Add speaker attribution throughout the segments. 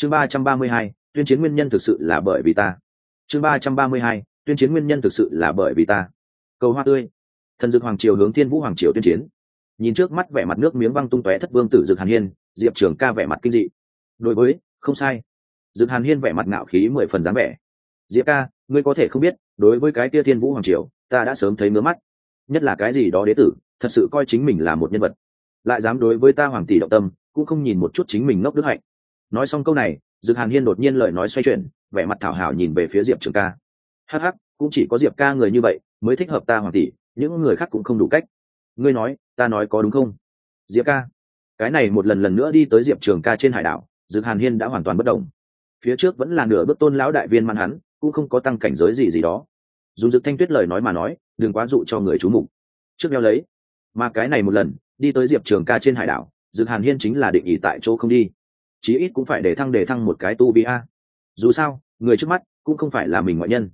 Speaker 1: chương ba trăm ba mươi hai, tuyên chiến nguyên nhân thực sự là bởi vì ta. Chương ba trăm ba mươi hai, tuyên chiến nguyên nhân thực sự là bởi vì ta. Cầu hoa tươi. Thần dực hoàng triều hướng thiên vũ hoàng triều tuyên chiến. Nhìn trước mắt vẻ mặt nước miếng văng tung tóe thất vương tử dực hàn hiên, diệp trường ca vẻ mặt kinh dị. Đối với, không sai. Dực hàn hiên vẻ mặt ngạo khí mười phần dáng vẻ. Diệp ca, ngươi có thể không biết, đối với cái kia thiên vũ hoàng triều, ta đã sớm thấy ngứa mắt. Nhất là cái gì đó đế tử, thật sự coi chính mình là một nhân vật. Lại dám đối với ta hoàng tỷ động tâm, cũng không nhìn một chút chính mình ngốc đức hạnh nói xong câu này, dực hàn hiên đột nhiên lời nói xoay chuyển, vẻ mặt thảo hảo nhìn về phía diệp trường ca. Hh cũng chỉ có diệp ca người như vậy mới thích hợp ta hoàng tỷ, những người khác cũng không đủ cách. Ngươi nói, ta nói có đúng không? Diệp ca. Cái này một lần lần nữa đi tới diệp trường ca trên hải đảo, dực hàn hiên đã hoàn toàn bất động. Phía trước vẫn là nửa bước tôn lão đại viên man hắn, cũng không có tăng cảnh giới gì gì đó. Dùng dực thanh tuyết lời nói mà nói, đừng quá dụ cho người chú mục. Trước đeo lấy. Mà cái này một lần, đi tới diệp trường ca trên hải đảo, dực hàn hiên chính là định ý tại chỗ không đi chí ít cũng phải để thăng để thăng một cái tu vi a. Dù sao, người trước mắt cũng không phải là mình ngoại nhân.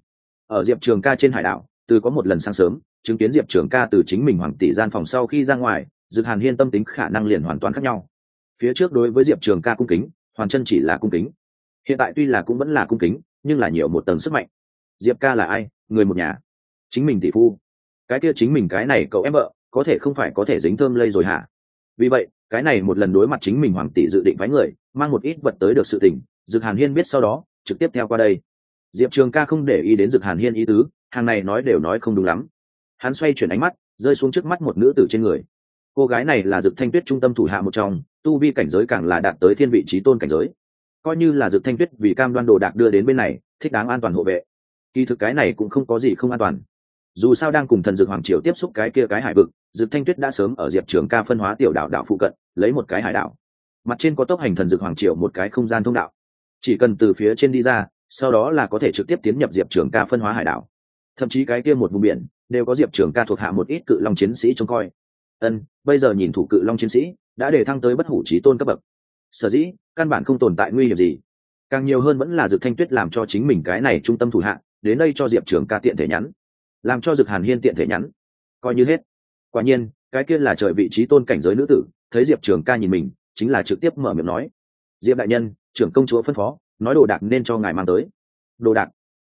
Speaker 1: Ở diệp trường ca trên hải đảo, từ có một lần sáng sớm, chứng kiến diệp trường ca từ chính mình hoàng tỷ gian phòng sau khi ra ngoài, dực hàn hiên tâm tính khả năng liền hoàn toàn khác nhau. Phía trước đối với diệp trường ca cung kính, hoàn chân chỉ là cung kính. Hiện tại tuy là cũng vẫn là cung kính, nhưng là nhiều một tầng sức mạnh. Diệp ca là ai? Người một nhà. Chính mình tỷ phu. Cái kia chính mình cái này cậu em vợ, có thể không phải có thể dính thơm lây rồi hả? Vì vậy, cái này một lần đối mặt chính mình hoàng tỷ dự định phái người, mang một ít vật tới được sự tình, dực hàn hiên biết sau đó, trực tiếp theo qua đây. Diệp trường ca không để ý đến dực hàn hiên ý tứ, hàng này nói đều nói không đúng lắm. Hắn xoay chuyển ánh mắt, rơi xuống trước mắt một nữ tử trên người. Cô gái này là dực thanh tuyết trung tâm thủ hạ một trong, tu vi cảnh giới càng là đạt tới thiên vị trí tôn cảnh giới. Coi như là dực thanh tuyết vì cam đoan đồ đạc đưa đến bên này, thích đáng an toàn hộ vệ. Kỳ thực cái này cũng không có gì không an toàn dù sao đang cùng thần dược hoàng triều tiếp xúc cái kia cái hải vực, dược thanh tuyết đã sớm ở diệp trường ca phân hóa tiểu đảo đảo phụ cận, lấy một cái hải đảo mặt trên có tốc hành thần dược hoàng triều một cái không gian thông đạo. Chỉ cần từ phía trên đi ra, sau đó là có thể trực tiếp tiến nhập diệp trường ca phân hóa hải đảo thậm chí cái kia một vùng biển, đều có diệp trường ca thuộc hạ một ít cự long chiến sĩ trông coi. Ân, bây giờ nhìn thủ cự long chiến sĩ, đã để thăng tới bất hủ trí tôn cấp bậc. Sở dĩ, căn bản không tồn tại nguy hiểm gì. Càng nhiều hơn vẫn là dược thanh tuyết làm cho chính mình cái này trung tâm thủ hạ, đến đây cho diệp trường ca tiện thể nhắn làm cho Dực hàn hiên tiện thể nhắn. Coi như hết. Quả nhiên, cái kia là trời vị trí tôn cảnh giới nữ tử, thấy diệp trường ca nhìn mình, chính là trực tiếp mở miệng nói. Diệp đại nhân, trưởng công chúa phân phó, nói đồ đạc nên cho ngài mang tới. Đồ đạc?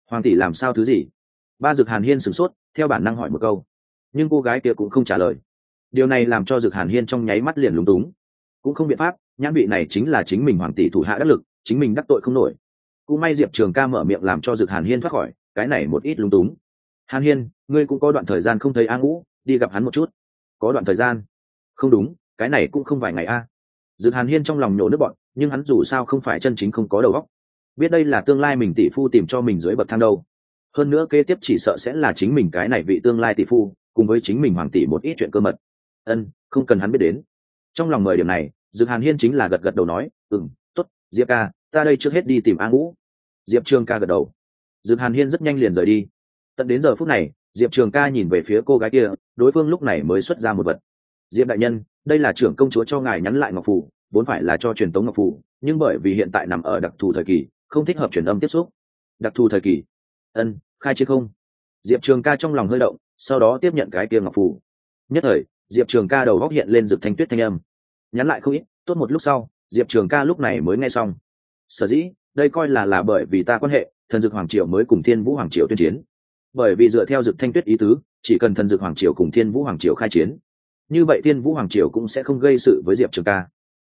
Speaker 1: Hoàng tỷ làm sao thứ gì? Ba Dực hàn hiên sửng sốt, theo bản năng hỏi một câu. Nhưng cô gái kia cũng không trả lời. Điều này làm cho Dực hàn hiên trong nháy mắt liền lúng túng. Cũng không biện pháp, nhãn vị này chính là chính mình hoàng tỷ thủ hạ đắc lực, chính mình đắc tội không nổi. Cũng may diệp trường ca mở miệng làm cho Dực hàn hiên thoát khỏi, cái này một ít lúng túng hàn hiên, ngươi cũng có đoạn thời gian không thấy a ngũ, đi gặp hắn một chút. Có đoạn thời gian? Không đúng, cái này cũng không vài ngày a. À. dược hàn hiên trong lòng nhổ nước bọn nhưng hắn dù sao không phải chân chính không có đầu óc. Biết đây là tương lai mình tỷ phu tìm cho mình dưới bậc thang đâu. Hơn nữa kế tiếp chỉ sợ sẽ là chính mình cái này vị tương lai tỷ phu, cùng với chính mình hoàng tỷ một ít chuyện cơ mật. Ân, không cần hắn biết đến. Trong lòng mời điểm này, dược hàn hiên chính là gật gật đầu nói ừ m t ố t diệp ca, ta đây trước hết đi tìm a ngũ. Diệp Trương ca gật đầu. Dược hàn hiên rất nhanh liền rời đi tận đến giờ phút này, diệp trường ca nhìn về phía cô gái kia, đối phương lúc này mới xuất ra một vật. Diệp đại nhân, đây là trưởng công chúa cho ngài nhắn lại ngọc phủ, vốn phải là cho truyền tống ngọc phủ, nhưng bởi vì hiện tại nằm ở đặc thù thời kỳ, không thích hợp truyền âm tiếp xúc. Đặc thù thời kỳ. Ân, khai chứ không? Diệp trường ca trong lòng hơi động, sau đó tiếp nhận cái kia ngọc phủ. Nhất thời, diệp trường ca đầu góc hiện lên rực thanh tuyết thanh âm. Nhắn lại không ít, tốt một lúc sau, diệp trường ca lúc này mới nghe xong. Sở dĩ, đây coi là là bởi vì ta quan hệ, thần dực hoàng triều mới cùng thiên vũ hoàng triều tuyên chiến bởi vì dựa theo dực thanh tuyết ý tứ, chỉ cần thần dực hoàng triều cùng thiên vũ hoàng triều khai chiến, như vậy thiên vũ hoàng triều cũng sẽ không gây sự với diệp trường ca.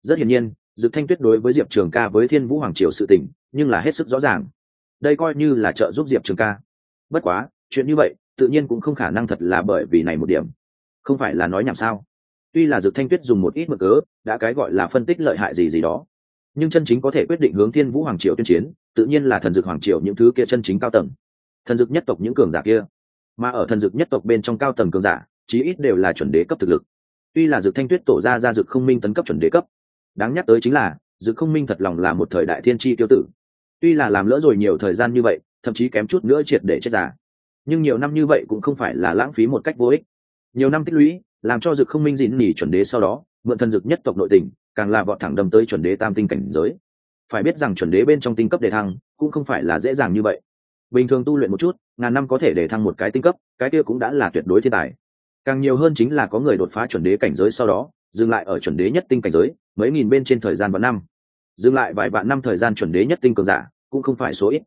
Speaker 1: Rất hiển nhiên, dực thanh tuyết đối với diệp trường ca với thiên vũ hoàng triều sự tình, nhưng là hết sức rõ ràng. Đây coi như là trợ giúp diệp trường ca. Bất quá, chuyện như vậy, tự nhiên cũng không khả năng thật là bởi vì này một điểm. Không phải là nói nhảm sao? Tuy là dược thanh tuyết dùng một ít mực cớ, đã cái gọi là phân tích lợi hại gì gì đó. Nhưng chân chính có thể quyết định hướng thiên vũ hoàng triều tuyên chiến, tự nhiên là thần dược hoàng triều những thứ kia chân chính cao tầng thần dược nhất tộc những cường giả kia. Mà ở thần dược nhất tộc bên trong cao tầng cường giả, chí ít đều là chuẩn đế cấp thực lực. Tuy là dược thanh tuyết tổ ra ra dược không minh tấn cấp chuẩn đế cấp, đáng nhắc tới chính là dược không minh thật lòng là một thời đại thiên tri tiêu tử. Tuy là làm lỡ rồi nhiều thời gian như vậy, thậm chí kém chút nữa triệt để chết giả nhưng nhiều năm như vậy cũng không phải là lãng phí một cách vô ích. Nhiều năm tích lũy, làm cho dực không minh dịn nỉ chuẩn đế sau đó, mượn thần dực nhất tộc nội tình, càng là vọt thẳng đâm tới chuẩn đế tam tinh cảnh giới. Phải biết rằng chuẩn đế bên trong tinh cấp đề thăng, cũng không phải là dễ dàng như vậy bình thường tu luyện một chút, ngàn năm có thể để thăng một cái tinh cấp, cái kia cũng đã là tuyệt đối thiên tài. Càng nhiều hơn chính là có người đột phá chuẩn đế cảnh giới sau đó, dừng lại ở chuẩn đế nhất tinh cảnh giới, mấy nghìn bên trên thời gian vạn năm. Dừng lại vài vạn năm thời gian chuẩn đế nhất tinh cường giả, cũng không phải số ít.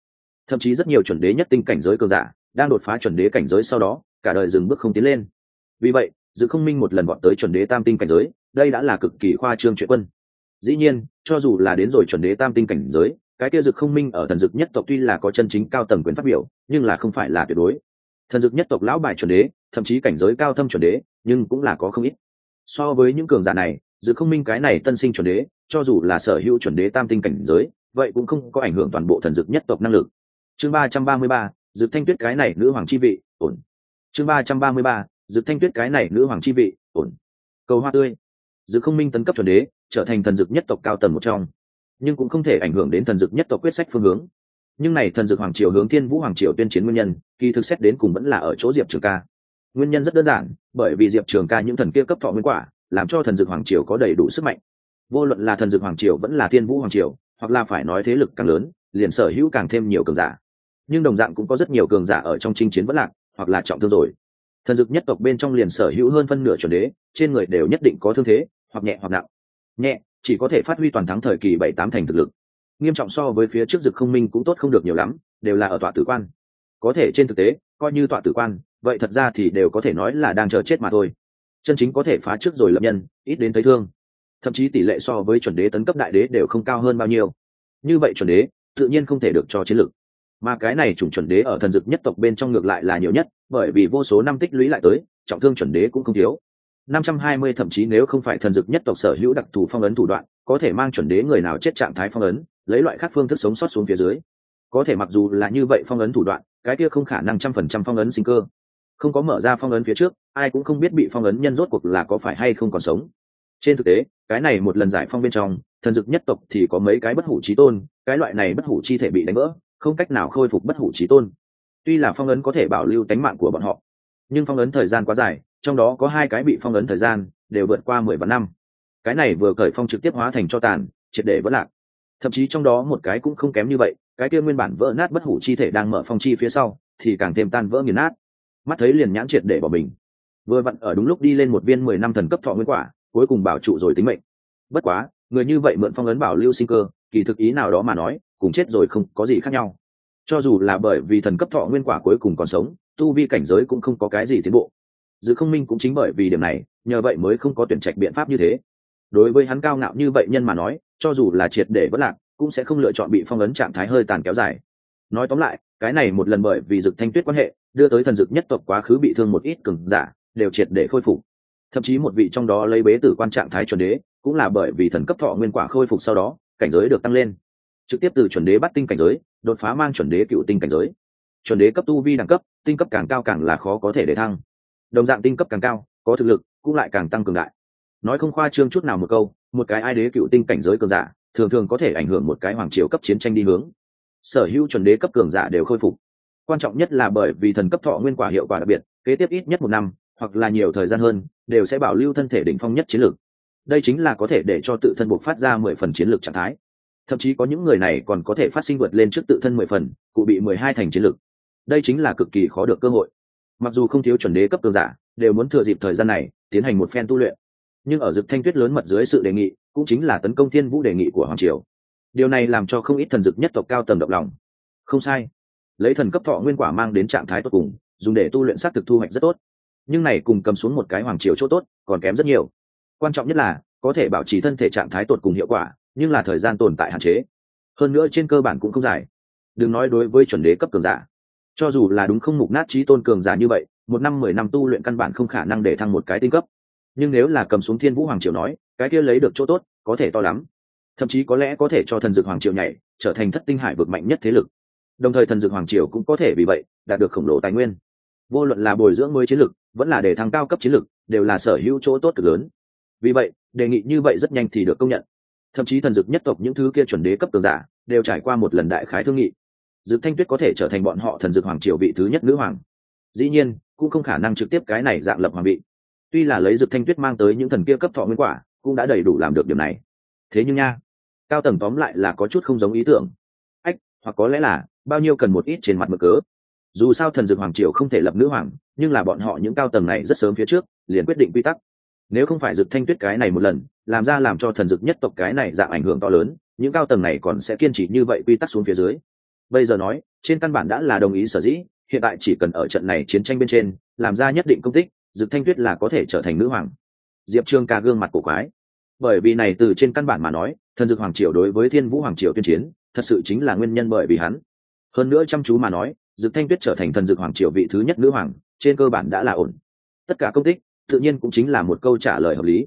Speaker 1: Thậm chí rất nhiều chuẩn đế nhất tinh cảnh giới cường giả, đang đột phá chuẩn đế cảnh giới sau đó, cả đời dừng bước không tiến lên. Vì vậy, dự không minh một lần bọn tới chuẩn đế tam tinh cảnh giới, đây đã là cực kỳ khoa trương chuyện quân. Dĩ nhiên, cho dù là đến rồi chuẩn đế tam tinh cảnh giới cái kia dực không minh ở thần dực nhất tộc tuy là có chân chính cao tầng quyền phát biểu, nhưng là không phải là tuyệt đối. Thần dực nhất tộc lão bài chuẩn đế, thậm chí cảnh giới cao thâm chuẩn đế, nhưng cũng là có không ít. So với những cường giả này, dực không minh cái này tân sinh chuẩn đế, cho dù là sở hữu chuẩn đế tam tinh cảnh giới, vậy cũng không có ảnh hưởng toàn bộ thần dực nhất tộc năng lực. Chương ba trăm ba mươi ba, dực thanh tuyết cái này nữ hoàng chi vị, ổn. Chương ba trăm ba mươi ba, dực thanh tuyết cái này nữ hoàng chi vị, ổn. Cầu hoa tươi. Dực không minh tấn cấp chuẩn đế, trở thành thần dực nhất tộc cao tầng một trong nhưng cũng không thể ảnh hưởng đến thần dực nhất tộc quyết sách phương hướng. Nhưng này thần dực hoàng triều hướng thiên vũ hoàng triều tuyên chiến nguyên nhân, kỳ thực xét đến cùng vẫn là ở chỗ diệp trường ca. Nguyên nhân rất đơn giản, bởi vì diệp trường ca những thần kia cấp thọ nguyên quả, làm cho thần dực hoàng triều có đầy đủ sức mạnh. Vô luận là thần dực hoàng triều vẫn là thiên vũ hoàng triều, hoặc là phải nói thế lực càng lớn, liền sở hữu càng thêm nhiều cường giả. Nhưng đồng dạng cũng có rất nhiều cường giả ở trong chinh chiến vẫn lạc, hoặc là trọng thương rồi. Thần dực nhất tộc bên trong liền sở hữu hơn phân nửa chuẩn đế, trên người đều nhất định có thương thế, hoặc nhẹ hoặc nặng. Nhẹ chỉ có thể phát huy toàn thắng thời kỳ bảy tám thành thực lực. Nghiêm trọng so với phía trước dực không minh cũng tốt không được nhiều lắm, đều là ở tọa tử quan. Có thể trên thực tế, coi như tọa tử quan, vậy thật ra thì đều có thể nói là đang chờ chết mà thôi. Chân chính có thể phá trước rồi lập nhân, ít đến thấy thương. Thậm chí tỷ lệ so với chuẩn đế tấn cấp đại đế đều không cao hơn bao nhiêu. Như vậy chuẩn đế, tự nhiên không thể được cho chiến lược. Mà cái này chủng chuẩn đế ở thần dực nhất tộc bên trong ngược lại là nhiều nhất, bởi vì vô số năm tích lũy lại tới, trọng thương chuẩn đế cũng không thiếu năm trăm hai mươi thậm chí nếu không phải thần dực nhất tộc sở hữu đặc thù phong ấn thủ đoạn, có thể mang chuẩn đế người nào chết trạng thái phong ấn, lấy loại khác phương thức sống sót xuống phía dưới. Có thể mặc dù là như vậy phong ấn thủ đoạn, cái kia không khả năng trăm phần trăm phong ấn sinh cơ. Không có mở ra phong ấn phía trước, ai cũng không biết bị phong ấn nhân rốt cuộc là có phải hay không còn sống. Trên thực tế, cái này một lần giải phong bên trong, thần dực nhất tộc thì có mấy cái bất hủ trí tôn, cái loại này bất hủ chi thể bị đánh vỡ, không cách nào khôi phục bất hủ trí tôn. Tuy là phong ấn có thể bảo lưu tánh mạng của bọn họ, nhưng phong ấn thời gian quá dài trong đó có hai cái bị phong ấn thời gian, đều vượt qua mười vạn năm. Cái này vừa cởi phong trực tiếp hóa thành cho tàn, triệt để vỡ lạc. Thậm chí trong đó một cái cũng không kém như vậy, cái kia nguyên bản vỡ nát bất hủ chi thể đang mở phong chi phía sau, thì càng thêm tan vỡ nghiền nát. Mắt thấy liền nhãn triệt để bỏ mình. Vừa vặn ở đúng lúc đi lên một viên mười năm thần cấp thọ nguyên quả, cuối cùng bảo trụ rồi tính mệnh. Bất quá, người như vậy mượn phong ấn bảo lưu sinh cơ, kỳ thực ý nào đó mà nói, cùng chết rồi không có gì khác nhau. Cho dù là bởi vì thần cấp thọ nguyên quả cuối cùng còn sống, tu vi cảnh giới cũng không có cái gì tiến bộ dự không minh cũng chính bởi vì điểm này, nhờ vậy mới không có tuyển trạch biện pháp như thế. Đối với hắn cao ngạo như vậy nhân mà nói, cho dù là triệt để vất lạc, cũng sẽ không lựa chọn bị phong ấn trạng thái hơi tàn kéo dài. Nói tóm lại, cái này một lần bởi vì dực thanh tuyết quan hệ, đưa tới thần dực nhất tộc quá khứ bị thương một ít cường giả, đều triệt để khôi phục. Thậm chí một vị trong đó lấy bế tử quan trạng thái chuẩn đế, cũng là bởi vì thần cấp thọ nguyên quả khôi phục sau đó, cảnh giới được tăng lên. Trực tiếp từ chuẩn đế bắt tinh cảnh giới, đột phá mang chuẩn đế cựu tinh cảnh giới. Chuẩn đế cấp tu vi đẳng cấp, tinh cấp càng cao càng là khó có thể để thăng đồng dạng tinh cấp càng cao, có thực lực, cũng lại càng tăng cường đại. Nói không khoa trương chút nào một câu, một cái ai đế cựu tinh cảnh giới cường giả, thường thường có thể ảnh hưởng một cái hoàng triều cấp chiến tranh đi hướng. Sở hữu chuẩn đế cấp cường giả đều khôi phục. Quan trọng nhất là bởi vì thần cấp thọ nguyên quả hiệu quả đặc biệt, kế tiếp ít nhất một năm, hoặc là nhiều thời gian hơn, đều sẽ bảo lưu thân thể đỉnh phong nhất chiến lược. Đây chính là có thể để cho tự thân buộc phát ra mười phần chiến lược trạng thái. Thậm chí có những người này còn có thể phát sinh vượt lên trước tự thân mười phần, cụ bị mười hai thành chiến lược. Đây chính là cực kỳ khó được cơ hội mặc dù không thiếu chuẩn đế cấp cường giả, đều muốn thừa dịp thời gian này, tiến hành một phen tu luyện. Nhưng ở dực thanh tuyết lớn mật dưới sự đề nghị, cũng chính là tấn công thiên vũ đề nghị của hoàng triều. Điều này làm cho không ít thần dực nhất tộc cao tầng động lòng. Không sai. Lấy thần cấp thọ nguyên quả mang đến trạng thái tốt cùng, dùng để tu luyện s á t thực thu hoạch rất tốt. Nhưng này cùng cầm xuống một cái hoàng triều chỗ tốt, còn kém rất nhiều. Quan trọng nhất là, có thể bảo trì thân thể trạng thái tột cùng hiệu quả, nhưng là thời gian tồn tại hạn chế. Hơn nữa trên cơ bản cũng không dài. Đừng nói đối với chuẩn đế cấp cường giả cho dù là đúng không mục nát trí tôn cường giả như vậy, một năm mười năm tu luyện căn bản không khả năng để thăng một cái tinh cấp. Nhưng nếu là cầm xuống thiên vũ hoàng triều nói, cái kia lấy được chỗ tốt, có thể to lắm. Thậm chí có lẽ có thể cho thần dược hoàng triều nhảy, trở thành thất tinh hải vực mạnh nhất thế lực. Đồng thời thần dược hoàng triều cũng có thể vì vậy, đạt được khổng lồ tài nguyên. Vô luận là bồi dưỡng mới chiến lực, vẫn là để thăng cao cấp chiến lực, đều là sở hữu chỗ tốt cực lớn. Vì vậy, đề nghị như vậy rất nhanh thì được công nhận. Thậm chí thần dược nhất tộc những thứ kia chuẩn đế cấp cường giả, đều trải qua một lần đại khái thương nghị dược thanh tuyết có thể trở thành bọn họ thần dược hoàng triều vị thứ nhất nữ hoàng. Dĩ nhiên, cũng không khả năng trực tiếp cái này dạng lập hoàng vị. Tuy là lấy dược thanh tuyết mang tới những thần kia cấp thọ nguyên quả, cũng đã đầy đủ làm được điều này. Thế nhưng nha, cao tầng tóm lại là có chút không giống ý tưởng. Ách, hoặc có lẽ là, bao nhiêu cần một ít trên mặt mực cớ. Dù sao thần dược hoàng triều không thể lập nữ hoàng, nhưng là bọn họ những cao tầng này rất sớm phía trước, liền quyết định quy tắc. Nếu không phải dược thanh tuyết cái này một lần, làm ra làm cho thần dược nhất tộc cái này dạng ảnh hưởng to lớn, những cao tầng này còn sẽ kiên trì như vậy quy tắc xuống phía dưới bây giờ nói, trên căn bản đã là đồng ý sở dĩ, hiện tại chỉ cần ở trận này chiến tranh bên trên, làm ra nhất định công tích, dực thanh tuyết là có thể trở thành nữ hoàng. Diệp trương ca gương mặt cổ quái. Bởi vì này từ trên căn bản mà nói, thần dực hoàng triều đối với thiên vũ hoàng triều tuyên chiến, thật sự chính là nguyên nhân bởi vì hắn. Hơn nữa chăm chú mà nói, dực thanh tuyết trở thành thần dực hoàng triều vị thứ nhất nữ hoàng, trên cơ bản đã là ổn. Tất cả công tích, tự nhiên cũng chính là một câu trả lời hợp lý.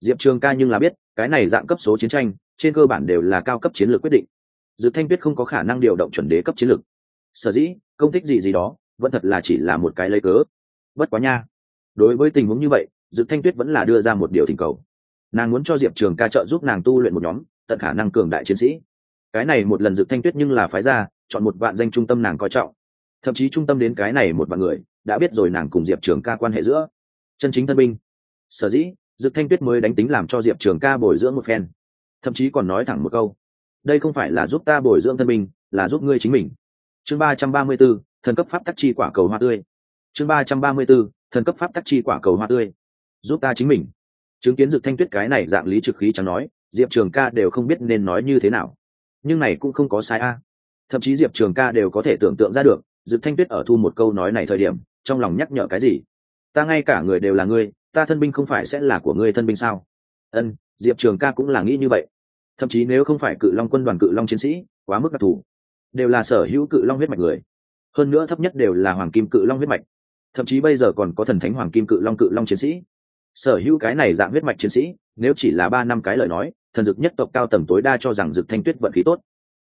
Speaker 1: Diệp trường ca nhưng là biết, cái này dạng cấp số chiến tranh, trên cơ bản đều là cao cấp chiến lược quyết định. Dự thanh tuyết không có khả năng điều động chuẩn đế cấp chiến lược sở dĩ, công tích gì gì đó, vẫn thật là chỉ là một cái lấy cớ. Bất quá nha. Đối với tình huống như vậy Dự thanh tuyết vẫn là đưa ra một điều thỉnh cầu. Nàng muốn cho diệp trường ca trợ giúp nàng tu luyện một nhóm, tận khả năng cường đại chiến sĩ. Cái này một lần Dự thanh tuyết nhưng là phái ra, chọn một vạn danh trung tâm nàng coi trọng. Thậm chí trung tâm đến cái này một vạn người, đã biết rồi nàng cùng diệp trường ca quan hệ giữa. Chân chính thân binh. Sở dĩ Dự thanh tuyết mới đánh tính làm cho diệp trường ca bồi dưỡng một phen. Thậm chí còn nói thẳng một câu đây không phải là giúp ta bồi dưỡng thân mình, là giúp ngươi chính mình. Chương ba trăm ba mươi b ố thần cấp pháp tắc chi quả cầu hoa tươi. Chương ba trăm ba mươi b ố thần cấp pháp tắc chi quả cầu hoa tươi. Giúp ta chính mình. Chứng kiến dực thanh tuyết cái này dạng lý trực khí chẳng nói diệp trường ca đều không biết nên nói như thế nào. Nhưng này cũng không có sai a. Thậm chí diệp trường ca đều có thể tưởng tượng ra được dực thanh tuyết ở thu một câu nói này thời điểm trong lòng nhắc nhở cái gì? Ta ngay cả người đều là ngươi ta thân binh không phải sẽ là của ngươi thân binh sao? Ân diệp trường ca cũng là nghĩ như vậy thậm chí nếu không phải cự long quân đoàn cự long chiến sĩ, quá mức đặc thù, đều là sở hữu cự long huyết mạch người. Hơn nữa thấp nhất đều là hoàng kim cự long huyết mạch. Thậm chí bây giờ còn có thần thánh hoàng kim cự long cự long chiến sĩ. Sở hữu cái này dạng huyết mạch chiến sĩ, nếu chỉ là ba năm cái lời nói, thần dực nhất tộc cao tầng tối đa cho rằng dực thanh tuyết vận khí tốt.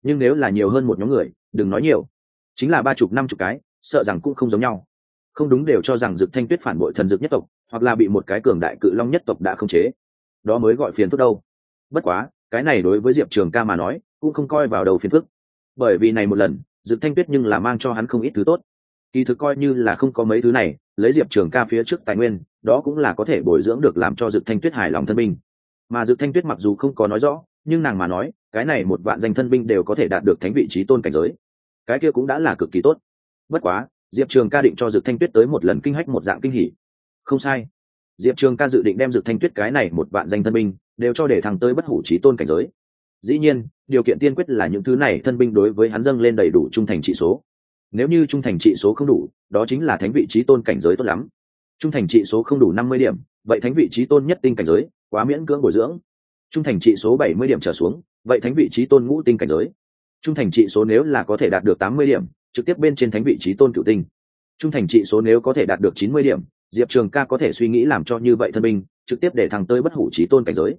Speaker 1: Nhưng nếu là nhiều hơn một nhóm người, đừng nói nhiều. Chính là ba chục, năm chục cái, sợ rằng cũng không giống nhau. Không đúng đều cho rằng dực thanh tuyết phản bội thần dực nhất tộc, hoặc là bị một cái cường đại cự long nhất tộc đã không chế. Đó mới gọi phiền phức đâu. Bất quá cái này đối với diệp trường ca mà nói, cũng không coi vào đầu phiền phức. Bởi vì này một lần, dự thanh tuyết nhưng là mang cho hắn không ít thứ tốt. Kỳ thực coi như là không có mấy thứ này, lấy diệp trường ca phía trước tài nguyên, đó cũng là có thể bồi dưỡng được làm cho dự thanh tuyết hài lòng thân binh. Mà dự thanh tuyết mặc dù không có nói rõ, nhưng nàng mà nói, cái này một vạn danh thân binh đều có thể đạt được thánh vị trí tôn cảnh giới. Cái kia cũng đã là cực kỳ tốt. Bất quá, diệp trường ca định cho dự thanh tuyết tới một lần kinh hách một dạng kinh hỉ. Không sai. Diệp trường ca dự định đem dự thanh tuyết cái này một vạn danh thân binh đều cho để thằng tới bất hủ trí tôn cảnh giới. Dĩ nhiên, điều kiện tiên quyết là những thứ này thân binh đối với hắn dâng lên đầy đủ trung thành trị số. Nếu như trung thành trị số không đủ, đó chính là thánh vị trí tôn cảnh giới tốt lắm. Trung thành trị số không đủ năm mươi điểm, vậy thánh vị trí tôn nhất tinh cảnh giới, quá miễn cưỡng bồi dưỡng. Trung thành trị số bảy mươi điểm trở xuống, vậy thánh vị trí tôn ngũ tinh cảnh giới. Trung thành trị số nếu là có thể đạt được tám mươi điểm, trực tiếp bên trên thánh vị trí tôn cựu tinh. Trung thành trị số nếu có thể đạt được chín mươi điểm, diệp trường ca có thể suy nghĩ làm cho như vậy thân binh, trực tiếp để thằng tới bất hủ trí tôn cảnh giới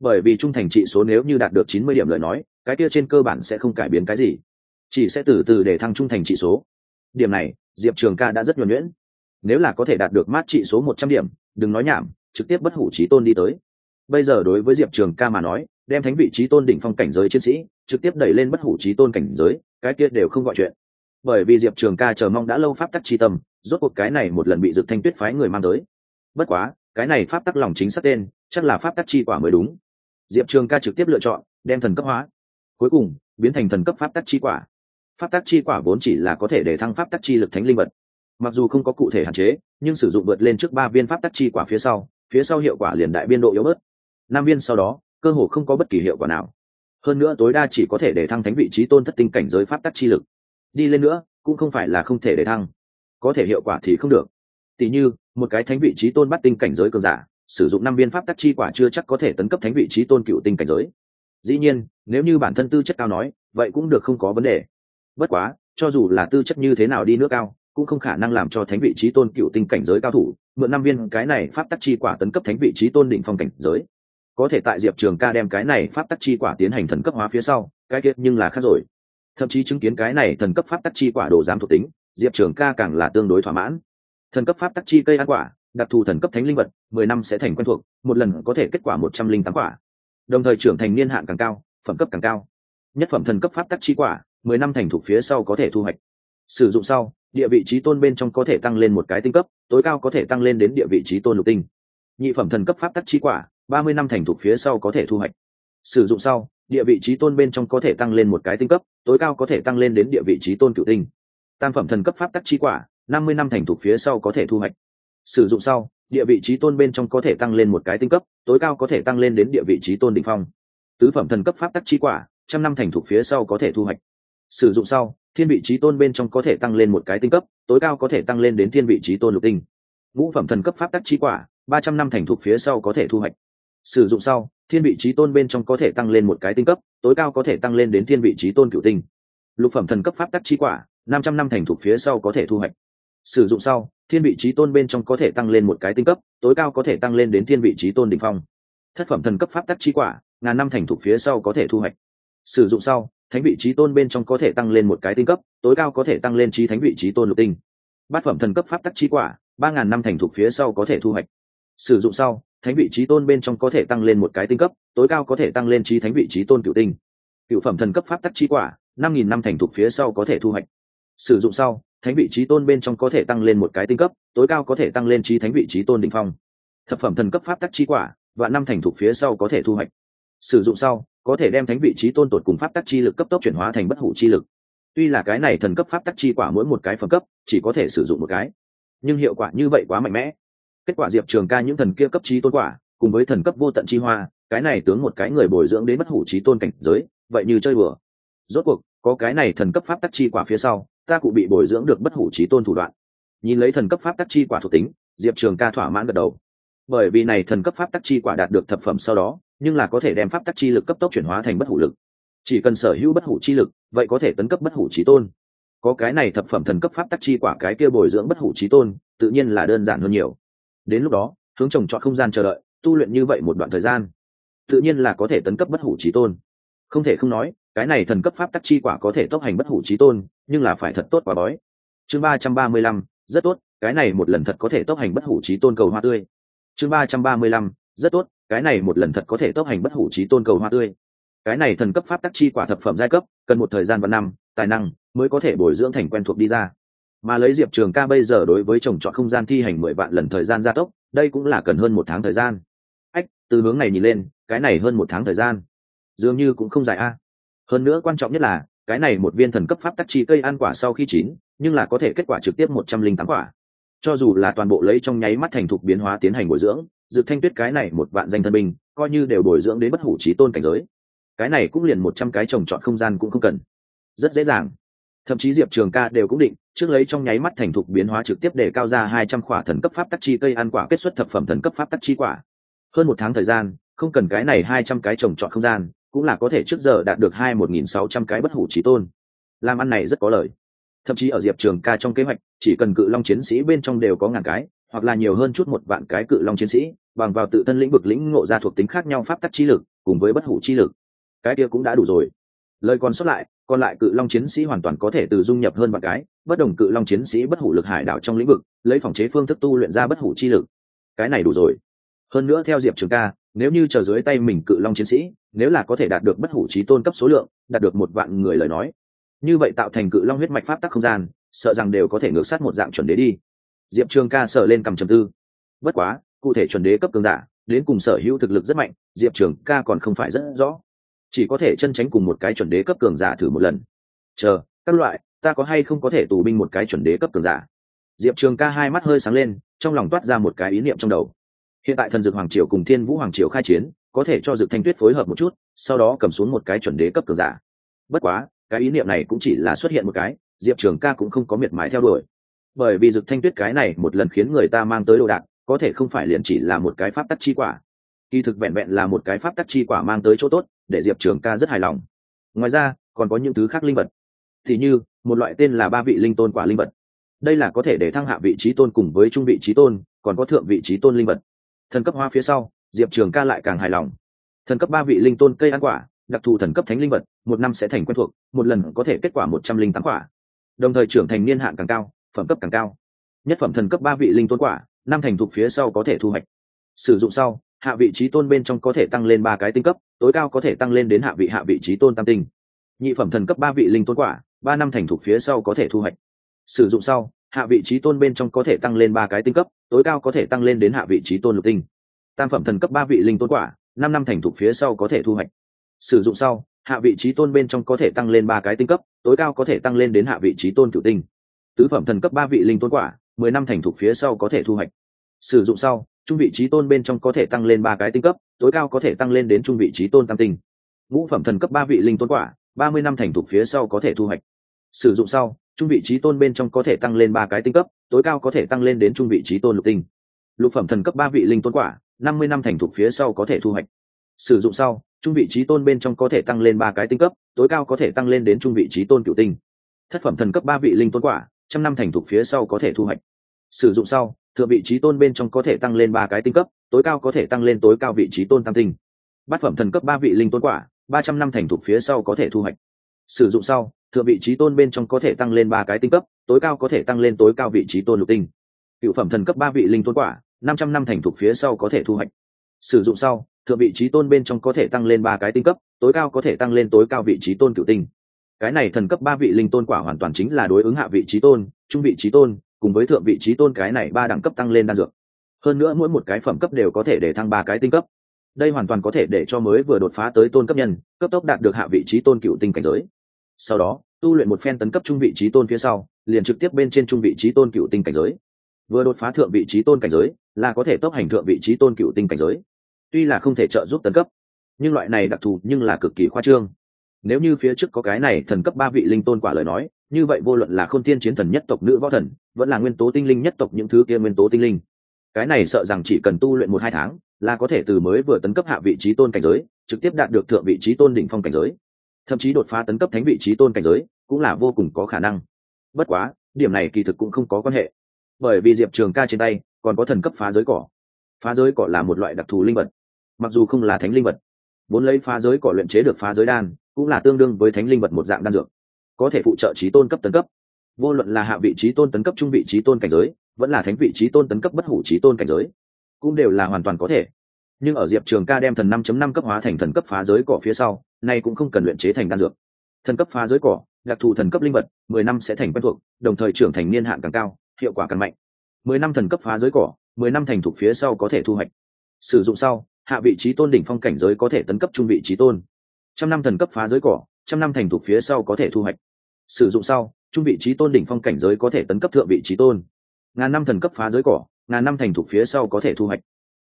Speaker 1: bởi vì trung thành trị số nếu như đạt được chín mươi điểm lời nói, cái kia trên cơ bản sẽ không cải biến cái gì. Chỉ sẽ từ từ để thăng trung thành trị số. Điểm này, diệp trường ca đã rất nhuẩn nhuyễn. Nếu là có thể đạt được mát trị số một trăm điểm, đừng nói nhảm, trực tiếp bất hủ trí tôn đi tới. Bây giờ đối với diệp trường ca mà nói, đem thánh vị trí tôn đỉnh phong cảnh giới chiến sĩ, trực tiếp đẩy lên bất hủ trí tôn cảnh giới, cái kia đều không gọi chuyện. Bởi vì diệp trường ca chờ mong đã lâu pháp tắc chi tâm, rốt cuộc cái này một lần bị dực thanh tuyết phái người mang tới. Bất quá, cái này pháp tắc lòng chính xác tên, chắc là pháp tắc chi quả mới đúng diệp trường ca trực tiếp lựa chọn, đem thần cấp hóa. Cuối cùng, biến thành thần cấp pháp tắc chi quả. Pháp tắc chi quả vốn chỉ là có thể để thăng pháp tắc chi lực thánh linh vật. Mặc dù không có cụ thể hạn chế, nhưng sử dụng vượt lên trước ba viên pháp tắc chi quả phía sau phía sau hiệu quả liền đại biên độ yếu bớt. Năm viên sau đó, cơ hồ không có bất kỳ hiệu quả nào. Hơn nữa tối đa chỉ có thể để thăng thánh vị trí tôn thất tinh cảnh giới pháp tắc chi lực. Đi lên nữa, cũng không phải là không thể để thăng. Có thể hiệu quả thì không được. Tỉ như, một cái thánh vị trí tôn bắt tinh cảnh giới cường giả sử dụng năm viên pháp tắc chi quả chưa chắc có thể tấn cấp thánh vị trí tôn cựu tinh cảnh giới. Dĩ nhiên, nếu như bản thân tư chất cao nói, vậy cũng được không có vấn đề. Bất quá, cho dù là tư chất như thế nào đi nước cao, cũng không khả năng làm cho thánh vị trí tôn cựu tinh cảnh giới cao thủ mượn năm viên cái này pháp tắc chi quả tấn cấp thánh vị trí tôn đỉnh phong cảnh giới. Có thể tại diệp trường ca đem cái này pháp tắc chi quả tiến hành thần cấp hóa phía sau, cái kia nhưng là khác rồi. Thậm chí chứng kiến cái này thần cấp pháp tắc chi quả đồ giám thuộc tính, diệp trường ca càng là tương đối thỏa mãn. Thần cấp pháp tắc chi cây ăn quả đặc thù thần cấp thánh linh vật, mười năm sẽ thành quen thuộc, một lần có thể kết quả một trăm linh tám quả. Đồng thời trưởng thành niên hạn càng cao, phẩm cấp càng cao. Nhất phẩm thần cấp pháp tắc chi quả, mười năm thành thuộc phía sau có thể thu hoạch. Sử dụng sau, địa vị trí tôn bên trong có thể tăng lên một cái tinh cấp, tối cao có thể tăng lên đến địa vị trí tôn lục tinh. Nhị phẩm thần cấp pháp tắc chi quả, ba mươi năm thành thuộc phía sau có thể thu hoạch. Sử dụng sau, địa vị trí tôn bên trong có thể tăng lên một cái tinh cấp, tối cao có thể tăng lên đến địa vị trí tôn cựu tinh. Tam phẩm thần cấp pháp tắc chi quả, năm mươi năm thành thuộc phía sau có thể thu hoạch sử dụng sau, địa vị trí tôn bên trong có thể tăng lên một cái tinh cấp, tối cao có thể tăng lên đến địa vị trí tôn đ ỉ n h phong. Tứ phẩm thần cấp pháp tắc chi quả, trăm năm thành thục phía sau có thể thu hoạch. Sử dụng sau, thiên vị trí tôn bên trong có thể tăng lên một cái tinh cấp, tối cao có thể tăng lên đến thiên vị trí tôn lục tinh. Ngũ phẩm thần cấp pháp tắc chi quả, ba trăm năm thành thục phía sau có thể thu hoạch. Sử dụng sau, thiên vị trí tôn bên trong có thể tăng lên một cái tinh cấp, tối cao có thể tăng lên đến thiên vị trí tôn cựu tinh. Lục phẩm thần cấp pháp tắc chi quả, năm trăm năm thành thục phía sau có thể thu hoạch sử dụng sau, thiên vị trí tôn bên trong có thể tăng lên một cái tinh cấp, tối cao có thể tăng lên đến thiên vị trí tôn đ ỉ n h phong. Thất phẩm thần cấp pháp tắc chi quả, ngàn năm thành thục phía sau có thể thu hoạch. Sử dụng sau, thánh vị trí tôn bên trong có thể tăng lên một cái tinh cấp, tối cao có thể tăng lên trí thánh vị trí tôn lục tinh. Bát phẩm thần cấp pháp tắc chi quả, ba ngàn năm thành thục phía sau có thể thu hoạch. Sử dụng sau, thánh vị trí tôn bên trong có thể tăng lên một cái tinh cấp, tối cao có thể tăng lên trí thánh vị trí tôn cựu tinh. Cựu phẩm thần cấp pháp tắc chi quả, năm nghìn năm thành thục phía sau có thể thu hoạch. Sử dụng sau thánh vị trí tôn bên trong có thể tăng lên một cái tinh cấp, tối cao có thể tăng lên trí thánh vị trí tôn đỉnh phong. Thập phẩm thần cấp pháp tắc chi quả và năm thành thục phía sau có thể thu hoạch. Sử dụng sau, có thể đem thánh vị trí tôn tột cùng pháp tắc chi lực cấp tốc chuyển hóa thành bất hủ chi lực. Tuy là cái này thần cấp pháp tắc chi quả mỗi một cái phẩm cấp chỉ có thể sử dụng một cái, nhưng hiệu quả như vậy quá mạnh mẽ. Kết quả diệp trường ca những thần kia cấp trí tôn quả cùng với thần cấp vô tận chi hoa, cái này tướng một cái người bồi dưỡng đến bất hủ trí tôn cảnh giới, vậy như chơi bừa. Rốt cuộc, có cái này thần cấp pháp tắc chi quả phía sau ta cụ bị bồi dưỡng được bất hủ trí tôn thủ đoạn. Nhìn lấy thần cấp pháp tắc chi quả thuộc tính, diệp trường ca thỏa mãn gật đầu. Bởi vì này thần cấp pháp tắc chi quả đạt được thập phẩm sau đó, nhưng là có thể đem pháp tắc chi lực cấp tốc chuyển hóa thành bất hủ lực. Chỉ cần sở hữu bất hủ chi lực, vậy có thể tấn cấp bất hủ trí tôn. Có cái này thập phẩm thần cấp pháp tắc chi quả cái kia bồi dưỡng bất hủ trí tôn, tự nhiên là đơn giản hơn nhiều. Đến lúc đó, hướng trồng chọn không gian chờ đợi, tu luyện như vậy một đoạn thời gian, tự nhiên là có thể tấn cấp bất hủ trí tôn. Không thể không nói cái này thần cấp pháp tắc chi quả có thể tốc hành bất hủ trí tôn, nhưng là phải thật tốt quả bói. Chương ba trăm ba mươi lăm, rất tốt, cái này một lần thật có thể tốc hành bất hủ trí tôn cầu hoa tươi. Chương ba trăm ba mươi lăm, rất tốt, cái này một lần thật có thể tốc hành bất hủ trí tôn cầu hoa tươi. Cái này thần cấp pháp tắc chi quả thập phẩm giai cấp, cần một thời gian và năm, tài năng, mới có thể bồi dưỡng thành quen thuộc đi ra. Mà lấy diệp trường ca bây giờ đối với trồng trọt không gian thi hành mười vạn lần thời gian gia tốc, đây cũng là cần hơn một tháng thời gian. Ách, từ hướng này nhìn lên, cái này hơn một tháng thời gian. Dường như cũng không dài a hơn nữa quan trọng nhất là, cái này một viên thần cấp pháp tắc chi cây ăn quả sau khi chín, nhưng là có thể kết quả trực tiếp một trăm linh tám quả. Cho dù là toàn bộ lấy trong nháy mắt thành thục biến hóa tiến hành bồi dưỡng dự thanh tuyết cái này một vạn danh thân binh, coi như đều bồi dưỡng đến bất hủ trí tôn cảnh giới. Cái này cũng liền một trăm cái trồng trọt không gian cũng không cần. Rất dễ dàng. Thậm chí diệp trường ca đều cũng định, trước lấy trong nháy mắt thành thục biến hóa trực tiếp để cao ra hai trăm quả thần cấp pháp tắc chi cây ăn quả kết xuất thập phẩm thần cấp pháp tắc chi quả. Hơn một tháng thời gian, không cần cái này hai trăm cái trồng trọt không gian cũng là có thể trước giờ đạt được hai một nghìn sáu trăm cái bất hủ trí tôn. Làm ăn này rất có lời thậm chí ở diệp trường ca trong kế hoạch, chỉ cần cự long chiến sĩ bên trong đều có ngàn cái, hoặc là nhiều hơn chút một vạn cái cự long chiến sĩ, bằng vào tự thân lĩnh vực lĩnh ngộ ra thuộc tính khác nhau pháp tắc chi lực, cùng với bất hủ chi lực. Cái kia cũng đã đủ rồi. Lời còn sót lại, còn lại cự long chiến sĩ hoàn toàn có thể từ dung nhập hơn vạn cái, bất đồng cự long chiến sĩ bất hủ lực hải đảo trong lĩnh vực, lấy phòng chế phương thức tu luyện ra bất hủ chi lực. Cái này đủ rồi. Hơn nữa theo diệp trường ca, nếu như chờ dưới tay mình cự long chiến sĩ nếu là có thể đạt được bất hủ trí tôn cấp số lượng, đạt được một vạn người lời nói. Như vậy tạo thành cự long huyết mạch pháp tắc không gian, sợ rằng đều có thể ngược sát một dạng chuẩn đế đi. Diệp trường ca sợ lên cầm trầm tư. Bất quá, cụ thể chuẩn đế cấp cường giả, đến cùng sở hữu thực lực rất mạnh, diệp trường ca còn không phải rất rõ. Chỉ có thể chân tránh cùng một cái chuẩn đế cấp cường giả thử một lần. Chờ, các loại, ta có hay không có thể tù binh một cái chuẩn đế cấp cường giả? Diệp trường ca hai mắt hơi sáng lên, trong lòng toát ra một cái ý niệm trong đầu. Hiện tại thần dược hoàng triều cùng thiên vũ hoàng triều khai chiến có thể cho Dực thanh tuyết phối hợp một chút, sau đó cầm xuống một cái chuẩn đế cấp cường giả. Bất quá, cái ý niệm này cũng chỉ là xuất hiện một cái, diệp trường ca cũng không có miệt mài theo đuổi. Bởi vì Dực thanh tuyết cái này một lần khiến người ta mang tới đồ đạc, có thể không phải liền chỉ là một cái pháp tắc chi quả. Kỳ thực vẹn vẹn là một cái pháp tắc chi quả mang tới chỗ tốt, để diệp trường ca rất hài lòng. Ngoài ra, còn có những thứ khác linh vật. Thì như, một loại tên là ba vị linh tôn quả linh vật. Đây là có thể để thăng hạ vị trí tôn cùng với trung vị trí tôn, còn có thượng vị trí tôn linh vật. Thần cấp hoa phía sau diệp trường ca lại càng hài lòng. Thần cấp ba vị linh tôn cây ăn quả, đặc thù thần cấp thánh linh vật, một năm sẽ thành quen thuộc, một lần có thể kết quả một trăm linh tám quả. Đồng thời trưởng thành niên hạn càng cao, phẩm cấp càng cao. Nhất phẩm thần cấp ba vị linh tôn quả, năm thành thục phía sau có thể thu hoạch. Sử dụng sau, hạ vị trí tôn bên trong có thể tăng lên ba cái tinh cấp, tối cao có thể tăng lên đến hạ vị hạ vị trí tôn tam tinh. Nhị phẩm thần cấp ba vị linh tôn quả, ba năm thành thục phía sau có thể thu hoạch. Sử dụng sau, hạ vị trí tôn bên trong có thể tăng lên ba cái tinh cấp, tối cao có thể tăng lên đến hạ vị trí tôn lục tinh tam phẩm thần cấp ba vị linh tôn quả, năm năm thành thục phía sau có thể thu hoạch. Sử dụng sau, hạ vị trí tôn bên trong có thể tăng lên ba cái tinh cấp, tối cao có thể tăng lên đến hạ vị trí tôn cựu tinh. Tứ phẩm thần cấp ba vị linh tôn quả, mười năm thành thục phía sau có thể thu hoạch. Sử dụng sau, trung vị trí tôn bên trong có thể tăng lên ba cái tinh cấp, tối cao có thể tăng lên đến trung vị trí tôn tam tinh. Ngũ phẩm thần cấp ba vị linh tôn quả, ba mươi năm thành thục phía sau có thể thu hoạch. Sử dụng sau, trung vị trí tôn bên trong có thể tăng lên ba cái tinh cấp, tối cao có thể tăng lên đến trung vị trí tôn lục tinh. Lục phẩm thần cấp ba vị linh tôn quả năm mươi năm thành thục phía sau có thể thu hoạch. Sử dụng sau, trung vị trí tôn bên trong có thể tăng lên ba cái tinh cấp, tối cao có thể tăng lên đến trung vị trí tôn cựu tinh. Thất phẩm thần cấp ba vị linh tôn quả, trăm năm thành thục phía sau có thể thu hoạch. Sử dụng sau, thượng vị trí tôn bên trong có thể tăng lên ba cái tinh cấp, tối cao có thể tăng lên tối cao vị trí tôn tam tinh. Bát phẩm thần cấp ba vị linh tôn quả, ba trăm năm thành thục phía sau có thể thu hoạch. Sử dụng sau, thượng vị trí tôn bên trong có thể tăng lên ba cái tinh cấp, tối cao có thể tăng lên tối cao vị trí tôn lục tinh. Cựu phẩm thần cấp ba vị linh tôn quả năm trăm năm thành thục phía sau có thể thu hoạch. Sử dụng sau, thượng vị trí tôn bên trong có thể tăng lên ba cái tinh cấp, tối cao có thể tăng lên tối cao vị trí tôn cựu tinh. Cái này thần cấp ba vị linh tôn quả hoàn toàn chính là đối ứng hạ vị trí tôn, trung vị trí tôn, cùng với thượng vị trí tôn cái này ba đẳng cấp tăng lên đan dược. Hơn nữa mỗi một cái phẩm cấp đều có thể để thăng ba cái tinh cấp. Đây hoàn toàn có thể để cho mới vừa đột phá tới tôn cấp nhân, cấp tốc đạt được hạ vị trí tôn cựu tinh cảnh giới. Sau đó, tu luyện một phen tấn cấp trung vị trí tôn phía sau, liền trực tiếp bên trên trung vị trí tôn cựu tinh cảnh giới vừa đột phá thượng vị trí tôn cảnh giới, là có thể tốc hành thượng vị trí tôn cựu tinh cảnh giới. Tuy là không thể trợ giúp tấn cấp, nhưng loại này đặc thù nhưng là cực kỳ khoa trương. Nếu như phía trước có cái này thần cấp ba vị linh tôn quả lời nói, như vậy vô luận là khôn tiên chiến thần nhất tộc nữ võ thần, vẫn là nguyên tố tinh linh nhất tộc những thứ kia nguyên tố tinh linh, cái này sợ rằng chỉ cần tu luyện một hai tháng, là có thể từ mới vừa tấn cấp hạ vị trí tôn cảnh giới, trực tiếp đạt được thượng vị trí tôn đỉnh phong cảnh giới. Thậm chí đột phá tấn cấp thánh vị trí tôn cảnh giới, cũng là vô cùng có khả năng. Bất quá, điểm này kỳ thực cũng không có quan hệ bởi vì diệp trường ca trên tay còn có thần cấp phá giới cỏ. Phá giới cỏ là một loại đặc thù linh vật, mặc dù không là thánh linh vật. Vốn lấy phá giới cỏ luyện chế được phá giới đan, cũng là tương đương với thánh linh vật một dạng đan dược, có thể phụ trợ trí tôn cấp tấn cấp. Vô luận là hạ vị trí tôn tấn cấp trung vị trí tôn cảnh giới, vẫn là thánh vị trí tôn tấn cấp bất hủ trí tôn cảnh giới, cũng đều là hoàn toàn có thể. Nhưng ở diệp trường ca đem thần 5 năm cấp hóa thành thần cấp phá giới cỏ phía sau, nay cũng không cần luyện chế thành đan dược. Thần cấp phá giới cỏ, đặc thù thần cấp linh vật, mười năm sẽ thành quen thuộc, đồng thời trưởng thành niên hạn càng cao hiệu quả càng mạnh. Mười năm thần cấp phá giới cỏ, mười năm thành thục phía sau có thể thu hoạch. Sử dụng sau, hạ vị trí tôn đỉnh phong cảnh giới có thể tấn cấp trung vị trí tôn. Trăm năm thần cấp phá giới cỏ, trăm năm thành thục phía sau có thể thu hoạch. Sử dụng sau, trung vị trí tôn đỉnh phong cảnh giới có thể tấn cấp thượng vị trí tôn. Ngàn năm thần cấp phá giới cỏ, ngàn năm thành thục phía sau có thể thu hoạch.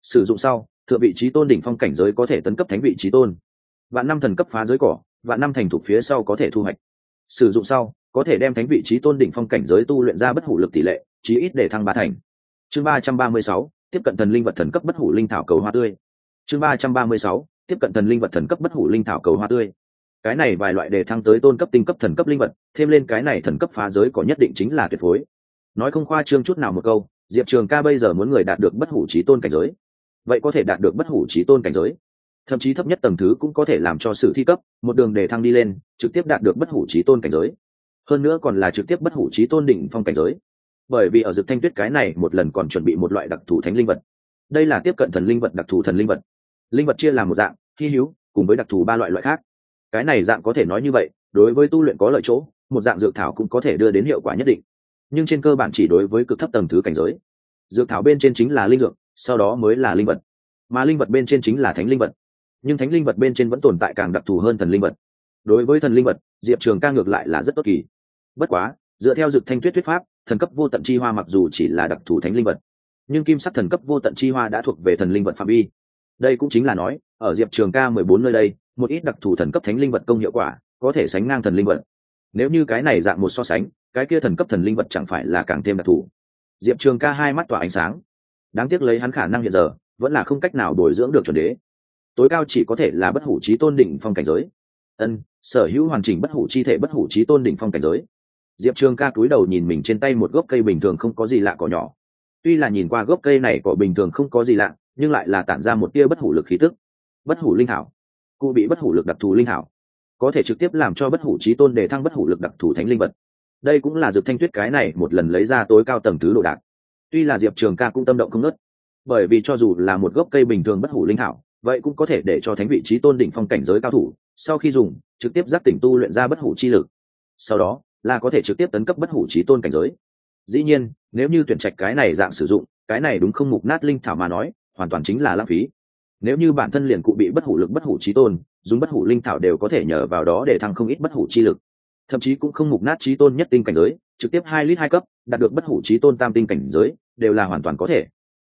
Speaker 1: Sử dụng sau, thượng vị trí tôn đỉnh phong cảnh giới có thể tấn cấp thánh vị trí tôn. Vạn năm thần cấp phá giới cỏ, vạn năm thành thục phía sau có thể thu hoạch. Sử dụng sau có thể đem thánh vị trí tôn đỉnh phong cảnh giới tu luyện ra bất hủ lực tỷ lệ, chí ít để thăng ba thành. Chương ba trăm ba mươi sáu, tiếp cận thần linh vật thần cấp bất hủ linh thảo cầu hoa tươi. Chương ba trăm ba mươi sáu, tiếp cận thần linh vật thần cấp bất hủ linh thảo cầu hoa tươi. Cái này vài loại đề thăng tới tôn cấp tinh cấp thần cấp linh vật, thêm lên cái này thần cấp phá giới có nhất định chính là tuyệt phối. Nói không khoa trương chút nào một câu, diệp trường ca bây giờ muốn người đạt được bất hủ trí tôn cảnh giới. Vậy có thể đạt được bất hủ trí tôn cảnh giới? Thậm chí thấp nhất tầng thứ cũng có thể làm cho sự thi cấp, một đường đề thăng đi lên, trực tiếp đạt được bất hủ trí tôn cảnh giới hơn nữa còn là trực tiếp bất hủ trí tôn đỉnh phong cảnh giới. Bởi vì ở dược thanh tuyết cái này một lần còn chuẩn bị một loại đặc thù thánh linh vật. Đây là tiếp cận thần linh vật đặc thù thần linh vật. Linh vật chia làm một dạng, hy hữu, cùng với đặc thù ba loại loại khác. Cái này dạng có thể nói như vậy, đối với tu luyện có lợi chỗ, một dạng dược thảo cũng có thể đưa đến hiệu quả nhất định. Nhưng trên cơ bản chỉ đối với cực thấp tầng thứ cảnh giới. Dược thảo bên trên chính là linh dược, sau đó mới là linh vật. Mà linh vật bên trên chính là thánh linh vật. Nhưng thánh linh vật bên trên vẫn tồn tại càng đặc thù hơn thần linh vật. Đối với thần linh vật, diệp trường ca ngược lại là rất tốt kỳ bất quá, dựa theo dược thanh tuyết thuyết pháp, thần cấp vô tận chi hoa mặc dù chỉ là đặc thù thánh linh vật, nhưng kim sắc thần cấp vô tận chi hoa đã thuộc về thần linh vật phạm vi. Đây cũng chính là nói, ở diệp trường ca mười bốn nơi đây, một ít đặc thù thần cấp thánh linh vật công hiệu quả, có thể sánh ngang thần linh vật. Nếu như cái này dạng một so sánh, cái kia thần cấp thần linh vật chẳng phải là càng thêm đặc thù. Diệp trường ca hai mắt tỏa ánh sáng. Đáng tiếc lấy hắn khả năng hiện giờ, vẫn là không cách nào bồi dưỡng được chuẩn đế. Tối cao chỉ có thể là bất hủ trí tôn đỉnh phong cảnh giới. Ân, sở hữu hoàn chỉnh bất hủ chi thể bất hủ trí tôn đỉnh phong cảnh giới diệp trường ca cúi đầu nhìn mình trên tay một gốc cây bình thường không có gì lạ cỏ nhỏ. Tuy là nhìn qua gốc cây này cỏ bình thường không có gì lạ, nhưng lại là tản ra một tia bất hủ lực khí tức. Bất hủ linh hảo. Cụ bị bất hủ lực đặc thù linh hảo. Có thể trực tiếp làm cho bất hủ trí tôn đề thăng bất hủ lực đặc thù thánh linh vật. Đây cũng là dược thanh tuyết cái này một lần lấy ra tối cao tầng thứ đồ đạc. Tuy là diệp trường ca cũng tâm động không nớt bởi vì cho dù là một gốc cây bình thường bất hủ linh hảo, vậy cũng có thể để cho thánh vị trí tôn đỉnh phong cảnh giới cao thủ, sau khi dùng, trực tiếp giác tỉnh tu luyện ra bất hủ chi lực. Sau đó là có thể trực tiếp tấn cấp bất hủ trí tôn cảnh giới dĩ nhiên nếu như tuyển trạch cái này dạng sử dụng cái này đúng không mục nát linh thảo mà nói hoàn toàn chính là lãng phí nếu như bản thân liền cụ bị bất hủ lực bất hủ trí tôn dùng bất hủ linh thảo đều có thể nhờ vào đó để thăng không ít bất hủ chi lực thậm chí cũng không mục nát trí tôn nhất tinh cảnh giới trực tiếp hai lít hai cấp đạt được bất hủ trí tôn tam tinh cảnh giới đều là hoàn toàn có thể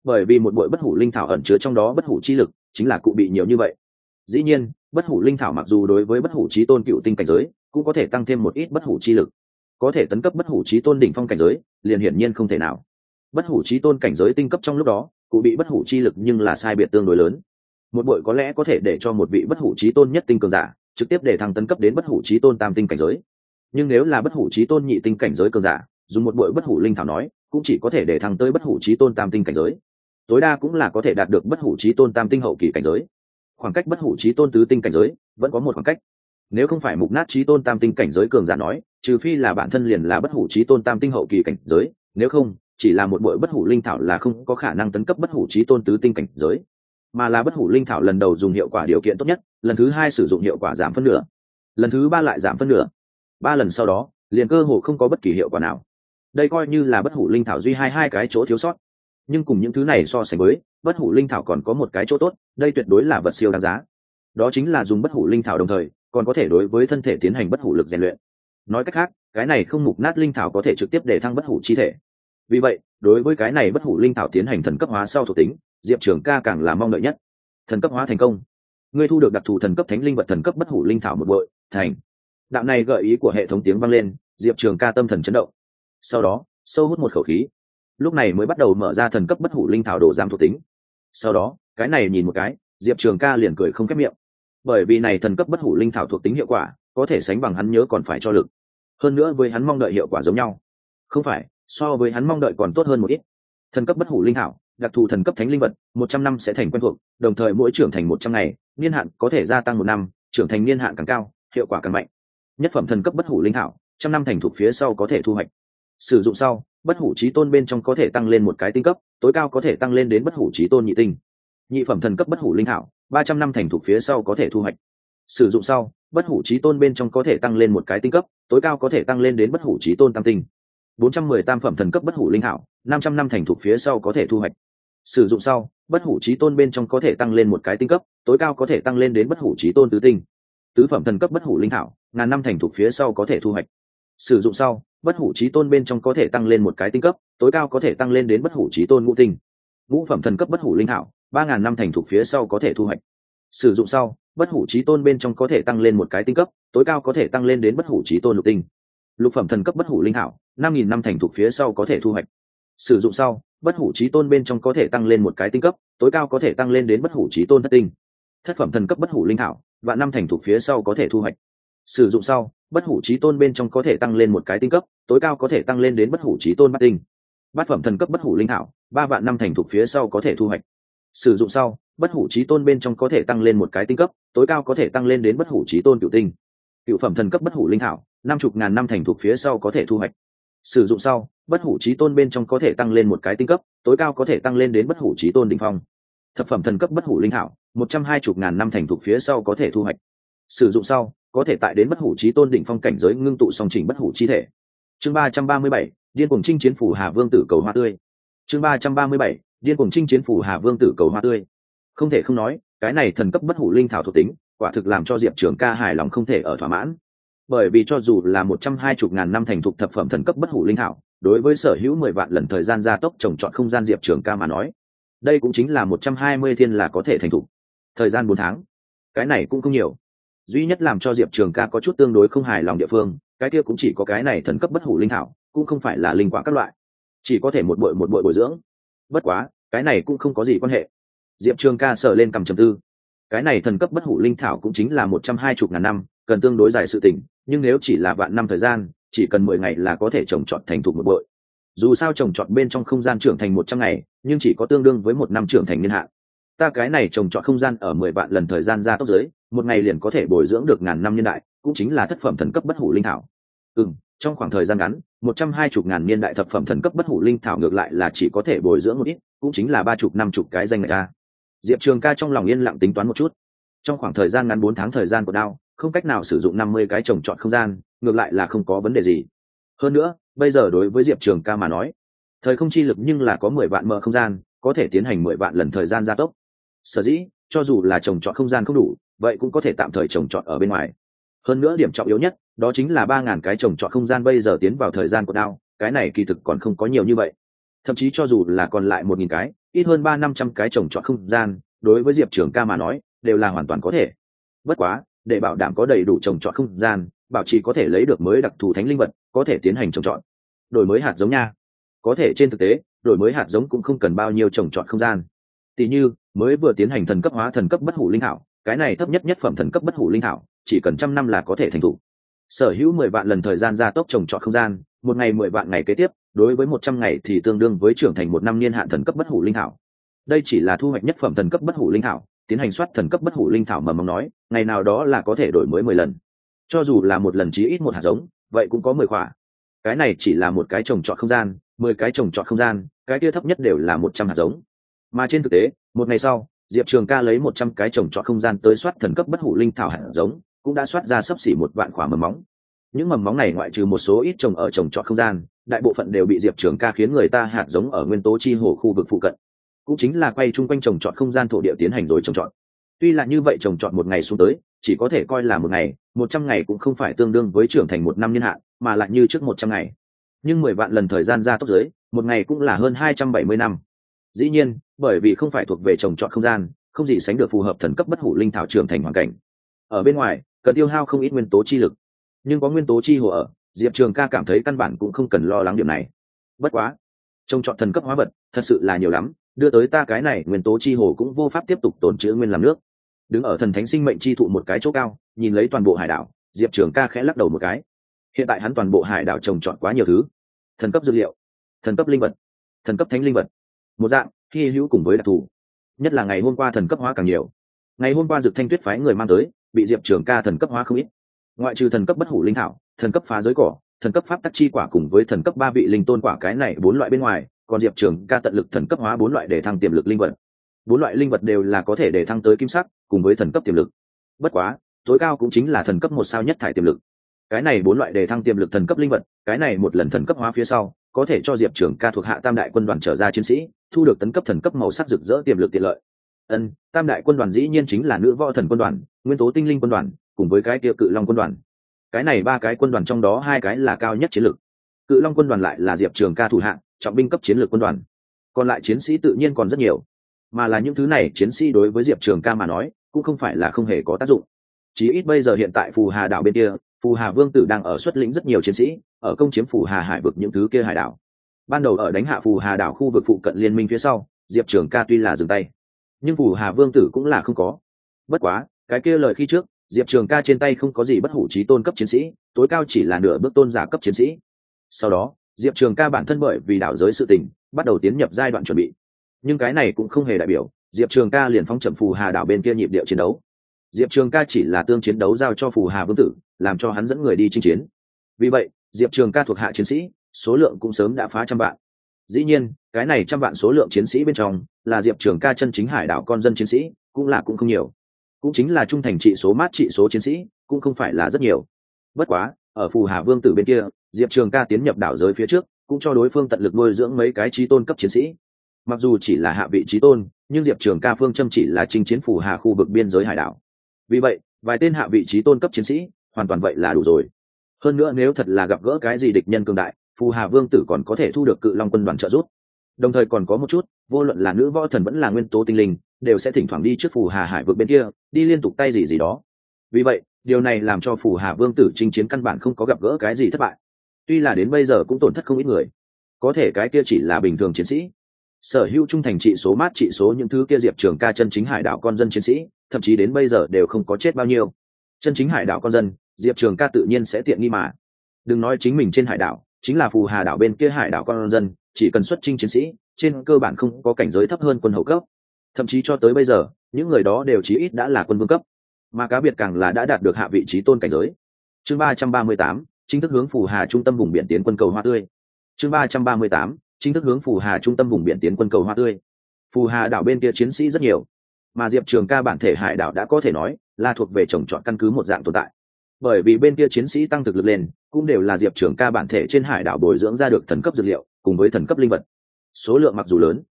Speaker 1: bởi vì một bội bất hủ linh thảo ẩn chứa trong đó bất hủ chi lực chính là cụ bị nhiều như vậy dĩ nhiên bất hủ linh thảo mặc dù đối với bất hủ trí tôn cựu tinh cảnh giới cũng có thể tăng thêm một ít bất hủ chi lực có thể tấn cấp bất hủ trí tôn đỉnh phong cảnh giới liền hiển nhiên không thể nào bất hủ trí tôn cảnh giới tinh cấp trong lúc đó cụ bị bất hủ chi lực nhưng là sai biệt tương đối lớn một bội có lẽ có thể để cho một vị bất hủ trí tôn nhất tinh cường giả trực tiếp để thăng tấn cấp đến bất hủ trí tôn tam tinh cảnh giới nhưng nếu là bất hủ trí tôn nhị tinh cảnh giới cường giả dùng một bội bất hủ linh thảo nói cũng chỉ có thể để thăng tới bất hủ trí tôn tam tinh cảnh giới tối đa cũng là có thể đạt được bất hủ trí tôn tam tinh hậu kỳ cảnh giới khoảng cách bất hủ trí tôn tứ tinh cảnh giới vẫn có một khoảng cách nếu không phải mục nát trí tôn tam tinh cảnh giới cường giả nói, trừ phi là bản thân liền là bất hủ trí tôn tam tinh hậu kỳ cảnh giới, nếu không, chỉ là một bội bất hủ linh thảo là không có khả năng tấn cấp bất hủ trí tôn tứ tinh cảnh giới. Mà là bất hủ linh thảo lần đầu dùng hiệu quả điều kiện tốt nhất, lần thứ hai sử dụng hiệu quả giảm phân nửa. Lần thứ ba lại giảm phân nửa. Ba lần sau đó, liền cơ hồ không có bất kỳ hiệu quả nào. Đây coi như là bất hủ linh thảo duy hai hai cái chỗ thiếu sót. Nhưng cùng những thứ này so sánh với, bất hủ linh thảo còn có một cái chỗ tốt, đây tuyệt đối là vật siêu đáng giá. Đó chính là dùng bất hủ linh thảo đồng thời còn có thể đối với thân thể tiến hành bất hủ lực rèn luyện. Nói cách khác, cái này không mục nát linh thảo có thể trực tiếp để thăng bất hủ chi thể. Vì vậy, đối với cái này bất hủ linh thảo tiến hành thần cấp hóa sau thuộc tính, diệp trường ca càng là mong đợi nhất. Thần cấp hóa thành công. Ngươi thu được đặc thù thần cấp thánh linh vật thần cấp bất hủ linh thảo một bội, thành. Đạo này gợi ý của hệ thống tiếng vang lên, diệp trường ca tâm thần chấn động. Sau đó, sâu hút một khẩu khí. Lúc này mới bắt đầu mở ra thần cấp bất hủ linh thảo đồ giam thuộc tính. Sau đó, cái này nhìn một cái, diệp trường ca liền cười không khép miệng bởi vì này thần cấp bất hủ linh thảo thuộc tính hiệu quả, có thể sánh bằng hắn nhớ còn phải cho lực. Hơn nữa với hắn mong đợi hiệu quả giống nhau. Không phải, so với hắn mong đợi còn tốt hơn một ít. Thần cấp bất hủ linh thảo, đặc thù thần cấp thánh linh vật, một trăm năm sẽ thành quen thuộc, đồng thời mỗi trưởng thành một trăm ngày, niên hạn có thể gia tăng một năm, trưởng thành niên hạn càng cao, hiệu quả càng mạnh. Nhất phẩm thần cấp bất hủ linh thảo, trăm năm thành thuộc phía sau có thể thu hoạch. Sử dụng sau, bất hủ trí tôn bên trong có thể tăng lên một cái tinh cấp, tối cao có thể tăng lên đến bất hủ trí tôn nhị tinh nhị phẩm thần cấp bất hủ linh thảo ba trăm năm thành thục phía sau có thể thu hoạch sử dụng sau bất hủ trí tôn bên trong có thể tăng lên một cái tinh cấp tối cao có thể tăng lên đến bất hủ trí tôn tam tinh bốn trăm mười tam phẩm thần cấp bất hủ linh thảo năm trăm năm thành thục phía sau có thể thu hoạch sử dụng sau bất hủ trí tôn bên trong có thể tăng lên một cái tinh cấp tối cao có thể tăng lên đến bất hủ trí tôn tứ tinh tứ phẩm thần cấp bất hủ linh thảo ngàn năm thành thục phía sau có thể thu hoạch sử dụng sau bất hủ trí tôn bên trong có thể tăng lên một cái tinh cấp tối cao có thể tăng lên đến bất hủ trí tôn ngũ tinh ngũ phẩm thần cấp bất hủ linh thảo ba ngàn năm thành thuộc phía sau có thể thu hoạch sử dụng sau bất hủ trí tôn bên trong có thể tăng lên một cái tinh cấp tối cao có thể tăng lên đến bất hủ trí tôn lục tinh lục phẩm thần cấp bất hủ linh thảo năm nghìn năm thành thuộc phía sau có thể thu hoạch sử dụng sau bất hủ trí tôn bên trong có thể tăng lên một cái tinh cấp tối cao có thể tăng lên đến bất hủ trí tôn thất tinh thất phẩm thần cấp bất hủ linh thảo và năm thành thuộc phía sau có thể thu hoạch sử dụng sau bất hủ trí tôn bên trong có thể tăng lên một cái tinh cấp tối cao có thể tăng lên đến bất hủ trí tôn bát tinh bát phẩm thần cấp bất hủ linh thảo ba vạn năm thành thuộc phía sau có thể thu hoạch sử dụng sau, bất hủ trí tôn bên trong có thể tăng lên một cái tinh cấp, tối cao có thể tăng lên đến bất hủ trí tôn cựu tinh. Cựu phẩm thần cấp bất hủ linh thảo, năm chục ngàn năm thành thuộc phía sau có thể thu hoạch. Sử dụng sau, bất hủ trí tôn bên trong có thể tăng lên một cái tinh cấp, tối cao có thể tăng lên đến bất hủ trí tôn đ ỉ n h phong. Thập phẩm thần cấp bất hủ linh thảo, một trăm hai chục ngàn năm thành thuộc phía sau có thể thu hoạch. Sử dụng sau, có thể tại đến bất hủ trí tôn đỉnh phong cảnh giới ngưng tụ song trình bất hủ chi thể. Chương ba trăm ba mươi bảy, điên cùng chinh chiến phủ hà vương tử cầu hoa tươi. Chương ba trăm ba mươi bảy điên cùng chinh chiến phủ hà vương tử cầu hoa tươi. Không thể không nói, cái này thần cấp bất hủ linh thảo thuộc tính, quả thực làm cho diệp trường ca hài lòng không thể ở thỏa mãn. Bởi vì cho dù là một trăm hai chục ngàn năm thành thục thập phẩm thần cấp bất hủ linh thảo, đối với sở hữu mười vạn lần thời gian gia tốc trồng trọt không gian diệp trường ca mà nói, đây cũng chính là một trăm hai mươi thiên là có thể thành thục. Thời gian bốn tháng, cái này cũng không nhiều. Duy nhất làm cho diệp trường ca có chút tương đối không hài lòng địa phương, cái kia cũng chỉ có cái này thần cấp bất hủ linh thảo, cũng không phải là linh quả các loại. Chỉ có thể một bội một bội bồi dưỡng. Bất quá cái này cũng không có gì quan hệ. Diệp trường ca sợ lên cầm trầm tư. Cái này thần cấp bất hủ linh thảo cũng chính là một trăm hai chục ngàn năm, cần tương đối dài sự tỉnh nhưng nếu chỉ là vạn năm thời gian, chỉ cần mười ngày là có thể trồng trọt thành thục một bội. Dù sao trồng trọt bên trong không gian trưởng thành một trăm ngày, nhưng chỉ có tương đương với một năm trưởng thành niên hạn. Ta cái này trồng trọt không gian ở mười vạn lần thời gian ra tốc giới, một ngày liền có thể bồi dưỡng được ngàn năm niên đại, cũng chính là thất phẩm thần cấp bất hủ linh thảo. Ừ trong khoảng thời gian ngắn, một trăm hai chục ngàn niên đại thập phẩm thần cấp bất hủ linh thảo ngược lại là chỉ có thể bồi dưỡng một ít, cũng chính là ba chục, năm chục cái danh ngạch a diệp trường ca trong lòng yên lặng tính toán một chút. Trong khoảng thời gian ngắn bốn tháng thời gian của đao, không cách nào sử dụng năm mươi cái trồng trọt không gian, ngược lại là không có vấn đề gì. Hơn nữa, bây giờ đối với diệp trường ca mà nói, thời không chi lực nhưng là có mười vạn mở không gian, có thể tiến hành mười vạn lần thời gian gia tốc. Sở dĩ, cho dù là trồng trọt không gian không đủ, vậy cũng có thể tạm thời trồng trọt ở bên ngoài. Hơn nữa điểm trọng yếu nhất đó chính là ba ngàn cái trồng trọt không gian bây giờ tiến vào thời gian của đao, cái này kỳ thực còn không có nhiều như vậy. Thậm chí cho dù là còn lại một nghìn cái, ít hơn ba năm trăm cái trồng trọt không gian, đối với diệp trường ca mà nói, đều là hoàn toàn có thể. Bất quá, để bảo đảm có đầy đủ trồng trọt không gian, bảo trì có thể lấy được mới đặc thù thánh linh vật, có thể tiến hành trồng trọt. Đổi mới hạt giống nha. Có thể trên thực tế, đổi mới hạt giống cũng không cần bao nhiêu trồng trọt không gian. Tỷ như, mới vừa tiến hành thần cấp hóa thần cấp bất hủ linh thảo, cái này thấp nhất nhất phẩm thần cấp bất hủ linh thảo, chỉ cần trăm năm là có thể thành thủ sở hữu mười vạn lần thời gian gia tốc trồng trọt không gian, một ngày mười vạn ngày kế tiếp, đối với một trăm ngày thì tương đương với trưởng thành một năm niên hạn thần cấp bất hủ linh thảo. Đây chỉ là thu hoạch nhất phẩm thần cấp bất hủ linh thảo, tiến hành soát thần cấp bất hủ linh thảo mầm mong nói, ngày nào đó là có thể đổi mới mười lần. Cho dù là một lần chí ít một hạt giống, vậy cũng có mười quả. cái này chỉ là một cái trồng trọt không gian, mười cái trồng trọt không gian, cái kia thấp nhất đều là một trăm hạt giống. Mà trên thực tế, một ngày sau, diệp trường ca lấy một trăm cái trồng trọt không gian tới soát thần cấp bất hủ linh thảo hạt giống cũng đã soát ra sấp xỉ một vạn quả mầm móng. Những mầm móng này ngoại trừ một số ít trồng ở trồng trọt không gian, đại bộ phận đều bị diệp trường ca khiến người ta hạt giống ở nguyên tố chi hồ khu vực phụ cận. Cũng chính là quay chung quanh trồng trọt không gian thổ địa tiến hành rồi trồng trọt. Tuy là như vậy trồng trọt một ngày xuống tới, chỉ có thể coi là một ngày, một trăm ngày cũng không phải tương đương với trưởng thành một năm niên hạn, mà lại như trước một trăm ngày. Nhưng mười vạn lần thời gian ra tốc giới, một ngày cũng là hơn hai trăm bảy mươi năm. Dĩ nhiên, bởi vì không phải thuộc về trồng trọt không gian, không gì sánh được phù hợp thần cấp bất hủ linh thảo trưởng thành hoàn cảnh. Ở bên ngoài cần tiêu hao không ít nguyên tố chi lực. Nhưng có nguyên tố chi hồ ở, diệp trường ca cảm thấy căn bản cũng không cần lo lắng điểm này. Bất quá, trông chọn thần cấp hóa vật, thật sự là nhiều lắm, đưa tới ta cái này, nguyên tố chi hồ cũng vô pháp tiếp tục tồn chữ nguyên làm nước. Đứng ở thần thánh sinh mệnh chi thụ một cái chỗ cao, nhìn lấy toàn bộ hải đảo, diệp trường ca khẽ lắc đầu một cái. Hiện tại hắn toàn bộ hải đảo trồng trọt quá nhiều thứ. Thần cấp dược liệu, thần cấp linh vật, thần cấp thánh linh vật. Một dạng, hy hữu cùng với đặc thù. Nhất là ngày hôm qua thần cấp hóa càng nhiều. Ngày hôm qua Dược thanh tuyết phái người mang tới bị diệp trường ca thần cấp hóa không ít ngoại trừ thần cấp bất hủ linh thảo thần cấp phá giới cỏ thần cấp pháp tắc chi quả cùng với thần cấp ba vị linh tôn quả cái này bốn loại bên ngoài còn diệp trường ca tận lực thần cấp hóa bốn loại để thăng tiềm lực linh vật bốn loại linh vật đều là có thể để thăng tới kim sắc cùng với thần cấp tiềm lực bất quá tối cao cũng chính là thần cấp một sao nhất thải tiềm lực cái này bốn loại đề thăng tiềm lực thần cấp linh vật cái này một lần thần cấp hóa phía sau có thể cho diệp trường ca thuộc hạ tam đại quân đoàn trở ra chiến sĩ thu được tấn cấp thần cấp màu sắc rực rỡ tiềm lực tiện lợi ân tam đại quân đoàn dĩ nhiên chính là nữ võ thần quân đoàn nguyên tố tinh linh quân đoàn, cùng với cái kia cự long quân đoàn. Cái này ba cái quân đoàn trong đó hai cái là cao nhất chiến lược. Cự long quân đoàn lại là diệp trường ca thủ hạng, trọng binh cấp chiến lược quân đoàn. Còn lại chiến sĩ tự nhiên còn rất nhiều. Mà là những thứ này chiến sĩ đối với diệp trường ca mà nói, cũng không phải là không hề có tác dụng. Chí ít bây giờ hiện tại phù hà đảo bên kia, phù hà vương tử đang ở xuất lĩnh rất nhiều chiến sĩ, ở công chiếm phù hà hải vực những thứ kia hải đảo. Ban đầu ở đánh hạ phù hà đảo khu vực phụ cận liên minh phía sau, diệp trường ca tuy là dừng tay, nhưng phù hà vương tử cũng là không có. Bất quá cái kia lời khi trước, diệp trường ca trên tay không có gì bất hủ trí tôn cấp chiến sĩ, tối cao chỉ là nửa bước tôn giả cấp chiến sĩ. Sau đó, diệp trường ca bản thân bởi vì đảo giới sự tình, bắt đầu tiến nhập giai đoạn chuẩn bị. Nhưng cái này cũng không hề đại biểu, diệp trường ca liền phong trầm phù hà đảo bên kia nhịp điệu chiến đấu. Diệp trường ca chỉ là tương chiến đấu giao cho phù hà vương tử, làm cho hắn dẫn người đi chinh chiến. Vì vậy, diệp trường ca thuộc hạ chiến sĩ, số lượng cũng sớm đã phá trăm vạn. Dĩ nhiên, cái này trăm vạn số lượng chiến sĩ bên trong, là diệp trường ca chân chính hải đảo con dân chiến sĩ, cũng là cũng không nhiều cũng chính là trung thành trị số mát trị số chiến sĩ, cũng không phải là rất nhiều. Bất quá, ở phù hà vương tử bên kia, diệp trường ca tiến nhập đảo giới phía trước, cũng cho đối phương tận lực nuôi dưỡng mấy cái trí tôn cấp chiến sĩ. Mặc dù chỉ là hạ vị trí tôn, nhưng diệp trường ca phương châm chỉ là chinh chiến phù hà khu vực biên giới hải đảo. Vì vậy, vài tên hạ vị trí tôn cấp chiến sĩ, hoàn toàn vậy là đủ rồi. Hơn nữa nếu thật là gặp gỡ cái gì địch nhân cường đại, phù hà vương tử còn có thể thu được cự long quân đoàn trợ giúp đồng thời còn có một chút, vô luận là nữ võ thần vẫn là nguyên tố tinh linh, đều sẽ thỉnh thoảng đi trước phù hà hải vượt bên kia, đi liên tục tay gì gì đó. Vì vậy, điều này làm cho phù hà vương tử chinh chiến căn bản không có gặp gỡ cái gì thất bại. Tuy là đến bây giờ cũng tổn thất không ít người. Có thể cái kia chỉ là bình thường chiến sĩ. Sở hữu trung thành trị số mát trị số những thứ kia diệp trường ca chân chính hải đảo con dân chiến sĩ, thậm chí đến bây giờ đều không có chết bao nhiêu. Chân chính hải đảo con dân, diệp trường ca tự nhiên sẽ tiện nghi mà. Đừng nói chính mình trên hải đảo chính là phù hà đảo bên kia hải đảo con dân chỉ cần xuất trinh chiến sĩ, trên cơ bản không có cảnh giới thấp hơn quân hậu cấp. Thậm chí cho tới bây giờ, những người đó đều chí ít đã là quân vương cấp. Mà cá biệt càng là đã đạt được hạ vị trí tôn cảnh giới. Chương ba trăm ba mươi tám, chính thức hướng phù hà trung tâm vùng biển tiến quân cầu hoa tươi. Chương ba trăm ba mươi tám, chính thức hướng phù hà trung tâm vùng biển tiến quân cầu hoa tươi. Phù hà đảo bên kia chiến sĩ rất nhiều. Mà diệp trường ca bản thể hải đảo đã có thể nói là thuộc về trồng trọt căn cứ một dạng tồn tại. Bởi vì bên kia chiến sĩ tăng thực lực lên, cũng đều là diệp trường ca bản thể trên hải đảo bồi dưỡng ra được thần cấp dược liệu cùng với thần cấp linh vật. Số lượng mặc dù lớn,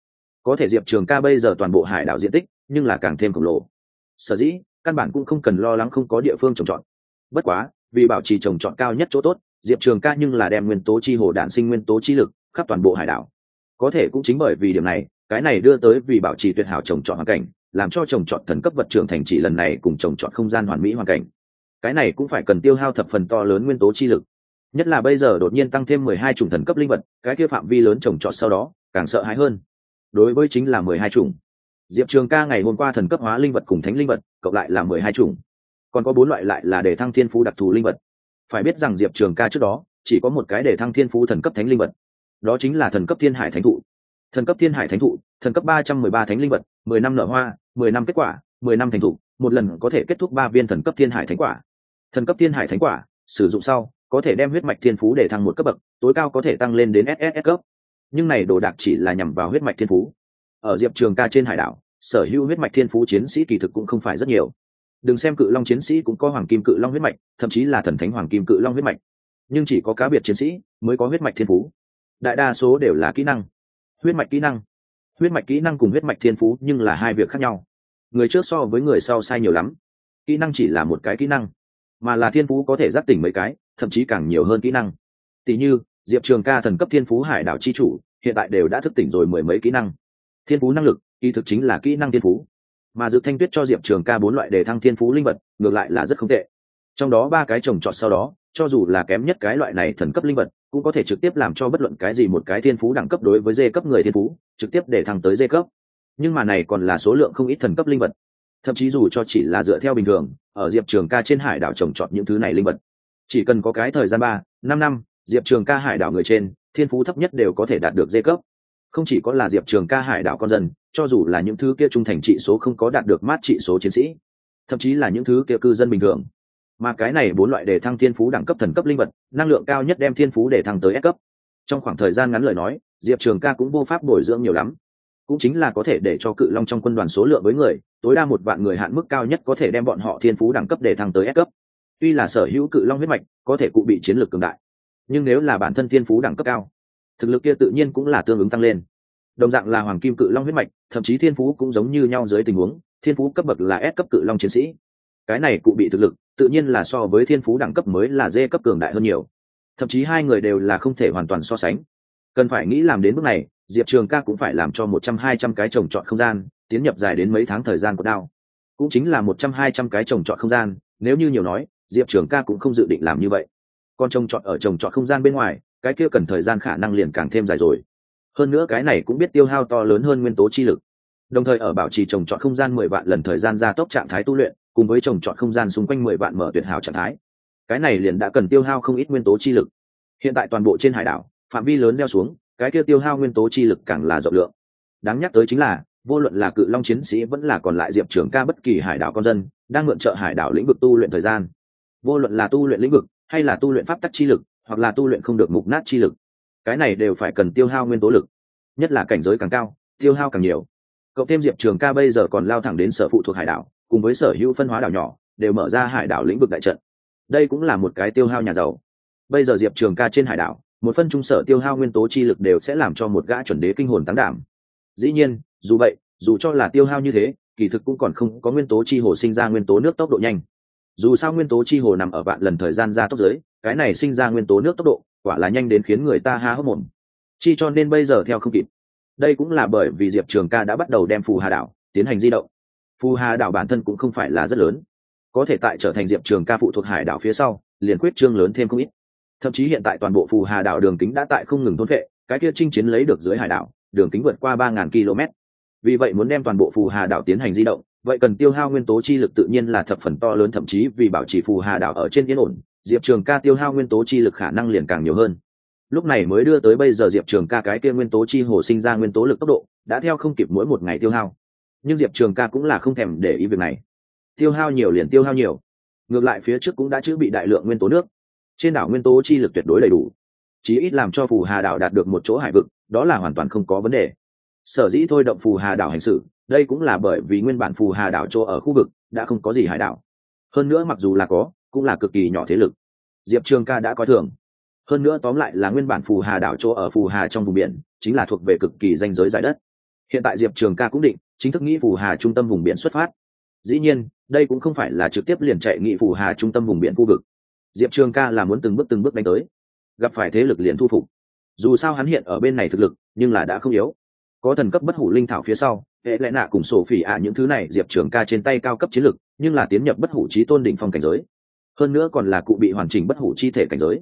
Speaker 1: có thể diệp trường ca bây giờ toàn bộ hải đảo diện tích, nhưng là càng thêm khổng lồ. Sở dĩ, căn bản cũng không cần lo lắng không có địa phương trồng trọt. Bất quá, vì bảo trì trồng trọt cao nhất chỗ tốt, diệp trường ca nhưng là đem nguyên tố chi hồ đạn sinh nguyên tố chi lực khắp toàn bộ hải đảo. Có thể cũng chính bởi vì điểm này, cái này đưa tới vì bảo trì tuyệt hảo trồng trọt hoàn cảnh, làm cho trồng trọt thần cấp vật trưởng thành chỉ lần này cùng trồng trọt không gian hoàn mỹ hoàn cảnh. Cái này cũng phải cần tiêu hao thập phần to lớn nguyên tố chi lực nhất là bây giờ đột nhiên tăng thêm mười hai chủng thần cấp linh vật, cái kia phạm vi lớn trồng trọt sau đó, càng sợ hãi hơn. Đối với chính là mười hai chủng. Diệp trường ca ngày hôm qua thần cấp hóa linh vật cùng thánh linh vật, cộng lại là mười hai chủng. Còn có bốn loại lại là để thăng thiên phú đặc thù linh vật. Phải biết rằng diệp trường ca trước đó, chỉ có một cái để thăng thiên phú thần cấp thánh linh vật. Đó chính là thần cấp thiên hải thánh thụ. Thần cấp thiên hải thánh thụ, thần cấp ba trăm mười ba thánh linh vật, mười năm nở hoa, mười năm kết quả, mười năm thành thụ, một lần có thể kết thúc ba viên thần cấp thiên hải thánh quả. Thần cấp thiên hải thánh quả, sử dụng sau có thể đem huyết mạch thiên phú để thăng một cấp bậc, tối cao có thể tăng lên đến ss cấp. Nhưng này đồ đạc chỉ là nhằm vào huyết mạch thiên phú. Ở diệp trường ca trên hải đảo, sở hữu huyết mạch thiên phú chiến sĩ kỳ thực cũng không phải rất nhiều. Đừng xem cự long chiến sĩ cũng có hoàng kim cự long huyết mạch, thậm chí là thần thánh hoàng kim cự long huyết mạch. Nhưng chỉ có cá biệt chiến sĩ mới có huyết mạch thiên phú. Đại đa số đều là kỹ năng. Huyết mạch kỹ năng. Huyết mạch kỹ năng cùng huyết mạch thiên phú nhưng là hai việc khác nhau. Người trước so với người sau sai nhiều lắm. Kỹ năng chỉ là một cái kỹ năng, mà là thiên phú có thể giác tỉnh mấy cái thậm chí càng nhiều hơn kỹ năng. Tỷ như, diệp trường ca thần cấp thiên phú hải đảo c h i chủ, hiện tại đều đã thức tỉnh rồi mười mấy kỹ năng. Thiên phú năng lực ý thực chính là kỹ năng thiên phú. Mà dự thanh tuyết cho diệp trường ca bốn loại đề thăng thiên phú linh vật, ngược lại là rất không tệ. Trong đó ba cái trồng trọt sau đó, cho dù là kém nhất cái loại này thần cấp linh vật, cũng có thể trực tiếp làm cho bất luận cái gì một cái thiên phú đẳng cấp đối với dê cấp người thiên phú, trực tiếp để thăng tới dê cấp. Nhưng mà này còn là số lượng không ít thần cấp linh vật. Thậm chí dù cho chỉ là dựa theo bình thường, ở diệp trường ca trên hải đảo trồng trọt những thứ này linh vật chỉ cần có cái thời gian ba, năm năm, diệp trường ca hải đảo người trên, thiên phú thấp nhất đều có thể đạt được dê cấp. Không chỉ có là diệp trường ca hải đảo con dân, cho dù là những thứ kia trung thành trị số không có đạt được mát trị số chiến sĩ, thậm chí là những thứ kia cư dân bình thường. Mà cái này bốn loại đề thăng thiên phú đẳng cấp thần cấp linh vật, năng lượng cao nhất đem thiên phú để thăng tới S cấp. Trong khoảng thời gian ngắn lời nói, diệp trường ca cũng vô pháp bồi dưỡng nhiều lắm. Cũng chính là có thể để cho cự long trong quân đoàn số lượng với người, tối đa một vạn người hạn mức cao nhất có thể đem bọn họ thiên phú đẳng cấp để thăng tới S cấp tuy là sở hữu cự long huyết mạch, có thể cụ bị chiến lược cường đại, nhưng nếu là bản thân thiên phú đẳng cấp cao, thực lực kia tự nhiên cũng là tương ứng tăng lên. Đồng dạng là hoàng kim cự long huyết mạch, thậm chí thiên phú cũng giống như nhau dưới tình huống, thiên phú cấp bậc là S cấp cự long chiến sĩ. Cái này cụ bị thực lực, tự nhiên là so với thiên phú đẳng cấp mới là D cấp cường đại hơn nhiều. Thậm chí hai người đều là không thể hoàn toàn so sánh. Cần phải nghĩ làm đến bước này, diệp trường ca cũng phải làm cho một trăm hai trăm cái trồng trọt không gian, tiến nhập dài đến mấy tháng thời gian của đao. Cũng chính là một trăm hai trăm cái trồng trọt không gian, nếu như nhiều nói diệp trường ca cũng không dự định làm như vậy. Còn trồng trọt ở trồng trọt không gian bên ngoài, cái kia cần thời gian khả năng liền càng thêm dài rồi. Hơn nữa cái này cũng biết tiêu hao to lớn hơn nguyên tố chi lực. Đồng thời ở bảo trì trồng trọt không gian mười vạn lần thời gian gia tốc trạng thái tu luyện, cùng với trồng trọt không gian xung quanh mười vạn mở tuyệt hảo trạng thái. Cái này liền đã cần tiêu hao không ít nguyên tố chi lực. Hiện tại toàn bộ trên hải đảo, phạm vi lớn gieo xuống, cái kia tiêu hao nguyên tố chi lực càng là rộng lượng. Đáng nhắc tới chính là, vô luận là cự long chiến sĩ vẫn là còn lại diệp trường ca bất kỳ hải đảo con dân, đang mượn trợ hải đảo lĩnh vực tu luyện thời gian vô luận là tu luyện lĩnh vực, hay là tu luyện pháp tắc chi lực, hoặc là tu luyện không được mục nát chi lực, cái này đều phải cần tiêu hao nguyên tố lực, nhất là cảnh giới càng cao, tiêu hao càng nhiều. Cậu thêm diệp trường ca bây giờ còn lao thẳng đến sở phụ thuộc hải đảo, cùng với sở hữu phân hóa đảo nhỏ, đều mở ra hải đảo lĩnh vực đại trận. Đây cũng là một cái tiêu hao nhà giàu. Bây giờ diệp trường ca trên hải đảo, một phân trung sở tiêu hao nguyên tố chi lực đều sẽ làm cho một gã chuẩn đế kinh hồn tán đảm. Dĩ nhiên, dù vậy, dù cho là tiêu hao như thế, kỳ thực cũng còn không có nguyên tố chi hồ sinh ra nguyên tố nước tốc độ nhanh dù sao nguyên tố chi hồ nằm ở vạn lần thời gian ra tốc giới, cái này sinh ra nguyên tố nước tốc độ, quả là nhanh đến khiến người ta há hốc mồm. Chi cho nên bây giờ theo không kịp. Đây cũng là bởi vì diệp trường ca đã bắt đầu đem phù hà đảo tiến hành di động. Phù hà đảo bản thân cũng không phải là rất lớn. Có thể tại trở thành diệp trường ca phụ thuộc hải đảo phía sau, liền quyết trương lớn thêm không ít. Thậm chí hiện tại toàn bộ phù hà đảo đường kính đã tại không ngừng thôn vệ cái kia chinh chiến lấy được dưới hải đảo, đường kính vượt qua ba ngàn km vì vậy muốn đem toàn bộ phù hà đảo tiến hành di động vậy cần tiêu hao nguyên tố chi lực tự nhiên là thập phần to lớn, thậm chí vì bảo trì phù hà đảo ở trên yên ổn, diệp trường ca tiêu hao nguyên tố chi lực khả năng liền càng nhiều hơn. Lúc này mới đưa tới bây giờ diệp trường ca cái kia nguyên tố chi hồ sinh ra nguyên tố lực tốc độ, đã theo không kịp mỗi một ngày tiêu hao. Nhưng diệp trường ca cũng là không thèm để ý việc này. Tiêu hao nhiều liền tiêu hao nhiều. Ngược lại phía trước cũng đã chữ bị đại lượng nguyên tố nước. Trên đảo nguyên tố chi lực tuyệt đối đầy đủ. Chí ít làm cho phù hà đảo đạt được một chỗ hải vực, đó là hoàn toàn không có vấn đề. Sở dĩ thôi động phù hà đảo hành sự đây cũng là bởi vì nguyên bản phù hà đảo chỗ ở khu vực đã không có gì hải đảo. Hơn nữa mặc dù là có, cũng là cực kỳ nhỏ thế lực. Diệp trường ca đã coi thường. Hơn nữa tóm lại là nguyên bản phù hà đảo chỗ ở phù hà trong vùng biển, chính là thuộc về cực kỳ danh giới giải đất. Hiện tại diệp trường ca cũng định, chính thức nghĩ phù hà trung tâm vùng biển xuất phát. Dĩ nhiên, đây cũng không phải là trực tiếp liền chạy nghị phù hà trung tâm vùng biển khu vực. Diệp trường ca là muốn từng bước từng bước đánh tới. Gặp phải thế lực liền thu phục. Dù sao hắn hiện ở bên này thực lực, nhưng là đã không yếu có thần cấp bất hủ linh thảo phía sau, hệ lẽ nạ cùng sổ phỉ ạ những thứ này diệp trường ca trên tay cao cấp chiến lực, nhưng là tiến nhập bất hủ trí tôn đỉnh phong cảnh giới. Hơn nữa còn là cụ bị hoàn chỉnh bất hủ chi thể cảnh giới.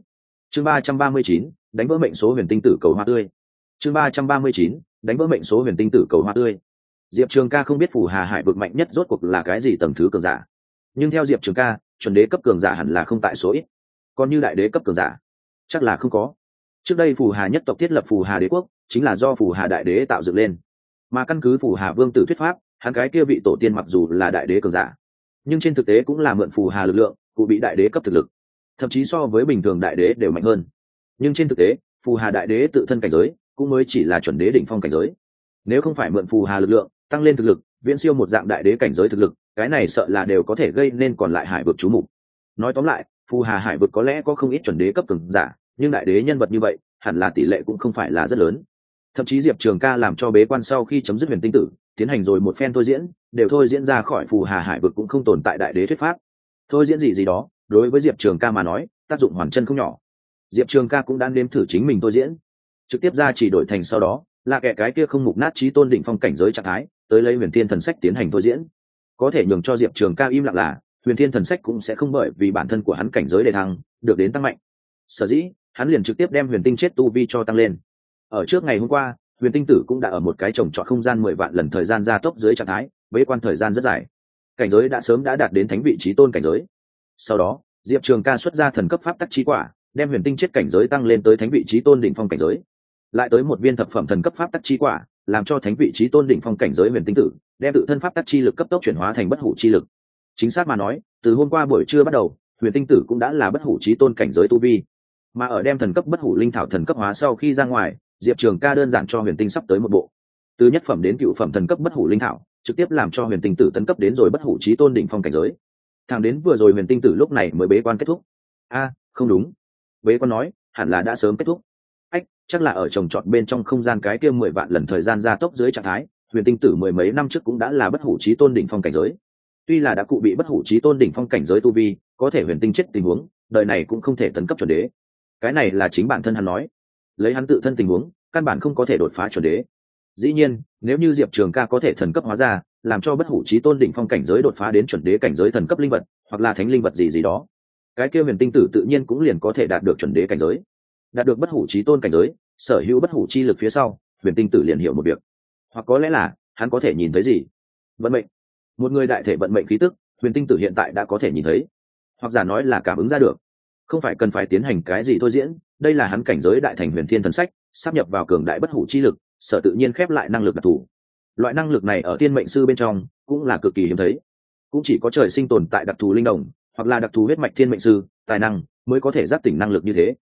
Speaker 1: Chương ba trăm ba mươi chín, đánh vỡ mệnh số huyền tinh tử cầu hoa tươi. Chương ba trăm ba mươi chín, đánh vỡ mệnh số huyền tinh tử cầu hoa tươi. Diệp trường ca không biết phù hà hải vực mạnh nhất rốt cuộc là cái gì tầng thứ cường giả. Nhưng theo diệp trường ca, chuẩn đế cấp cường giả hẳn là không tại số ít. Còn như đại đế cấp cường giả, chắc là không có. Trước đây phù hà nhất tộc thiết lập phù hà đế quốc chính là do phù hà đại đế tạo dựng lên. Mà căn cứ phù hà vương tử thuyết pháp, hắn cái kia vị tổ tiên mặc dù là đại đế cường giả, nhưng trên thực tế cũng là mượn phù hà lực lượng, cụ bị đại đế cấp thực lực. Thậm chí so với bình thường đại đế đều mạnh hơn. Nhưng trên thực tế, phù hà đại đế tự thân cảnh giới cũng mới chỉ là chuẩn đế đỉnh phong cảnh giới. Nếu không phải mượn phù hà lực lượng, tăng lên thực lực, viễn siêu một dạng đại đế cảnh giới thực lực, cái này sợ là đều có thể gây nên còn lại hải vực chú mục. Nói tóm lại, phù hà hải vực có lẽ có không ít chuẩn đế cấp cường giả, nhưng đại đế nhân vật như vậy, hẳn là tỷ lệ cũng không phải là rất lớn thậm chí diệp trường ca làm cho bế quan sau khi chấm dứt huyền tinh tử, tiến hành rồi một phen thôi diễn, đều thôi diễn ra khỏi phù hà hải vực cũng không tồn tại đại đế thuyết pháp. Thôi diễn gì gì đó, đối với diệp trường ca mà nói, tác dụng hoàn chân không nhỏ. Diệp trường ca cũng đã nếm thử chính mình thôi diễn. Trực tiếp ra chỉ đổi thành sau đó, là kẻ cái kia không mục nát trí tôn định phong cảnh giới trạng thái, tới lấy huyền thiên thần sách tiến hành thôi diễn. Có thể nhường cho diệp trường ca im lặng là, huyền thiên thần sách cũng sẽ không bởi vì bản thân của hắn cảnh giới đề thăng, được đến tăng mạnh. Sở dĩ, hắn liền trực tiếp đem huyền tinh chết tu vi cho tăng lên ở trước ngày hôm qua, huyền tinh tử cũng đã ở một cái trồng trọt không gian mười vạn lần thời gian gia tốc dưới trạng thái với quan thời gian rất dài. Cảnh giới đã sớm đã đạt đến thánh vị trí tôn cảnh giới. Sau đó, diệp trường ca xuất ra thần cấp pháp tắc trí quả, đem huyền tinh chết cảnh giới tăng lên tới thánh vị trí tôn đỉnh phong cảnh giới. Lại tới một viên thập phẩm thần cấp pháp tắc chi quả, làm cho thánh vị trí tôn đỉnh phong cảnh giới huyền tinh tử, đem tự thân pháp tắc chi lực cấp tốc chuyển hóa thành bất hủ chi lực. Chính xác mà nói, từ hôm qua buổi trưa bắt đầu, huyền tinh tử cũng đã là bất hủ trí tôn cảnh giới tu vi. Mà ở đem thần cấp bất hủ linh thảo thần cấp hóa sau khi ra ngoài diệp trường ca đơn giản cho huyền tinh sắp tới một bộ. Từ nhất phẩm đến cựu phẩm thần cấp bất hủ linh thảo, trực tiếp làm cho huyền tinh tử tấn cấp đến rồi bất hủ trí tôn đỉnh phong cảnh giới. Thằng đến vừa rồi huyền tinh tử lúc này mới bế quan kết thúc. A, không đúng. Bế quan nói, hẳn là đã sớm kết thúc. Ách, chắc là ở trồng trọt bên trong không gian cái kia mười vạn lần thời gian gia tốc dưới trạng thái, huyền tinh tử mười mấy năm trước cũng đã là bất hủ trí tôn đỉnh phong cảnh giới. Tuy là đã cụ bị bất hủ trí tôn đỉnh phong cảnh giới tu vi, có thể huyền tinh chết tình huống, đời này cũng không thể tấn cấp chuẩn đế. Cái này là chính bản thân hắn nói lấy hắn tự thân tình huống, căn bản không có thể đột phá chuẩn đế. Dĩ nhiên, nếu như diệp trường ca có thể thần cấp hóa ra, làm cho bất hủ trí tôn đỉnh phong cảnh giới đột phá đến chuẩn đế cảnh giới thần cấp linh vật, hoặc là thánh linh vật gì gì đó, cái kia huyền tinh tử tự nhiên cũng liền có thể đạt được chuẩn đế cảnh giới. Đạt được bất hủ trí tôn cảnh giới, sở hữu bất hủ chi lực phía sau, huyền tinh tử liền hiểu một việc. Hoặc có lẽ là, hắn có thể nhìn thấy gì? Vận mệnh. Một người đại thể vận mệnh khí tức, huyền tinh tử hiện tại đã có thể nhìn thấy. Hoặc giả nói là cảm ứng ra được. Không phải cần phải tiến hành cái gì thôi diễn đây là hắn cảnh giới đại thành huyền thiên thần sách sắp nhập vào cường đại bất hủ chi lực, sở tự nhiên khép lại năng lực đặc thù. Loại năng lực này ở tiên mệnh sư bên trong cũng là cực kỳ hiếm thấy. Cũng chỉ có trời sinh tồn tại đặc thù linh đồng, hoặc là đặc thù huyết mạch thiên mệnh sư, tài năng mới có thể giác tỉnh năng lực như thế.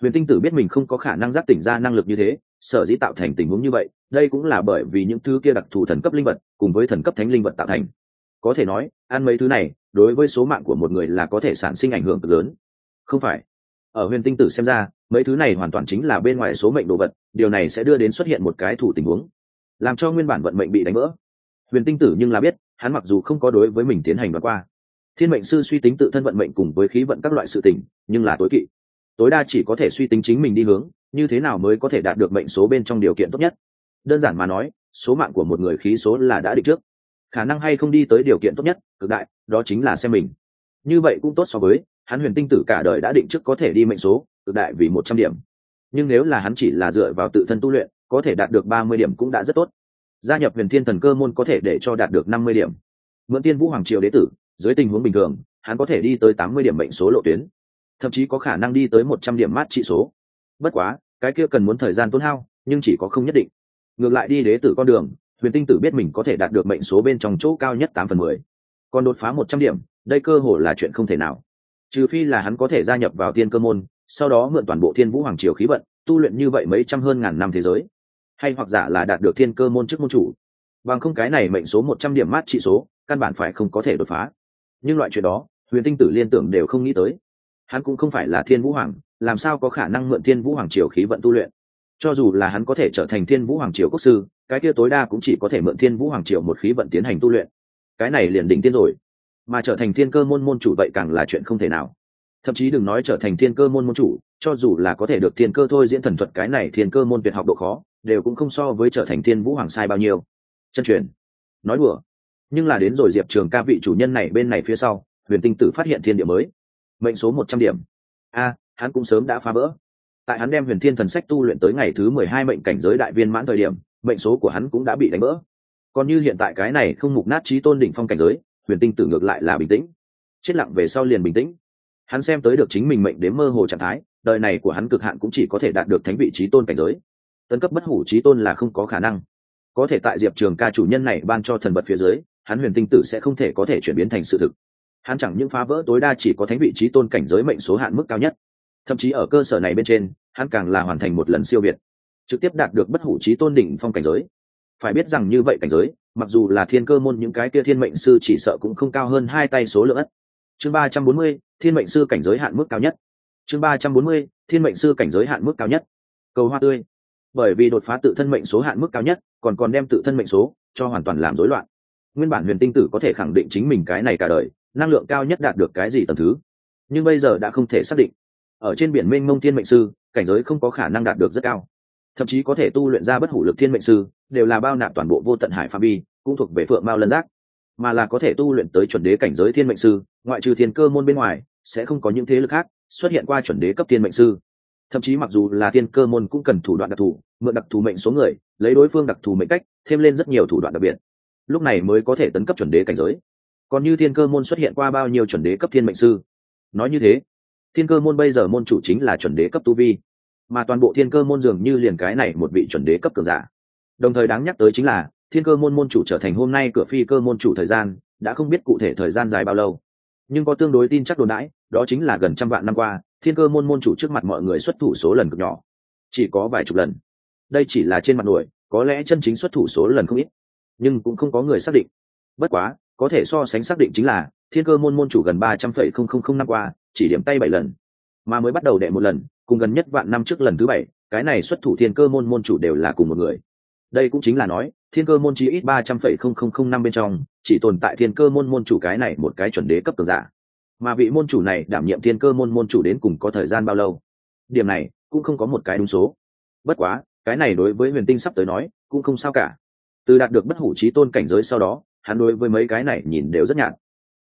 Speaker 1: Huyền tinh tử biết mình không có khả năng giác tỉnh ra năng lực như thế, sở dĩ tạo thành tình huống như vậy, đây cũng là bởi vì những thứ kia đặc thù thần cấp linh vật cùng với thần cấp thánh linh vật tạo thành. Có thể nói, ăn mấy thứ này, đối với số mạng của một người là có thể sản sinh ảnh hưởng cực lớn. Không phải. Ở huyền tinh tử xem ra mấy thứ này hoàn toàn chính là bên ngoài số mệnh đồ vật, điều này sẽ đưa đến xuất hiện một cái thủ tình huống, làm cho nguyên bản vận mệnh bị đánh vỡ. Huyền tinh tử nhưng là biết, hắn mặc dù không có đối với mình tiến hành đoán qua. Thiên mệnh sư suy tính tự thân vận mệnh cùng với khí vận các loại sự tình, nhưng là tối kỵ. Tối đa chỉ có thể suy tính chính mình đi hướng, như thế nào mới có thể đạt được mệnh số bên trong điều kiện tốt nhất. Đơn giản mà nói, số mạng của một người khí số là đã định trước. Khả năng hay không đi tới điều kiện tốt nhất, cực đại, đó chính là xem mình. Như vậy cũng tốt so với hắn huyền tinh tử cả đời đã định trước có thể đi mệnh số, cực đại vì một trăm điểm. Nhưng nếu là hắn chỉ là dựa vào tự thân tu luyện, có thể đạt được ba mươi điểm cũng đã rất tốt. Gia nhập huyền thiên thần cơ môn có thể để cho đạt được năm mươi điểm. Mượn tiên vũ hoàng triều đế tử, dưới tình huống bình thường, hắn có thể đi tới tám mươi điểm mệnh số lộ tuyến. Thậm chí có khả năng đi tới một trăm điểm mát trị số. Bất quá, cái kia cần muốn thời gian tốn hao, nhưng chỉ có không nhất định. Ngược lại đi đế tử con đường, huyền tinh tử biết mình có thể đạt được mệnh số bên trong chỗ cao nhất tám phần mười. Còn đột phá một trăm điểm, đây cơ hồ là chuyện không thể nào trừ phi là hắn có thể gia nhập vào tiên cơ môn, sau đó mượn toàn bộ thiên vũ hoàng triều khí vận, tu luyện như vậy mấy trăm hơn ngàn năm thế giới. Hay hoặc giả là đạt được thiên cơ môn chức môn chủ. Bằng không cái này mệnh số một trăm điểm mát trị số, căn bản phải không có thể đột phá. Nhưng loại chuyện đó, huyền tinh tử liên tưởng đều không nghĩ tới. Hắn cũng không phải là thiên vũ hoàng, làm sao có khả năng mượn thiên vũ hoàng triều khí vận tu luyện? Cho dù là hắn có thể trở thành thiên vũ hoàng triều quốc sư, cái kia tối đa cũng chỉ có thể mượn thiên vũ hoàng triều một khí vận tiến hành tu luyện. Cái này liền đỉnh tiên rồi mà trở thành thiên cơ môn môn chủ vậy càng là chuyện không thể nào. Thậm chí đừng nói trở thành thiên cơ môn môn chủ, cho dù là có thể được thiên cơ thôi diễn thần thuật cái này thiên cơ môn tuyệt học độ khó, đều cũng không so với trở thành thiên vũ hoàng sai bao nhiêu. Chân truyền. Nói đùa. Nhưng là đến rồi diệp trường ca vị chủ nhân này bên này phía sau, huyền tinh tử phát hiện thiên địa mới. Mệnh số một trăm điểm. A, hắn cũng sớm đã phá vỡ. Tại hắn đem huyền thiên thần sách tu luyện tới ngày thứ mười hai mệnh cảnh giới đại viên mãn thời điểm, mệnh số của hắn cũng đã bị đánh vỡ. Còn như hiện tại cái này không mục nát trí tôn đỉnh phong cảnh giới huyền tinh tử ngược lại là bình tĩnh. Chết lặng về sau liền bình tĩnh. Hắn xem tới được chính mình mệnh đến mơ hồ trạng thái, đời này của hắn cực hạn cũng chỉ có thể đạt được thánh vị trí tôn cảnh giới. Tấn cấp bất hủ trí tôn là không có khả năng. Có thể tại diệp trường ca chủ nhân này ban cho thần vật phía dưới, hắn huyền tinh tử sẽ không thể có thể chuyển biến thành sự thực. Hắn chẳng những phá vỡ tối đa chỉ có thánh vị trí tôn cảnh giới mệnh số hạn mức cao nhất, thậm chí ở cơ sở này bên trên, hắn càng là hoàn thành một lần siêu việt, trực tiếp đạt được bất hủ trí tôn đỉnh phong cảnh giới. Phải biết rằng như vậy cảnh giới mặc dù là thiên cơ môn những cái kia thiên mệnh sư chỉ sợ cũng không cao hơn hai tay số lượng ất. Chương ba trăm bốn mươi, thiên mệnh sư cảnh giới hạn mức cao nhất. Chương ba trăm bốn mươi, thiên mệnh sư cảnh giới hạn mức cao nhất. Cầu hoa tươi. Bởi vì đột phá tự thân mệnh số hạn mức cao nhất, còn còn đem tự thân mệnh số cho hoàn toàn làm rối loạn. Nguyên bản huyền tinh tử có thể khẳng định chính mình cái này cả đời, năng lượng cao nhất đạt được cái gì tầm thứ. Nhưng bây giờ đã không thể xác định. Ở trên biển mênh mông thiên mệnh sư, cảnh giới không có khả năng đạt được rất cao thậm chí có thể tu luyện ra bất hủ lực thiên mệnh sư, đều là bao nạp toàn bộ vô tận hải phạm vi, cũng thuộc về phượng mao lân giác. Mà là có thể tu luyện tới chuẩn đế cảnh giới thiên mệnh sư, ngoại trừ thiên cơ môn bên ngoài, sẽ không có những thế lực khác xuất hiện qua chuẩn đế cấp thiên mệnh sư. Thậm chí mặc dù là thiên cơ môn cũng cần thủ đoạn đặc thù, mượn đặc thù mệnh số người, lấy đối phương đặc thù mệnh cách, thêm lên rất nhiều thủ đoạn đặc biệt. Lúc này mới có thể tấn cấp chuẩn đế cảnh giới. Còn như thiên cơ môn xuất hiện qua bao nhiêu chuẩn đế cấp thiên mệnh sư? Nói như thế, thiên cơ môn bây giờ môn chủ chính là chuẩn đế cấp tu vi mà toàn bộ thiên cơ môn dường như liền cái này một vị chuẩn đế cấp cường giả. Đồng thời đáng nhắc tới chính là, thiên cơ môn môn chủ trở thành hôm nay cửa phi cơ môn chủ thời gian, đã không biết cụ thể thời gian dài bao lâu. Nhưng có tương đối tin chắc đồn đãi, đó chính là gần trăm vạn năm qua, thiên cơ môn môn chủ trước mặt mọi người xuất thủ số lần cực nhỏ. Chỉ có vài chục lần. Đây chỉ là trên mặt nổi, có lẽ chân chính xuất thủ số lần không ít. Nhưng cũng không có người xác định. Bất quá, có thể so sánh xác định chính là, thiên cơ môn môn chủ gần ba trăm phẩy không không không năm qua, chỉ điểm tay bảy lần. Mà mới bắt đầu đệ một lần cùng gần nhất vạn năm trước lần thứ bảy, cái này xuất thủ thiên cơ môn môn chủ đều là cùng một người. Đây cũng chính là nói, thiên cơ môn chỉ ít ba trăm phẩy không không không năm bên trong, chỉ tồn tại thiên cơ môn môn chủ cái này một cái chuẩn đế cấp cường giả. Mà vị môn chủ này đảm nhiệm thiên cơ môn môn chủ đến cùng có thời gian bao lâu? Điểm này cũng không có một cái đúng số. Bất quá, cái này đối với huyền tinh sắp tới nói, cũng không sao cả. Từ đạt được bất hủ trí tôn cảnh giới sau đó, hắn đối với mấy cái này nhìn đều rất nhạt.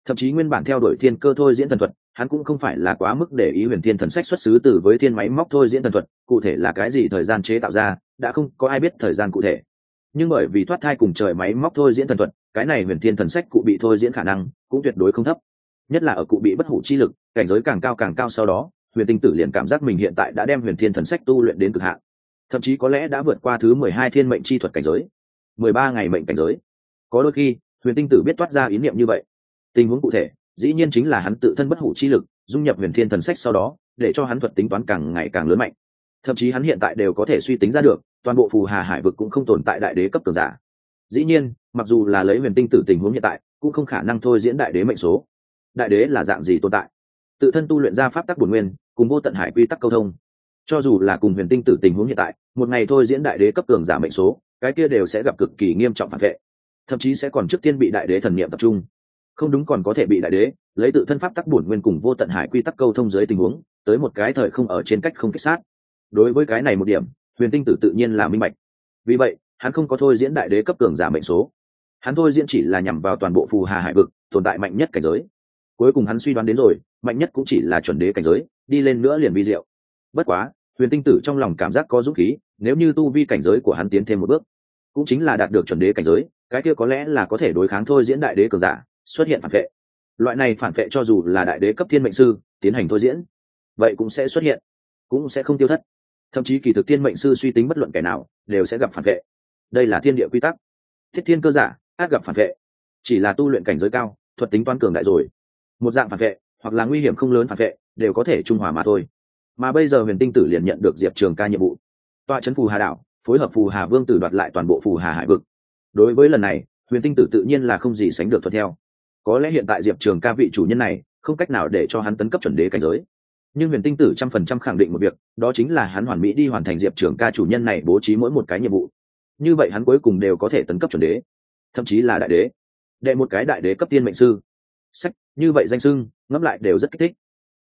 Speaker 1: Thậm chí nguyên bản theo đuổi thiên cơ thôi diễn thần thuật hắn cũng không phải là quá mức để ý huyền thiên thần sách xuất xứ từ với thiên máy móc thôi diễn thần thuật, cụ thể là cái gì thời gian chế tạo ra, đã không có ai biết thời gian cụ thể. Nhưng bởi vì thoát thai cùng trời máy móc thôi diễn thần thuật, cái này huyền thiên thần sách cụ bị thôi diễn khả năng cũng tuyệt đối không thấp. Nhất là ở cụ bị bất hủ chi lực, cảnh giới càng cao càng cao sau đó, huyền tinh tử liền cảm giác mình hiện tại đã đem huyền thiên thần sách tu luyện đến cực hạn. Thậm chí có lẽ đã vượt qua thứ mười hai thiên mệnh chi thuật cảnh giới, mười ba ngày mệnh cảnh giới. Có đôi khi, huyền tinh tử biết toát ra ý niệm như vậy. Tình huống cụ thể dĩ nhiên chính là hắn tự thân bất hủ chi lực, dung nhập huyền thiên thần sách sau đó, để cho hắn thuật tính toán càng ngày càng lớn mạnh. Thậm chí hắn hiện tại đều có thể suy tính ra được, toàn bộ phù hà hải vực cũng không tồn tại đại đế cấp cường giả. Dĩ nhiên, mặc dù là lấy huyền tinh tử tình huống hiện tại, cũng không khả năng thôi diễn đại đế mệnh số. Đại đế là dạng gì tồn tại? Tự thân tu luyện ra pháp tắc bổn nguyên, cùng vô tận hải quy tắc câu thông. Cho dù là cùng huyền tinh tử tình huống hiện tại, một ngày thôi diễn đại đế cấp cường giả mệnh số, cái kia đều sẽ gặp cực kỳ nghiêm trọng phản vệ. Thậm chí sẽ còn trước tiên bị đại đế thần niệm tập trung không đúng còn có thể bị đại đế, lấy tự thân pháp tắc bổn nguyên cùng vô tận hải quy tắc câu thông dưới tình huống, tới một cái thời không ở trên cách không kích sát. Đối với cái này một điểm, huyền tinh tử tự nhiên là minh bạch. Vì vậy, hắn không có thôi diễn đại đế cấp cường giả mệnh số. Hắn thôi diễn chỉ là nhằm vào toàn bộ phù hà hải vực, tồn tại mạnh nhất cảnh giới. Cuối cùng hắn suy đoán đến rồi, mạnh nhất cũng chỉ là chuẩn đế cảnh giới, đi lên nữa liền vi diệu. Bất quá, huyền tinh tử trong lòng cảm giác có dũng khí, nếu như tu vi cảnh giới của hắn tiến thêm một bước, cũng chính là đạt được chuẩn đế cảnh giới, cái kia có lẽ là có thể đối kháng thôi diễn đại đế cường giả xuất hiện phản vệ. Loại này phản vệ cho dù là đại đế cấp thiên mệnh sư, tiến hành thôi diễn, vậy cũng sẽ xuất hiện, cũng sẽ không tiêu thất. Thậm chí kỳ thực thiên mệnh sư suy tính bất luận kẻ nào, đều sẽ gặp phản vệ. Đây là thiên địa quy tắc. Thiết thiên cơ giả, át gặp phản vệ. Chỉ là tu luyện cảnh giới cao, thuật tính toán cường đại rồi. Một dạng phản vệ, hoặc là nguy hiểm không lớn phản vệ, đều có thể trung hòa mà thôi. Mà bây giờ huyền tinh tử liền nhận được diệp trường ca nhiệm vụ. Tọa trấn phù hà đảo, phối hợp phù hà vương tử đoạt lại toàn bộ phù hà hải vực. Đối với lần này, huyền tinh tử tự nhiên là không gì sánh được thuận theo có lẽ hiện tại diệp trường ca vị chủ nhân này không cách nào để cho hắn tấn cấp chuẩn đế cảnh giới. Nhưng huyền tinh tử trăm phần trăm khẳng định một việc, đó chính là hắn hoàn mỹ đi hoàn thành diệp trường ca chủ nhân này bố trí mỗi một cái nhiệm vụ. Như vậy hắn cuối cùng đều có thể tấn cấp chuẩn đế, thậm chí là đại đế. Đệ một cái đại đế cấp tiên mệnh sư. Sách, như vậy danh sưng ngẫm lại đều rất kích thích.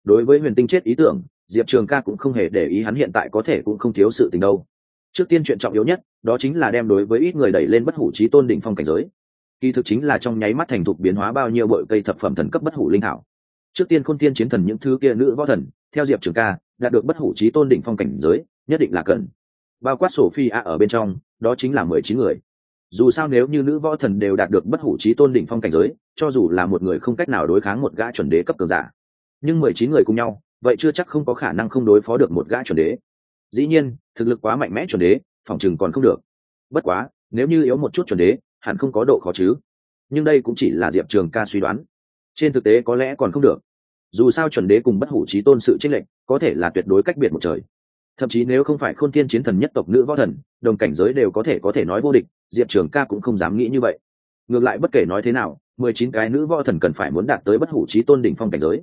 Speaker 1: Đối với huyền tinh chết ý tưởng, diệp trường ca cũng không hề để ý hắn hiện tại có thể cũng không thiếu sự tình đâu. Trước tiên chuyện trọng yếu nhất, đó chính là đem đối với ít người đẩy lên bất hủ trí tôn đỉnh phong cảnh giới kỳ thực chính là trong nháy mắt thành thục biến hóa bao nhiêu bội cây thập phẩm thần cấp bất hủ linh thảo. Trước tiên khôn tiên chiến thần những thứ kia nữ võ thần, theo diệp trường ca, đạt được bất hủ trí tôn đỉnh phong cảnh giới, nhất định là cần. Bao quát sổ phi a ở bên trong, đó chính là mười chín người. Dù sao nếu như nữ võ thần đều đạt được bất hủ trí tôn đỉnh phong cảnh giới, cho dù là một người không cách nào đối kháng một gã chuẩn đế cấp cường giả. Nhưng mười chín người cùng nhau, vậy chưa chắc không có khả năng không đối phó được một gã chuẩn đế. Dĩ nhiên, thực lực quá mạnh mẽ chuẩn đế, phòng chừng còn không được. Bất quá, nếu như yếu một chút chuẩn đế hẳn không có độ khó chứ. Nhưng đây cũng chỉ là diệp trường ca suy đoán. Trên thực tế có lẽ còn không được. Dù sao chuẩn đế cùng bất hủ trí tôn sự trích lệnh có thể là tuyệt đối cách biệt một trời. Thậm chí nếu không phải khôn thiên chiến thần nhất tộc nữ võ thần, đồng cảnh giới đều có thể có thể nói vô địch, diệp trường ca cũng không dám nghĩ như vậy. Ngược lại bất kể nói thế nào, mười chín cái nữ võ thần cần phải muốn đạt tới bất hủ trí tôn đỉnh phong cảnh giới.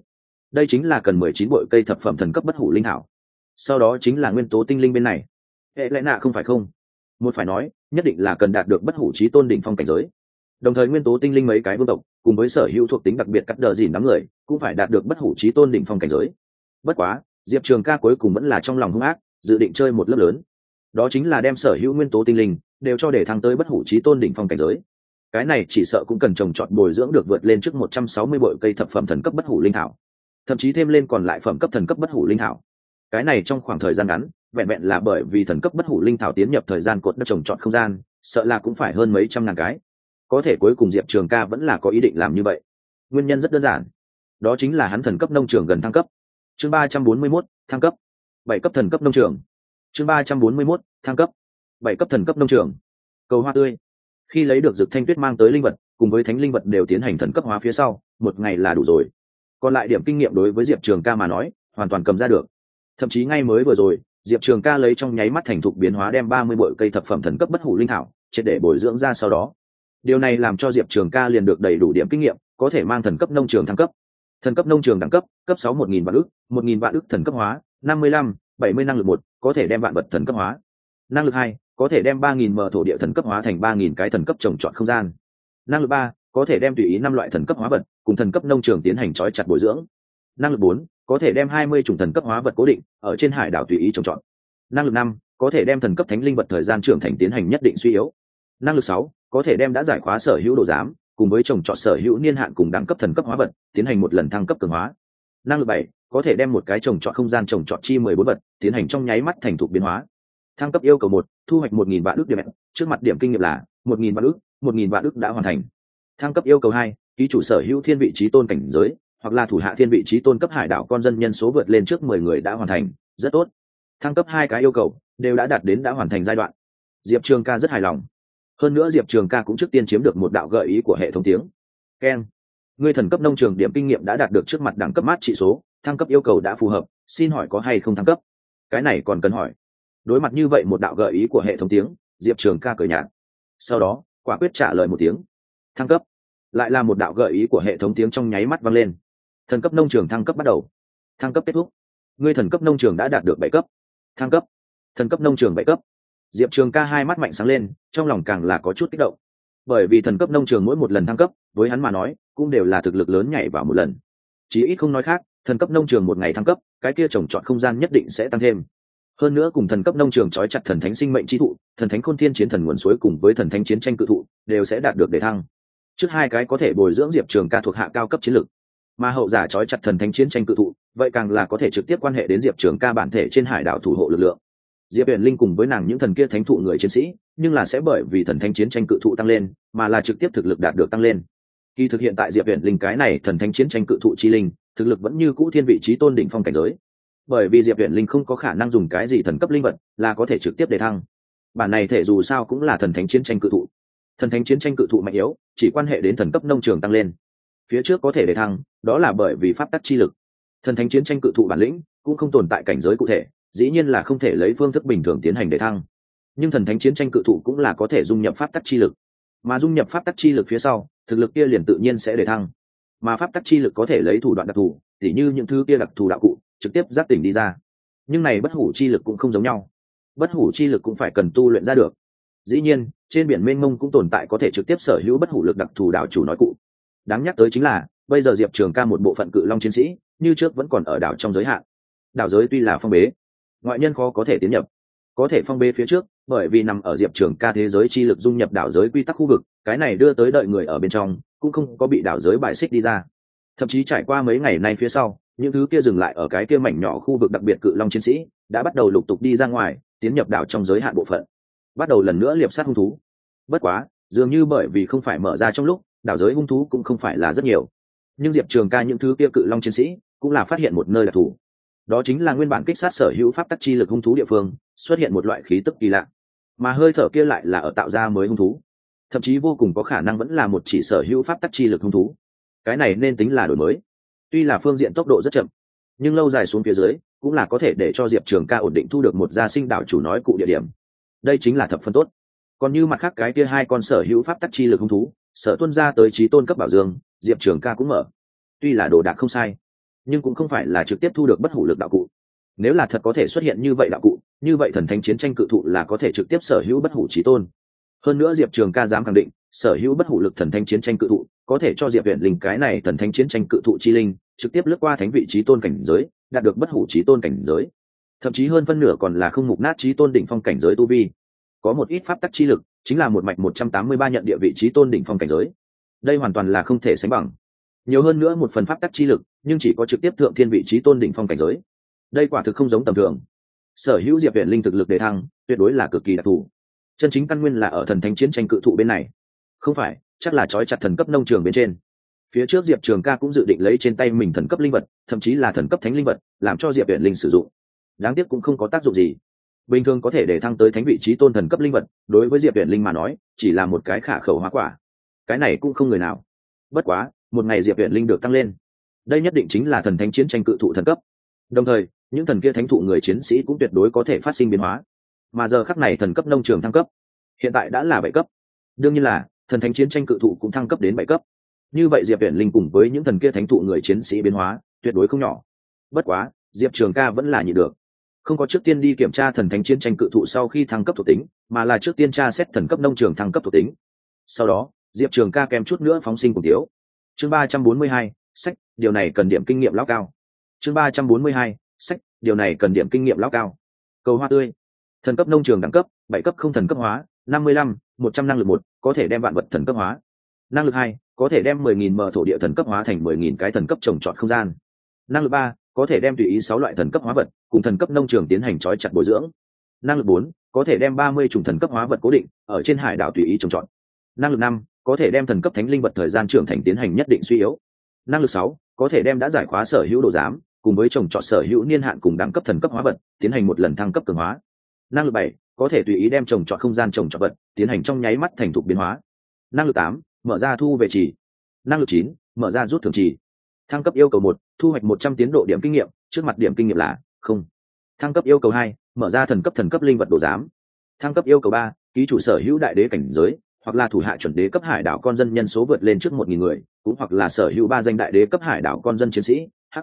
Speaker 1: Đây chính là cần mười chín bội cây thập phẩm thần cấp bất hủ linh hảo. Sau đó chính là nguyên tố tinh linh bên này. Hệ lẽ nạ không phải không? Một phải nói nhất định là cần đạt được bất hủ trí tôn đỉnh phong cảnh giới. Đồng thời nguyên tố tinh linh mấy cái vương tộc, cùng với sở hữu thuộc tính đặc biệt cắt đờ dìn đám người, cũng phải đạt được bất hủ trí tôn đỉnh phong cảnh giới. Bất quá, diệp trường ca cuối cùng vẫn là trong lòng hung ác, dự định chơi một lớp lớn. Đó chính là đem sở hữu nguyên tố tinh linh đều cho để thăng tới bất hủ trí tôn đỉnh phong cảnh giới. Cái này chỉ sợ cũng cần trồng trọt bồi dưỡng được vượt lên trước một trăm sáu mươi bội cây thập phẩm thần cấp bất hủ linh thảo. Thậm chí thêm lên còn lại phẩm cấp thần cấp bất hủ linh thảo. Cái này trong khoảng thời gian ngắn vẹn vẹn là bởi vì thần cấp bất hủ linh thảo tiến nhập thời gian cột đất trồng trọt không gian, sợ là cũng phải hơn mấy trăm ngàn cái. Có thể cuối cùng diệp trường ca vẫn là có ý định làm như vậy. Nguyên nhân rất đơn giản. Đó chính là hắn thần cấp nông trường gần thăng cấp. Chương ba trăm bốn mươi mốt, thăng cấp. Bảy cấp thần cấp nông trường. Chương ba trăm bốn mươi mốt, thăng cấp. Bảy cấp thần cấp nông trường. Cầu hoa tươi. Khi lấy được dược thanh tuyết mang tới linh vật, cùng với thánh linh vật đều tiến hành thần cấp hóa phía sau, một ngày là đủ rồi. Còn lại điểm kinh nghiệm đối với diệp trường ca mà nói, hoàn toàn cầm ra được. Thậm chí ngay mới vừa rồi diệp trường ca lấy trong nháy mắt thành thục biến hóa đem ba mươi bội cây thập phẩm thần cấp bất hủ linh thảo triệt để bồi dưỡng ra sau đó. Điều này làm cho diệp trường ca liền được đầy đủ điểm kinh nghiệm có thể mang thần cấp nông trường thăng cấp. Thần cấp nông trường đẳng cấp cấp sáu một nghìn vạn ức, một nghìn vạn ức thần cấp hóa năm mươi lăm bảy mươi năng lực một có thể đem vạn vật thần cấp hóa. Năng lực hai có thể đem ba nghìn mở thổ địa thần cấp hóa thành ba nghìn cái thần cấp trồng trọt không gian. Năng lực ba có thể đem tùy ý năm loại thần cấp hóa vật cùng thần cấp nông trường tiến hành trói chặt bồi dưỡng. Năng lực bốn có thể đem hai mươi chủng thần cấp hóa vật cố định, ở trên hải đảo tùy ý trồng trọt. Năng lực năm, có thể đem thần cấp thánh linh vật thời gian trưởng thành tiến hành nhất định suy yếu. Năng lực sáu, có thể đem đã giải khóa sở hữu đồ giám, cùng với trồng trọt sở hữu niên hạn cùng đẳng cấp thần cấp hóa vật, tiến hành một lần thăng cấp cường hóa. Năng lực bảy, có thể đem một cái trồng trọt không gian trồng trọt chi mười bốn vật, tiến hành trong nháy mắt thành thục biến hóa. Thăng cấp yêu cầu một, thu hoạch một nghìn vạn ước điểm. Trước mặt điểm kinh nghiệm là, một nghìn vạn ước, một nghìn vạn ước đã hoàn thành. Thăng cấp yêu cầu hai, ký chủ sở hữu thiên vị trí tôn cảnh giới hoặc là thủ hạ thiên vị trí tôn cấp hải đảo con dân nhân số vượt lên trước mười người đã hoàn thành, rất tốt. Thăng cấp hai cái yêu cầu, đều đã đạt đến đã hoàn thành giai đoạn. Diệp trường ca rất hài lòng. Hơn nữa diệp trường ca cũng trước tiên chiếm được một đạo gợi ý của hệ thống tiếng. Keng người thần cấp nông trường điểm kinh nghiệm đã đạt được trước mặt đẳng cấp mát trị số, thăng cấp yêu cầu đã phù hợp, xin hỏi có hay không thăng cấp? Cái này còn cần hỏi. Đối mặt như vậy một đạo gợi ý của hệ thống tiếng, diệp trường ca cười nhạt. Sau đó, quả quyết trả lời một tiếng. Thăng cấp. Lại là một đạo gợi ý của hệ thống tiếng trong nháy mắt vang lên thần cấp nông trường thăng cấp bắt đầu. Thăng cấp kết thúc. Ngươi thần cấp nông trường đã đạt được bảy cấp. Thăng cấp. Thần cấp nông trường bảy cấp. Diệp trường ca hai mắt mạnh sáng lên, trong lòng càng là có chút kích động. Bởi vì thần cấp nông trường mỗi một lần thăng cấp, với hắn mà nói, cũng đều là thực lực lớn nhảy vào một lần. Chí ít không nói khác, thần cấp nông trường một ngày thăng cấp, cái kia trồng trọt không gian nhất định sẽ tăng thêm. Hơn nữa cùng thần cấp nông trường trói chặt thần thánh sinh mệnh chi thụ, thần thánh khôn thiên chiến thần nguồn suối cùng với thần thánh chiến tranh cự thụ, đều sẽ đạt được đề thăng. Trước hai cái có thể bồi dưỡng diệp trường ca thuộc hạ cao cấp chiến lược mà hậu giả trói chặt thần thánh chiến tranh cự thụ, vậy càng là có thể trực tiếp quan hệ đến diệp trường ca bản thể trên hải đảo thủ hộ lực lượng. Diệp huyền linh cùng với nàng những thần kia thánh thụ người chiến sĩ, nhưng là sẽ bởi vì thần thánh chiến tranh cự thụ tăng lên, mà là trực tiếp thực lực đạt được tăng lên. Khi thực hiện tại diệp huyền linh cái này thần thánh chiến tranh cự thụ chi linh, thực lực vẫn như cũ thiên vị trí tôn đỉnh phong cảnh giới. Bởi vì diệp huyền linh không có khả năng dùng cái gì thần cấp linh vật là có thể trực tiếp để thăng. Bản này thể dù sao cũng là thần thánh chiến tranh cự thụ. Thần thánh chiến tranh cự thụ mạnh yếu, chỉ quan hệ đến thần cấp nông trường tăng lên phía trước có thể để thăng, đó là bởi vì pháp tắc chi lực. Thần thánh chiến tranh cự thụ bản lĩnh cũng không tồn tại cảnh giới cụ thể, dĩ nhiên là không thể lấy phương thức bình thường tiến hành để thăng. Nhưng thần thánh chiến tranh cự thụ cũng là có thể dung nhập pháp tắc chi lực. Mà dung nhập pháp tắc chi lực phía sau, thực lực kia liền tự nhiên sẽ để thăng. Mà pháp tắc chi lực có thể lấy thủ đoạn đặc thù, tỉ như những thứ kia đặc thù đạo cụ, trực tiếp giáp tỉnh đi ra. Nhưng này bất hủ chi lực cũng không giống nhau. Bất hủ chi lực cũng phải cần tu luyện ra được. Dĩ nhiên, trên biển mênh mông cũng tồn tại có thể trực tiếp sở hữu bất hủ lực đặc thù đạo chủ nói cụ đáng nhắc tới chính là, bây giờ diệp trường ca một bộ phận cự long chiến sĩ, như trước vẫn còn ở đảo trong giới hạn. Đảo giới tuy là phong bế, ngoại nhân khó có thể tiến nhập. Có thể phong bế phía trước, bởi vì nằm ở diệp trường ca thế giới chi lực dung nhập đảo giới quy tắc khu vực, cái này đưa tới đợi người ở bên trong, cũng không có bị đảo giới bài xích đi ra. Thậm chí trải qua mấy ngày nay phía sau, những thứ kia dừng lại ở cái kia mảnh nhỏ khu vực đặc biệt cự long chiến sĩ, đã bắt đầu lục tục đi ra ngoài, tiến nhập đảo trong giới hạn bộ phận. Bắt đầu lần nữa liệp sát hung thú. Bất quá, dường như bởi vì không phải mở ra trong lúc đảo giới hung thú cũng không phải là rất nhiều. Nhưng diệp trường ca những thứ kia cự long chiến sĩ cũng là phát hiện một nơi đặc thù. Đó chính là nguyên bản kích sát sở hữu pháp tắc chi lực hung thú địa phương, xuất hiện một loại khí tức kỳ lạ. Mà hơi thở kia lại là ở tạo ra mới hung thú. Thậm chí vô cùng có khả năng vẫn là một chỉ sở hữu pháp tắc chi lực hung thú. Cái này nên tính là đổi mới. Tuy là phương diện tốc độ rất chậm, nhưng lâu dài xuống phía dưới, cũng là có thể để cho diệp trường ca ổn định thu được một gia sinh đảo chủ nói cụ địa điểm. Đây chính là thập phân tốt. Còn như mặt khác cái kia hai con sở hữu pháp tắc chi lực hung thú sở tuân ra tới trí tôn cấp bảo dương, diệp trường ca cũng mở. Tuy là đồ đạc không sai, nhưng cũng không phải là trực tiếp thu được bất hủ lực đạo cụ. Nếu là thật có thể xuất hiện như vậy đạo cụ, như vậy thần thánh chiến tranh cự thụ là có thể trực tiếp sở hữu bất hủ trí tôn. Hơn nữa diệp trường ca dám khẳng định, sở hữu bất hủ lực thần thánh chiến tranh cự thụ, có thể cho diệp huyện linh cái này thần thánh chiến tranh cự thụ chi linh, trực tiếp lướt qua thánh vị trí tôn cảnh giới, đạt được bất hủ trí tôn cảnh giới. Thậm chí hơn phân nửa còn là không mục nát trí tôn đỉnh phong cảnh giới tu vi. Có một ít pháp tắc chi lực chính là một mạch một trăm tám mươi ba nhận địa vị trí tôn đỉnh phong cảnh giới. Đây hoàn toàn là không thể sánh bằng. Nhiều hơn nữa một phần pháp tắc chi lực, nhưng chỉ có trực tiếp thượng thiên vị trí tôn đỉnh phong cảnh giới. Đây quả thực không giống tầm thường. Sở hữu diệp viện linh thực lực đề thăng, tuyệt đối là cực kỳ đặc thù. Chân chính căn nguyên là ở thần thánh chiến tranh cự thụ bên này. Không phải, chắc là trói chặt thần cấp nông trường bên trên. Phía trước diệp trường ca cũng dự định lấy trên tay mình thần cấp linh vật, thậm chí là thần cấp thánh linh vật, làm cho diệp viện linh sử dụng. Đáng tiếc cũng không có tác dụng gì bình thường có thể để thăng tới thánh vị trí tôn thần cấp linh vật, đối với diệp viện linh mà nói, chỉ là một cái khả khẩu hóa quả. Cái này cũng không người nào. Bất quá, một ngày diệp viện linh được tăng lên. Đây nhất định chính là thần thánh chiến tranh cự thụ thần cấp. Đồng thời, những thần kia thánh thụ người chiến sĩ cũng tuyệt đối có thể phát sinh biến hóa. Mà giờ khắc này thần cấp nông trường thăng cấp, hiện tại đã là bảy cấp. Đương nhiên là, thần thánh chiến tranh cự thụ cũng thăng cấp đến bảy cấp. Như vậy diệp viện linh cùng với những thần kia thánh thụ người chiến sĩ biến hóa, tuyệt đối không nhỏ. Bất quá, diệp trường ca vẫn là nhị được không có trước tiên đi kiểm tra thần thánh chiến tranh cự thụ sau khi thăng cấp thuộc tính, mà là trước tiên tra xét thần cấp nông trường thăng cấp thuộc tính. Sau đó, diệp trường ca kèm chút nữa phóng sinh cùng thiếu chương ba trăm bốn mươi hai, sách, điều này cần điểm kinh nghiệm lão cao. Chương ba trăm bốn mươi hai, sách, điều này cần điểm kinh nghiệm lão cao. Cầu hoa tươi. Thần cấp nông trường đẳng cấp, bảy cấp không thần cấp hóa, năm mươi lăm, một trăm năng lực một, có thể đem vạn vật thần cấp hóa. Năng lực hai, có thể đem mười nghìn mở thổ địa thần cấp hóa thành mười nghìn cái thần cấp trồng trọt không gian. Năng lực ba có thể đem tùy ý sáu loại thần cấp hóa vật cùng thần cấp nông trường tiến hành trói chặt bồi dưỡng. Năng lực bốn, có thể đem ba mươi chủng thần cấp hóa vật cố định ở trên hải đảo tùy ý trồng trọt. Năng lực năm, có thể đem thần cấp thánh linh vật thời gian trưởng thành tiến hành nhất định suy yếu. Năng lực sáu, có thể đem đã giải khóa sở hữu đồ giám cùng với trồng trọt sở hữu niên hạn cùng đẳng cấp thần cấp hóa vật tiến hành một lần thăng cấp cường hóa. Năng lực bảy, có thể tùy ý đem trồng trọt không gian trồng trọt vật tiến hành trong nháy mắt thành thục biến hóa. Năng lực tám, mở ra thu về trì. Năng lực chín, mở ra rút thường trì thăng cấp yêu cầu một, thu hoạch một trăm tiến độ điểm kinh nghiệm, trước mặt điểm kinh nghiệm là không. Thăng cấp yêu cầu hai, mở ra thần cấp thần cấp linh vật đồ giám. Thăng cấp yêu cầu ba, ký chủ sở hữu đại đế cảnh giới, hoặc là thủ hạ chuẩn đế cấp hải đảo con dân nhân số vượt lên trước một nghìn người, cũng hoặc là sở hữu ba danh đại đế cấp hải đảo con dân chiến sĩ. H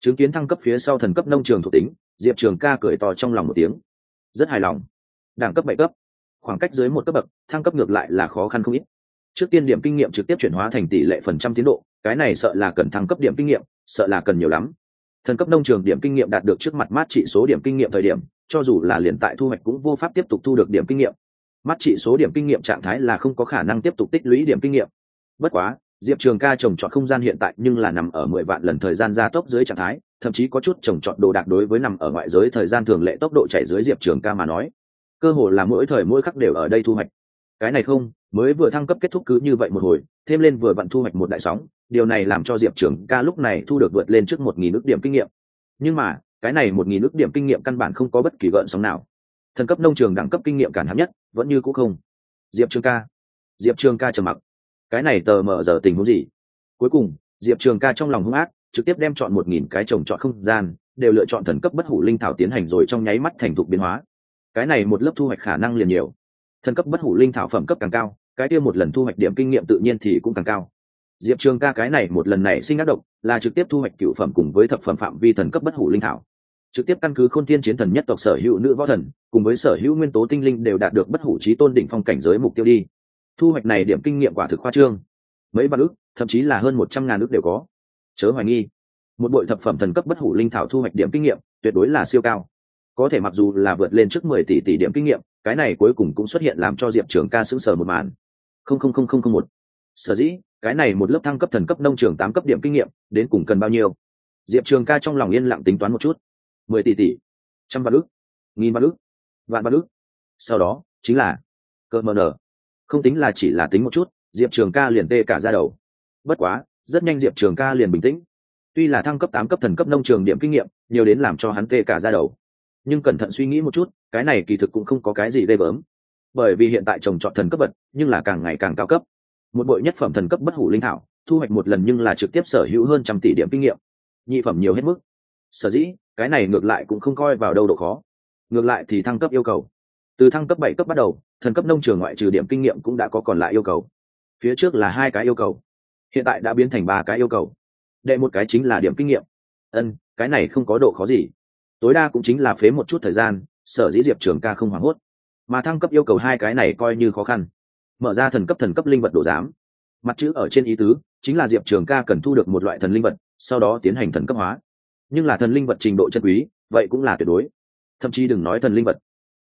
Speaker 1: chứng kiến thăng cấp phía sau thần cấp nông trường thuộc tính, diệp trường ca cười to trong lòng một tiếng. Rất hài lòng. Đẳng cấp bảy cấp. Khoảng cách dưới một cấp bậc, thăng cấp ngược lại là khó khăn không ít. Trước tiên điểm kinh nghiệm trực tiếp chuyển hóa thành tỷ lệ phần trăm tiến độ cái này sợ là cần thăng cấp điểm kinh nghiệm, sợ là cần nhiều lắm. Thần cấp nông trường điểm kinh nghiệm đạt được trước mặt mát trị số điểm kinh nghiệm thời điểm, cho dù là liền tại thu hoạch cũng vô pháp tiếp tục thu được điểm kinh nghiệm. Mắt trị số điểm kinh nghiệm trạng thái là không có khả năng tiếp tục tích lũy điểm kinh nghiệm. Bất quá, diệp trường ca trồng trọt không gian hiện tại nhưng là nằm ở mười vạn lần thời gian gia tốc dưới trạng thái, thậm chí có chút trồng trọt đồ đạc đối với nằm ở ngoại giới thời gian thường lệ tốc độ chạy dưới diệp trường ca mà nói. Cơ hồ là mỗi thời mỗi khắc đều ở đây thu hoạch. Cái này không, mới vừa thăng cấp kết thúc cứ như vậy một hồi, thêm lên vừa vặn thu hoạch một đại sóng điều này làm cho diệp trường ca lúc này thu được vượt lên trước một nghìn ước điểm kinh nghiệm. Nhưng mà, cái này một nghìn ước điểm kinh nghiệm căn bản không có bất kỳ gợn sóng nào. Thần cấp nông trường đẳng cấp kinh nghiệm cản hám nhất, vẫn như cũ không. Diệp trường ca. Diệp trường ca trầm mặc. Cái này tờ mở giờ tình huống gì? Cuối cùng, diệp trường ca trong lòng hung ác, trực tiếp đem chọn một nghìn cái trồng chọn không gian, đều lựa chọn thần cấp bất hủ linh thảo tiến hành rồi trong nháy mắt thành thục biến hóa. Cái này một lớp thu hoạch khả năng liền nhiều. Thần cấp bất hủ linh thảo phẩm cấp càng cao, cái kia một lần thu hoạch điểm kinh nghiệm tự nhiên thì cũng càng cao diệp trường ca cái này một lần này sinh ác động là trực tiếp thu hoạch cựu phẩm cùng với thập phẩm phạm vi thần cấp bất hủ linh thảo. Trực tiếp căn cứ khôn thiên chiến thần nhất tộc sở hữu nữ võ thần, cùng với sở hữu nguyên tố tinh linh đều đạt được bất hủ trí tôn đỉnh phong cảnh giới mục tiêu đi. Thu hoạch này điểm kinh nghiệm quả thực khoa trương. Mấy vạn ước thậm chí là hơn một trăm ngàn ước đều có. Chớ hoài nghi, một bội thập phẩm thần cấp bất hủ linh thảo thu hoạch điểm kinh nghiệm, tuyệt đối là siêu cao. Có thể mặc dù là vượt lên trước mười tỷ tỷ điểm kinh nghiệm, cái này cuối cùng cũng xuất hiện làm cho diệp trường ca sững sờ một màn. Không không không không không một. Sở dĩ cái này một lớp thăng cấp thần cấp nông trường tám cấp điểm kinh nghiệm, đến cùng cần bao nhiêu? Diệp trường ca trong lòng yên lặng tính toán một chút. Mười tỷ tỷ, trăm vạn ước nghìn vạn ước vạn vạn ước sau đó, chính là cơ mờ nở không tính là chỉ là tính một chút, diệp trường ca liền tê cả ra đầu. Bất quá, rất nhanh diệp trường ca liền bình tĩnh. Tuy là thăng cấp tám cấp thần cấp nông trường điểm kinh nghiệm, nhiều đến làm cho hắn tê cả ra đầu. Nhưng cẩn thận suy nghĩ một chút, cái này kỳ thực cũng không có cái gì ghê gớm. Bởi vì hiện tại trồng trọt thần cấp vật, nhưng là càng ngày càng cao cấp một bội nhất phẩm thần cấp bất hủ linh thảo, thu hoạch một lần nhưng là trực tiếp sở hữu hơn trăm tỷ điểm kinh nghiệm. Nhị phẩm nhiều hết mức. Sở dĩ, cái này ngược lại cũng không coi vào đâu độ khó. Ngược lại thì thăng cấp yêu cầu. Từ thăng cấp bảy cấp bắt đầu, thần cấp nông trường ngoại trừ điểm kinh nghiệm cũng đã có còn lại yêu cầu. Phía trước là hai cái yêu cầu. Hiện tại đã biến thành ba cái yêu cầu. Đệ một cái chính là điểm kinh nghiệm. Ân, cái này không có độ khó gì. Tối đa cũng chính là phế một chút thời gian, sở dĩ diệp trường ca không hoảng hốt. Mà thăng cấp yêu cầu hai cái này coi như khó khăn mở ra thần cấp thần cấp linh vật đồ giám. Mặt chữ ở trên ý tứ, chính là diệp trường ca cần thu được một loại thần linh vật, sau đó tiến hành thần cấp hóa. Nhưng là thần linh vật trình độ chân quý, vậy cũng là tuyệt đối. Thậm chí đừng nói thần linh vật.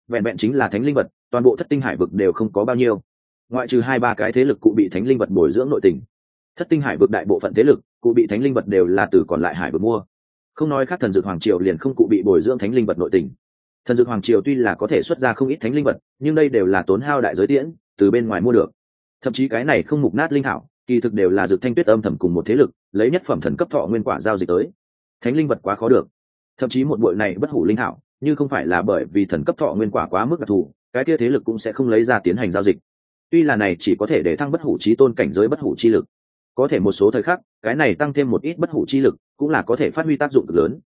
Speaker 1: Vẹn vẹn chính là thánh linh vật, toàn bộ thất tinh hải vực đều không có bao nhiêu. Ngoại trừ hai ba cái thế lực cụ bị thánh linh vật bồi dưỡng nội tình. Thất tinh hải vực đại bộ phận thế lực, cụ bị thánh linh vật đều là từ còn lại hải vực mua. Không nói khác thần dược hoàng triều liền không cụ bị bồi dưỡng thánh linh vật nội tình. Thần dược hoàng triều tuy là có thể xuất ra không ít thánh linh vật, nhưng đây đều là tốn hao đại giới tiễn từ bên ngoài mua được. Thậm chí cái này không mục nát linh thảo, kỳ thực đều là dược thanh tuyết âm thầm cùng một thế lực, lấy nhất phẩm thần cấp thọ nguyên quả giao dịch tới. Thánh linh vật quá khó được. Thậm chí một bội này bất hủ linh thảo, như không phải là bởi vì thần cấp thọ nguyên quả quá mức đặc thù, cái kia thế lực cũng sẽ không lấy ra tiến hành giao dịch. Tuy là này chỉ có thể để thăng bất hủ trí tôn cảnh giới bất hủ chi lực. Có thể một số thời khắc, cái này tăng thêm một ít bất hủ chi lực, cũng là có thể phát huy tác dụng cực lớn.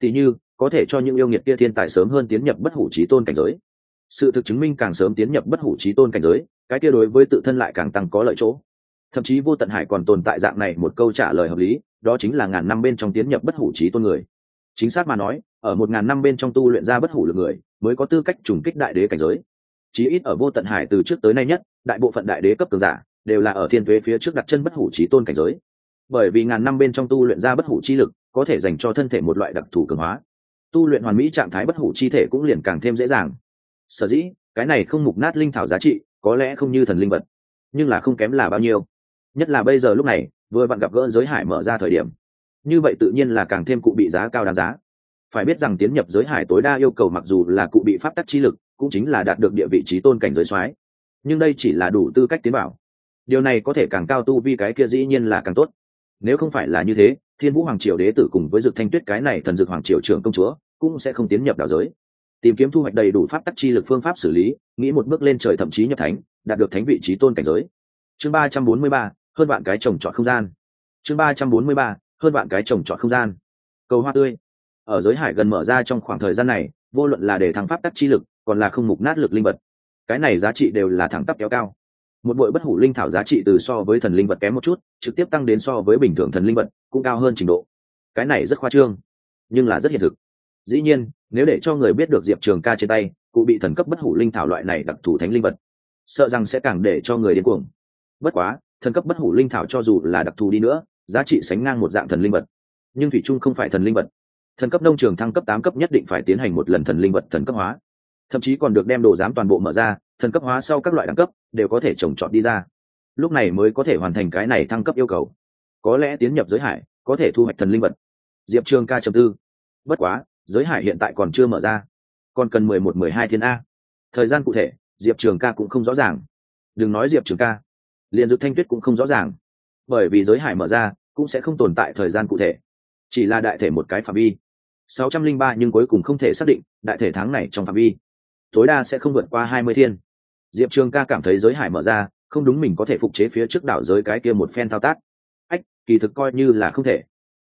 Speaker 1: Tỉ như, có thể cho những yêu nghiệt kia thiên tài sớm hơn tiến nhập bất hủ trí tôn cảnh giới. Sự thực chứng minh càng sớm tiến nhập bất hủ trí tôn cảnh giới cái kia đối với tự thân lại càng tăng có lợi chỗ. Thậm chí vô tận hải còn tồn tại dạng này một câu trả lời hợp lý, đó chính là ngàn năm bên trong tiến nhập bất hủ trí tôn người. Chính xác mà nói, ở một ngàn năm bên trong tu luyện ra bất hủ lực người, mới có tư cách trùng kích đại đế cảnh giới. Chí ít ở vô tận hải từ trước tới nay nhất, đại bộ phận đại đế cấp cường giả đều là ở thiên tuế phía trước đặt chân bất hủ trí tôn cảnh giới. Bởi vì ngàn năm bên trong tu luyện ra bất hủ chi lực, có thể dành cho thân thể một loại đặc thù cường hóa. Tu luyện hoàn mỹ trạng thái bất hủ chi thể cũng liền càng thêm dễ dàng. Sở dĩ, cái này không mục nát linh thảo giá trị có lẽ không như thần linh vật, nhưng là không kém là bao nhiêu. Nhất là bây giờ lúc này, vừa bạn gặp gỡ giới hải mở ra thời điểm. Như vậy tự nhiên là càng thêm cụ bị giá cao đáng giá. Phải biết rằng tiến nhập giới hải tối đa yêu cầu mặc dù là cụ bị pháp tắc chi lực, cũng chính là đạt được địa vị trí tôn cảnh giới soái. Nhưng đây chỉ là đủ tư cách tiến bảo. Điều này có thể càng cao tu vi cái kia dĩ nhiên là càng tốt. Nếu không phải là như thế, thiên vũ hoàng triều đế tử cùng với dực thanh tuyết cái này thần dực hoàng triều trưởng công chúa, cũng sẽ không tiến nhập đạo giới tìm kiếm thu hoạch đầy đủ pháp tắc chi lực phương pháp xử lý, nghĩ một bước lên trời thậm chí nhập thánh, đạt được thánh vị trí tôn cảnh giới. Chương ba trăm bốn mươi ba, hơn bạn cái trồng trọt không gian. Chương ba trăm bốn mươi ba, hơn bạn cái trồng trọt không gian. Cầu hoa tươi. Ở giới hải gần mở ra trong khoảng thời gian này, vô luận là để thăng pháp tắc chi lực, còn là không mục nát lực linh vật, cái này giá trị đều là thẳng tắp kéo cao. Một bội bất hủ linh thảo giá trị từ so với thần linh vật kém một chút, trực tiếp tăng đến so với bình thường thần linh vật, cũng cao hơn trình độ. Cái này rất khoa trương, nhưng là rất hiện thực dĩ nhiên, nếu để cho người biết được diệp trường ca trên tay, cụ bị thần cấp bất hủ linh thảo loại này đặc thù thánh linh vật, sợ rằng sẽ càng để cho người điên cuồng. Bất quá, thần cấp bất hủ linh thảo cho dù là đặc thù đi nữa, giá trị sánh ngang một dạng thần linh vật. Nhưng thủy trung không phải thần linh vật. Thần cấp nông trường thăng cấp tám cấp nhất định phải tiến hành một lần thần linh vật thần cấp hóa. Thậm chí còn được đem đồ giám toàn bộ mở ra, thần cấp hóa sau các loại đẳng cấp đều có thể trồng trọt đi ra. Lúc này mới có thể hoàn thành cái này thăng cấp yêu cầu. Có lẽ tiến nhập giới hải, có thể thu hoạch thần linh vật. Diệp trường ca trầm tư. Bất quá giới hải hiện tại còn chưa mở ra. Còn cần mười một, mười hai thiên a. Thời gian cụ thể, diệp trường ca cũng không rõ ràng. Đừng nói diệp trường ca, liền dược thanh tuyết cũng không rõ ràng. Bởi vì giới hải mở ra, cũng sẽ không tồn tại thời gian cụ thể. Chỉ là đại thể một cái phạm vi. Sáu trăm linh ba nhưng cuối cùng không thể xác định đại thể tháng này trong phạm vi. Tối đa sẽ không vượt qua hai mươi thiên. Diệp trường ca cảm thấy giới hải mở ra, không đúng mình có thể phục chế phía trước đảo giới cái kia một phen thao tác. Ách, kỳ thực coi như là không thể.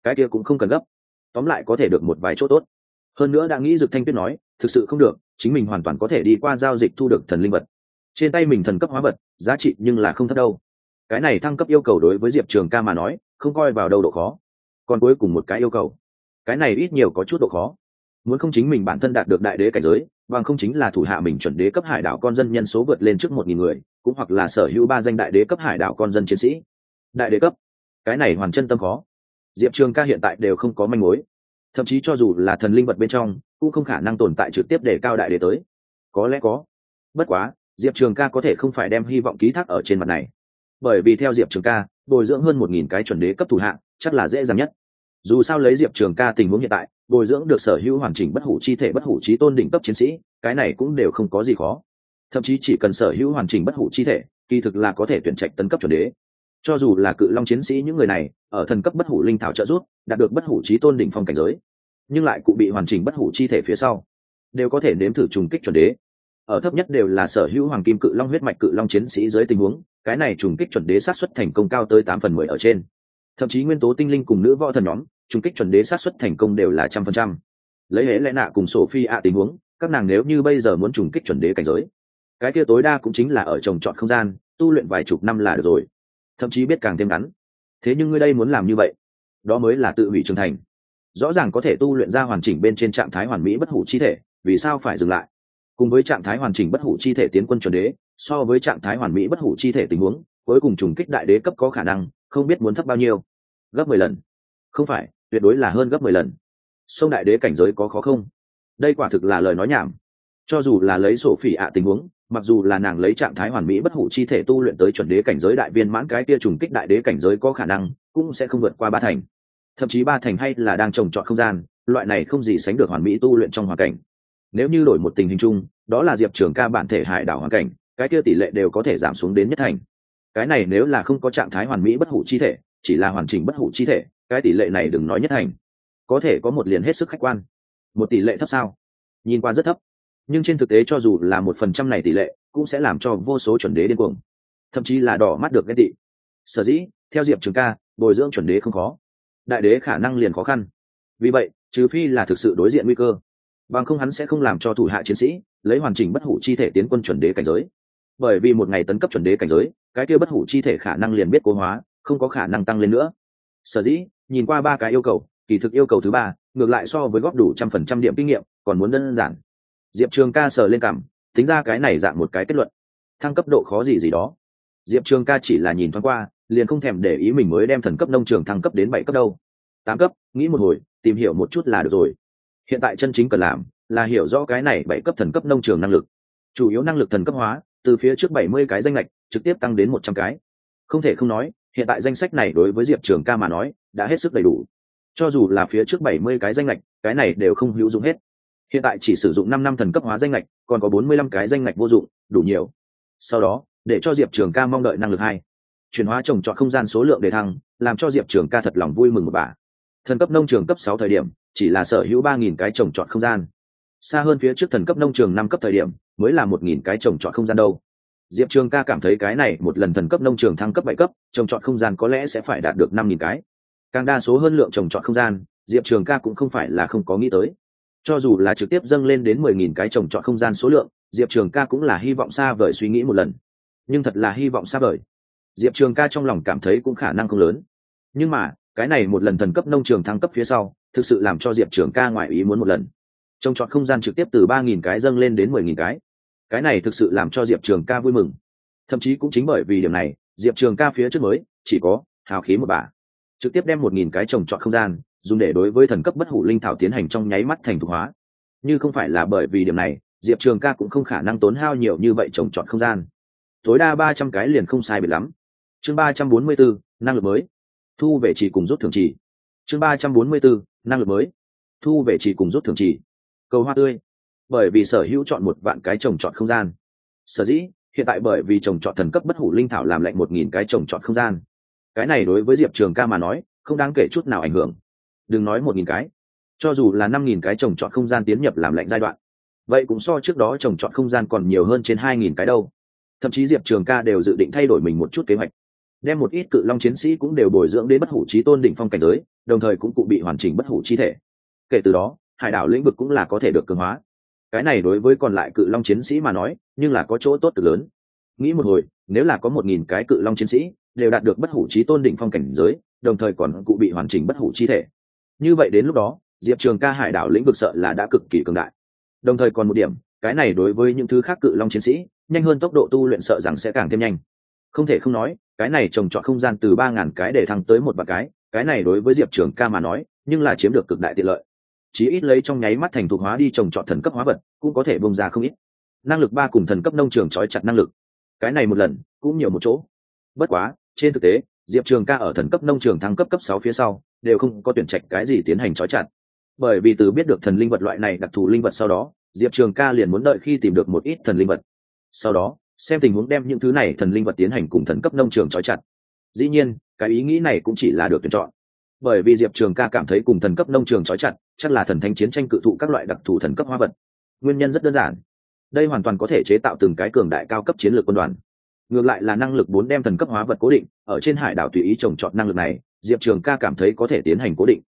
Speaker 1: Cái kia cũng không cần gấp. Tóm lại có thể được một vài chỗ tốt hơn nữa đã nghĩ dực thanh tuyết nói, thực sự không được, chính mình hoàn toàn có thể đi qua giao dịch thu được thần linh vật. Trên tay mình thần cấp hóa vật, giá trị nhưng là không thấp đâu. Cái này thăng cấp yêu cầu đối với diệp trường ca mà nói, không coi vào đâu độ khó. Còn cuối cùng một cái yêu cầu. Cái này ít nhiều có chút độ khó. Muốn không chính mình bản thân đạt được đại đế cảnh giới, bằng không chính là thủ hạ mình chuẩn đế cấp hải đảo con dân nhân số vượt lên trước một nghìn người, cũng hoặc là sở hữu ba danh đại đế cấp hải đảo con dân chiến sĩ. Đại đế cấp. Cái này hoàn chân tâm khó. Diệp trường ca hiện tại đều không có manh mối thậm chí cho dù là thần linh vật bên trong, cũng không khả năng tồn tại trực tiếp để cao đại đế tới. Có lẽ có. Bất quá, diệp trường ca có thể không phải đem hy vọng ký thác ở trên mặt này. Bởi vì theo diệp trường ca, bồi dưỡng hơn một nghìn cái chuẩn đế cấp thủ hạng, chắc là dễ dàng nhất. Dù sao lấy diệp trường ca tình huống hiện tại, bồi dưỡng được sở hữu hoàn chỉnh bất hủ chi thể bất hủ trí tôn đỉnh cấp chiến sĩ, cái này cũng đều không có gì khó. Thậm chí chỉ cần sở hữu hoàn chỉnh bất hủ chi thể, kỳ thực là có thể tuyển trạch tấn cấp chuẩn đế cho dù là cự long chiến sĩ những người này, ở thần cấp bất hủ linh thảo trợ giúp, đạt được bất hủ trí tôn đỉnh phong cảnh giới, nhưng lại cũng bị hoàn chỉnh bất hủ chi thể phía sau, đều có thể nếm thử trùng kích chuẩn đế. Ở thấp nhất đều là sở hữu hoàng kim cự long huyết mạch cự long chiến sĩ dưới tình huống, cái này trùng kích chuẩn đế sát xuất thành công cao tới tám phần mười ở trên. Thậm chí nguyên tố tinh linh cùng nữ võ thần nhóm, trùng kích chuẩn đế sát xuất thành công đều là trăm phần trăm. Lấy hễ lẽ nạ cùng sổ phi ạ tình huống, các nàng nếu như bây giờ muốn trùng kích chuẩn đế cảnh giới, cái kia tối đa cũng chính là ở trồng trọt không gian, tu luyện vài chục năm là được rồi thậm chí biết càng thêm ngắn. Thế nhưng ngươi đây muốn làm như vậy, đó mới là tự hủy trưởng thành. Rõ ràng có thể tu luyện ra hoàn chỉnh bên trên trạng thái hoàn mỹ bất hủ chi thể, vì sao phải dừng lại? Cùng với trạng thái hoàn chỉnh bất hủ chi thể tiến quân chuẩn đế, so với trạng thái hoàn mỹ bất hủ chi thể tình huống, cuối cùng trùng kích đại đế cấp có khả năng, không biết muốn thấp bao nhiêu. Gấp mười lần. Không phải, tuyệt đối là hơn gấp mười lần. Sông đại đế cảnh giới có khó không? Đây quả thực là lời nói nhảm. Cho dù là lấy sổ phỉ ạ tình huống mặc dù là nàng lấy trạng thái hoàn mỹ bất hủ chi thể tu luyện tới chuẩn đế cảnh giới đại viên mãn cái kia trùng kích đại đế cảnh giới có khả năng, cũng sẽ không vượt qua ba thành. Thậm chí ba thành hay là đang trồng trọt không gian, loại này không gì sánh được hoàn mỹ tu luyện trong hoàn cảnh. Nếu như đổi một tình hình chung, đó là diệp trường ca bản thể hải đảo hoàn cảnh, cái kia tỷ lệ đều có thể giảm xuống đến nhất thành. Cái này nếu là không có trạng thái hoàn mỹ bất hủ chi thể, chỉ là hoàn chỉnh bất hủ chi thể, cái tỷ lệ này đừng nói nhất thành. Có thể có một liền hết sức khách quan. Một tỷ lệ thấp sao? Nhìn qua rất thấp nhưng trên thực tế cho dù là một phần trăm này tỷ lệ, cũng sẽ làm cho vô số chuẩn đế điên cuồng. Thậm chí là đỏ mắt được ghét tị. Sở dĩ, theo diệp trường ca, bồi dưỡng chuẩn đế không khó. Đại đế khả năng liền khó khăn. Vì vậy, trừ phi là thực sự đối diện nguy cơ. Bằng không hắn sẽ không làm cho thủ hạ chiến sĩ lấy hoàn chỉnh bất hủ chi thể tiến quân chuẩn đế cảnh giới. Bởi vì một ngày tấn cấp chuẩn đế cảnh giới, cái kia bất hủ chi thể khả năng liền biết cố hóa, không có khả năng tăng lên nữa. Sở dĩ, nhìn qua ba cái yêu cầu, kỳ thực yêu cầu thứ ba, ngược lại so với góp đủ trăm phần trăm điểm kinh nghiệm, còn muốn đơn giản diệp trường ca sờ lên cảm, tính ra cái này dạng một cái kết luận. Thăng cấp độ khó gì gì đó. Diệp trường ca chỉ là nhìn thoáng qua, liền không thèm để ý mình mới đem thần cấp nông trường thăng cấp đến bảy cấp đâu. Tám cấp, nghĩ một hồi, tìm hiểu một chút là được rồi. Hiện tại chân chính cần làm là hiểu rõ cái này bảy cấp thần cấp nông trường năng lực. Chủ yếu năng lực thần cấp hóa, từ phía trước bảy mươi cái danh lệch trực tiếp tăng đến một trăm cái. Không thể không nói, hiện tại danh sách này đối với diệp trường ca mà nói, đã hết sức đầy đủ. Cho dù là phía trước bảy mươi cái danh lệch cái này đều không hữu dụng hết hiện tại chỉ sử dụng năm năm thần cấp hóa danh lệch còn có bốn mươi lăm cái danh lệch vô dụng, đủ nhiều. Sau đó, để cho diệp trường ca mong đợi năng lực hai. Chuyển hóa trồng trọt không gian số lượng để thăng, làm cho diệp trường ca thật lòng vui mừng một bà. Thần cấp nông trường cấp sáu thời điểm, chỉ là sở hữu ba nghìn cái trồng trọt không gian. Xa hơn phía trước thần cấp nông trường năm cấp thời điểm, mới là một nghìn cái trồng trọt không gian đâu. Diệp trường ca cảm thấy cái này một lần thần cấp nông trường thăng cấp bảy cấp, trồng trọt không gian có lẽ sẽ phải đạt được năm nghìn cái. Càng đa số hơn lượng trồng trọt không gian, diệp trường ca cũng không phải là không có nghĩ tới cho dù là trực tiếp dâng lên đến mười nghìn cái trồng trọt không gian số lượng, diệp trường ca cũng là hy vọng xa vời suy nghĩ một lần. Nhưng thật là hy vọng xa vời. Diệp trường ca trong lòng cảm thấy cũng khả năng không lớn. Nhưng mà, cái này một lần thần cấp nông trường thăng cấp phía sau, thực sự làm cho diệp trường ca ngoại ý muốn một lần. Trồng trọt không gian trực tiếp từ ba nghìn cái dâng lên đến mười nghìn cái. Cái này thực sự làm cho diệp trường ca vui mừng. Thậm chí cũng chính bởi vì điểm này, diệp trường ca phía trước mới, chỉ có hào khí một bà, trực tiếp đem một nghìn cái trồng trọt không gian dùng để đối với thần cấp bất hủ linh thảo tiến hành trong nháy mắt thành thục hóa. Như không phải là bởi vì điểm này, diệp trường ca cũng không khả năng tốn hao nhiều như vậy trồng trọt không gian. Tối đa ba trăm cái liền không sai biệt lắm. Chương ba trăm bốn mươi bốn năng lực mới. Thu về chỉ cùng rút thường trì chương ba trăm bốn mươi bốn năng lực mới. Thu về chỉ cùng rút thường trì cầu hoa tươi. Bởi vì sở hữu chọn một vạn cái trồng trọt không gian. Sở dĩ, hiện tại bởi vì trồng trọt thần cấp bất hủ linh thảo làm lạnh một nghìn cái trồng trọt không gian. Cái này đối với diệp trường ca mà nói, không đáng kể chút nào ảnh hưởng đừng nói một nghìn cái. Cho dù là năm nghìn cái trồng trọt không gian tiến nhập làm lạnh giai đoạn, vậy cũng so trước đó trồng trọt không gian còn nhiều hơn trên hai nghìn cái đâu. Thậm chí diệp trường ca đều dự định thay đổi mình một chút kế hoạch, đem một ít cự long chiến sĩ cũng đều bồi dưỡng đến bất hủ trí tôn đỉnh phong cảnh giới, đồng thời cũng cụ bị hoàn chỉnh bất hủ chi thể. Kể từ đó, hải đảo lĩnh vực cũng là có thể được cường hóa. Cái này đối với còn lại cự long chiến sĩ mà nói, nhưng là có chỗ tốt từ lớn. Nghĩ một hồi, nếu là có một nghìn cái cự long chiến sĩ đều đạt được bất hủ trí tôn đỉnh phong cảnh giới, đồng thời còn cụ bị hoàn chỉnh bất hủ chi thể như vậy đến lúc đó, diệp trường ca hải đảo lĩnh vực sợ là đã cực kỳ cường đại. Đồng thời còn một điểm, cái này đối với những thứ khác cự long chiến sĩ, nhanh hơn tốc độ tu luyện sợ rằng sẽ càng thêm nhanh. Không thể không nói, cái này trồng trọt không gian từ ba ngàn cái để thăng tới một vạn cái cái này đối với diệp trường ca mà nói, nhưng là chiếm được cực đại tiện lợi. Chí ít lấy trong nháy mắt thành thục hóa đi trồng trọt thần cấp hóa vật, cũng có thể bông ra không ít. Năng lực ba cùng thần cấp nông trường trói chặt năng lực. Cái này một lần, cũng nhiều một chỗ. Bất quá, trên thực tế, diệp trường ca ở thần cấp nông trường thăng cấp cấp sáu phía sau đều không có tuyển trạch cái gì tiến hành trói chặt. Bởi vì từ biết được thần linh vật loại này đặc thù linh vật sau đó, diệp trường ca liền muốn đợi khi tìm được một ít thần linh vật. Sau đó, xem tình huống đem những thứ này thần linh vật tiến hành cùng thần cấp nông trường trói chặt. Dĩ nhiên, cái ý nghĩ này cũng chỉ là được tuyển chọn. Bởi vì diệp trường ca cảm thấy cùng thần cấp nông trường trói chặt, chắc là thần thánh chiến tranh cự thụ các loại đặc thù thần cấp hoa vật. Nguyên nhân rất đơn giản. Đây hoàn toàn có thể chế tạo từng cái cường đại cao cấp chiến lược quân đoàn. Ngược lại là năng lực bốn đem thần cấp hóa vật cố định, ở trên hải đảo tùy ý trồng trọt năng lực này diệp trường ca cảm thấy có thể tiến hành cố định.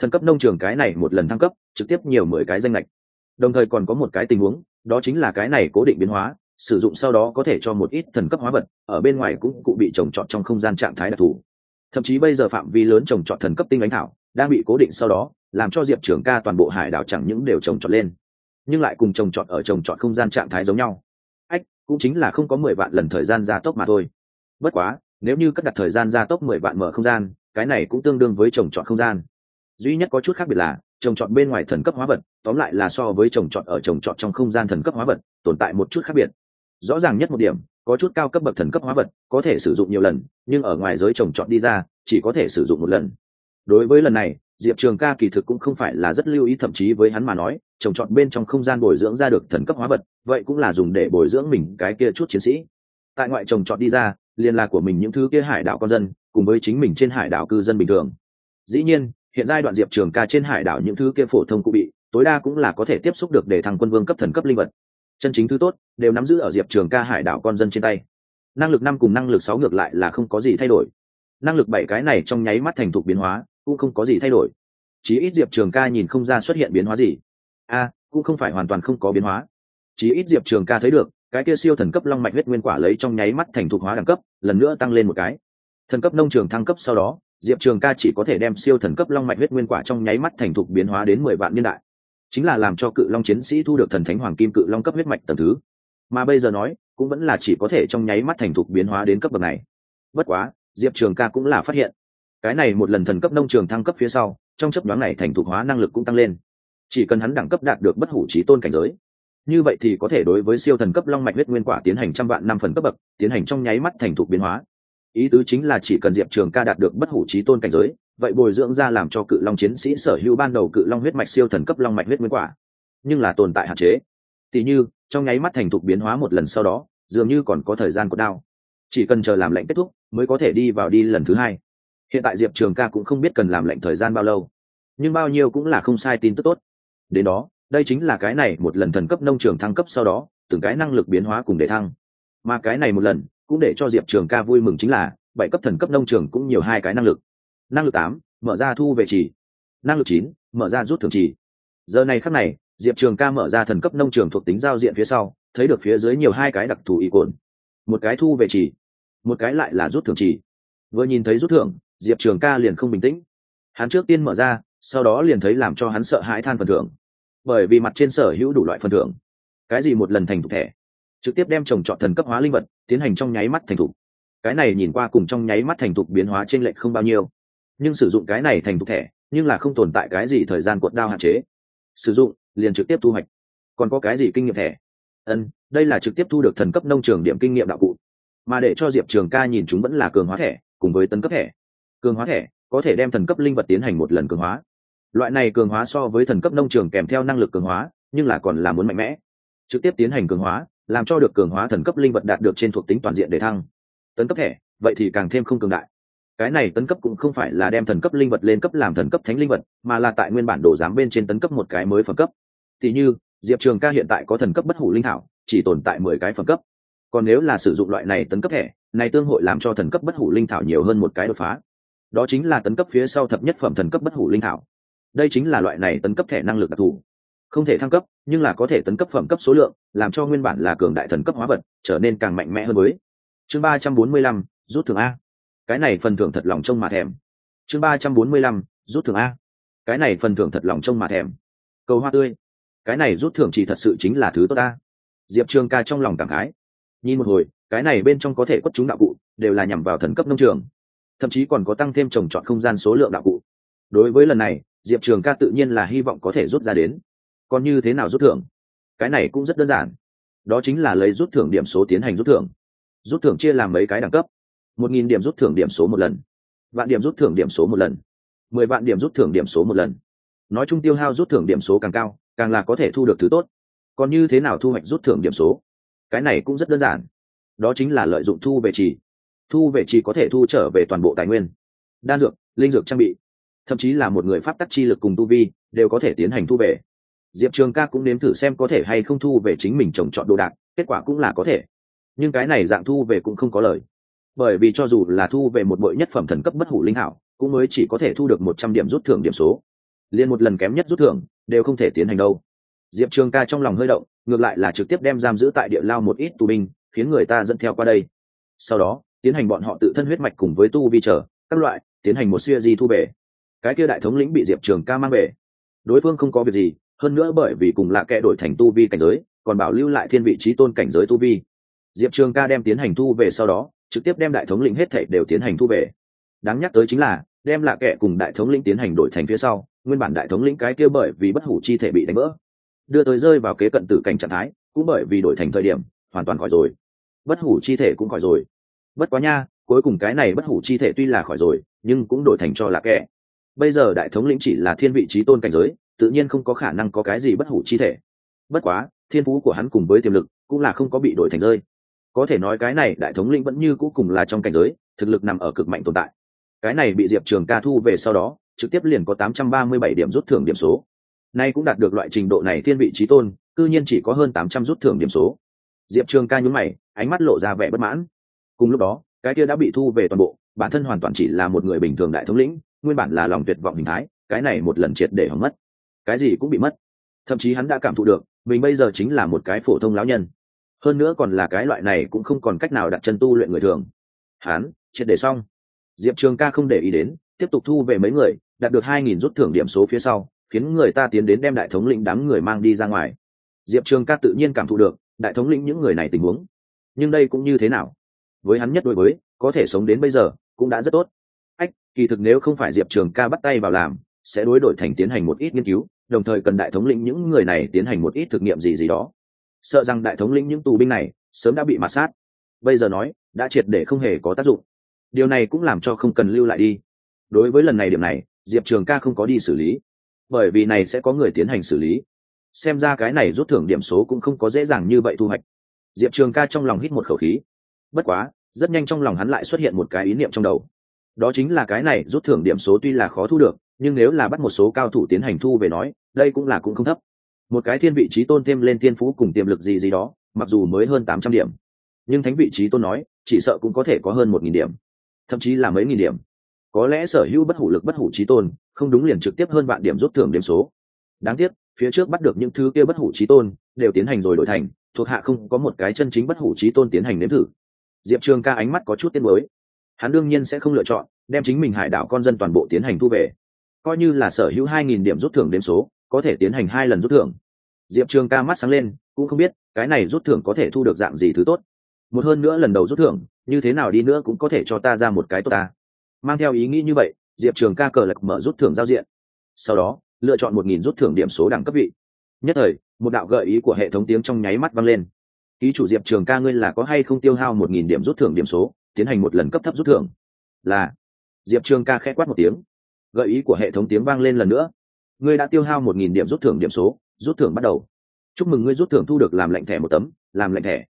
Speaker 1: Thần cấp nông trường cái này một lần thăng cấp, trực tiếp nhiều mười cái danh lệch đồng thời còn có một cái tình huống, đó chính là cái này cố định biến hóa, sử dụng sau đó có thể cho một ít thần cấp hóa vật, ở bên ngoài cũng cụ bị trồng trọt trong không gian trạng thái đặc thù. Thậm chí bây giờ phạm vi lớn trồng trọt thần cấp tinh ánh thảo, đang bị cố định sau đó, làm cho diệp trường ca toàn bộ hải đảo chẳng những đều trồng trọt lên, nhưng lại cùng trồng trọt ở trồng trọt không gian trạng thái giống nhau. Ách, cũng chính là không có mười vạn lần thời gian gia tốc mà thôi. Bất quá, nếu như cất đặt thời gian gia tốc mười vạn mở không gian cái này cũng tương đương với trồng trọt không gian. Duy nhất có chút khác biệt là, trồng trọt bên ngoài thần cấp hóa vật, tóm lại là so với trồng trọt ở trồng trọt trong không gian thần cấp hóa vật, tồn tại một chút khác biệt. Rõ ràng nhất một điểm, có chút cao cấp bậc thần cấp hóa vật, có thể sử dụng nhiều lần, nhưng ở ngoài giới trồng trọt đi ra, chỉ có thể sử dụng một lần. Đối với lần này, diệp trường ca kỳ thực cũng không phải là rất lưu ý, thậm chí với hắn mà nói, trồng trọt bên trong không gian bồi dưỡng ra được thần cấp hóa vật, vậy cũng là dùng để bồi dưỡng mình cái kia chút chiến sĩ. Tại ngoại trồng trọt đi ra liên là của mình những thứ kia hải đảo con dân cùng với chính mình trên hải đảo cư dân bình thường. Dĩ nhiên, hiện giai đoạn diệp trường ca trên hải đảo những thứ kia phổ thông cụ bị, tối đa cũng là có thể tiếp xúc được để thằng quân vương cấp thần cấp linh vật. Chân chính thứ tốt, đều nắm giữ ở diệp trường ca hải đảo con dân trên tay. Năng lực năm cùng năng lực sáu ngược lại là không có gì thay đổi. Năng lực bảy cái này trong nháy mắt thành thục biến hóa, cũng không có gì thay đổi. Chí ít diệp trường ca nhìn không ra xuất hiện biến hóa gì. A, cũng không phải hoàn toàn không có biến hóa. Chí ít diệp trường ca thấy được, cái kia siêu thần cấp long mạch huyết nguyên quả lấy trong nháy mắt thành thục hóa đẳng cấp, lần nữa tăng lên một cái thần cấp nông trường thăng cấp sau đó, diệp trường ca chỉ có thể đem siêu thần cấp long mạch huyết nguyên quả trong nháy mắt thành thục biến hóa đến mười vạn niên đại. Chính là làm cho cự long chiến sĩ thu được thần thánh hoàng kim cự long cấp huyết mạch tầm thứ. Mà bây giờ nói, cũng vẫn là chỉ có thể trong nháy mắt thành thục biến hóa đến cấp bậc này. Bất quá, diệp trường ca cũng là phát hiện, cái này một lần thần cấp nông trường thăng cấp phía sau, trong chấp đoán này thành thục hóa năng lực cũng tăng lên. Chỉ cần hắn đẳng cấp đạt được bất hủ trí tôn cảnh giới, như vậy thì có thể đối với siêu thần cấp long mạch huyết nguyên quả tiến hành trăm vạn năm phần cấp bậc, tiến hành trong nháy mắt thành thục biến hóa ý tứ chính là chỉ cần diệp trường ca đạt được bất hủ trí tôn cảnh giới, vậy bồi dưỡng ra làm cho cự long chiến sĩ sở hữu ban đầu cự long huyết mạch siêu thần cấp long mạch huyết nguyên quả. Nhưng là tồn tại hạn chế. Tỉ như, trong nháy mắt thành thục biến hóa một lần sau đó, dường như còn có thời gian của đau. chỉ cần chờ làm lệnh kết thúc, mới có thể đi vào đi lần thứ hai. Hiện tại diệp trường ca cũng không biết cần làm lệnh thời gian bao lâu. Nhưng bao nhiêu cũng là không sai tin tức tốt. Đến đó, đây chính là cái này một lần thần cấp nông trường thăng cấp sau đó, từng cái năng lực biến hóa cùng để thăng. Mà cái này một lần cũng để cho diệp trường ca vui mừng chính là bảy cấp thần cấp nông trường cũng nhiều hai cái năng lực. Năng lực tám, mở ra thu về trì năng lực chín, mở ra rút thường trì giờ này khắc này, diệp trường ca mở ra thần cấp nông trường thuộc tính giao diện phía sau, thấy được phía dưới nhiều hai cái đặc thù y cồn. Một cái thu về trì một cái lại là rút thường trì vừa nhìn thấy rút thưởng, diệp trường ca liền không bình tĩnh. Hắn trước tiên mở ra, sau đó liền thấy làm cho hắn sợ hãi than phần thưởng. Bởi vì mặt trên sở hữu đủ loại phần thưởng. Cái gì một lần thành thục thẻ? Trực tiếp đem trồng trọt thần cấp hóa linh vật tiến hành trong nháy mắt thành thục. Cái này nhìn qua cùng trong nháy mắt thành thục biến hóa trên lệch không bao nhiêu. Nhưng sử dụng cái này thành thục thẻ, nhưng là không tồn tại cái gì thời gian cuộn đao hạn chế. Sử dụng, liền trực tiếp thu hoạch. Còn có cái gì kinh nghiệm thẻ? Ân, đây là trực tiếp thu được thần cấp nông trường điểm kinh nghiệm đạo cụ. Mà để cho diệp trường ca nhìn chúng vẫn là cường hóa thẻ, cùng với tấn cấp thẻ. Cường hóa thẻ, có thể đem thần cấp linh vật tiến hành một lần cường hóa. Loại này cường hóa so với thần cấp nông trường kèm theo năng lực cường hóa, nhưng là còn là muốn mạnh mẽ. Trực tiếp tiến hành cường hóa làm cho được cường hóa thần cấp linh vật đạt được trên thuộc tính toàn diện để thăng. Tấn cấp thẻ, vậy thì càng thêm không cường đại. Cái này tấn cấp cũng không phải là đem thần cấp linh vật lên cấp làm thần cấp thánh linh vật, mà là tại nguyên bản đồ giám bên trên tấn cấp một cái mới phẩm cấp. Tỷ như, diệp trường ca hiện tại có thần cấp bất hủ linh thảo, chỉ tồn tại mười cái phẩm cấp. Còn nếu là sử dụng loại này tấn cấp thẻ, này tương hội làm cho thần cấp bất hủ linh thảo nhiều hơn một cái đột phá. Đó chính là tấn cấp phía sau thập nhất phẩm thần cấp bất hủ linh thảo. Đây chính là loại này tấn cấp thẻ năng lực đặc thù không thể thăng cấp, nhưng là có thể tấn cấp phẩm cấp số lượng, làm cho nguyên bản là cường đại thần cấp hóa vật trở nên càng mạnh mẽ hơn mới. Chương ba trăm bốn mươi lăm, rút thưởng a. Cái này phần thưởng thật lòng trông mà thèm. Chương ba trăm bốn mươi lăm, rút thưởng a. Cái này phần thưởng thật lòng trông mà thèm. Cầu hoa tươi. Cái này rút thưởng chỉ thật sự chính là thứ tốt ta diệp trường ca trong lòng cảm khái. Nhìn một hồi, cái này bên trong có thể quất chúng đạo cụ, đều là nhằm vào thần cấp nông trường. Thậm chí còn có tăng thêm trồng trọt không gian số lượng đạo cụ. Đối với lần này, diệp trường ca tự nhiên là hy vọng có thể rút ra đến còn như thế nào rút thưởng? Cái này cũng rất đơn giản. Đó chính là lấy rút thưởng điểm số tiến hành rút thưởng. Rút thưởng chia làm mấy cái đẳng cấp? Một nghìn điểm rút thưởng điểm số một lần. Vạn điểm rút thưởng điểm số một lần. Mười vạn điểm rút thưởng điểm số một lần. Nói chung tiêu hao rút thưởng điểm số càng cao, càng là có thể thu được thứ tốt. Còn như thế nào thu hoạch rút thưởng điểm số? Cái này cũng rất đơn giản. Đó chính là lợi dụng thu về trì. Thu về trì có thể thu trở về toàn bộ tài nguyên. Đan dược, linh dược trang bị. Thậm chí là một người pháp tắc chi lực cùng tu vi đều có thể tiến hành thu về diệp trường ca cũng nếm thử xem có thể hay không thu về chính mình trồng trọt đồ đạc, kết quả cũng là có thể. Nhưng cái này dạng thu về cũng không có lời. Bởi vì cho dù là thu về một bội nhất phẩm thần cấp bất hủ linh hảo, cũng mới chỉ có thể thu được một trăm điểm rút thưởng điểm số. Liền một lần kém nhất rút thưởng, đều không thể tiến hành đâu. Diệp trường ca trong lòng hơi động, ngược lại là trực tiếp đem giam giữ tại địa lao một ít tù binh, khiến người ta dẫn theo qua đây. Sau đó, tiến hành bọn họ tự thân huyết mạch cùng với tu vi trở, các loại, tiến hành một siêu di thu về. Cái kia đại thống lĩnh bị diệp trường ca mang về. Đối phương không có việc gì hơn nữa bởi vì cùng là kẻ đổi thành tu vi cảnh giới, còn bảo lưu lại thiên vị trí tôn cảnh giới tu vi. Diệp trường ca đem tiến hành thu về sau đó, trực tiếp đem đại thống lĩnh hết thảy đều tiến hành thu về. Đáng nhắc tới chính là, đem lạ kệ cùng đại thống lĩnh tiến hành đổi thành phía sau, nguyên bản đại thống lĩnh cái kia bởi vì bất hủ chi thể bị đánh vỡ, đưa tới rơi vào kế cận tử cảnh trạng thái, cũng bởi vì đổi thành thời điểm, hoàn toàn khỏi rồi. Bất hủ chi thể cũng khỏi rồi. Bất quá nha, cuối cùng cái này bất hủ chi thể tuy là khỏi rồi, nhưng cũng đổi thành cho là kẻ. Bây giờ đại thống lĩnh chỉ là thiên vị trí tôn cảnh giới tự nhiên không có khả năng có cái gì bất hủ chi thể. Bất quá, thiên phú của hắn cùng với tiềm lực cũng là không có bị đổi thành rơi. Có thể nói cái này đại thống lĩnh vẫn như cũ cùng là trong cảnh giới, thực lực nằm ở cực mạnh tồn tại. Cái này bị diệp trường ca thu về sau đó, trực tiếp liền có tám trăm ba mươi bảy điểm rút thưởng điểm số. Nay cũng đạt được loại trình độ này thiên vị trí tôn, cư nhiên chỉ có hơn tám trăm rút thưởng điểm số. Diệp trường ca nhún mày, ánh mắt lộ ra vẻ bất mãn. Cùng lúc đó, cái kia đã bị thu về toàn bộ, bản thân hoàn toàn chỉ là một người bình thường đại thống lĩnh, nguyên bản là lòng tuyệt vọng hình thái, cái này một lần triệt để hỏng mất cái gì cũng bị mất. Thậm chí hắn đã cảm thụ được, mình bây giờ chính là một cái phổ thông lão nhân. Hơn nữa còn là cái loại này cũng không còn cách nào đặt chân tu luyện người thường. Hắn, triệt để xong. Diệp trường ca không để ý đến, tiếp tục thu về mấy người, đạt được hai nghìn rút thưởng điểm số phía sau, khiến người ta tiến đến đem đại thống lĩnh đám người mang đi ra ngoài. Diệp trường ca tự nhiên cảm thụ được, đại thống lĩnh những người này tình huống. Nhưng đây cũng như thế nào? Với hắn nhất đối với, có thể sống đến bây giờ, cũng đã rất tốt. Ách, kỳ thực nếu không phải diệp trường ca bắt tay vào làm sẽ đối đổi thành tiến hành một ít nghiên cứu, đồng thời cần đại thống lĩnh những người này tiến hành một ít thực nghiệm gì gì đó. Sợ rằng đại thống lĩnh những tù binh này sớm đã bị mạt sát. Bây giờ nói, đã triệt để không hề có tác dụng. Điều này cũng làm cho không cần lưu lại đi. Đối với lần này điểm này, diệp trường ca không có đi xử lý. Bởi vì này sẽ có người tiến hành xử lý. Xem ra cái này rút thưởng điểm số cũng không có dễ dàng như vậy thu hoạch. Diệp trường ca trong lòng hít một khẩu khí. Bất quá, rất nhanh trong lòng hắn lại xuất hiện một cái ý niệm trong đầu. Đó chính là cái này rút thưởng điểm số tuy là khó thu được nhưng nếu là bắt một số cao thủ tiến hành thu về nói, đây cũng là cũng không thấp. Một cái thiên vị trí tôn thêm lên thiên phú cùng tiềm lực gì gì đó, mặc dù mới hơn tám trăm điểm, nhưng thánh vị trí tôn nói, chỉ sợ cũng có thể có hơn một nghìn điểm, thậm chí là mấy nghìn điểm. Có lẽ sở hữu bất hủ lực bất hủ trí tôn, không đúng liền trực tiếp hơn vạn điểm rút thưởng điểm số. Đáng tiếc, phía trước bắt được những thứ kia bất hủ trí tôn, đều tiến hành rồi đổi thành, thuộc hạ không có một cái chân chính bất hủ trí tôn tiến hành nếm thử. Diệp trường ca ánh mắt có chút tiếng mới hắn đương nhiên sẽ không lựa chọn, đem chính mình hải đảo con dân toàn bộ tiến hành thu về coi như là sở hữu hai nghìn điểm rút thưởng đếm số, có thể tiến hành hai lần rút thưởng. Diệp trường ca mắt sáng lên, cũng không biết, cái này rút thưởng có thể thu được dạng gì thứ tốt. Một hơn nữa lần đầu rút thưởng, như thế nào đi nữa cũng có thể cho ta ra một cái tốt ta. Mang theo ý nghĩ như vậy, diệp trường ca cờ lật mở rút thưởng giao diện. Sau đó, lựa chọn một nghìn rút thưởng điểm số đẳng cấp vị. Nhất thời, một đạo gợi ý của hệ thống tiếng trong nháy mắt vang lên. Ký chủ diệp trường ca ngươi là có hay không tiêu hao một nghìn điểm rút thưởng điểm số, tiến hành một lần cấp thấp rút thưởng? Là, diệp trường ca khẽ quát một tiếng gợi ý của hệ thống tiếng vang lên lần nữa. Ngươi đã tiêu hao một nghìn điểm rút thưởng điểm số, rút thưởng bắt đầu. Chúc mừng ngươi rút thưởng thu được làm lệnh thẻ một tấm, làm lệnh thẻ.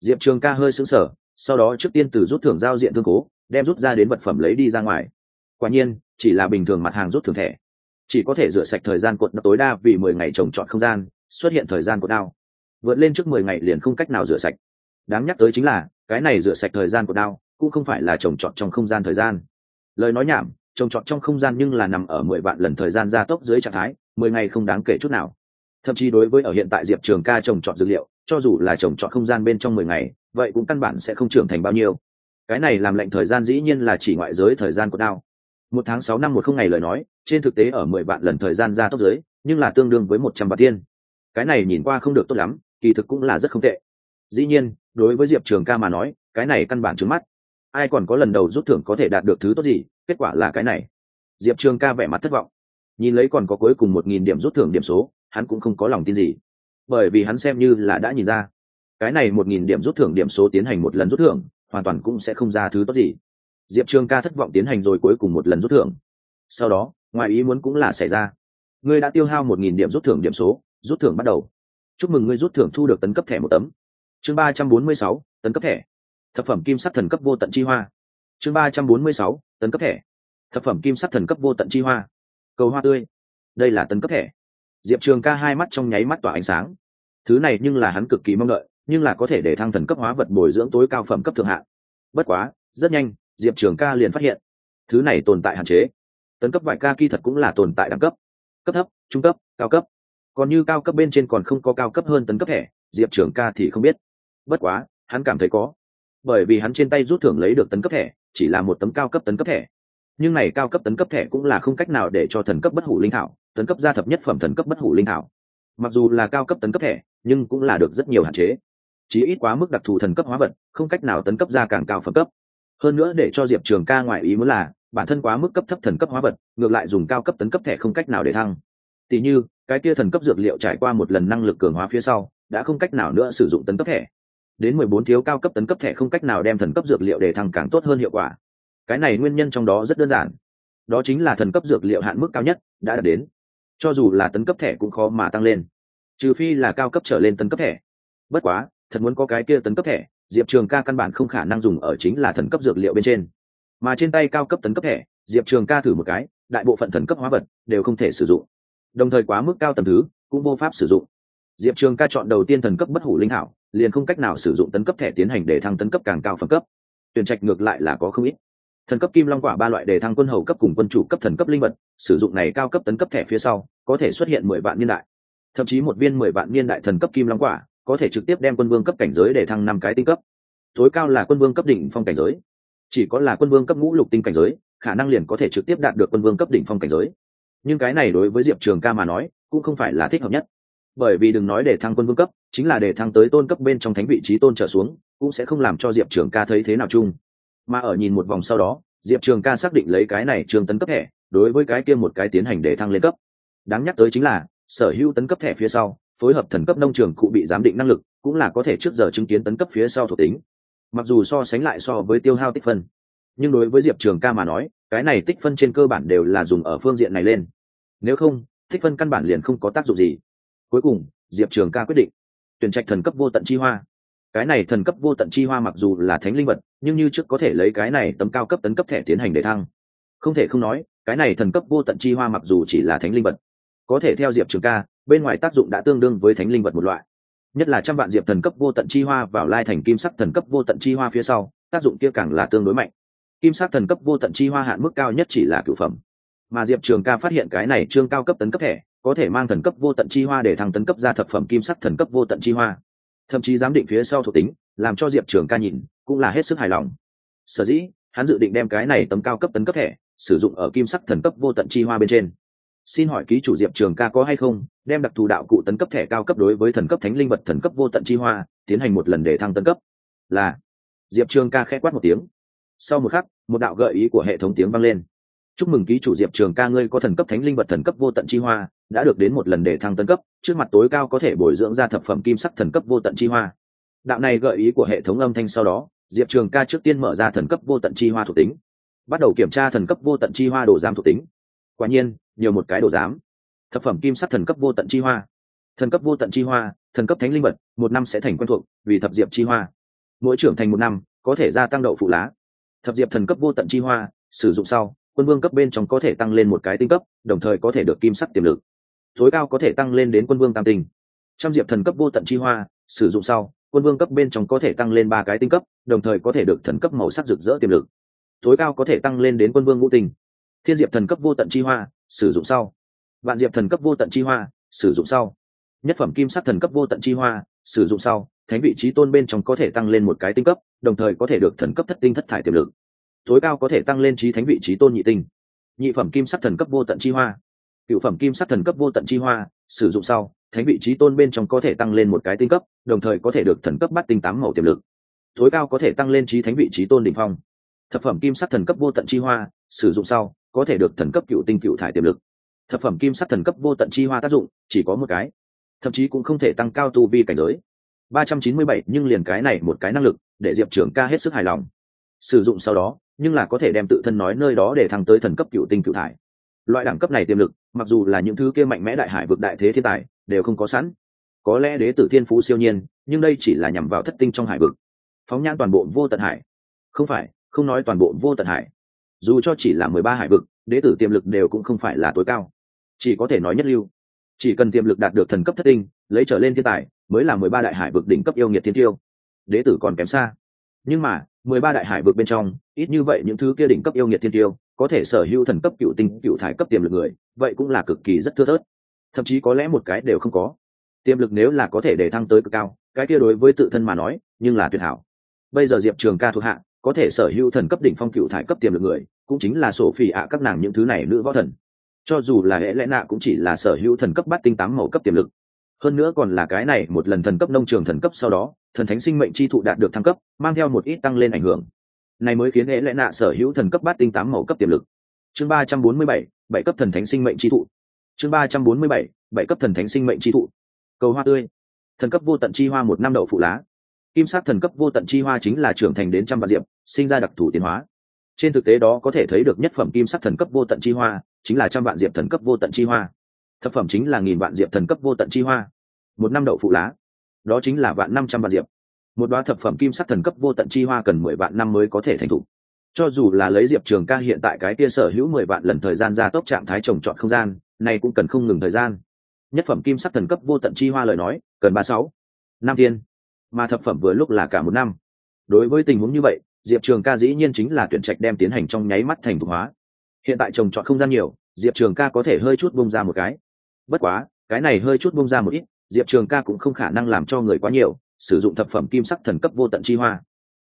Speaker 1: Diệp trường ca hơi xứng sở sau đó trước tiên từ rút thưởng giao diện thương cố, đem rút ra đến vật phẩm lấy đi ra ngoài. Quả nhiên, chỉ là bình thường mặt hàng rút thưởng thẻ. Chỉ có thể rửa sạch thời gian cột tối đa vì mười ngày trồng trọt không gian, xuất hiện thời gian cột đao. Vượt lên trước mười ngày liền không cách nào rửa sạch. Đáng nhắc tới chính là, cái này rửa sạch thời gian của đao cũng không phải là trồng trọt trong không gian thời gian. Lời nói nhảm trồng trọt trong không gian nhưng là nằm ở mười vạn lần thời gian gia tốc dưới trạng thái, mười ngày không đáng kể chút nào. Thậm chí đối với ở hiện tại diệp trường ca trồng trọt dược liệu, cho dù là trồng trọt không gian bên trong mười ngày, vậy cũng căn bản sẽ không trưởng thành bao nhiêu. Cái này làm lệnh thời gian dĩ nhiên là chỉ ngoại giới thời gian của đao. Một tháng sáu năm một không ngày lời nói, trên thực tế ở mười vạn lần thời gian gia tốc dưới, nhưng là tương đương với một trăm vạn tiên. Cái này nhìn qua không được tốt lắm, kỳ thực cũng là rất không tệ. Dĩ nhiên, đối với diệp trường ca mà nói, cái này căn bản trứng mắt ai còn có lần đầu rút thưởng có thể đạt được thứ tốt gì, kết quả là cái này. Diệp trường ca vẻ mặt thất vọng. Nhìn lấy còn có cuối cùng một nghìn điểm rút thưởng điểm số, hắn cũng không có lòng tin gì. Bởi vì hắn xem như là đã nhìn ra, cái này một nghìn điểm rút thưởng điểm số tiến hành một lần rút thưởng, hoàn toàn cũng sẽ không ra thứ tốt gì. Diệp trường ca thất vọng tiến hành rồi cuối cùng một lần rút thưởng. Sau đó, ngoài ý muốn cũng là xảy ra. Ngươi đã tiêu hao một nghìn điểm rút thưởng điểm số, rút thưởng bắt đầu. Chúc mừng ngươi rút thưởng thu được tấn cấp thẻ một tấm. Chương ba trăm bốn mươi sáu, tấn cấp thẻ thập phẩm kim sắc thần cấp vô tận chi hoa. Chương ba trăm bốn mươi sáu, tấn cấp thẻ. Thập phẩm kim sắc thần cấp vô tận chi hoa. Cầu hoa tươi. Đây là tấn cấp thẻ. Diệp trường ca hai mắt trong nháy mắt tỏa ánh sáng. Thứ này nhưng là hắn cực kỳ mong đợi, nhưng là có thể để thăng thần cấp hóa vật bồi dưỡng tối cao phẩm cấp thượng hạng. Bất quá, rất nhanh, diệp trường ca liền phát hiện, thứ này tồn tại hạn chế. Tấn cấp vải ca kỳ thật cũng là tồn tại đẳng cấp. Cấp thấp, trung cấp, cao cấp. Còn như cao cấp bên trên còn không có cao cấp hơn tấn cấp thẻ, diệp trường ca thì không biết. Bất quá, hắn cảm thấy có bởi vì hắn trên tay rút thưởng lấy được tấn cấp thẻ, chỉ là một tấm cao cấp tấn cấp thẻ. Nhưng này cao cấp tấn cấp thẻ cũng là không cách nào để cho thần cấp bất hủ linh thảo, tấn cấp gia thập nhất phẩm thần cấp bất hủ linh thảo. Mặc dù là cao cấp tấn cấp thẻ, nhưng cũng là được rất nhiều hạn chế. Chí ít quá mức đặc thù thần cấp hóa vật, không cách nào tấn cấp ra càng cao phẩm cấp. Hơn nữa để cho diệp trường ca ngoại ý muốn là, bản thân quá mức cấp thấp thần cấp hóa vật, ngược lại dùng cao cấp tấn cấp thẻ không cách nào để thăng. Tỉ như, cái kia thần cấp dược liệu trải qua một lần năng lực cường hóa phía sau, đã không cách nào nữa sử dụng tấn cấp thẻ đến mười bốn thiếu cao cấp tấn cấp thẻ không cách nào đem thần cấp dược liệu để thăng càng tốt hơn hiệu quả. Cái này nguyên nhân trong đó rất đơn giản. Đó chính là thần cấp dược liệu hạn mức cao nhất đã đạt đến. Cho dù là tấn cấp thẻ cũng khó mà tăng lên. Trừ phi là cao cấp trở lên tấn cấp thẻ. Bất quá, thật muốn có cái kia tấn cấp thẻ, diệp trường ca căn bản không khả năng dùng ở chính là thần cấp dược liệu bên trên. Mà trên tay cao cấp tấn cấp thẻ, diệp trường ca thử một cái, đại bộ phận thần cấp hóa vật đều không thể sử dụng. Đồng thời quá mức cao tầm thứ cũng vô pháp sử dụng. Diệp trường ca chọn đầu tiên thần cấp bất hủ linh hảo liền không cách nào sử dụng tấn cấp thẻ tiến hành để thăng tấn cấp càng cao phẩm cấp. Tuyển trạch ngược lại là có không ít. Thần cấp kim long quả ba loại để thăng quân hầu cấp cùng quân chủ cấp thần cấp linh vật, sử dụng này cao cấp tấn cấp thẻ phía sau, có thể xuất hiện mười vạn niên đại. Thậm chí một viên mười vạn niên đại thần cấp kim long quả, có thể trực tiếp đem quân vương cấp cảnh giới để thăng năm cái tinh cấp. Tối cao là quân vương cấp đỉnh phong cảnh giới. Chỉ có là quân vương cấp ngũ lục tinh cảnh giới, khả năng liền có thể trực tiếp đạt được quân vương cấp đỉnh phong cảnh giới. Nhưng cái này đối với diệp trường ca mà nói, cũng không phải là thích hợp nhất bởi vì đừng nói để thăng quân vương cấp, chính là để thăng tới tôn cấp bên trong thánh vị trí tôn trở xuống, cũng sẽ không làm cho diệp trường ca thấy thế nào chung. Mà ở nhìn một vòng sau đó, diệp trường ca xác định lấy cái này trường tấn cấp thẻ, đối với cái kia một cái tiến hành để thăng lên cấp. Đáng nhắc tới chính là, sở hữu tấn cấp thẻ phía sau, phối hợp thần cấp nông trường cụ bị giám định năng lực, cũng là có thể trước giờ chứng kiến tấn cấp phía sau thuộc tính. Mặc dù so sánh lại so với tiêu hao tích phân, nhưng đối với diệp trường ca mà nói, cái này tích phân trên cơ bản đều là dùng ở phương diện này lên. Nếu không, tích phân căn bản liền không có tác dụng gì cuối cùng, diệp trường ca quyết định, tuyển trạch thần cấp vô tận chi hoa. Cái này thần cấp vô tận chi hoa mặc dù là thánh linh vật, nhưng như trước có thể lấy cái này tấm cao cấp tấn cấp thẻ tiến hành để thăng. Không thể không nói, cái này thần cấp vô tận chi hoa mặc dù chỉ là thánh linh vật, có thể theo diệp trường ca, bên ngoài tác dụng đã tương đương với thánh linh vật một loại. Nhất là trăm vạn diệp thần cấp vô tận chi hoa vào lai thành kim sắc thần cấp vô tận chi hoa phía sau, tác dụng kia càng là tương đối mạnh. Kim sắc thần cấp vô tận chi hoa hạn mức cao nhất chỉ là cửu phẩm. Mà diệp trường ca phát hiện cái này trương cao cấp tấn cấp thẻ có thể mang thần cấp vô tận chi hoa để thăng tấn cấp ra thập phẩm kim sắc thần cấp vô tận chi hoa. Thậm chí giám định phía sau thuộc tính, làm cho diệp trường ca nhìn, cũng là hết sức hài lòng. Sở dĩ, hắn dự định đem cái này tấm cao cấp tấn cấp thẻ, sử dụng ở kim sắc thần cấp vô tận chi hoa bên trên. Xin hỏi ký chủ diệp trường ca có hay không, đem đặc thù đạo cụ tấn cấp thẻ cao cấp đối với thần cấp thánh linh vật thần cấp vô tận chi hoa, tiến hành một lần để thăng tấn cấp? Là. Diệp trường ca khẽ quát một tiếng. Sau một khắc, một đạo gợi ý của hệ thống tiếng vang lên chúc mừng ký chủ diệp trường ca, ngươi có thần cấp thánh linh vật thần cấp vô tận chi hoa, đã được đến một lần để thăng tấn cấp, trước mặt tối cao có thể bồi dưỡng ra thập phẩm kim sắc thần cấp vô tận chi hoa. Đạo này gợi ý của hệ thống âm thanh sau đó, diệp trường ca trước tiên mở ra thần cấp vô tận chi hoa thuộc tính, bắt đầu kiểm tra thần cấp vô tận chi hoa đồ giám thuộc tính. Quả nhiên, nhiều một cái đồ giám. Thập phẩm kim sắc thần cấp vô tận chi hoa. Thần cấp vô tận chi hoa, thần cấp thánh linh vật, một năm sẽ thành quen thuộc, vì thập diệp chi hoa. Mỗi trưởng thành một năm, có thể gia tăng đậu phụ lá. Thập diệp thần cấp vô tận chi hoa, sử dụng sau quân vương cấp bên trong có thể tăng lên một cái tinh cấp, đồng thời có thể được kim sắc tiềm lực. Tối cao có thể tăng lên đến quân vương tam tinh. Trăm diệp thần cấp vô tận chi hoa, sử dụng sau, quân vương cấp bên trong có thể tăng lên ba cái tinh cấp, đồng thời có thể được thần cấp màu sắc rực rỡ tiềm lực. Tối cao có thể tăng lên đến quân vương ngũ tinh. Thiên diệp thần cấp vô tận chi hoa, sử dụng sau. Vạn diệp thần cấp vô tận chi hoa, sử dụng sau. Nhất phẩm kim sắc thần cấp vô tận chi hoa, sử dụng sau. Thánh vị trí tôn bên trong có thể tăng lên một cái tinh cấp, đồng thời có thể được thần cấp thất tinh thất thải tiềm lực tối cao có thể tăng lên trí thánh vị trí tôn nhị tinh. Nhị phẩm kim sắc thần cấp vô tận chi hoa. Cựu phẩm kim sắc thần cấp vô tận chi hoa, sử dụng sau, thánh vị trí tôn bên trong có thể tăng lên một cái tinh cấp, đồng thời có thể được thần cấp bắt tinh tám màu tiềm lực. Tối cao có thể tăng lên trí thánh vị trí tôn đ ỉ n h phong. Thập phẩm kim sắc thần cấp vô tận chi hoa, sử dụng sau, có thể được thần cấp cựu tinh cựu thải tiềm lực. Thập phẩm kim sắc thần cấp vô tận chi hoa tác dụng, chỉ có một cái. Thậm chí cũng không thể tăng cao tu vi cảnh giới. Ba trăm chín mươi bảy, nhưng liền cái này một cái năng lực, để diệp trưởng ca hết sức hài lòng. Sử dụng sau đó nhưng là có thể đem tự thân nói nơi đó để thăng tới thần cấp cựu tinh cựu thải. Loại đẳng cấp này tiềm lực, mặc dù là những thứ kia mạnh mẽ đại hải vực đại thế thiên tài, đều không có sẵn. Có lẽ đế tử thiên phú siêu nhiên, nhưng đây chỉ là nhằm vào thất tinh trong hải vực. Phóng nhãn toàn bộ vô tận hải. Không phải, không nói toàn bộ vô tận hải. Dù cho chỉ là mười ba hải vực, đế tử tiềm lực đều cũng không phải là tối cao. Chỉ có thể nói nhất lưu. Chỉ cần tiềm lực đạt được thần cấp thất tinh, lấy trở lên thiên tài, mới là mười ba đại hải vực đỉnh cấp yêu nghiệt thiên tiêu. Đế tử còn kém xa. Nhưng mà, mười ba đại hải vực bên trong ít như vậy những thứ kia đỉnh cấp yêu nghiệt thiên tiêu, có thể sở hữu thần cấp cựu tinh, cựu thải cấp tiềm lực người, vậy cũng là cực kỳ rất thưa thớt. Thậm chí có lẽ một cái đều không có. Tiềm lực nếu là có thể để thăng tới cực cao, cái kia đối với tự thân mà nói, nhưng là tuyệt hảo. Bây giờ diệp trường ca thuộc hạ, có thể sở hữu thần cấp đỉnh phong cựu thải cấp tiềm lực người, cũng chính là sổ phỉ ạ, các nàng những thứ này nữ võ thần. Cho dù là hệ lẽ nạ cũng chỉ là sở hữu thần cấp bát tinh tám màu cấp tiềm lực. Hơn nữa còn là cái này, một lần thần cấp nông trường thần cấp sau đó, thần thánh sinh mệnh chi thụ đạt được thăng cấp, mang theo một ít tăng lên ảnh hưởng này mới khiến hệ lẽ nạ sở hữu thần cấp bát tinh tám màu cấp tiềm lực. Chương ba trăm bốn mươi bảy bảy cấp thần thánh sinh mệnh chi thụ. Chương ba trăm bốn mươi bảy bảy cấp thần thánh sinh mệnh chi thụ. Cầu hoa tươi. Thần cấp vô tận chi hoa một năm đậu phụ lá. Kim sắc thần cấp vô tận chi hoa chính là trưởng thành đến trăm vạn diệp, sinh ra đặc thù tiến hóa. Trên thực tế đó có thể thấy được nhất phẩm kim sắc thần cấp vô tận chi hoa, chính là trăm vạn diệp thần cấp vô tận chi hoa. Thập phẩm chính là nghìn vạn diệp thần cấp vô tận chi hoa. Một năm đậu phụ lá. Đó chính là vạn năm trăm vạn diệp một đoá thập phẩm kim sắc thần cấp vô tận chi hoa cần mười vạn năm mới có thể thành thụ cho dù là lấy diệp trường ca hiện tại cái tia sở hữu mười vạn lần thời gian ra tốc trạng thái trồng trọt không gian, này cũng cần không ngừng thời gian. Nhất phẩm kim sắc thần cấp vô tận chi hoa lời nói, cần ba sáu, năm tiên mà thập phẩm vừa lúc là cả một năm. Đối với tình huống như vậy, diệp trường ca dĩ nhiên chính là tuyển trạch đem tiến hành trong nháy mắt thành thục hóa. Hiện tại trồng trọt không gian nhiều, diệp trường ca có thể hơi chút bông ra một cái. Bất quá, cái này hơi chút bông ra một ít, diệp trường ca cũng không khả năng làm cho người quá nhiều sử dụng thập phẩm kim sắc thần cấp vô tận chi hoa.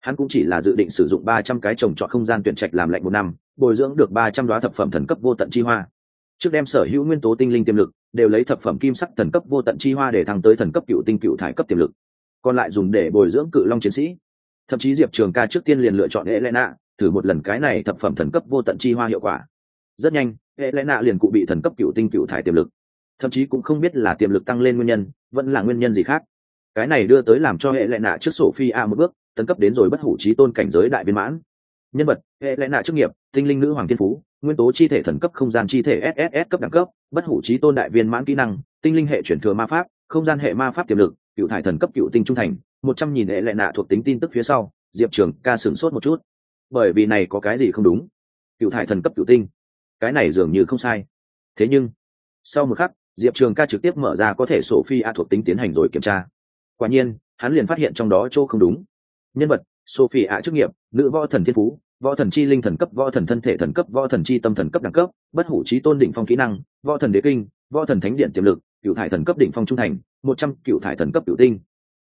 Speaker 1: Hắn cũng chỉ là dự định sử dụng ba trăm cái trồng trọt không gian tuyển trạch làm lạnh một năm bồi dưỡng được ba trăm đoá thập phẩm thần cấp vô tận chi hoa. Trước đem sở hữu nguyên tố tinh linh tiềm lực đều lấy thập phẩm kim sắc thần cấp vô tận chi hoa để thăng tới thần cấp cựu tinh cựu thải cấp tiềm lực. Còn lại dùng để bồi dưỡng cự long chiến sĩ. Thậm chí diệp trường ca trước tiên liền lựa chọn Elena, thử một lần cái này thập phẩm thần cấp vô tận chi hoa hiệu quả. Rất nhanh Elena liền cụ bị thần cấp cựu tinh cựu thải tiềm lực. Thậm chí cũng không biết là tiềm lực tăng lên nguyên nhân vẫn là nguyên nhân gì khác cái này đưa tới làm cho hệ lệ nạ trước sổ phi a một bước, tấn cấp đến rồi bất hủ trí tôn cảnh giới đại viên mãn. Nhân vật, hệ lệ nạ chức nghiệp, tinh linh nữ hoàng thiên phú, nguyên tố chi thể thần cấp không gian chi thể sss cấp đẳng cấp, bất hủ trí tôn đại viên mãn kỹ năng, tinh linh hệ chuyển thừa ma pháp, không gian hệ ma pháp tiềm lực, cựu thải thần cấp cựu tinh trung thành, một trăm nghìn hệ lệ nạ thuộc tính tin tức phía sau, diệp trường ca sửng sốt một chút. Bởi vì này có cái gì không đúng? Cựu thải thần cấp cựu tinh. Cái này dường như không sai. Thế nhưng, sau một khắc, diệp trường ca trực tiếp mở ra có thể sổ phi a thuộc tính tiến hành rồi kiểm tra quả nhiên, hắn liền phát hiện trong đó chỗ không đúng. Nhân vật, sophie ạ chức nghiệp, nữ võ thần thiên phú, võ thần chi linh thần cấp, võ thần thân thể thần cấp, võ thần chi tâm thần cấp đẳng cấp, bất hủ trí tôn đỉnh phong kỹ năng, võ thần đế kinh, võ thần thánh điện tiềm lực cựu thải thần cấp đỉnh phong trung thành, một trăm cựu thải thần cấp cựu tinh.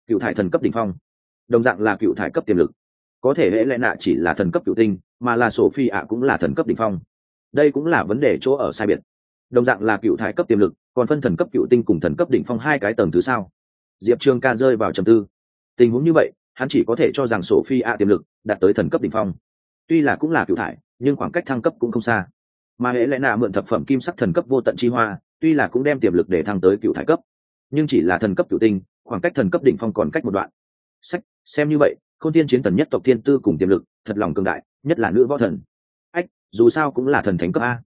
Speaker 1: Cựu thải thần cấp đỉnh phong. Đồng dạng là cựu thải cấp tiềm lực. Có thể hễ lẽ nạ chỉ là thần cấp cựu tinh, mà là sophie phi ạ cũng là thần cấp đỉnh phong. Đây cũng là vấn đề chỗ ở sai biệt. Đồng dạng là cựu thải cấp tiềm lực, còn phân thần cấp cựu tinh cùng thần cấp đỉnh phong hai cái tầng thứ sao? Diệp trường ca rơi vào trầm tư. Tình huống như vậy, hắn chỉ có thể cho rằng sổ phi ạ tiềm lực đạt tới thần cấp đỉnh phong. Tuy là cũng là cựu thải, nhưng khoảng cách thăng cấp cũng không xa. Mà hễ lẽ nạ mượn thập phẩm kim sắc thần cấp vô tận chi hoa, tuy là cũng đem tiềm lực để thăng tới cựu thải cấp. Nhưng chỉ là thần cấp cựu tinh, khoảng cách thần cấp đỉnh phong còn cách một đoạn. Sách, xem như vậy, khôn tiên chiến thần nhất tộc thiên tư cùng tiềm lực, thật lòng cường đại, nhất là nữ võ thần. Ách, dù sao cũng là thần thánh cấp a.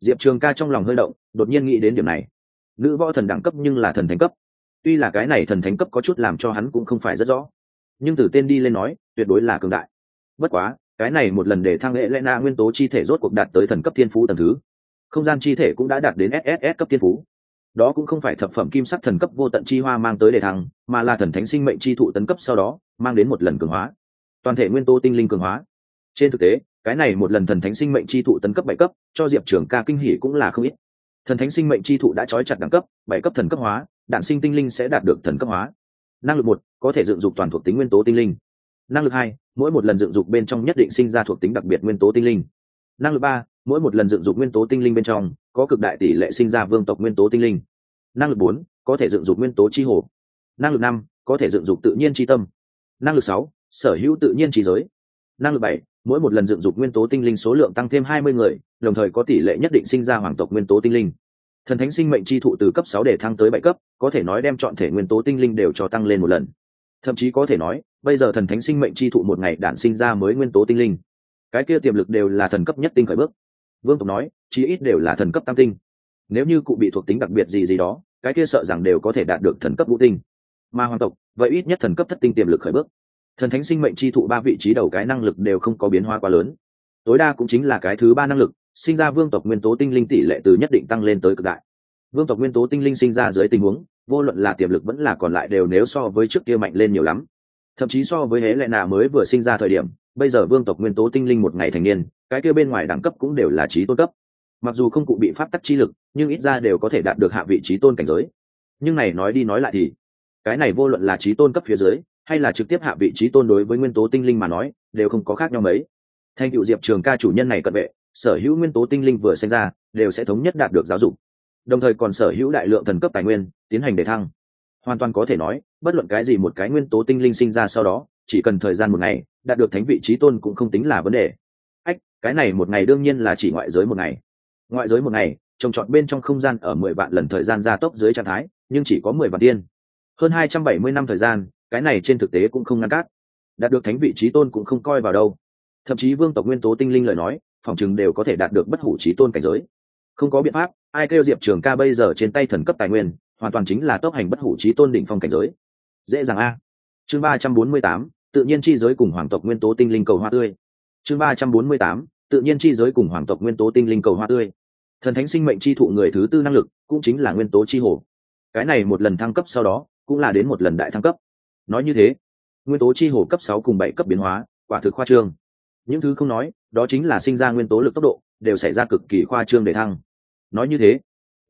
Speaker 1: Diệp trường ca trong lòng hơi động, đột nhiên nghĩ đến điểm này. Nữ võ thần đẳng cấp nhưng là thần thánh cấp tuy là cái này thần thánh cấp có chút làm cho hắn cũng không phải rất rõ, nhưng từ tên đi lên nói, tuyệt đối là cường đại. Bất quá, cái này một lần để thăng lễ lẽ na nguyên tố chi thể rốt cuộc đạt tới thần cấp thiên phú tầm thứ. Không gian chi thể cũng đã đạt đến sss cấp thiên phú. Đó cũng không phải thập phẩm kim sắc thần cấp vô tận chi hoa mang tới đề thăng, mà là thần thánh sinh mệnh chi thụ tấn cấp sau đó, mang đến một lần cường hóa. Toàn thể nguyên tố tinh linh cường hóa. Trên thực tế, cái này một lần thần thánh sinh mệnh chi thụ tấn cấp bảy cấp, cho diệp trưởng ca kinh hỷ cũng là không ít thần thánh sinh mệnh chi thụ đã trói chặt đẳng cấp, bảy cấp thần cấp hóa đạn sinh tinh linh sẽ đạt được thần cấp hóa. Năng lực một, có thể dựng dục toàn thuộc tính nguyên tố tinh linh. Năng lực hai, mỗi một lần dựng dục bên trong nhất định sinh ra thuộc tính đặc biệt nguyên tố tinh linh. Năng lực ba, mỗi một lần dựng dục nguyên tố tinh linh bên trong, có cực đại tỷ lệ sinh ra vương tộc nguyên tố tinh linh. Năng lực bốn, có thể dựng dục nguyên tố chi hồ. Năng lực năm, có thể dựng dục tự nhiên chi tâm. Năng lực sáu, sở hữu tự nhiên trí giới. Năng lực bảy mỗi một lần dựng dục nguyên tố tinh linh số lượng tăng thêm hai mươi người, đồng thời có tỷ lệ nhất định sinh ra hoàng tộc nguyên tố tinh linh. Thần thánh sinh mệnh chi thụ từ cấp sáu để thăng tới bảy cấp, có thể nói đem chọn thể nguyên tố tinh linh đều cho tăng lên một lần. Thậm chí có thể nói, bây giờ thần thánh sinh mệnh chi thụ một ngày đản sinh ra mới nguyên tố tinh linh. Cái kia tiềm lực đều là thần cấp nhất tinh khởi bước. Vương tộc nói, chí ít đều là thần cấp tam tinh. Nếu như cụ bị thuộc tính đặc biệt gì gì đó, cái kia sợ rằng đều có thể đạt được thần cấp ngũ tinh. Mà hoàng tộc, vậy ít nhất thần cấp thất tinh tiềm lực khởi bước thần thánh sinh mệnh chi thụ ba vị trí đầu cái năng lực đều không có biến hóa quá lớn. Tối đa cũng chính là cái thứ ba năng lực, sinh ra vương tộc nguyên tố tinh linh tỷ lệ từ nhất định tăng lên tới cực đại. Vương tộc nguyên tố tinh linh sinh ra dưới tình huống, vô luận là tiềm lực vẫn là còn lại đều nếu so với trước kia mạnh lên nhiều lắm. Thậm chí so với hễ lệ nạ mới vừa sinh ra thời điểm, bây giờ vương tộc nguyên tố tinh linh một ngày thành niên, cái kia bên ngoài đẳng cấp cũng đều là trí tôn cấp. Mặc dù không cụ bị pháp tắc chi lực, nhưng ít ra đều có thể đạt được hạ vị trí tôn cảnh giới. Nhưng này nói đi nói lại thì, cái này vô luận là trí tôn cấp phía dưới hay là trực tiếp hạ vị trí tôn đối với nguyên tố tinh linh mà nói, đều không có khác nhau mấy. Thành cựu diệp trường ca chủ nhân này cận vệ, sở hữu nguyên tố tinh linh vừa sinh ra, đều sẽ thống nhất đạt được giáo dục. Đồng thời còn sở hữu đại lượng thần cấp tài nguyên, tiến hành đề thăng. Hoàn toàn có thể nói, bất luận cái gì một cái nguyên tố tinh linh sinh ra sau đó, chỉ cần thời gian một ngày, đạt được thánh vị trí tôn cũng không tính là vấn đề. Ách, cái này một ngày đương nhiên là chỉ ngoại giới một ngày. Ngoại giới một ngày, trồng trọt bên trong không gian ở mười vạn lần thời gian gia tốc dưới trạng thái, nhưng chỉ có mười vạn tiên. Hơn hai trăm bảy mươi năm thời gian cái này trên thực tế cũng không ngăn cát đạt được thánh vị trí tôn cũng không coi vào đâu. Thậm chí vương tộc nguyên tố tinh linh lời nói, phòng chừng đều có thể đạt được bất hủ trí tôn cảnh giới. Không có biện pháp, ai kêu diệp trường ca bây giờ trên tay thần cấp tài nguyên, hoàn toàn chính là tốc hành bất hủ trí tôn đỉnh phong cảnh giới. Dễ dàng a. Chương ba trăm bốn mươi tám, tự nhiên chi giới cùng hoàng tộc nguyên tố tinh linh cầu hoa tươi. Chương ba trăm bốn mươi tám, tự nhiên chi giới cùng hoàng tộc nguyên tố tinh linh cầu hoa tươi. Thần thánh sinh mệnh chi thụ người thứ tư năng lực, cũng chính là nguyên tố chi hồ. Cái này một lần thăng cấp sau đó, cũng là đến một lần đại thăng cấp nói như thế, nguyên tố chi hồ cấp sáu cùng bảy cấp biến hóa, quả thực khoa trương. Những thứ không nói, đó chính là sinh ra nguyên tố lực tốc độ, đều xảy ra cực kỳ khoa trương để thăng. Nói như thế,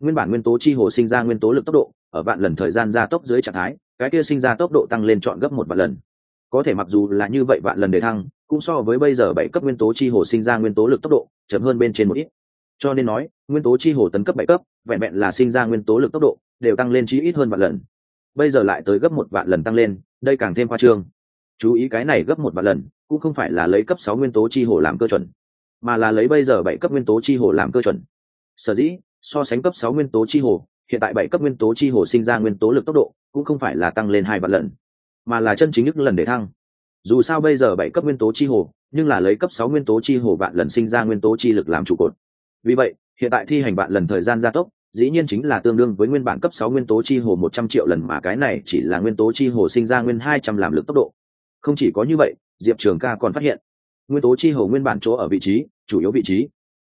Speaker 1: nguyên bản nguyên tố chi hồ sinh ra nguyên tố lực tốc độ, ở vạn lần thời gian gia tốc dưới trạng thái, cái kia sinh ra tốc độ tăng lên chọn gấp một vạn lần. Có thể mặc dù là như vậy vạn lần để thăng, cũng so với bây giờ bảy cấp nguyên tố chi hồ sinh ra nguyên tố lực tốc độ, chậm hơn bên trên một ít. Cho nên nói, nguyên tố chi hồ tấn cấp bảy cấp, vẹn vẹn là sinh ra nguyên tố lực tốc độ, đều tăng lên chí ít hơn vạn lần bây giờ lại tới gấp một vạn lần tăng lên, đây càng thêm khoa trương. Chú ý cái này gấp một vạn lần, cũng không phải là lấy cấp sáu nguyên tố chi hồ làm cơ chuẩn, mà là lấy bây giờ bảy cấp nguyên tố chi hồ làm cơ chuẩn. Sở dĩ, so sánh cấp sáu nguyên tố chi hồ, hiện tại bảy cấp nguyên tố chi hồ sinh ra nguyên tố lực tốc độ, cũng không phải là tăng lên hai vạn lần, mà là chân chính nhất lần để thăng. Dù sao bây giờ bảy cấp nguyên tố chi hồ, nhưng là lấy cấp sáu nguyên tố chi hồ vạn lần sinh ra nguyên tố chi lực làm trụ cột. Vì vậy, hiện tại thi hành vạn lần thời gian gia tốc dĩ nhiên chính là tương đương với nguyên bản cấp sáu nguyên tố chi hồ một trăm triệu lần mà cái này chỉ là nguyên tố chi hồ sinh ra nguyên hai trăm làm lực tốc độ. Không chỉ có như vậy, diệp trường ca còn phát hiện, nguyên tố chi hồ nguyên bản chỗ ở vị trí, chủ yếu vị trí,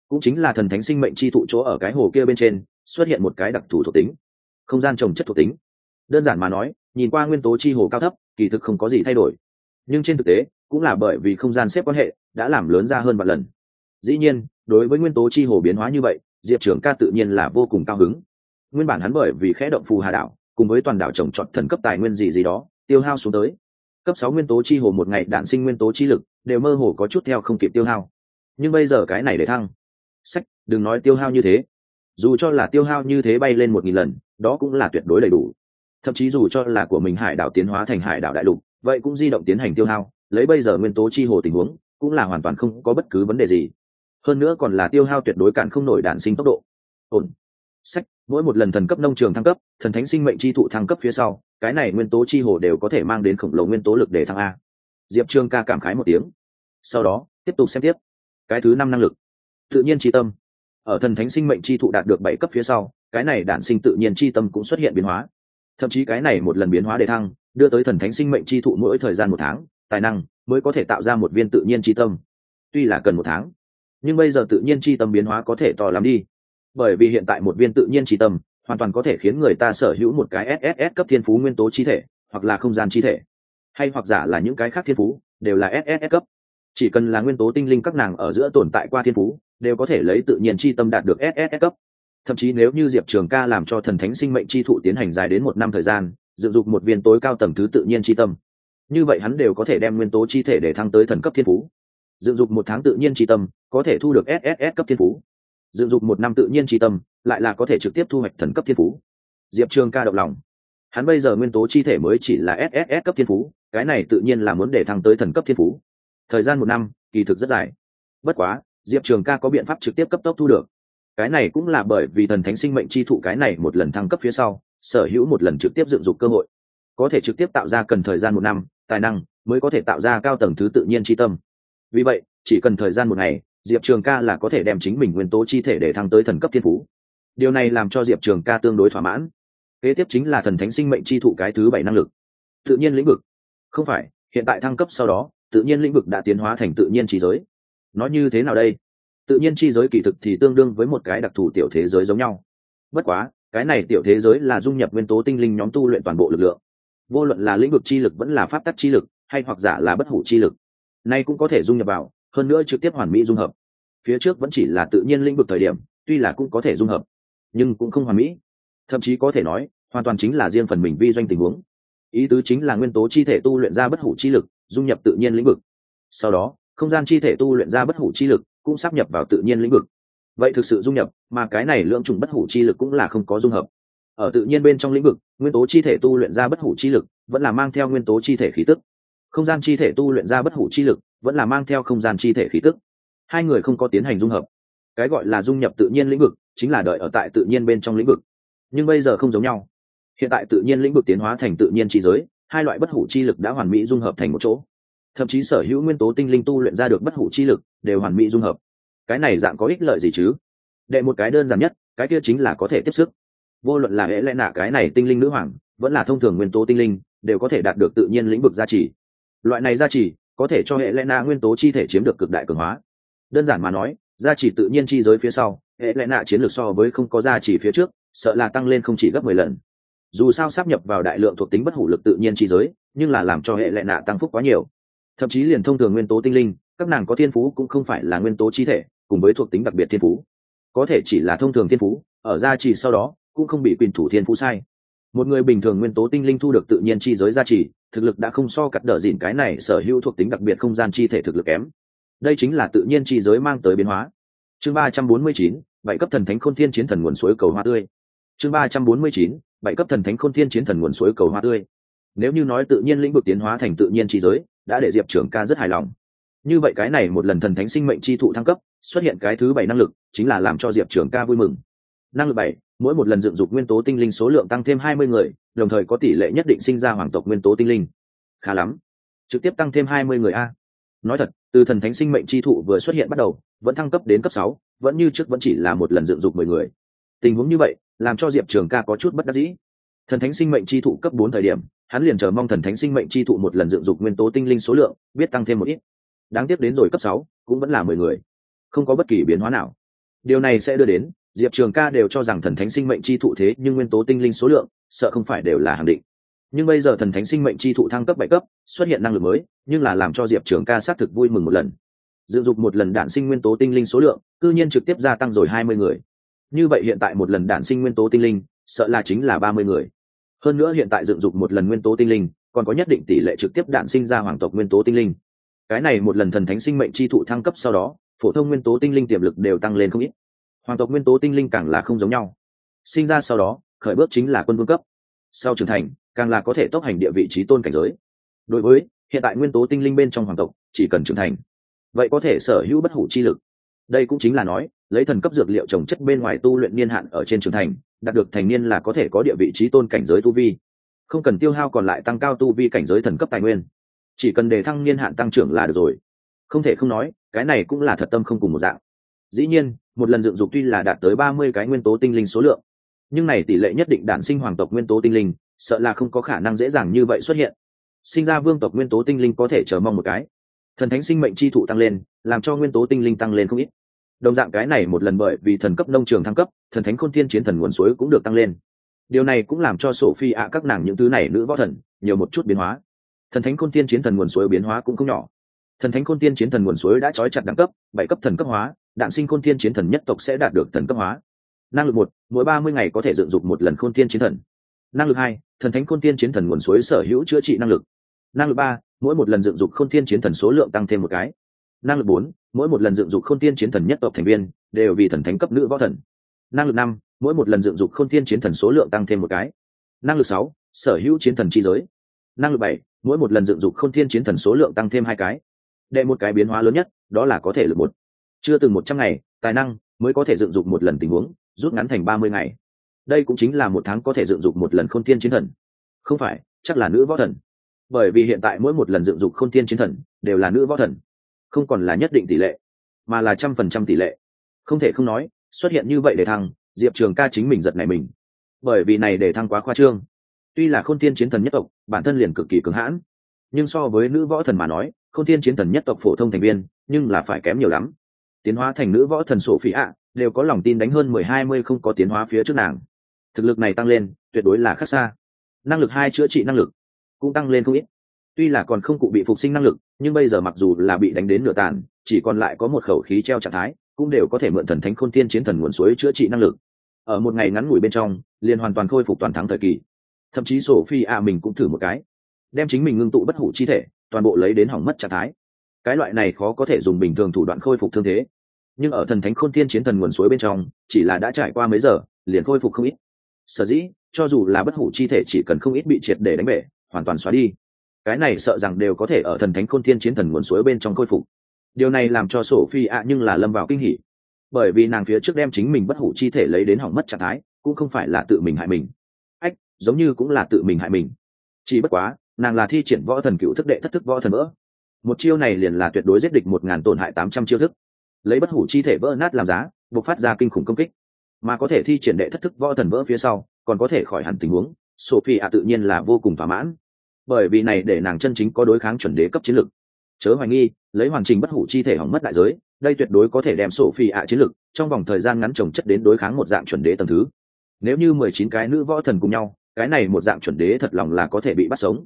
Speaker 1: cũng chính là thần thánh sinh mệnh chi thụ chỗ ở cái hồ kia bên trên, xuất hiện một cái đặc thù thuộc tính, không gian trồng chất thuộc tính. Đơn giản mà nói, nhìn qua nguyên tố chi hồ cao thấp, kỳ thực không có gì thay đổi. Nhưng trên thực tế, cũng là bởi vì không gian xếp quan hệ, đã làm lớn ra hơn một lần. Dĩ nhiên, đối với nguyên tố chi hồ biến hóa như vậy diệp trường ca tự nhiên là vô cùng cao hứng. Nguyên bản hắn bởi vì khẽ động phù hà đảo, cùng với toàn đảo trồng trọt thần cấp tài nguyên gì gì đó, tiêu hao xuống tới. Cấp sáu nguyên tố chi hồ một ngày đản sinh nguyên tố chi lực, đều mơ hồ có chút theo không kịp tiêu hao. Nhưng bây giờ cái này để thăng. Sách, đừng nói tiêu hao như thế. Dù cho là tiêu hao như thế bay lên một nghìn lần, đó cũng là tuyệt đối đầy đủ. Thậm chí dù cho là của mình hải đảo tiến hóa thành hải đảo đại lục, vậy cũng di động tiến hành tiêu hao. Lấy bây giờ nguyên tố chi hồ tình huống, cũng là hoàn toàn không có bất cứ vấn đề gì hơn nữa còn là tiêu hao tuyệt đối cản không nổi đạn sinh tốc độ. Ổn. Sách, mỗi một lần thần cấp nông trường thăng cấp, thần thánh sinh mệnh chi thụ thăng cấp phía sau, cái này nguyên tố chi hồ đều có thể mang đến khổng lồ nguyên tố lực để thăng a. Diệp trương ca cảm khái một tiếng. Sau đó, tiếp tục xem tiếp. Cái thứ năm năng lực. Tự nhiên tri tâm. Ở thần thánh sinh mệnh chi thụ đạt được bảy cấp phía sau, cái này đản sinh tự nhiên chi tâm cũng xuất hiện biến hóa. Thậm chí cái này một lần biến hóa để thăng, đưa tới thần thánh sinh mệnh chi thụ mỗi thời gian một tháng, tài năng mới có thể tạo ra một viên tự nhiên chi tâm. Tuy là cần một tháng nhưng bây giờ tự nhiên chi tâm biến hóa có thể to lắm đi. Bởi vì hiện tại một viên tự nhiên chi tâm, hoàn toàn có thể khiến người ta sở hữu một cái sss cấp thiên phú nguyên tố chi thể, hoặc là không gian chi thể. Hay hoặc giả là những cái khác thiên phú, đều là sss cấp. Chỉ cần là nguyên tố tinh linh các nàng ở giữa tồn tại qua thiên phú, đều có thể lấy tự nhiên chi tâm đạt được sss cấp. Thậm chí nếu như diệp trường ca làm cho thần thánh sinh mệnh chi thụ tiến hành dài đến một năm thời gian, dựng dục một viên tối cao tầng thứ tự nhiên chi tâm. Như vậy hắn đều có thể đem nguyên tố chi thể để thăng tới thần cấp thiên phú dựng dục một tháng tự nhiên chi tâm, có thể thu được sss cấp thiên phú. Dựng dục một năm tự nhiên chi tâm, lại là có thể trực tiếp thu hoạch thần cấp thiên phú. Diệp trường ca động lòng. Hắn bây giờ nguyên tố chi thể mới chỉ là sss cấp thiên phú, cái này tự nhiên là muốn để thăng tới thần cấp thiên phú. Thời gian một năm, kỳ thực rất dài. Bất quá, diệp trường ca có biện pháp trực tiếp cấp tốc thu được. Cái này cũng là bởi vì thần thánh sinh mệnh chi thụ cái này một lần thăng cấp phía sau, sở hữu một lần trực tiếp dựng dục cơ hội. Có thể trực tiếp tạo ra cần thời gian một năm, tài năng, mới có thể tạo ra cao tầng thứ tự nhiên chi tâm vì vậy, chỉ cần thời gian một ngày, diệp trường ca là có thể đem chính mình nguyên tố chi thể để thăng tới thần cấp thiên phú. Điều này làm cho diệp trường ca tương đối thỏa mãn. Kế tiếp chính là thần thánh sinh mệnh chi thụ cái thứ bảy năng lực. Tự nhiên lĩnh vực. Không phải, hiện tại thăng cấp sau đó, tự nhiên lĩnh vực đã tiến hóa thành tự nhiên trí giới. Nó như thế nào đây? Tự nhiên chi giới kỳ thực thì tương đương với một cái đặc thù tiểu thế giới giống nhau. Bất quá, cái này tiểu thế giới là dung nhập nguyên tố tinh linh nhóm tu luyện toàn bộ lực lượng. Vô luận là lĩnh vực chi lực vẫn là pháp tắc chi lực, hay hoặc giả là bất hủ chi lực nay cũng có thể dung nhập vào, hơn nữa trực tiếp hoàn mỹ dung hợp. Phía trước vẫn chỉ là tự nhiên lĩnh vực thời điểm, tuy là cũng có thể dung hợp, nhưng cũng không hoàn mỹ. Thậm chí có thể nói, hoàn toàn chính là riêng phần mình vi doanh tình huống. Ý tứ chính là nguyên tố chi thể tu luyện ra bất hủ chi lực, dung nhập tự nhiên lĩnh vực. Sau đó, không gian chi thể tu luyện ra bất hủ chi lực cũng sắp nhập vào tự nhiên lĩnh vực. Vậy thực sự dung nhập, mà cái này lượng trùng bất hủ chi lực cũng là không có dung hợp. Ở tự nhiên bên trong lĩnh vực, nguyên tố chi thể tu luyện ra bất hủ chi lực vẫn là mang theo nguyên tố chi thể khí tức không gian chi thể tu luyện ra bất hủ chi lực, vẫn là mang theo không gian chi thể khí tức. Hai người không có tiến hành dung hợp. Cái gọi là dung nhập tự nhiên lĩnh vực, chính là đợi ở tại tự nhiên bên trong lĩnh vực. Nhưng bây giờ không giống nhau. Hiện tại tự nhiên lĩnh vực tiến hóa thành tự nhiên chi giới, hai loại bất hủ chi lực đã hoàn mỹ dung hợp thành một chỗ. Thậm chí sở hữu nguyên tố tinh linh tu luyện ra được bất hủ chi lực đều hoàn mỹ dung hợp. Cái này dạng có ích lợi gì chứ? Đệ một cái đơn giản nhất, cái kia chính là có thể tiếp sức. Vô luận là hễ lẽ nạ cái này tinh linh nữ hoàng, vẫn là thông thường nguyên tố tinh linh, đều có thể đạt được tự nhiên lĩnh vực gia trì loại này gia trì có thể cho hệ lẽ nạ nguyên tố chi thể chiếm được cực đại cường hóa. Đơn giản mà nói, gia trì tự nhiên chi giới phía sau, hệ lẽ nạ chiến lược so với không có gia trì phía trước, sợ là tăng lên không chỉ gấp mười lần. Dù sao sắp nhập vào đại lượng thuộc tính bất hủ lực tự nhiên chi giới, nhưng là làm cho hệ lệ nạ tăng phúc quá nhiều. Thậm chí liền thông thường nguyên tố tinh linh, các nàng có thiên phú cũng không phải là nguyên tố chi thể, cùng với thuộc tính đặc biệt thiên phú. Có thể chỉ là thông thường thiên phú, ở gia trì sau đó, cũng không bị quyền thủ thiên phú sai một người bình thường nguyên tố tinh linh thu được tự nhiên chi giới gia trì, thực lực đã không so cắt đờ dìn cái này sở hữu thuộc tính đặc biệt không gian chi thể thực lực kém. Đây chính là tự nhiên chi giới mang tới biến hóa. Chương ba trăm bốn mươi chín, bảy cấp thần thánh khôn thiên chiến thần nguồn suối cầu hoa tươi. Chương ba trăm bốn mươi chín, bảy cấp thần thánh khôn thiên chiến thần nguồn suối cầu hoa tươi. Nếu như nói tự nhiên lĩnh vực tiến hóa thành tự nhiên chi giới, đã để diệp trưởng ca rất hài lòng. Như vậy cái này một lần thần thánh sinh mệnh chi thụ thăng cấp, xuất hiện cái thứ bảy năng lực, chính là làm cho diệp trưởng ca vui mừng. Năng lực bảy mỗi một lần dựng dục nguyên tố tinh linh số lượng tăng thêm hai mươi người, đồng thời có tỷ lệ nhất định sinh ra hoàng tộc nguyên tố tinh linh. Khá lắm. Trực tiếp tăng thêm hai mươi người a. Nói thật, từ thần thánh sinh mệnh chi thụ vừa xuất hiện bắt đầu, vẫn thăng cấp đến cấp sáu, vẫn như trước vẫn chỉ là một lần dựng dục mười người. Tình huống như vậy, làm cho diệp trường ca có chút bất đắc dĩ. Thần thánh sinh mệnh chi thụ cấp bốn thời điểm, hắn liền chờ mong thần thánh sinh mệnh chi thụ một lần dựng dục nguyên tố tinh linh số lượng, biết tăng thêm một ít. Đáng tiếc đến rồi cấp sáu, cũng vẫn là mười người. Không có bất kỳ biến hóa nào. Điều này sẽ đưa đến diệp trường ca đều cho rằng thần thánh sinh mệnh chi thụ thế nhưng nguyên tố tinh linh số lượng, sợ không phải đều là hàng định. Nhưng bây giờ thần thánh sinh mệnh chi thụ thăng cấp bảy cấp, xuất hiện năng lực mới, nhưng là làm cho diệp trường ca xác thực vui mừng một lần. Dự dục một lần đạn sinh nguyên tố tinh linh số lượng, cư nhiên trực tiếp gia tăng rồi hai mươi người. Như vậy hiện tại một lần đạn sinh nguyên tố tinh linh, sợ là chính là ba mươi người. Hơn nữa hiện tại dựng dục một lần nguyên tố tinh linh, còn có nhất định tỷ lệ trực tiếp đạn sinh ra hoàng tộc nguyên tố tinh linh. Cái này một lần thần thánh sinh mệnh chi thụ thăng cấp sau đó, phổ thông nguyên tố tinh linh tiềm lực đều tăng lên không ít hoàng tộc nguyên tố tinh linh càng là không giống nhau. Sinh ra sau đó, khởi bước chính là quân vương cấp. Sau trưởng thành, càng là có thể tốc hành địa vị trí tôn cảnh giới. Đối với, hiện tại nguyên tố tinh linh bên trong hoàng tộc, chỉ cần trưởng thành, vậy có thể sở hữu bất hủ chi lực. Đây cũng chính là nói, lấy thần cấp dược liệu trồng chất bên ngoài tu luyện niên hạn ở trên trưởng thành, đạt được thành niên là có thể có địa vị trí tôn cảnh giới tu vi. Không cần tiêu hao còn lại tăng cao tu vi cảnh giới thần cấp tài nguyên. Chỉ cần đề thăng niên hạn tăng trưởng là được rồi. Không thể không nói, cái này cũng là thật tâm không cùng một dạng. Dĩ nhiên một lần dựng dục tuy là đạt tới ba mươi cái nguyên tố tinh linh số lượng, nhưng này tỷ lệ nhất định đản sinh hoàng tộc nguyên tố tinh linh, sợ là không có khả năng dễ dàng như vậy xuất hiện. Sinh ra vương tộc nguyên tố tinh linh có thể chờ mong một cái. Thần thánh sinh mệnh chi thụ tăng lên, làm cho nguyên tố tinh linh tăng lên không ít. Đồng dạng cái này một lần bởi vì thần cấp nông trường thăng cấp, thần thánh khôn thiên chiến thần nguồn suối cũng được tăng lên. Điều này cũng làm cho sổ phi ạ, các nàng những thứ này nữ võ thần, nhiều một chút biến hóa. Thần thánh khôn thiên chiến thần nguồn suối biến hóa cũng không nhỏ. Thần thánh khôn thiên chiến thần nguồn suối đã trói chặt đẳng cấp, bảy cấp thần cấp hóa đạn sinh khôn thiên chiến thần nhất tộc sẽ đạt được thần cấp hóa. Năng lực một, mỗi ba mươi ngày có thể dựng dục một lần khôn thiên chiến thần. Năng lực hai, thần thánh khôn thiên chiến thần nguồn suối sở hữu chữa trị năng lực. Năng lực ba, mỗi một lần dựng dục khôn thiên chiến thần số lượng tăng thêm một cái. Năng lực bốn, mỗi một lần dựng dục khôn thiên chiến thần nhất tộc thành viên đều vì thần thánh cấp nữ võ thần. Năng lực năm, mỗi một lần dựng dục khôn thiên chiến thần số lượng tăng thêm một cái. Năng lực sáu, sở hữu chiến thần chi giới. Năng lực bảy, mỗi một lần dựng dục khôn thiên chiến thần số lượng tăng thêm hai cái. Đệ một cái biến hóa lớn nhất, đó là có thể lực một chưa từng một trăm ngày, tài năng mới có thể dựng dục một lần tình huống, rút ngắn thành ba mươi ngày. Đây cũng chính là một tháng có thể dựng dục một lần khôn thiên chiến thần. Không phải, chắc là nữ võ thần. Bởi vì hiện tại mỗi một lần dựng dục khôn thiên chiến thần đều là nữ võ thần, không còn là nhất định tỷ lệ, mà là trăm phần trăm tỷ lệ. Không thể không nói, xuất hiện như vậy để thăng, diệp trường ca chính mình giật này mình. Bởi vì này để thăng quá khoa trương. Tuy là khôn thiên chiến thần nhất tộc, bản thân liền cực kỳ cứng hãn. Nhưng so với nữ võ thần mà nói, khôn thiên chiến thần nhất tộc phổ thông thành viên, nhưng là phải kém nhiều lắm tiến hóa thành nữ võ thần sổ phỉ ạ, đều có lòng tin đánh hơn mười hai mươi không có tiến hóa phía trước nàng. Thực lực này tăng lên, tuyệt đối là khác xa. Năng lực hai chữa trị năng lực cũng tăng lên không ít. Tuy là còn không cụ bị phục sinh năng lực, nhưng bây giờ mặc dù là bị đánh đến nửa tàn, chỉ còn lại có một khẩu khí treo trạng thái, cũng đều có thể mượn thần thánh khôn thiên chiến thần nguồn suối chữa trị năng lực. Ở một ngày ngắn ngủi bên trong, liền hoàn toàn khôi phục toàn thắng thời kỳ. Thậm chí sổ phi ạ mình cũng thử một cái, đem chính mình ngưng tụ bất hủ chi thể, toàn bộ lấy đến hỏng mất trạng thái. Cái loại này khó có thể dùng bình thường thủ đoạn khôi phục thương thế nhưng ở thần thánh khôn thiên chiến thần nguồn suối bên trong, chỉ là đã trải qua mấy giờ, liền khôi phục không ít. Sở dĩ, cho dù là bất hủ chi thể chỉ cần không ít bị triệt để đánh bể, hoàn toàn xóa đi. Cái này sợ rằng đều có thể ở thần thánh khôn thiên chiến thần nguồn suối bên trong khôi phục. Điều này làm cho sổ phi ạ nhưng là lâm vào kinh hỉ. Bởi vì nàng phía trước đem chính mình bất hủ chi thể lấy đến hỏng mất trạng thái, cũng không phải là tự mình hại mình. Ách, giống như cũng là tự mình hại mình. Chỉ bất quá, nàng là thi triển võ thần cựu thức đệ thất thức võ thần vỡ một chiêu này liền là tuyệt đối giết địch một ngàn tổn hại tám trăm chiêu thức lấy bất hủ chi thể vỡ nát làm giá buộc phát ra kinh khủng công kích. Mà có thể thi triển đệ thất thức võ thần vỡ phía sau, còn có thể khỏi hẳn tình huống sophie ạ tự nhiên là vô cùng thỏa mãn. Bởi vì này để nàng chân chính có đối kháng chuẩn đế cấp chiến lược chớ hoài nghi, lấy hoàn trình bất hủ chi thể hỏng mất đại giới, đây tuyệt đối có thể đem sophie ạ chiến lược trong vòng thời gian ngắn trồng chất đến đối kháng một dạng chuẩn đế tầm thứ. Nếu như mười chín cái nữ võ thần cùng nhau, cái này một dạng chuẩn đế thật lòng là có thể bị bắt sống.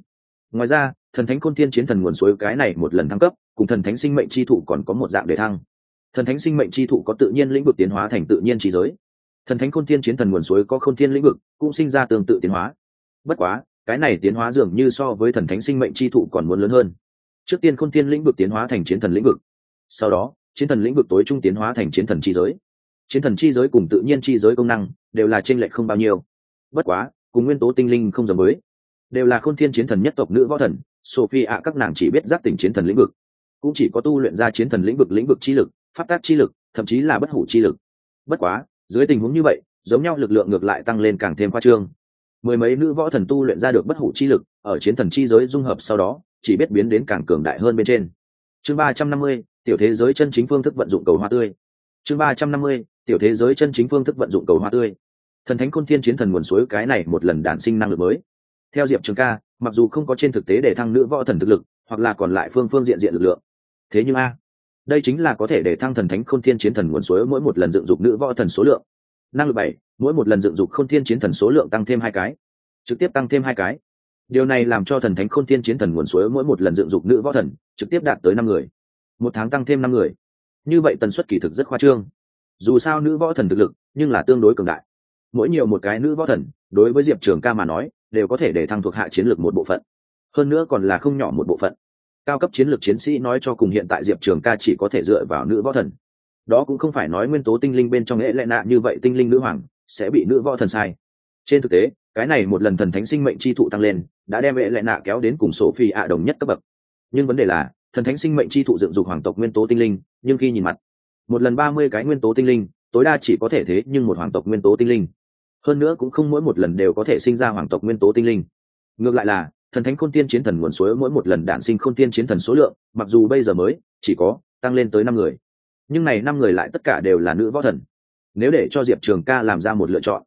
Speaker 1: Ngoài ra, thần thánh côn thiên chiến thần nguồn suối cái này một lần thăng cấp, cùng thần thánh sinh mệnh chi thụ còn có một dạng để thăng thần thánh sinh mệnh chi thụ có tự nhiên lĩnh vực tiến hóa thành tự nhiên trí giới. Thần thánh khôn thiên chiến thần nguồn suối có khôn thiên lĩnh vực, cũng sinh ra tương tự tiến hóa. Bất quá, cái này tiến hóa dường như so với thần thánh sinh mệnh chi thụ còn muốn lớn hơn. Trước tiên khôn thiên lĩnh vực tiến hóa thành chiến thần lĩnh vực, sau đó, chiến thần lĩnh vực tối trung tiến hóa thành chiến thần chi giới. Chiến thần chi giới cùng tự nhiên chi giới công năng đều là t r ê n lệch không bao nhiêu. Bất quá, cùng nguyên tố tinh linh không giống mới đều là khôn thiên chiến thần nhất tộc nữ võ thần sophie ạ các nàng chỉ biết giáp tỉnh chiến thần lĩnh vực. Cũng chỉ có tu luyện ra chiến thần lĩnh vực lĩnh vực chi lực pháp tác chi lực, thậm chí là bất hủ chi lực. Bất quá, dưới tình huống như vậy, giống nhau lực lượng ngược lại tăng lên càng thêm khoa trương. Mười mấy nữ võ thần tu luyện ra được bất hủ chi lực, ở chiến thần chi giới dung hợp sau đó, chỉ biết biến đến càng cường đại hơn bên trên. Chương ba trăm năm mươi, tiểu thế giới chân chính phương thức vận dụng cầu hoa tươi. Chương ba trăm năm mươi, tiểu thế giới chân chính phương thức vận dụng cầu hoa tươi. Thần thánh côn thiên chiến thần nguồn suối cái này một lần đản sinh năng lực mới. Theo diệp trường ca, mặc dù không có trên thực tế để thăng nữ võ thần thực lực, hoặc là còn lại phương phương diện diện lực lượng. Thế nhưng a đây chính là có thể để thăng thần thánh khôn thiên chiến thần nguồn suối mỗi một lần dựng dục nữ võ thần số lượng. Năng lực bảy, mỗi một lần dựng dục khôn thiên chiến thần số lượng tăng thêm hai cái. Trực tiếp tăng thêm hai cái. Điều này làm cho thần thánh khôn thiên chiến thần nguồn suối mỗi một lần dựng dục nữ võ thần, trực tiếp đạt tới năm người. Một tháng tăng thêm năm người. Như vậy tần suất kỳ thực rất khoa trương. Dù sao nữ võ thần thực lực, nhưng là tương đối cường đại. Mỗi nhiều một cái nữ võ thần, đối với diệp trường ca mà nói, đều có thể để thăng thuộc hạ chiến lược một bộ phận. Hơn nữa còn là không nhỏ một bộ phận cao cấp chiến lược chiến sĩ nói cho cùng hiện tại diệp trường ca chỉ có thể dựa vào nữ võ thần. Đó cũng không phải nói nguyên tố tinh linh bên trong lễ lệ nạ như vậy tinh linh nữ hoàng sẽ bị nữ võ thần sai. Trên thực tế, cái này một lần thần thánh sinh mệnh chi thụ tăng lên, đã đem lễ lệ nạ kéo đến cùng sổ phi ạ đồng nhất cấp bậc. Nhưng vấn đề là, thần thánh sinh mệnh chi thụ dựng dục hoàng tộc nguyên tố tinh linh, nhưng khi nhìn mặt, một lần ba mươi cái nguyên tố tinh linh, tối đa chỉ có thể thế nhưng một hoàng tộc nguyên tố tinh linh. Hơn nữa cũng không mỗi một lần đều có thể sinh ra hoàng tộc nguyên tố tinh linh. Ngược lại là thần thánh khôn tiên chiến thần nguồn suối mỗi một lần đản sinh khôn tiên chiến thần số lượng, mặc dù bây giờ mới, chỉ có tăng lên tới năm người. Nhưng này năm người lại tất cả đều là nữ võ thần. Nếu để cho diệp trường ca làm ra một lựa chọn,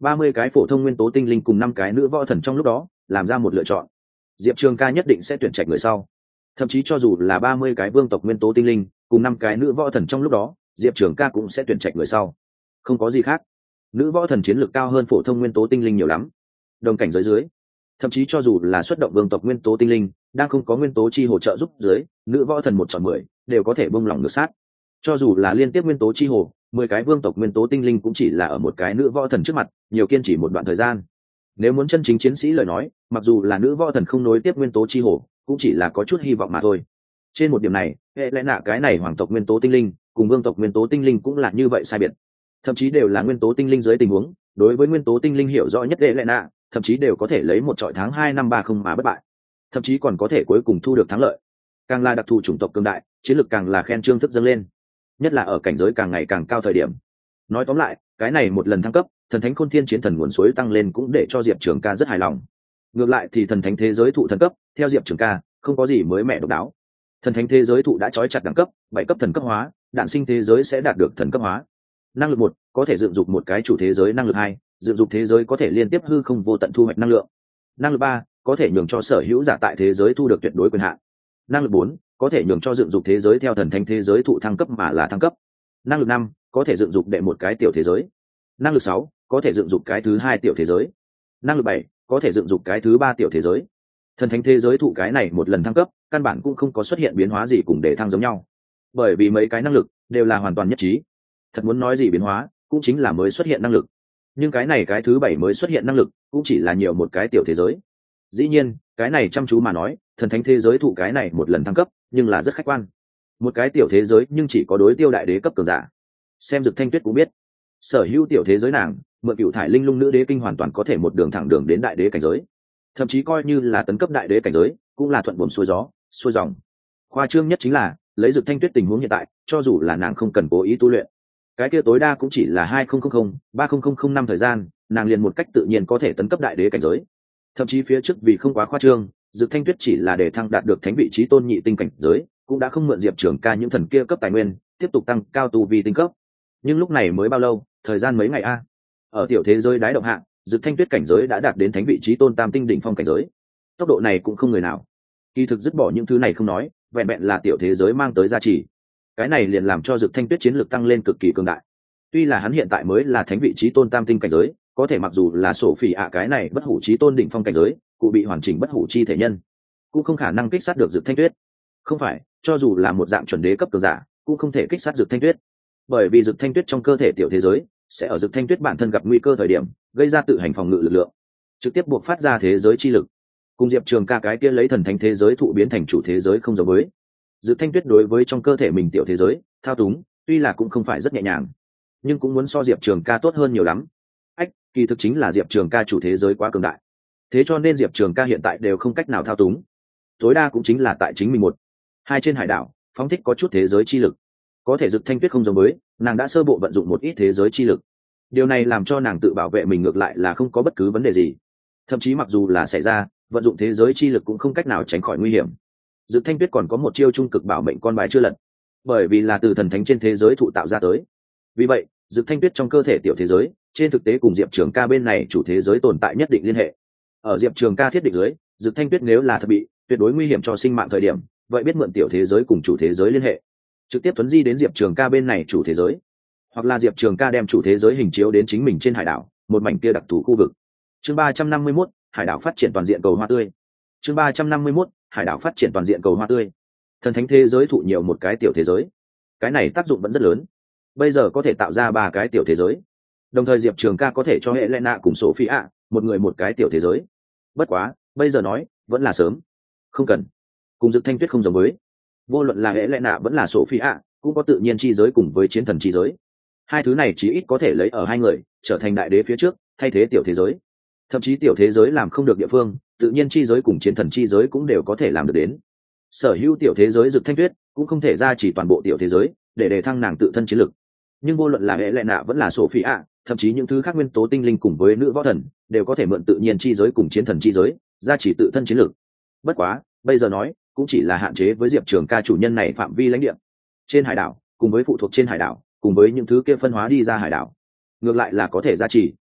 Speaker 1: ba mươi cái phổ thông nguyên tố tinh linh cùng năm cái nữ võ thần trong lúc đó, làm ra một lựa chọn, diệp trường ca nhất định sẽ tuyển trạch người sau. Thậm chí cho dù là ba mươi cái vương tộc nguyên tố tinh linh, cùng năm cái nữ võ thần trong lúc đó, diệp trường ca cũng sẽ tuyển trạch người sau. Không có gì khác. Nữ võ thần chiến lược cao hơn phổ thông nguyên tố tinh linh nhiều lắm. Đồng cảnh giới dưới thậm chí cho dù là xuất động vương tộc nguyên tố tinh linh, đang không có nguyên tố chi hỗ trợ giúp dưới, nữ võ thần một chọn mười đều có thể bông lỏng được sát. Cho dù là liên tiếp nguyên tố chi hồ mười cái vương tộc nguyên tố tinh linh cũng chỉ là ở một cái nữ võ thần trước mặt, nhiều kiên trì một đoạn thời gian. Nếu muốn chân chính chiến sĩ lời nói, mặc dù là nữ võ thần không nối tiếp nguyên tố chi hồ cũng chỉ là có chút hy vọng mà thôi. Trên một điểm này, hệ lẽ nạ cái này hoàng tộc nguyên tố tinh linh, cùng vương tộc nguyên tố tinh linh cũng là như vậy sai biệt. Thậm chí đều là nguyên tố tinh linh dưới tình huống, đối với nguyên tố tinh linh hiểu rõ nhất hệ lẽ nạ thậm chí đều có thể lấy một trọi tháng hai năm ba không mà bất bại. Thậm chí còn có thể cuối cùng thu được thắng lợi. Càng là đặc thù chủng tộc cương đại, chiến lược càng là khen trương thức dâng lên. Nhất là ở cảnh giới càng ngày càng cao thời điểm. Nói tóm lại, cái này một lần thăng cấp, thần thánh khôn thiên chiến thần nguồn suối tăng lên cũng để cho diệp trường ca rất hài lòng. Ngược lại thì thần thánh thế giới thụ thần cấp, theo diệp trường ca, không có gì mới mẻ độc đáo. Thần thánh thế giới thụ đã trói chặt đẳng cấp, bảy cấp thần cấp hóa, đạn sinh thế giới sẽ đạt được thần cấp hóa. Năng lực một, có thể dựng dục một cái chủ thế giới năng lực hai dựng dục thế giới có thể liên tiếp hư không vô tận thu hoạch năng lượng. Năng lực ba, có thể nhường cho sở hữu giả tại thế giới thu được tuyệt đối quyền hạn. Năng lực bốn, có thể nhường cho dựng dục thế giới theo thần thánh thế giới thụ thăng cấp mà là thăng cấp. Năng lực năm, có thể dựng dục đệ một cái tiểu thế giới. Năng lực sáu, có thể dựng dục cái thứ hai tiểu thế giới. Năng lực bảy, có thể dựng dục cái thứ ba tiểu thế giới. Thần thánh thế giới thụ cái này một lần thăng cấp, căn bản cũng không có xuất hiện biến hóa gì cùng để thăng giống nhau. Bởi vì mấy cái năng lực đều là hoàn toàn nhất trí. Thật muốn nói gì biến hóa, cũng chính là mới xuất hiện năng lực nhưng cái này cái thứ bảy mới xuất hiện năng lực, cũng chỉ là nhiều một cái tiểu thế giới. Dĩ nhiên, cái này chăm chú mà nói, thần thánh thế giới thụ cái này một lần thăng cấp, nhưng là rất khách quan. Một cái tiểu thế giới, nhưng chỉ có đối tiêu đại đế cấp cường giả. Xem dực thanh tuyết cũng biết. Sở hữu tiểu thế giới nàng, mượn cựu thải linh lung nữ đế kinh hoàn toàn có thể một đường thẳng đường đến đại đế cảnh giới. Thậm chí coi như là tấn cấp đại đế cảnh giới, cũng là thuận buồm xuôi gió, xuôi dòng. Khoa trương nhất chính là, lấy dực thanh tuyết tình huống hiện tại, cho dù là nàng không cần cố ý tu luyện cái kia tối đa cũng chỉ là hai nghìn ba nghìn năm thời gian, nàng liền một cách tự nhiên có thể tấn cấp đại đế cảnh giới. Thậm chí phía trước vì không quá khoa trương dự thanh tuyết chỉ là để thăng đạt được thánh vị trí tôn nhị tinh cảnh giới, cũng đã không mượn diệp trưởng ca những thần kia cấp tài nguyên, tiếp tục tăng cao tu vi tinh cấp. Nhưng lúc này mới bao lâu? Thời gian mấy ngày a? Ở tiểu thế giới đái động hạng dự thanh tuyết cảnh giới đã đạt đến thánh vị trí tôn tam tinh đỉnh phong cảnh giới. Tốc độ này cũng không người nào. Kỳ thực dứt bỏ những thứ này không nói, vẹn vẹn là tiểu thế giới mang tới giá trị cái này liền làm cho dực thanh tuyết chiến lược tăng lên cực kỳ cường đại. Tuy là hắn hiện tại mới là thánh vị trí tôn tam tinh cảnh giới, có thể mặc dù là sổ phỉ ạ cái này bất hủ trí tôn đỉnh phong cảnh giới, cụ bị hoàn chỉnh bất hủ chi thể nhân, cũng không khả năng kích sát được dực thanh tuyết. Không phải, cho dù là một dạng chuẩn đế cấp cường giả, cũng không thể kích sát dực thanh tuyết. Bởi vì dực thanh tuyết trong cơ thể tiểu thế giới, sẽ ở dực thanh tuyết bản thân gặp nguy cơ thời điểm, gây ra tự hành phòng ngự lực lượng, trực tiếp buộc phát ra thế giới chi lực. Cùng diệp trường ca cái kia lấy thần thánh thế giới thụ biến thành chủ thế giới không giống với dự thanh tuyết đối với trong cơ thể mình tiểu thế giới, thao túng, tuy là cũng không phải rất nhẹ nhàng, nhưng cũng muốn so diệp trường ca tốt hơn nhiều lắm. Ách, kỳ thực chính là diệp trường ca chủ thế giới quá cường đại. Thế cho nên diệp trường ca hiện tại đều không cách nào thao túng. Tối đa cũng chính là tại chính mình một, hai trên hải đảo, phóng thích có chút thế giới chi lực. Có thể dực thanh tuyết không giống với, nàng đã sơ bộ vận dụng một ít thế giới chi lực. Điều này làm cho nàng tự bảo vệ mình ngược lại là không có bất cứ vấn đề gì. Thậm chí mặc dù là xảy ra, vận dụng thế giới chi lực cũng không cách nào tránh khỏi nguy hiểm. Dự thanh tuyết còn có một chiêu trung cực bảo mệnh con bài chưa lật. Bởi vì là từ thần thánh trên thế giới thụ tạo ra tới. Vì vậy Dự thanh tuyết trong cơ thể tiểu thế giới, trên thực tế cùng diệp trường ca bên này chủ thế giới tồn tại nhất định liên hệ. Ở diệp trường ca thiết định lưới Dự thanh tuyết nếu là thật bị tuyệt đối nguy hiểm cho sinh mạng thời điểm, vậy biết mượn tiểu thế giới cùng chủ thế giới liên hệ. Trực tiếp tuấn di đến diệp trường ca bên này chủ thế giới. Hoặc là diệp trường ca đem chủ thế giới hình chiếu đến chính mình trên hải đảo, một mảnh kia đặc thù khu vực. Chương ba trăm năm mươi mốt, hải đảo phát triển toàn diện cầu hoa tươi. Chương ba trăm năm mươi mốt hải đảo phát triển toàn diện cầu hoa tươi. Thần thánh thế giới thụ nhiều một cái tiểu thế giới. Cái này tác dụng vẫn rất lớn. Bây giờ có thể tạo ra ba cái tiểu thế giới. Đồng thời diệp trường ca có thể cho hệ lệ nạ cùng sổ phi ạ, một người một cái tiểu thế giới. Bất quá, bây giờ nói, vẫn là sớm. Không cần. Cùng dự thanh tuyết không giống với. Vô luận là hệ lệ nạ vẫn là sổ phi ạ, cũng có tự nhiên chi giới cùng với chiến thần chi giới. Hai thứ này chí ít có thể lấy ở hai người, trở thành đại đế phía trước, thay thế tiểu thế giới. Thậm chí tiểu thế giới làm không được địa phương tự nhiên chi giới cùng chiến thần chi giới cũng đều có thể làm được đến. Sở hữu tiểu thế giới dực thanh tuyết cũng không thể ra chỉ toàn bộ tiểu thế giới để đề thăng nàng tự thân chiến lực. Nhưng vô luận là hệ lệ nạ vẫn là sổ phi ạ, thậm chí những thứ khác nguyên tố tinh linh cùng với nữ võ thần đều có thể mượn tự nhiên chi giới cùng chiến thần chi giới ra chỉ tự thân chiến lực. Bất quá, bây giờ nói, cũng chỉ là hạn chế với diệp trường ca chủ nhân này phạm vi lãnh địa. Trên hải đảo, cùng với phụ thuộc trên hải đảo, cùng với những thứ kia phân hóa đi ra hải đảo, ngược lại là có thể gia trì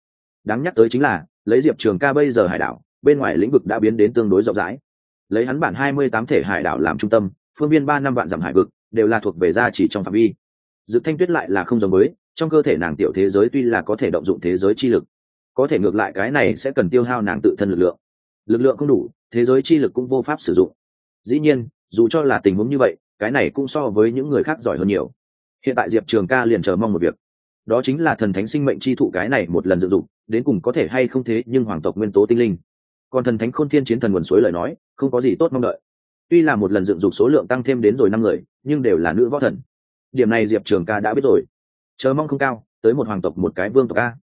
Speaker 1: đáng nhắc tới chính là, lấy diệp trường ca bây giờ hải đảo bên ngoài lĩnh vực đã biến đến tương đối rộng rãi. Lấy hắn bản hai mươi tám thể hải đảo làm trung tâm phương viên ba năm vạn dặm hải vực đều là thuộc về gia chỉ trong phạm vi. Dự thanh tuyết lại là không giống mới, trong cơ thể nàng tiểu thế giới tuy là có thể động dụng thế giới chi lực có thể ngược lại cái này sẽ cần tiêu hao nàng tự thân lực lượng. Lực lượng không đủ thế giới chi lực cũng vô pháp sử dụng. Dĩ nhiên dù cho là tình huống như vậy cái này cũng so với những người khác giỏi hơn nhiều. Hiện tại diệp trường ca liền chờ mong một việc. Đó chính là thần thánh sinh mệnh chi thụ cái này một lần dựng dụng đến cùng có thể hay không thế nhưng hoàng tộc nguyên tố tinh linh còn thần thánh khôn thiên chiến thần nguồn suối lời nói, không có gì tốt mong đợi. Tuy là một lần dựng dục số lượng tăng thêm đến rồi năm người, nhưng đều là nữ võ thần. Điểm này diệp trường ca đã biết rồi. Chờ mong không cao, tới một hoàng tộc một cái vương tộc ca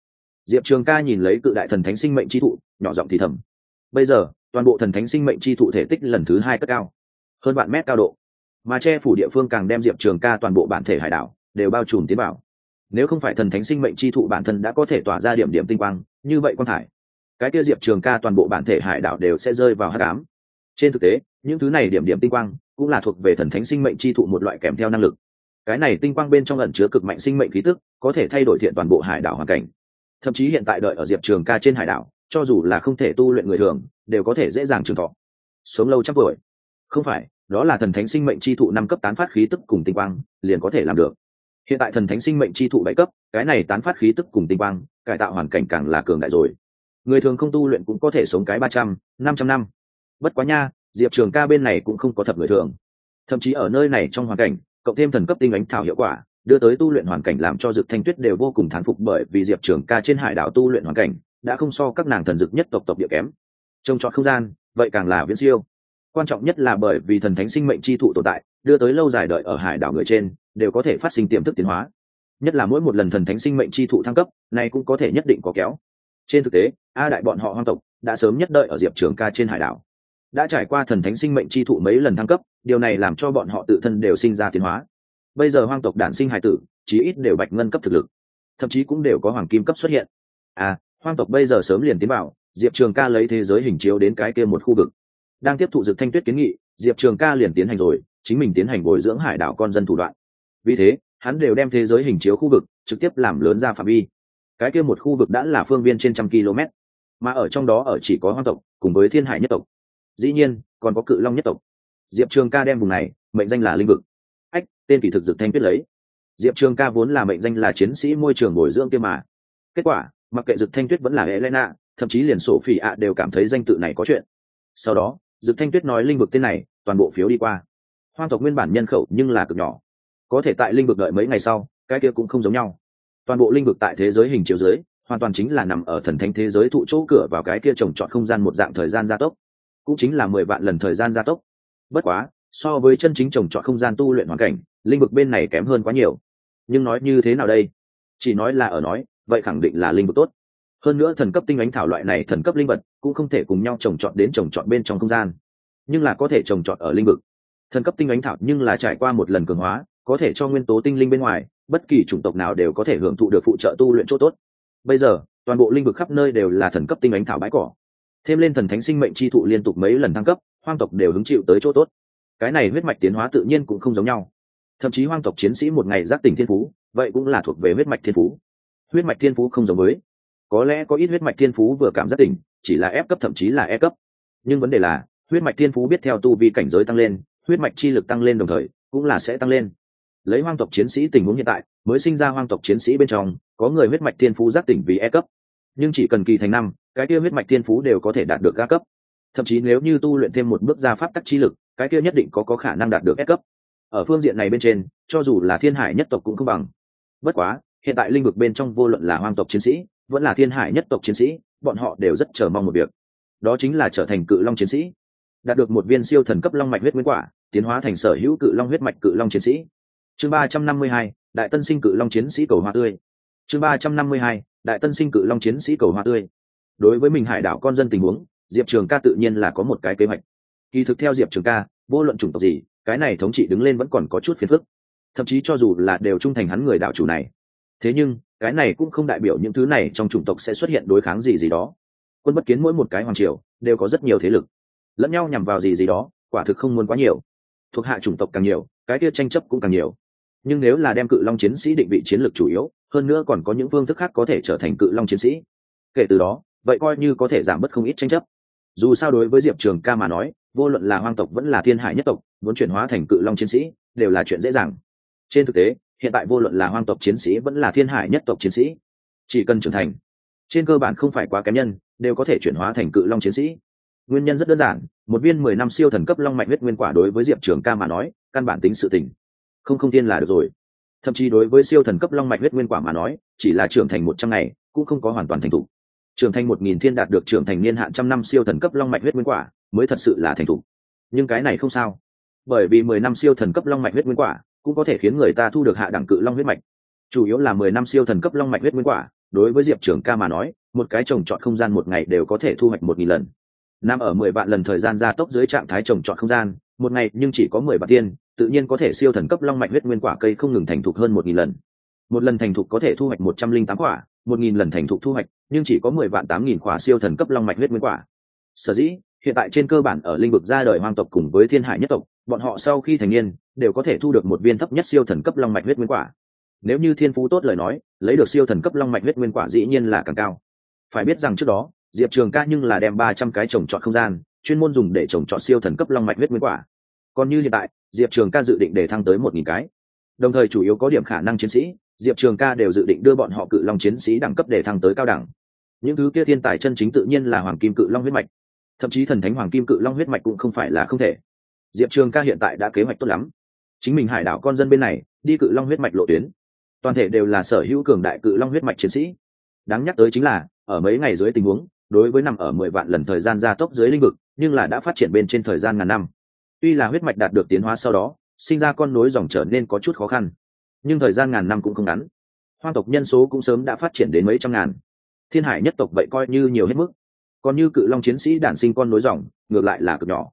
Speaker 1: diệp trường ca nhìn lấy cự đại thần thánh sinh mệnh chi thụ, nhỏ giọng thì thầm. Bây giờ, toàn bộ thần thánh sinh mệnh chi thụ thể tích lần thứ hai cất cao. Hơn vạn mét cao độ. Mà che phủ địa phương càng đem diệp trường ca toàn bộ bản thể hải đảo, đều bao trùm tiến bảo nếu không phải thần thánh sinh mệnh chi thụ bản thân đã có thể tỏa ra điểm điểm tinh quang, như vậy quang thải cái kia diệp trường ca toàn bộ bản thể hải đảo đều sẽ rơi vào hát cám trên thực tế, những thứ này điểm điểm tinh quang cũng là thuộc về thần thánh sinh mệnh chi thụ một loại kèm theo năng lực. Cái này tinh quang bên trong ẩn chứa cực mạnh sinh mệnh khí tức, có thể thay đổi thiện toàn bộ hải đảo hoàn cảnh. Thậm chí hiện tại đợi ở diệp trường ca trên hải đảo, cho dù là không thể tu luyện người thường, đều có thể dễ dàng trường thọ. Sống lâu trăm tuổi. Không phải, đó là thần thánh sinh mệnh chi thụ năm cấp tán phát khí tức cùng tinh quang, liền có thể làm được. Hiện tại thần thánh sinh mệnh chi thụ bảy cấp, cái này tán phát khí tức cùng tinh quang, cải tạo hoàn cảnh càng là cường đại rồi người thường không tu luyện cũng có thể sống cái ba trăm, năm trăm năm. Bất quá nha, diệp trường ca bên này cũng không có thập người thường. Thậm chí ở nơi này trong hoàn cảnh, cộng thêm thần cấp tinh ánh thảo hiệu quả, đưa tới tu luyện hoàn cảnh làm cho dực thanh tuyết đều vô cùng thán phục bởi vì diệp trường ca trên hải đảo tu luyện hoàn cảnh, đã không so các nàng thần dực nhất tộc tộc địa kém. Trông trọt không gian, vậy càng là viễn siêu. Quan trọng nhất là bởi vì thần thánh sinh mệnh chi thụ tồn tại, đưa tới lâu dài đợi ở hải đảo người trên, đều có thể phát sinh tiềm thức tiến hóa. Nhất là mỗi một lần thần thánh sinh mệnh chi thụ thăng cấp này cũng có thể nhất định có kéo trên thực tế, a đại bọn họ hoang tộc đã sớm nhất đợi ở diệp trường ca trên hải đảo. Đã trải qua thần thánh sinh mệnh chi thụ mấy lần thăng cấp, điều này làm cho bọn họ tự thân đều sinh ra tiến hóa. Bây giờ hoang tộc đản sinh hải tử, chí ít đều bạch ngân cấp thực lực, thậm chí cũng đều có hoàng kim cấp xuất hiện. À hoang tộc bây giờ sớm liền tiến bảo diệp trường ca lấy thế giới hình chiếu đến cái kia một khu vực. Đang tiếp thụ dược thanh tuyết kiến nghị, diệp trường ca liền tiến hành rồi, chính mình tiến hành bồi dưỡng hải đảo con dân thủ đoạn. Vì thế, hắn đều đem thế giới hình chiếu khu vực trực tiếp làm lớn ra phạm vi cái kia một khu vực đã là phương viên trên trăm km, mà ở trong đó ở chỉ có hoang tộc, cùng với thiên hải nhất tộc. Dĩ nhiên, còn có cự long nhất tộc. Diệp trường ca đem vùng này, mệnh danh là linh vực. Ách, tên kỳ thực dược thanh tuyết lấy. Diệp trường ca vốn là mệnh danh là chiến sĩ môi trường bồi dưỡng kia mà. Kết quả, mặc kệ dược thanh tuyết vẫn là elena, thậm chí liền sổ phỉ ạ đều cảm thấy danh tự này có chuyện. Sau đó, dược thanh tuyết nói linh vực tên này, toàn bộ phiếu đi qua. Hoang tộc nguyên bản nhân khẩu nhưng là cực nhỏ. Có thể tại linh vực đợi mấy ngày sau, cái kia cũng không giống nhau toàn bộ linh vực tại thế giới hình chiếu dưới, hoàn toàn chính là nằm ở thần thánh thế giới thụ chỗ cửa vào cái kia trồng trọt không gian một dạng thời gian gia tốc. Cũng chính là mười vạn lần thời gian gia tốc. Bất quá, so với chân chính trồng trọt không gian tu luyện hoàn cảnh, linh vực bên này kém hơn quá nhiều. Nhưng nói như thế nào đây? Chỉ nói là ở nói, vậy khẳng định là linh vực tốt. Hơn nữa thần cấp tinh ánh thảo loại này thần cấp linh vật, cũng không thể cùng nhau trồng trọt đến trồng trọt bên trong không gian. Nhưng là có thể trồng trọt ở linh vực. Thần cấp tinh ánh thảo nhưng là trải qua một lần cường hóa, có thể cho nguyên tố tinh linh bên ngoài bất kỳ chủng tộc nào đều có thể hưởng thụ được phụ trợ tu luyện chỗ tốt. Bây giờ, toàn bộ linh vực khắp nơi đều là thần cấp tinh ánh thảo bãi cỏ. Thêm lên thần thánh sinh mệnh chi thụ liên tục mấy lần thăng cấp, hoang tộc đều hứng chịu tới chỗ tốt. Cái này huyết mạch tiến hóa tự nhiên cũng không giống nhau. Thậm chí hoang tộc chiến sĩ một ngày giác tỉnh thiên phú, vậy cũng là thuộc về huyết mạch thiên phú. Huyết mạch thiên phú không giống với. Có lẽ có ít huyết mạch thiên phú vừa cảm giác tỉnh, chỉ là ép cấp thậm chí là e cấp. Nhưng vấn đề là, huyết mạch thiên phú biết theo tu vi cảnh giới tăng lên, huyết mạch chi lực tăng lên đồng thời, cũng là sẽ tăng lên lấy hoang tộc chiến sĩ tình huống hiện tại, mới sinh ra hoang tộc chiến sĩ bên trong, có người huyết mạch thiên phú giác tỉnh vì e cấp. Nhưng chỉ cần kỳ thành năm, cái kia huyết mạch thiên phú đều có thể đạt được ga cấp. Thậm chí nếu như tu luyện thêm một bước ra pháp tắc chi lực, cái kia nhất định có có khả năng đạt được S cấp. Ở phương diện này bên trên, cho dù là thiên hải nhất tộc cũng không bằng. Bất quá, hiện tại linh vực bên trong vô luận là hoang tộc chiến sĩ, vẫn là thiên hải nhất tộc chiến sĩ, bọn họ đều rất chờ mong một việc. Đó chính là trở thành cự long chiến sĩ. Đạt được một viên siêu thần cấp long mạch huyết nguyên quả, tiến hóa thành sở hữu cự long huyết mạch cự long chiến sĩ chương ba trăm năm mươi hai, đại tân sinh cự long chiến sĩ cầu hoa tươi. Chương ba trăm năm mươi hai, đại tân sinh cự long chiến sĩ cầu hoa tươi. Đối với mình hải đảo con dân tình huống, diệp trường ca tự nhiên là có một cái kế hoạch. Kỳ thực theo diệp trường ca, vô luận chủng tộc gì, cái này thống trị đứng lên vẫn còn có chút phiền phức. Thậm chí cho dù là đều trung thành hắn người đạo chủ này. Thế nhưng, cái này cũng không đại biểu những thứ này trong chủng tộc sẽ xuất hiện đối kháng gì gì đó. Quân bất kiến mỗi một cái hoàng triều đều có rất nhiều thế lực. Lẫn nhau nhằm vào gì gì đó, quả thực không muốn quá nhiều. Thuộc hạ chủng tộc càng nhiều, cái kia tranh chấp cũng càng nhiều nhưng nếu là đem cự long chiến sĩ định vị chiến lược chủ yếu, hơn nữa còn có những phương thức khác có thể trở thành cự long chiến sĩ. Kể từ đó, vậy coi như có thể giảm bớt không ít tranh chấp. Dù sao đối với diệp trường ca mà nói, vô luận là hoang tộc vẫn là thiên hải nhất tộc, muốn chuyển hóa thành cự long chiến sĩ, đều là chuyện dễ dàng. Trên thực tế, hiện tại vô luận là hoang tộc chiến sĩ vẫn là thiên hải nhất tộc chiến sĩ, chỉ cần trưởng thành, trên cơ bản không phải quá kém nhân, đều có thể chuyển hóa thành cự long chiến sĩ. Nguyên nhân rất đơn giản, một viên mười năm siêu thần cấp long mạnh huyết nguyên quả đối với diệp trường ca mà nói, căn bản tính sự tình không không tiên là được rồi. Thậm chí đối với siêu thần cấp long mạch huyết nguyên quả mà nói, chỉ là trưởng thành một trăm ngày, cũng không có hoàn toàn thành thục. Trưởng thành một nghìn thiên đạt được trưởng thành niên hạn trăm năm siêu thần cấp long mạch huyết nguyên quả, mới thật sự là thành thục. Nhưng cái này không sao. Bởi vì mười năm siêu thần cấp long mạch huyết nguyên quả, cũng có thể khiến người ta thu được hạ đẳng cự long huyết mạch. Chủ yếu là mười năm siêu thần cấp long mạch huyết nguyên quả, đối với diệp trưởng ca mà nói, một cái trồng trọt không gian một ngày đều có thể thu hoạch một nghìn lần. Nằm ở mười vạn lần thời gian gia tốc dưới trạng thái trồng trọt không gian một ngày, nhưng chỉ có mười vạn tiên, tự nhiên có thể siêu thần cấp long mạch huyết nguyên quả cây không ngừng thành thục hơn một nghìn lần. Một lần thành thục có thể thu hoạch một trăm linh tám quả, một nghìn lần thành thục thu hoạch, nhưng chỉ có mười vạn tám nghìn quả siêu thần cấp long mạch huyết nguyên quả. Sở dĩ, hiện tại trên cơ bản ở lĩnh vực ra đời hoang tộc cùng với thiên hải nhất tộc, bọn họ sau khi thành niên, đều có thể thu được một viên thấp nhất siêu thần cấp long mạch huyết nguyên quả. Nếu như thiên phú tốt lời nói, lấy được siêu thần cấp long mạch huyết nguyên quả dĩ nhiên là càng cao. Phải biết rằng trước đó, diệp trường ca nhưng là đem ba trăm cái trồng trọt không gian, chuyên môn dùng để trồng trọt siêu thần cấp long mạch huyết nguyên quả còn như hiện tại, diệp trường ca dự định để thăng tới một nghìn cái. Đồng thời chủ yếu có điểm khả năng chiến sĩ, diệp trường ca đều dự định đưa bọn họ cự long chiến sĩ đẳng cấp để thăng tới cao đẳng. Những thứ kia thiên tài chân chính tự nhiên là hoàng kim cự long huyết mạch. Thậm chí thần thánh hoàng kim cự long huyết mạch cũng không phải là không thể. Diệp trường ca hiện tại đã kế hoạch tốt lắm. Chính mình hải đảo con dân bên này, đi cự long huyết mạch lộ tuyến. Toàn thể đều là sở hữu cường đại cự long huyết mạch chiến sĩ. Đáng nhắc tới chính là, ở mấy ngày dưới tình huống, đối với nằm ở mười vạn lần thời gian gia tốc dưới lĩnh vực, nhưng là đã phát triển bên trên thời gian ngàn năm tuy là huyết mạch đạt được tiến hóa sau đó, sinh ra con nối dòng trở nên có chút khó khăn. Nhưng thời gian ngàn năm cũng không ngắn. Hoang tộc nhân số cũng sớm đã phát triển đến mấy trăm ngàn. Thiên hải nhất tộc vậy coi như nhiều hết mức. Còn như cự long chiến sĩ đản sinh con nối dòng, ngược lại là cực nhỏ.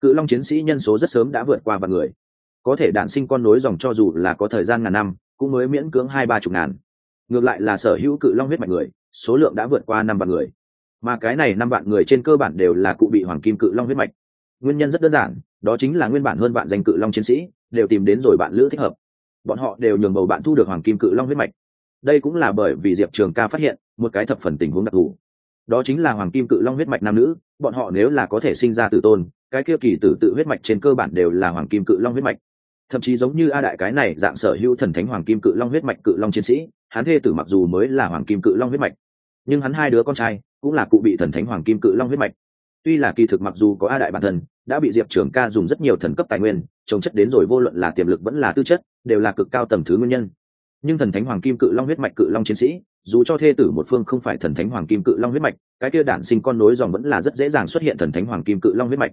Speaker 1: Cự long chiến sĩ nhân số rất sớm đã vượt qua vạn người. Có thể đản sinh con nối dòng cho dù là có thời gian ngàn năm, cũng mới miễn cưỡng hai ba chục ngàn. Ngược lại là sở hữu cự long huyết mạch người, số lượng đã vượt qua năm vạn người. Mà cái này năm vạn người trên cơ bản đều là cụ bị hoàng kim cự long huyết mạch. Nguyên nhân rất đơn giản đó chính là nguyên bản hơn bạn danh cự long chiến sĩ, đều tìm đến rồi bạn lữ thích hợp. Bọn họ đều nhường bầu bạn thu được hoàng kim cự long huyết mạch. Đây cũng là bởi vì diệp trường ca phát hiện một cái thập phần tình huống đặc thù. Đó chính là hoàng kim cự long huyết mạch nam nữ, bọn họ nếu là có thể sinh ra tự tôn, cái kia kỳ tử tự huyết mạch trên cơ bản đều là hoàng kim cự long huyết mạch. Thậm chí giống như a đại cái này dạng sở hữu thần thánh hoàng kim cự long huyết mạch cự long chiến sĩ, hắn thê tử mặc dù mới là hoàng kim cự long huyết mạch, nhưng hắn hai đứa con trai cũng là cụ bị thần thánh hoàng kim cự long huyết mạch tuy là kỳ thực mặc dù có a đại bản thân, đã bị diệp trường ca dùng rất nhiều thần cấp tài nguyên, trồng chất đến rồi vô luận là tiềm lực vẫn là tư chất, đều là cực cao tầm thứ nguyên nhân. Nhưng thần thánh hoàng kim cự long huyết mạch cự long chiến sĩ, dù cho thê tử một phương không phải thần thánh hoàng kim cự long huyết mạch, cái kia đản sinh con nối dòng vẫn là rất dễ dàng xuất hiện thần thánh hoàng kim cự long huyết mạch.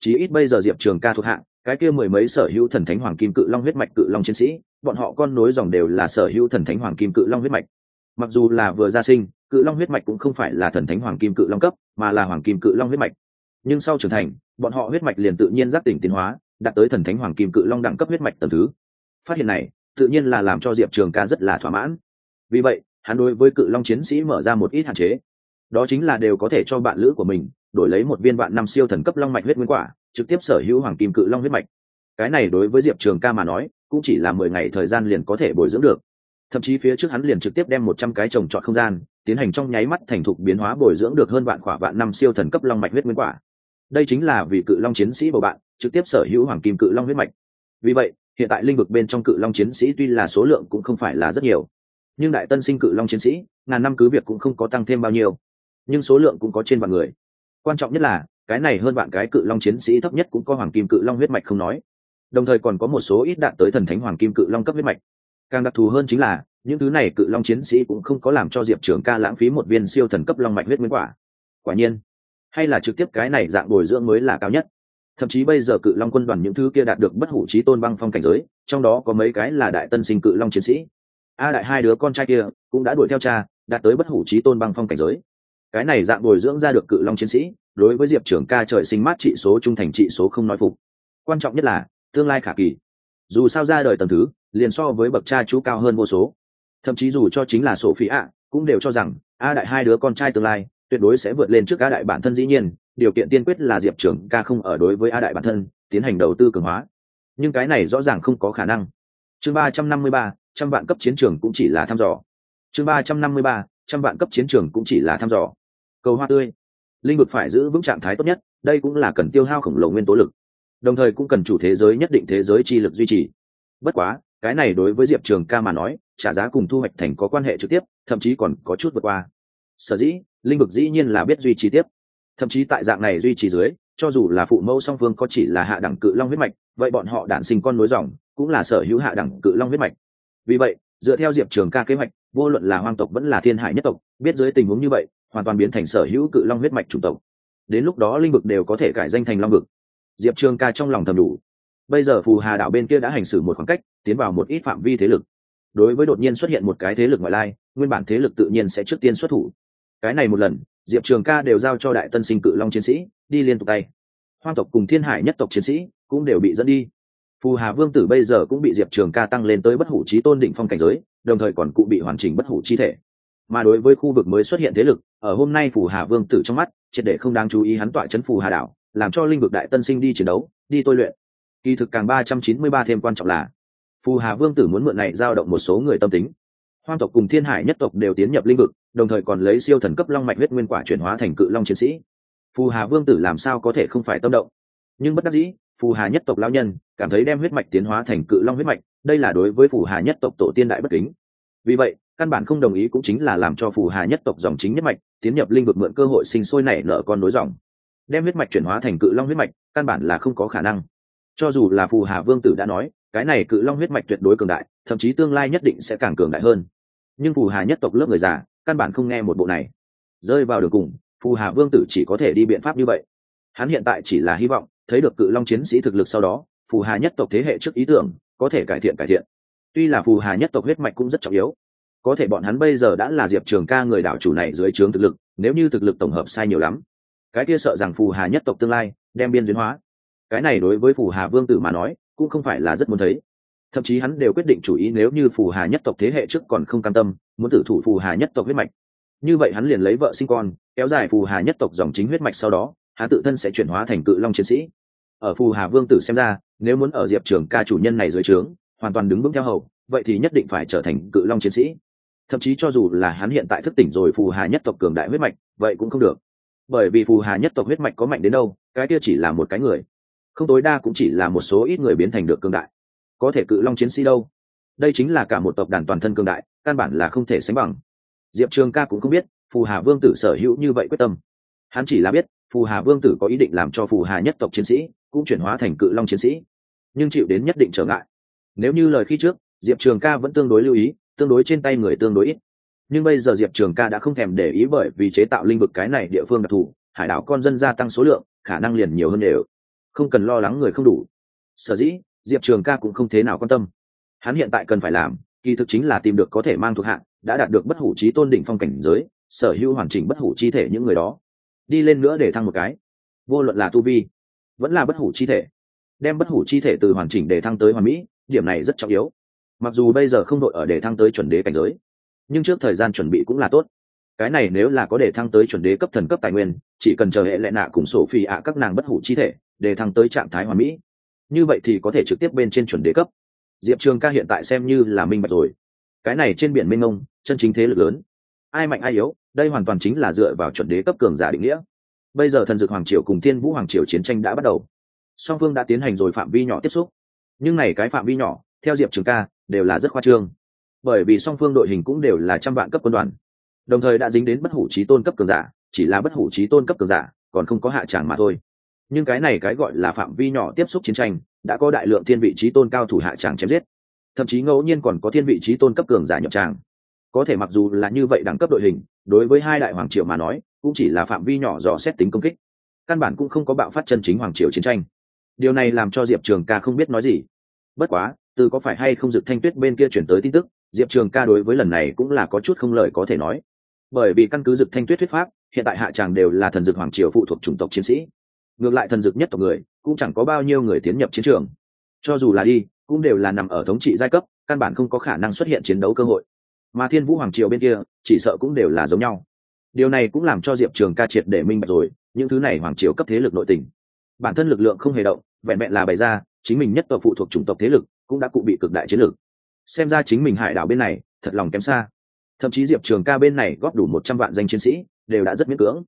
Speaker 1: Chí ít bây giờ diệp trường ca thuộc hạng, cái kia mười mấy sở hữu thần thánh hoàng kim cự long huyết mạch cự long chiến sĩ, bọn họ con nối dòng đều là sở hữu thần thánh hoàng kim cự long huyết mạch mặc dù là vừa ra sinh, cự long huyết mạch cũng không phải là thần thánh hoàng kim cự long cấp, mà là hoàng kim cự long huyết mạch. Nhưng sau trưởng thành, bọn họ huyết mạch liền tự nhiên giác tỉnh tiến hóa, đạt tới thần thánh hoàng kim cự long đẳng cấp huyết mạch tầm thứ. Phát hiện này, tự nhiên là làm cho diệp trường ca rất là thỏa mãn. Vì vậy, hắn đối với cự long chiến sĩ mở ra một ít hạn chế. Đó chính là đều có thể cho bạn lữ của mình đổi lấy một viên bạn năm siêu thần cấp long mạch huyết nguyên quả, trực tiếp sở hữu hoàng kim cự long huyết mạch. Cái này đối với diệp trường ca mà nói, cũng chỉ là mười ngày thời gian liền có thể bồi dưỡng được thậm chí phía trước hắn liền trực tiếp đem một trăm cái trồng trọt không gian, tiến hành trong nháy mắt thành thục biến hóa bồi dưỡng được hơn vạn khỏa vạn năm siêu thần cấp long mạch huyết nguyên quả. Đây chính là vì cự long chiến sĩ bầu bạn, trực tiếp sở hữu hoàng kim cự long huyết mạch. Vì vậy, hiện tại linh vực bên trong cự long chiến sĩ tuy là số lượng cũng không phải là rất nhiều, nhưng đại tân sinh cự long chiến sĩ, ngàn năm cứ việc cũng không có tăng thêm bao nhiêu, nhưng số lượng cũng có trên vạn người. Quan trọng nhất là, cái này hơn vạn cái cự long chiến sĩ thấp nhất cũng có hoàng kim cự long huyết mạch không nói. Đồng thời còn có một số ít đạt tới thần thánh hoàng kim cự long cấp huyết mạch càng đặc thù hơn chính là, những thứ này cự long chiến sĩ cũng không có làm cho diệp trường ca lãng phí một viên siêu thần cấp long mạch huyết nguyên quả. Quả nhiên, hay là trực tiếp cái này dạng bồi dưỡng mới là cao nhất. Thậm chí bây giờ cự long quân đoàn những thứ kia đạt được bất hủ trí tôn băng phong cảnh giới, trong đó có mấy cái là đại tân sinh cự long chiến sĩ. A đại hai đứa con trai kia cũng đã đuổi theo cha, đạt tới bất hủ trí tôn băng phong cảnh giới. Cái này dạng bồi dưỡng ra được cự long chiến sĩ, đối với diệp trưởng ca trời sinh mát trị số trung thành trị số không nói phục. Quan trọng nhất là, tương lai khả kỳ dù sao ra đời tầm thứ, liền so với bậc cha chú cao hơn vô số. Thậm chí dù cho chính là sổ phí ạ cũng đều cho rằng, a đại hai đứa con trai tương lai, tuyệt đối sẽ vượt lên trước a đại bản thân dĩ nhiên, điều kiện tiên quyết là diệp trưởng ca không ở đối với a đại bản thân, tiến hành đầu tư cường hóa. Nhưng cái này rõ ràng không có khả năng. Chương ba trăm năm mươi ba, trăm vạn cấp chiến trường cũng chỉ là thăm dò. Chương ba trăm năm mươi ba, trăm vạn cấp chiến trường cũng chỉ là thăm dò. Cầu hoa tươi. Linh vực phải giữ vững trạng thái tốt nhất, đây cũng là cần tiêu hao khổng lồ nguyên tố lực đồng thời cũng cần chủ thế giới nhất định thế giới chi lực duy trì. Bất quá, cái này đối với diệp trường ca mà nói, trả giá cùng thu hoạch thành có quan hệ trực tiếp, thậm chí còn có chút vượt qua. Sở dĩ, linh vực dĩ nhiên là biết duy trì tiếp. Thậm chí tại dạng này duy trì dưới, cho dù là phụ mẫu song phương có chỉ là hạ đẳng cự long huyết mạch, vậy bọn họ đản sinh con nối dòng, cũng là sở hữu hạ đẳng cự long huyết mạch. Vì vậy, dựa theo diệp trường ca kế hoạch, vô luận là hoang tộc vẫn là thiên hải nhất tộc, biết dưới tình huống như vậy, hoàn toàn biến thành sở hữu cự long huyết mạch chủng tộc. Đến lúc đó linh vực đều có thể cải danh thành long vực diệp trường ca trong lòng thầm đủ. Bây giờ phù hà đảo bên kia đã hành xử một khoảng cách, tiến vào một ít phạm vi thế lực. Đối với đột nhiên xuất hiện một cái thế lực ngoại lai, nguyên bản thế lực tự nhiên sẽ trước tiên xuất thủ. Cái này một lần, diệp trường ca đều giao cho đại tân sinh cự long chiến sĩ, đi liên tục tay. Hoang tộc cùng thiên hải nhất tộc chiến sĩ cũng đều bị dẫn đi. Phù hà vương tử bây giờ cũng bị diệp trường ca tăng lên tới bất hủ trí tôn định phong cảnh giới, đồng thời còn cụ bị hoàn chỉnh bất hủ chi thể. Mà đối với khu vực mới xuất hiện thế lực, ở hôm nay phù hà vương tử trong mắt, triệt để không đáng chú ý hắn tọa chấn phù hà đảo làm cho linh vực đại tân sinh đi chiến đấu, đi tôi luyện. Kỳ thực càng ba trăm chín mươi ba thêm quan trọng là, phù hà vương tử muốn mượn này giao động một số người tâm tính. Hoang tộc cùng thiên hải nhất tộc đều tiến nhập linh vực, đồng thời còn lấy siêu thần cấp long mạch huyết nguyên quả chuyển hóa thành cự long chiến sĩ. Phù hà vương tử làm sao có thể không phải tâm động? Nhưng bất đắc dĩ, phù hà nhất tộc lao nhân cảm thấy đem huyết mạch tiến hóa thành cự long huyết mạch, đây là đối với phù hà nhất tộc tổ tiên đại bất kính. Vì vậy, căn bản không đồng ý cũng chính là làm cho phù hà nhất tộc dòng chính nhất mạch tiến nhập linh vực mượn cơ hội sinh sôi nảy nở con nối dòng đem huyết mạch chuyển hóa thành cự long huyết mạch, căn bản là không có khả năng. Cho dù là phù hà vương tử đã nói, cái này cự long huyết mạch tuyệt đối cường đại, thậm chí tương lai nhất định sẽ càng cường đại hơn. Nhưng phù hà nhất tộc lớp người già, căn bản không nghe một bộ này. Rơi vào đường cùng, phù hà vương tử chỉ có thể đi biện pháp như vậy. Hắn hiện tại chỉ là hy vọng, thấy được cự long chiến sĩ thực lực sau đó, phù hà nhất tộc thế hệ trước ý tưởng, có thể cải thiện cải thiện. Tuy là phù hà nhất tộc huyết mạch cũng rất trọng yếu. Có thể bọn hắn bây giờ đã là diệp trường ca người đảo chủ này dưới trướng thực lực, nếu như thực lực tổng hợp sai nhiều lắm cái kia sợ rằng phù hà nhất tộc tương lai, đem biên duyên hóa. Cái này đối với phù hà vương tử mà nói, cũng không phải là rất muốn thấy. Thậm chí hắn đều quyết định chủ ý nếu như phù hà nhất tộc thế hệ trước còn không cam tâm, muốn tử thủ phù hà nhất tộc huyết mạch. Như vậy hắn liền lấy vợ sinh con, kéo dài phù hà nhất tộc dòng chính huyết mạch sau đó, hắn tự thân sẽ chuyển hóa thành cự long chiến sĩ. Ở phù hà vương tử xem ra, nếu muốn ở diệp trường ca chủ nhân này dưới trướng, hoàn toàn đứng vững theo hầu, vậy thì nhất định phải trở thành cự long chiến sĩ. Thậm chí cho dù là hắn hiện tại thức tỉnh rồi phù hà nhất tộc cường đại huyết mạch, vậy cũng không được bởi vì phù hà nhất tộc huyết mạch có mạnh đến đâu, cái kia chỉ là một cái người. Không tối đa cũng chỉ là một số ít người biến thành được cường đại. Có thể cự long chiến sĩ đâu? Đây chính là cả một tộc đàn toàn thân cường đại, căn bản là không thể sánh bằng. Diệp trường ca cũng không biết, phù hà vương tử sở hữu như vậy quyết tâm. Hắn chỉ là biết, phù hà vương tử có ý định làm cho phù hà nhất tộc chiến sĩ cũng chuyển hóa thành cự long chiến sĩ. Nhưng chịu đến nhất định trở ngại. Nếu như lời khi trước, diệp trường ca vẫn tương đối lưu ý, tương đối trên tay người tương đối ít nhưng bây giờ diệp trường ca đã không thèm để ý bởi vì chế tạo linh vực cái này địa phương đặc thù, hải đảo con dân gia tăng số lượng, khả năng liền nhiều hơn đều. Không cần lo lắng người không đủ. Sở dĩ, diệp trường ca cũng không thế nào quan tâm. Hắn hiện tại cần phải làm, kỳ thực chính là tìm được có thể mang thuộc hạng, đã đạt được bất hủ trí tôn đỉnh phong cảnh giới, sở hữu hoàn chỉnh bất hủ chi thể những người đó. Đi lên nữa để thăng một cái. Vô luận là tu vi, vẫn là bất hủ chi thể. Đem bất hủ chi thể từ hoàn chỉnh để thăng tới hoàn mỹ, điểm này rất trọng yếu. Mặc dù bây giờ không đội ở để thăng tới chuẩn đế cảnh giới nhưng trước thời gian chuẩn bị cũng là tốt. Cái này nếu là có để thăng tới chuẩn đế cấp thần cấp tài nguyên, chỉ cần chờ hệ lệ nạ cùng sổ phi ạ các nàng bất hủ chi thể, để thăng tới trạng thái hoàn mỹ. Như vậy thì có thể trực tiếp bên trên chuẩn đế cấp. Diệp trường ca hiện tại xem như là minh bạch rồi. Cái này trên biển minh ông chân chính thế lực lớn. Ai mạnh ai yếu, đây hoàn toàn chính là dựa vào chuẩn đế cấp cường giả định nghĩa. Bây giờ thần dược hoàng triều cùng thiên vũ hoàng triều chiến tranh đã bắt đầu. Song phương đã tiến hành rồi phạm vi nhỏ tiếp xúc. Nhưng này cái phạm vi nhỏ, theo diệp trường ca, đều là rất khoa trương bởi vì song phương đội hình cũng đều là trăm vạn cấp quân đoàn. Đồng thời đã dính đến bất hủ trí tôn cấp cường giả, chỉ là bất hủ trí tôn cấp cường giả, còn không có hạ tràng mà thôi. Nhưng cái này cái gọi là phạm vi nhỏ tiếp xúc chiến tranh, đã có đại lượng thiên vị trí tôn cao thủ hạ tràng chém giết. Thậm chí ngẫu nhiên còn có thiên vị trí tôn cấp cường giả nhập tràng. Có thể mặc dù là như vậy đẳng cấp đội hình, đối với hai đại hoàng triều mà nói, cũng chỉ là phạm vi nhỏ dò xét tính công kích. Căn bản cũng không có bạo phát chân chính hoàng triều chiến tranh. Điều này làm cho diệp trường ca không biết nói gì. Bất quá, từ có phải hay không dực thanh tuyết bên kia chuyển tới tin tức diệp trường ca đối với lần này cũng là có chút không lời có thể nói. Bởi vì căn cứ dực thanh tuyết thuyết pháp, hiện tại hạ tràng đều là thần dực hoàng triều phụ thuộc chủng tộc chiến sĩ. Ngược lại thần dực nhất tộc người, cũng chẳng có bao nhiêu người tiến nhập chiến trường. Cho dù là đi, cũng đều là nằm ở thống trị giai cấp, căn bản không có khả năng xuất hiện chiến đấu cơ hội. Mà thiên vũ hoàng triều bên kia, chỉ sợ cũng đều là giống nhau. Điều này cũng làm cho diệp trường ca triệt để minh bạch rồi, những thứ này hoàng triều cấp thế lực nội tình. Bản thân lực lượng không hề động, vẹn vẹn là bày ra, chính mình nhất tộc phụ thuộc chủng tộc thế lực cũng đã cụ bị cực đại chiến lược xem ra chính mình hải đảo bên này thật lòng kém xa. Thậm chí diệp trường ca bên này góp đủ một trăm vạn danh chiến sĩ đều đã rất miễn cưỡng.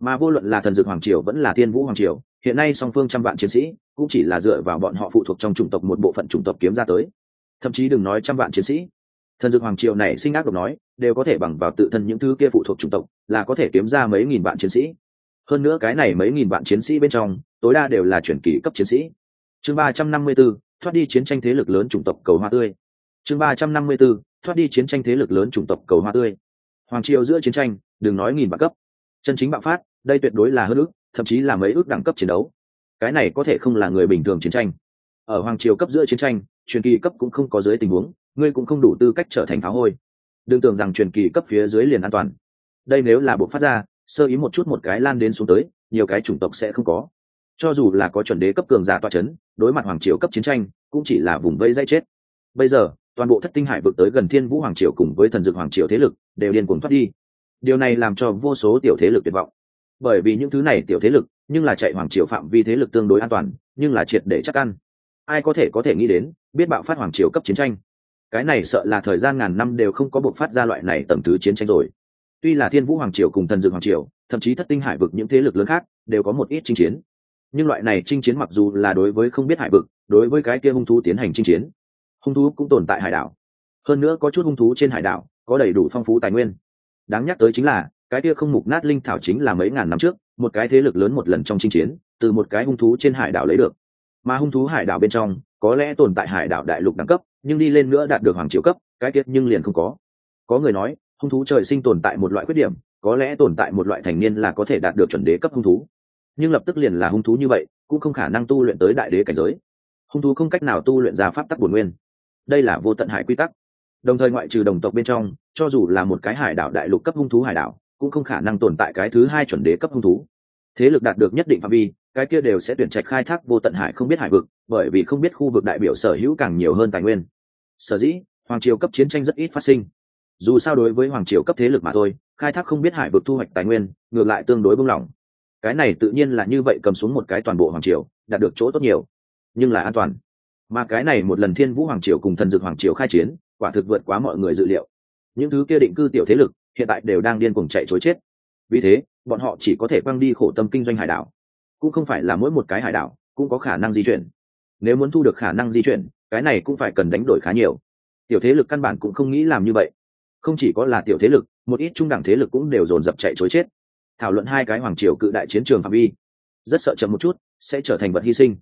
Speaker 1: Mà vô luận là thần dược hoàng triều vẫn là thiên vũ hoàng triều hiện nay song phương trăm vạn chiến sĩ cũng chỉ là dựa vào bọn họ phụ thuộc trong chủng tộc một bộ phận chủng tộc kiếm ra tới. Thậm chí đừng nói trăm vạn chiến sĩ. Thần dược hoàng triều này sinh ác độc nói đều có thể bằng vào tự thân những thứ kia phụ thuộc chủng tộc là có thể kiếm ra mấy nghìn vạn chiến sĩ. Hơn nữa cái này mấy nghìn vạn chiến sĩ bên trong tối đa đều là chuyển kỳ cấp chiến sĩ. Chương ba trăm năm mươi 354, thoát đi chiến tranh thế lực lớn chủng tộc cầu hoa tươi chương ba trăm năm mươi 354, thoát đi chiến tranh thế lực lớn chủng tộc cầu hoa tươi. Hoàng triều giữa chiến tranh đừng nói nghìn bạc cấp. Chân chính bạo phát đây tuyệt đối là hơn ước thậm chí là mấy ước đẳng cấp chiến đấu. Cái này có thể không là người bình thường chiến tranh. Ở hoàng triều cấp giữa chiến tranh truyền kỳ cấp cũng không có dưới tình huống ngươi cũng không đủ tư cách trở thành pháo hôi. Đừng tưởng rằng truyền kỳ cấp phía dưới liền an toàn. Đây nếu là bộ phát ra sơ ý một chút một cái lan đến xuống tới nhiều cái chủng tộc sẽ không có. Cho dù là có chuẩn đế cấp cường giả toa c h ấ n đối mặt hoàng triều cấp chiến tranh cũng chỉ là vùng vây dây chết. Bây giờ toàn bộ thất tinh hải vực tới gần thiên vũ hoàng triều cùng với thần dược hoàng triều thế lực đều điên cuồng thoát đi. Điều này làm cho vô số tiểu thế lực tuyệt vọng. Bởi vì những thứ này tiểu thế lực, nhưng là chạy hoàng triều phạm vi thế lực tương đối an toàn, nhưng là triệt để chắc ăn. Ai có thể có thể nghĩ đến, biết bạo phát hoàng triều cấp chiến tranh. Cái này sợ là thời gian ngàn năm đều không có buộc phát ra loại này tầm thứ chiến tranh rồi. Tuy là thiên vũ hoàng triều cùng thần dược hoàng triều, thậm chí thất tinh hải vực những thế lực lớn khác, đều có một ít chinh chiến. Nhưng loại này chinh chiến mặc dù là đối với không biết hải vực, đối với cái kia hung thú tiến hành chinh chiến hung thú cũng tồn tại hải đảo. Hơn nữa có chút hung thú trên hải đảo, có đầy đủ phong phú tài nguyên. Đáng nhắc tới chính là, cái kia không mục nát linh thảo chính là mấy ngàn năm trước, một cái thế lực lớn một lần trong chinh chiến, từ một cái hung thú trên hải đảo lấy được. Mà hung thú hải đảo bên trong, có lẽ tồn tại hải đảo đại lục đẳng cấp, nhưng đi lên nữa đạt được hoàng triều cấp, cái tiết nhưng liền không có. Có người nói, hung thú trời sinh tồn tại một loại khuyết điểm, có lẽ tồn tại một loại thành niên là có thể đạt được chuẩn đế cấp hung thú. Nhưng lập tức liền là hung thú như vậy, cũng không khả năng tu luyện tới đại đế cảnh giới. Hung thú không cách nào tu luyện ra pháp tắc bổn nguyên đây là vô tận hải quy tắc. Đồng thời ngoại trừ đồng tộc bên trong, cho dù là một cái hải đảo đại lục cấp hung thú hải đảo, cũng không khả năng tồn tại cái thứ hai chuẩn đế cấp hung thú. Thế lực đạt được nhất định phạm vi, cái kia đều sẽ tuyển trạch khai thác vô tận hải không biết hải vực, bởi vì không biết khu vực đại biểu sở hữu càng nhiều hơn tài nguyên. Sở dĩ, hoàng triều cấp chiến tranh rất ít phát sinh. Dù sao đối với hoàng triều cấp thế lực mà thôi, khai thác không biết hải vực thu hoạch tài nguyên, ngược lại tương đối bung lỏng. Cái này tự nhiên là như vậy cầm xuống một cái toàn bộ hoàng triều, đạt được chỗ tốt nhiều, nhưng là an toàn mà cái này một lần thiên vũ hoàng triều cùng thần dược hoàng triều khai chiến, quả thực vượt quá mọi người dự liệu. Những thứ kia định cư tiểu thế lực, hiện tại đều đang điên cuồng chạy chối chết. Vì thế, bọn họ chỉ có thể quăng đi khổ tâm kinh doanh hải đảo. Cũng không phải là mỗi một cái hải đảo cũng có khả năng di chuyển. Nếu muốn thu được khả năng di chuyển, cái này cũng phải cần đánh đổi khá nhiều. Tiểu thế lực căn bản cũng không nghĩ làm như vậy. Không chỉ có là tiểu thế lực, một ít trung đẳng thế lực cũng đều dồn dập chạy chối chết. Thảo luận hai cái hoàng triều cự đại chiến trường phạm vi, rất sợ chậm một chút, sẽ trở thành vật hy sinh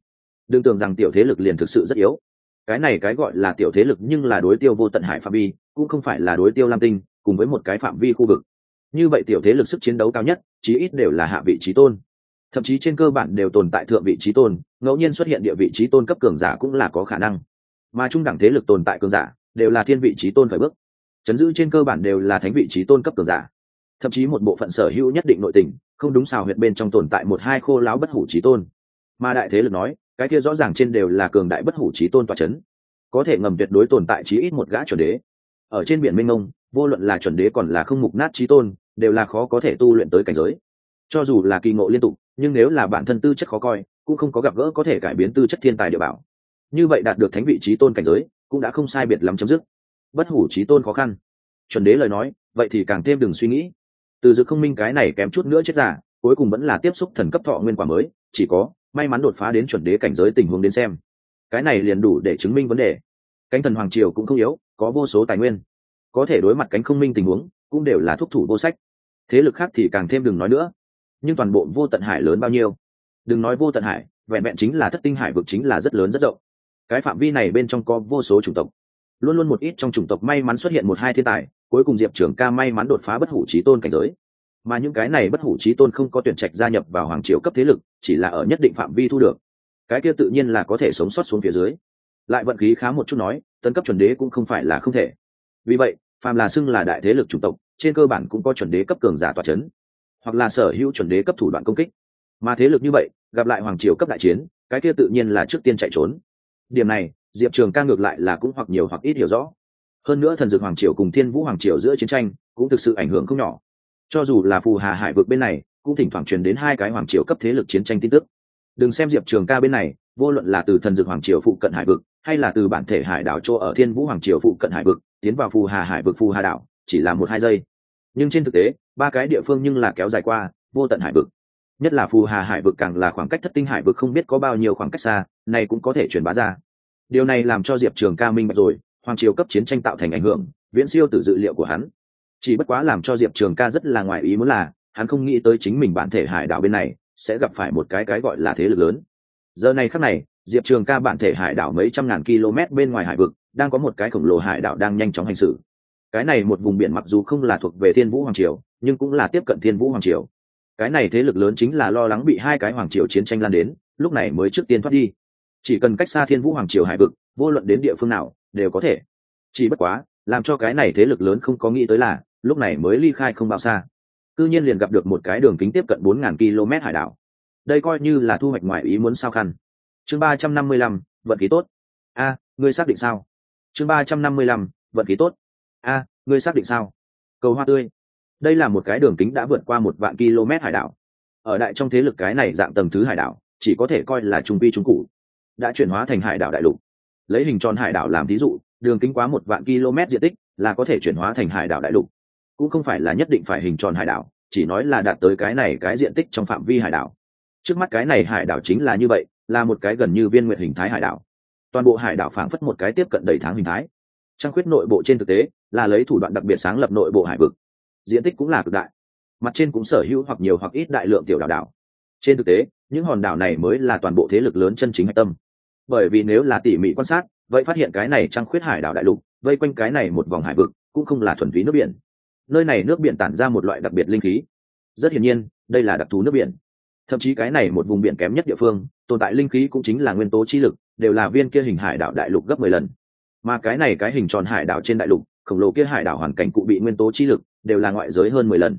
Speaker 1: đừng tưởng rằng tiểu thế lực liền thực sự rất yếu. Cái này cái gọi là tiểu thế lực nhưng là đối tiêu vô tận hải phạm vi, cũng không phải là đối tiêu lam tinh, cùng với một cái phạm vi khu vực. Như vậy tiểu thế lực sức chiến đấu cao nhất, chí ít đều là hạ vị trí tôn. Thậm chí trên cơ bản đều tồn tại thượng vị trí tôn, ngẫu nhiên xuất hiện địa vị trí tôn cấp cường giả cũng là có khả năng. Mà trung đẳng thế lực tồn tại cường giả, đều là thiên vị trí tôn khởi bước. Chấn giữ trên cơ bản đều là thánh vị trí tôn cấp cường giả. Thậm chí một bộ phận sở hữu nhất định nội tình, không đúng xào huyệt bên trong tồn tại một hai khô láo bất hủ trí tôn. Mà đại thế lực nói cái kia rõ ràng trên đều là cường đại bất hủ trí tôn tòa chấn, có thể ngầm tuyệt đối tồn tại chí ít một gã chuẩn đế. Ở trên biển minh ông vô luận là chuẩn đế còn là không mục nát trí tôn đều là khó có thể tu luyện tới cảnh giới. Cho dù là kỳ ngộ liên tục nhưng nếu là bản thân tư chất khó coi cũng không có gặp gỡ có thể cải biến tư chất thiên tài địa bảo. Như vậy đạt được thánh vị trí tôn cảnh giới cũng đã không sai biệt lắm chấm dứt. Bất hủ trí tôn khó khăn. Chuẩn đế lời nói vậy thì càng thêm đừng suy nghĩ. Từ dự không minh cái này kém chút nữa chết giả cuối cùng vẫn là tiếp xúc thần cấp thọ nguyên quả mới chỉ có may mắn đột phá đến chuẩn đế cảnh giới tình huống đến xem. Cái này liền đủ để chứng minh vấn đề. Cánh thần hoàng triều cũng không yếu, có vô số tài nguyên. Có thể đối mặt cánh không minh tình huống, cũng đều là thúc thủ vô sách. Thế lực khác thì càng thêm đừng nói nữa. Nhưng toàn bộ vô tận hải lớn bao nhiêu? Đừng nói vô tận hải, vẹn vẹn chính là thất tinh hải vực chính là rất lớn rất rộng. Cái phạm vi này bên trong có vô số chủng tộc. Luôn luôn một ít trong chủng tộc may mắn xuất hiện một hai thiên tài, cuối cùng diệp trưởng ca may mắn đột phá bất hủ trí tôn cảnh giới mà những cái này bất hủ trí tôn không có tuyển trạch gia nhập vào hoàng triều cấp thế lực, chỉ là ở nhất định phạm vi thu được. Cái kia tự nhiên là có thể sống sót xuống phía dưới. Lại vận khí khá một chút nói, tấn cấp chuẩn đế cũng không phải là không thể. Vì vậy, phàm là xưng là đại thế lực chủng tộc, trên cơ bản cũng có chuẩn đế cấp cường giả tòa c h ấ n hoặc là sở hữu chuẩn đế cấp thủ đoạn công kích. Mà thế lực như vậy, gặp lại hoàng triều cấp đại chiến, cái kia tự nhiên là trước tiên chạy trốn. Điểm này, diệp trường ca ngược lại là cũng hoặc nhiều hoặc ít hiểu rõ. Hơn nữa thần dược hoàng triều cùng thiên vũ hoàng triều giữa chiến tranh cũng thực sự ảnh hưởng không nhỏ cho dù là phù hà hải vực bên này, cũng thỉnh thoảng truyền đến hai cái hoàng triều cấp thế lực chiến tranh tin tức. Đừng xem diệp trường ca bên này, vô luận là từ thần dược hoàng triều phụ cận hải vực, hay là từ bản thể hải đảo chỗ ở thiên vũ hoàng triều phụ cận hải vực, tiến vào phù hà hải vực phù hà đảo, chỉ là một hai giây. Nhưng trên thực tế, ba cái địa phương nhưng là kéo dài qua, vô tận hải vực. Nhất là phù hà hải vực càng là khoảng cách thất tinh hải vực không biết có bao nhiêu khoảng cách xa, này cũng có thể truyền bá ra. Điều này làm cho diệp trường ca minh bạch rồi, hoàng triều cấp chiến tranh tạo thành ảnh hưởng, viễn siêu từ dự liệu của hắn chỉ bất quá làm cho diệp trường ca rất là ngoài ý muốn là, hắn không nghĩ tới chính mình bản thể hải đảo bên này sẽ gặp phải một cái cái gọi là thế lực lớn. Giờ này khắc này, diệp trường ca bản thể hải đảo mấy trăm ngàn km bên ngoài hải vực, đang có một cái khổng lồ hải đảo đang nhanh chóng hành xử. Cái này một vùng biển mặc dù không là thuộc về thiên vũ hoàng triều, nhưng cũng là tiếp cận thiên vũ hoàng triều. Cái này thế lực lớn chính là lo lắng bị hai cái hoàng triều chiến tranh lan đến, lúc này mới trước tiên thoát đi. Chỉ cần cách xa thiên vũ hoàng triều hải vực, vô luận đến địa phương nào, đều có thể. Chỉ bất quá, làm cho cái này thế lực lớn không có nghĩ tới là lúc này mới ly khai không bao xa. Cư nhiên liền gặp được một cái đường kính tiếp cận bốn ngàn km hải đảo. Đây coi như là thu hoạch ngoài ý muốn sao khăn. Chương ba trăm năm mươi lăm, vận khí tốt. A, ngươi xác định sao? Chương ba trăm năm mươi lăm, vận khí tốt. A, ngươi xác định sao? Cầu hoa tươi. Đây là một cái đường kính đã vượt qua một vạn km hải đảo. Ở đại trong thế lực cái này dạng tầng thứ hải đảo, chỉ có thể coi là trung quy trung cụ đã chuyển hóa thành hải đảo đại lục. Lấy hình tròn hải đảo làm ví dụ, đường kính quá một vạn km diện tích là có thể chuyển hóa thành hải đảo đại lục cũng không phải là nhất định phải hình tròn hải đảo, chỉ nói là đạt tới cái này cái diện tích trong phạm vi hải đảo. Trước mắt cái này hải đảo chính là như vậy, là một cái gần như viên nguyện hình thái hải đảo. Toàn bộ hải đảo phảng phất một cái tiếp cận đầy tháng hình thái. Trang khuyết nội bộ trên thực tế, là lấy thủ đoạn đặc biệt sáng lập nội bộ hải vực. Diện tích cũng là cực đại. Mặt trên cũng sở hữu hoặc nhiều hoặc ít đại lượng tiểu đảo đảo. Trên thực tế, những hòn đảo này mới là toàn bộ thế lực lớn chân chính hạch tâm. Bởi vì nếu là tỉ mỉ quan sát, vậy phát hiện cái này trăng khuyết hải đảo đại lục, vây quanh cái này một vòng hải vực, cũng không là thuần túy nước biển nơi này nước biển tản ra một loại đặc biệt linh khí. Rất hiển nhiên, đây là đặc thù nước biển. Thậm chí cái này một vùng biển kém nhất địa phương, tồn tại linh khí cũng chính là nguyên tố chi lực, đều là viên kia hình hải đảo đại lục gấp mười lần. Mà cái này cái hình tròn hải đảo trên đại lục, khổng lồ kia hải đảo hoàn cảnh cụ bị nguyên tố chi lực, đều là ngoại giới hơn mười lần.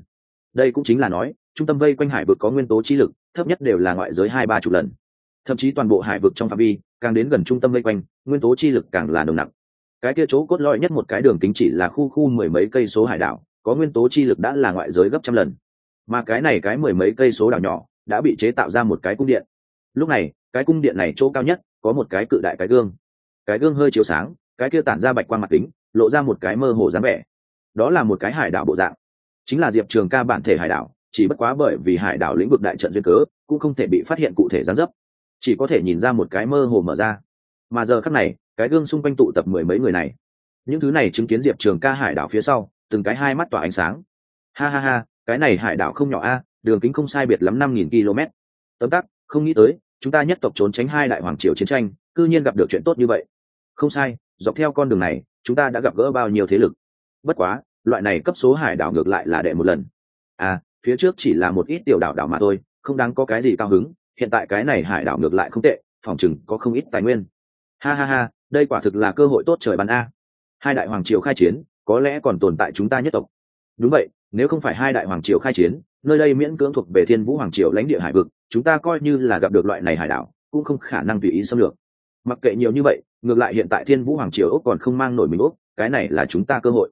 Speaker 1: Đây cũng chính là nói, trung tâm vây quanh hải vực có nguyên tố chi lực, thấp nhất đều là ngoại giới hai ba chục lần. Thậm chí toàn bộ hải vực trong phạm vi, càng đến gần trung tâm vây quanh, nguyên tố chi lực càng là nồng nặng cái kia chỗ cốt lõi nhất một cái đường kính chỉ là khu khu mười mấy cây số hải đảo có nguyên tố chi lực đã là ngoại giới gấp trăm lần. Mà cái này cái mười mấy cây số đảo nhỏ đã bị chế tạo ra một cái cung điện. Lúc này, cái cung điện này chỗ cao nhất có một cái cự đại cái gương. Cái gương hơi chiếu sáng, cái kia tản ra bạch quan mặt kính, lộ ra một cái mơ hồ dáng vẻ. Đó là một cái hải đảo bộ dạng. Chính là diệp trường ca bản thể hải đảo, chỉ bất quá bởi vì hải đảo lĩnh vực đại trận duyên cớ, cũng không thể bị phát hiện cụ thể gián dấp. Chỉ có thể nhìn ra một cái mơ hồ mở ra. Mà giờ khắc này, cái gương xung quanh tụ tập mười mấy người này. Những thứ này chứng kiến diệp trường ca hải đảo phía sau từng cái hai mắt tỏa ánh sáng. Ha ha ha, cái này hải đảo không nhỏ a, đường kính không sai biệt lắm năm nghìn km. Tấm tắc không nghĩ tới, chúng ta nhất tộc trốn tránh hai đại hoàng triều chiến tranh, cư nhiên gặp được chuyện tốt như vậy. Không sai, dọc theo con đường này, chúng ta đã gặp gỡ bao nhiêu thế lực. Bất quá, loại này cấp số hải đảo ngược lại là đệ một lần. À phía trước chỉ là một ít tiểu đảo đảo mà thôi, không đáng có cái gì cao hứng, hiện tại cái này hải đảo ngược lại không tệ, phòng chừng có không ít tài nguyên. Ha ha ha, đây quả thực là cơ hội tốt trời bắn a. Hai đại hoàng triều khai chiến có lẽ còn tồn tại chúng ta nhất tộc. Đúng vậy, nếu không phải hai đại hoàng triều khai chiến, nơi đây miễn cưỡng thuộc về thiên vũ hoàng triều lãnh địa hải vực, chúng ta coi như là gặp được loại này hải đảo, cũng không khả năng tùy ý xâm lược. Mặc kệ nhiều như vậy, ngược lại hiện tại thiên vũ hoàng triều úc còn không mang nổi mình úc, cái này là chúng ta cơ hội.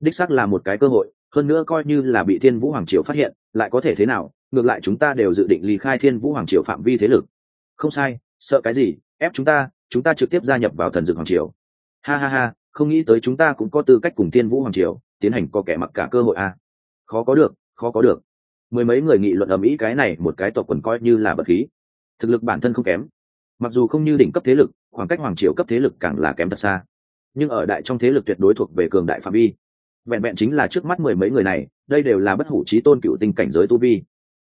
Speaker 1: Đích xác là một cái cơ hội, hơn nữa coi như là bị thiên vũ hoàng triều phát hiện, lại có thể thế nào, ngược lại chúng ta đều dự định ly khai thiên vũ hoàng triều phạm vi thế lực. Không sai, sợ cái gì, ép chúng ta chúng ta trực tiếp gia nhập vào thần dược hoàng triều. Ha ha ha không nghĩ tới chúng ta cũng có tư cách cùng tiên vũ hoàng triều tiến hành có kẻ mặc cả cơ hội à. khó có được, khó có được. Mười mấy người nghị luận ở mỹ cái này một cái tộc quần coi như là bậc khí. Thực lực bản thân không kém. Mặc dù không như đỉnh cấp thế lực, khoảng cách hoàng triều cấp thế lực càng là kém thật xa. Nhưng ở đại trong thế lực tuyệt đối thuộc về cường đại phạm vi. Vẹn vẹn chính là trước mắt mười mấy người này, đây đều là bất hủ trí tôn cựu tinh cảnh giới tu vi.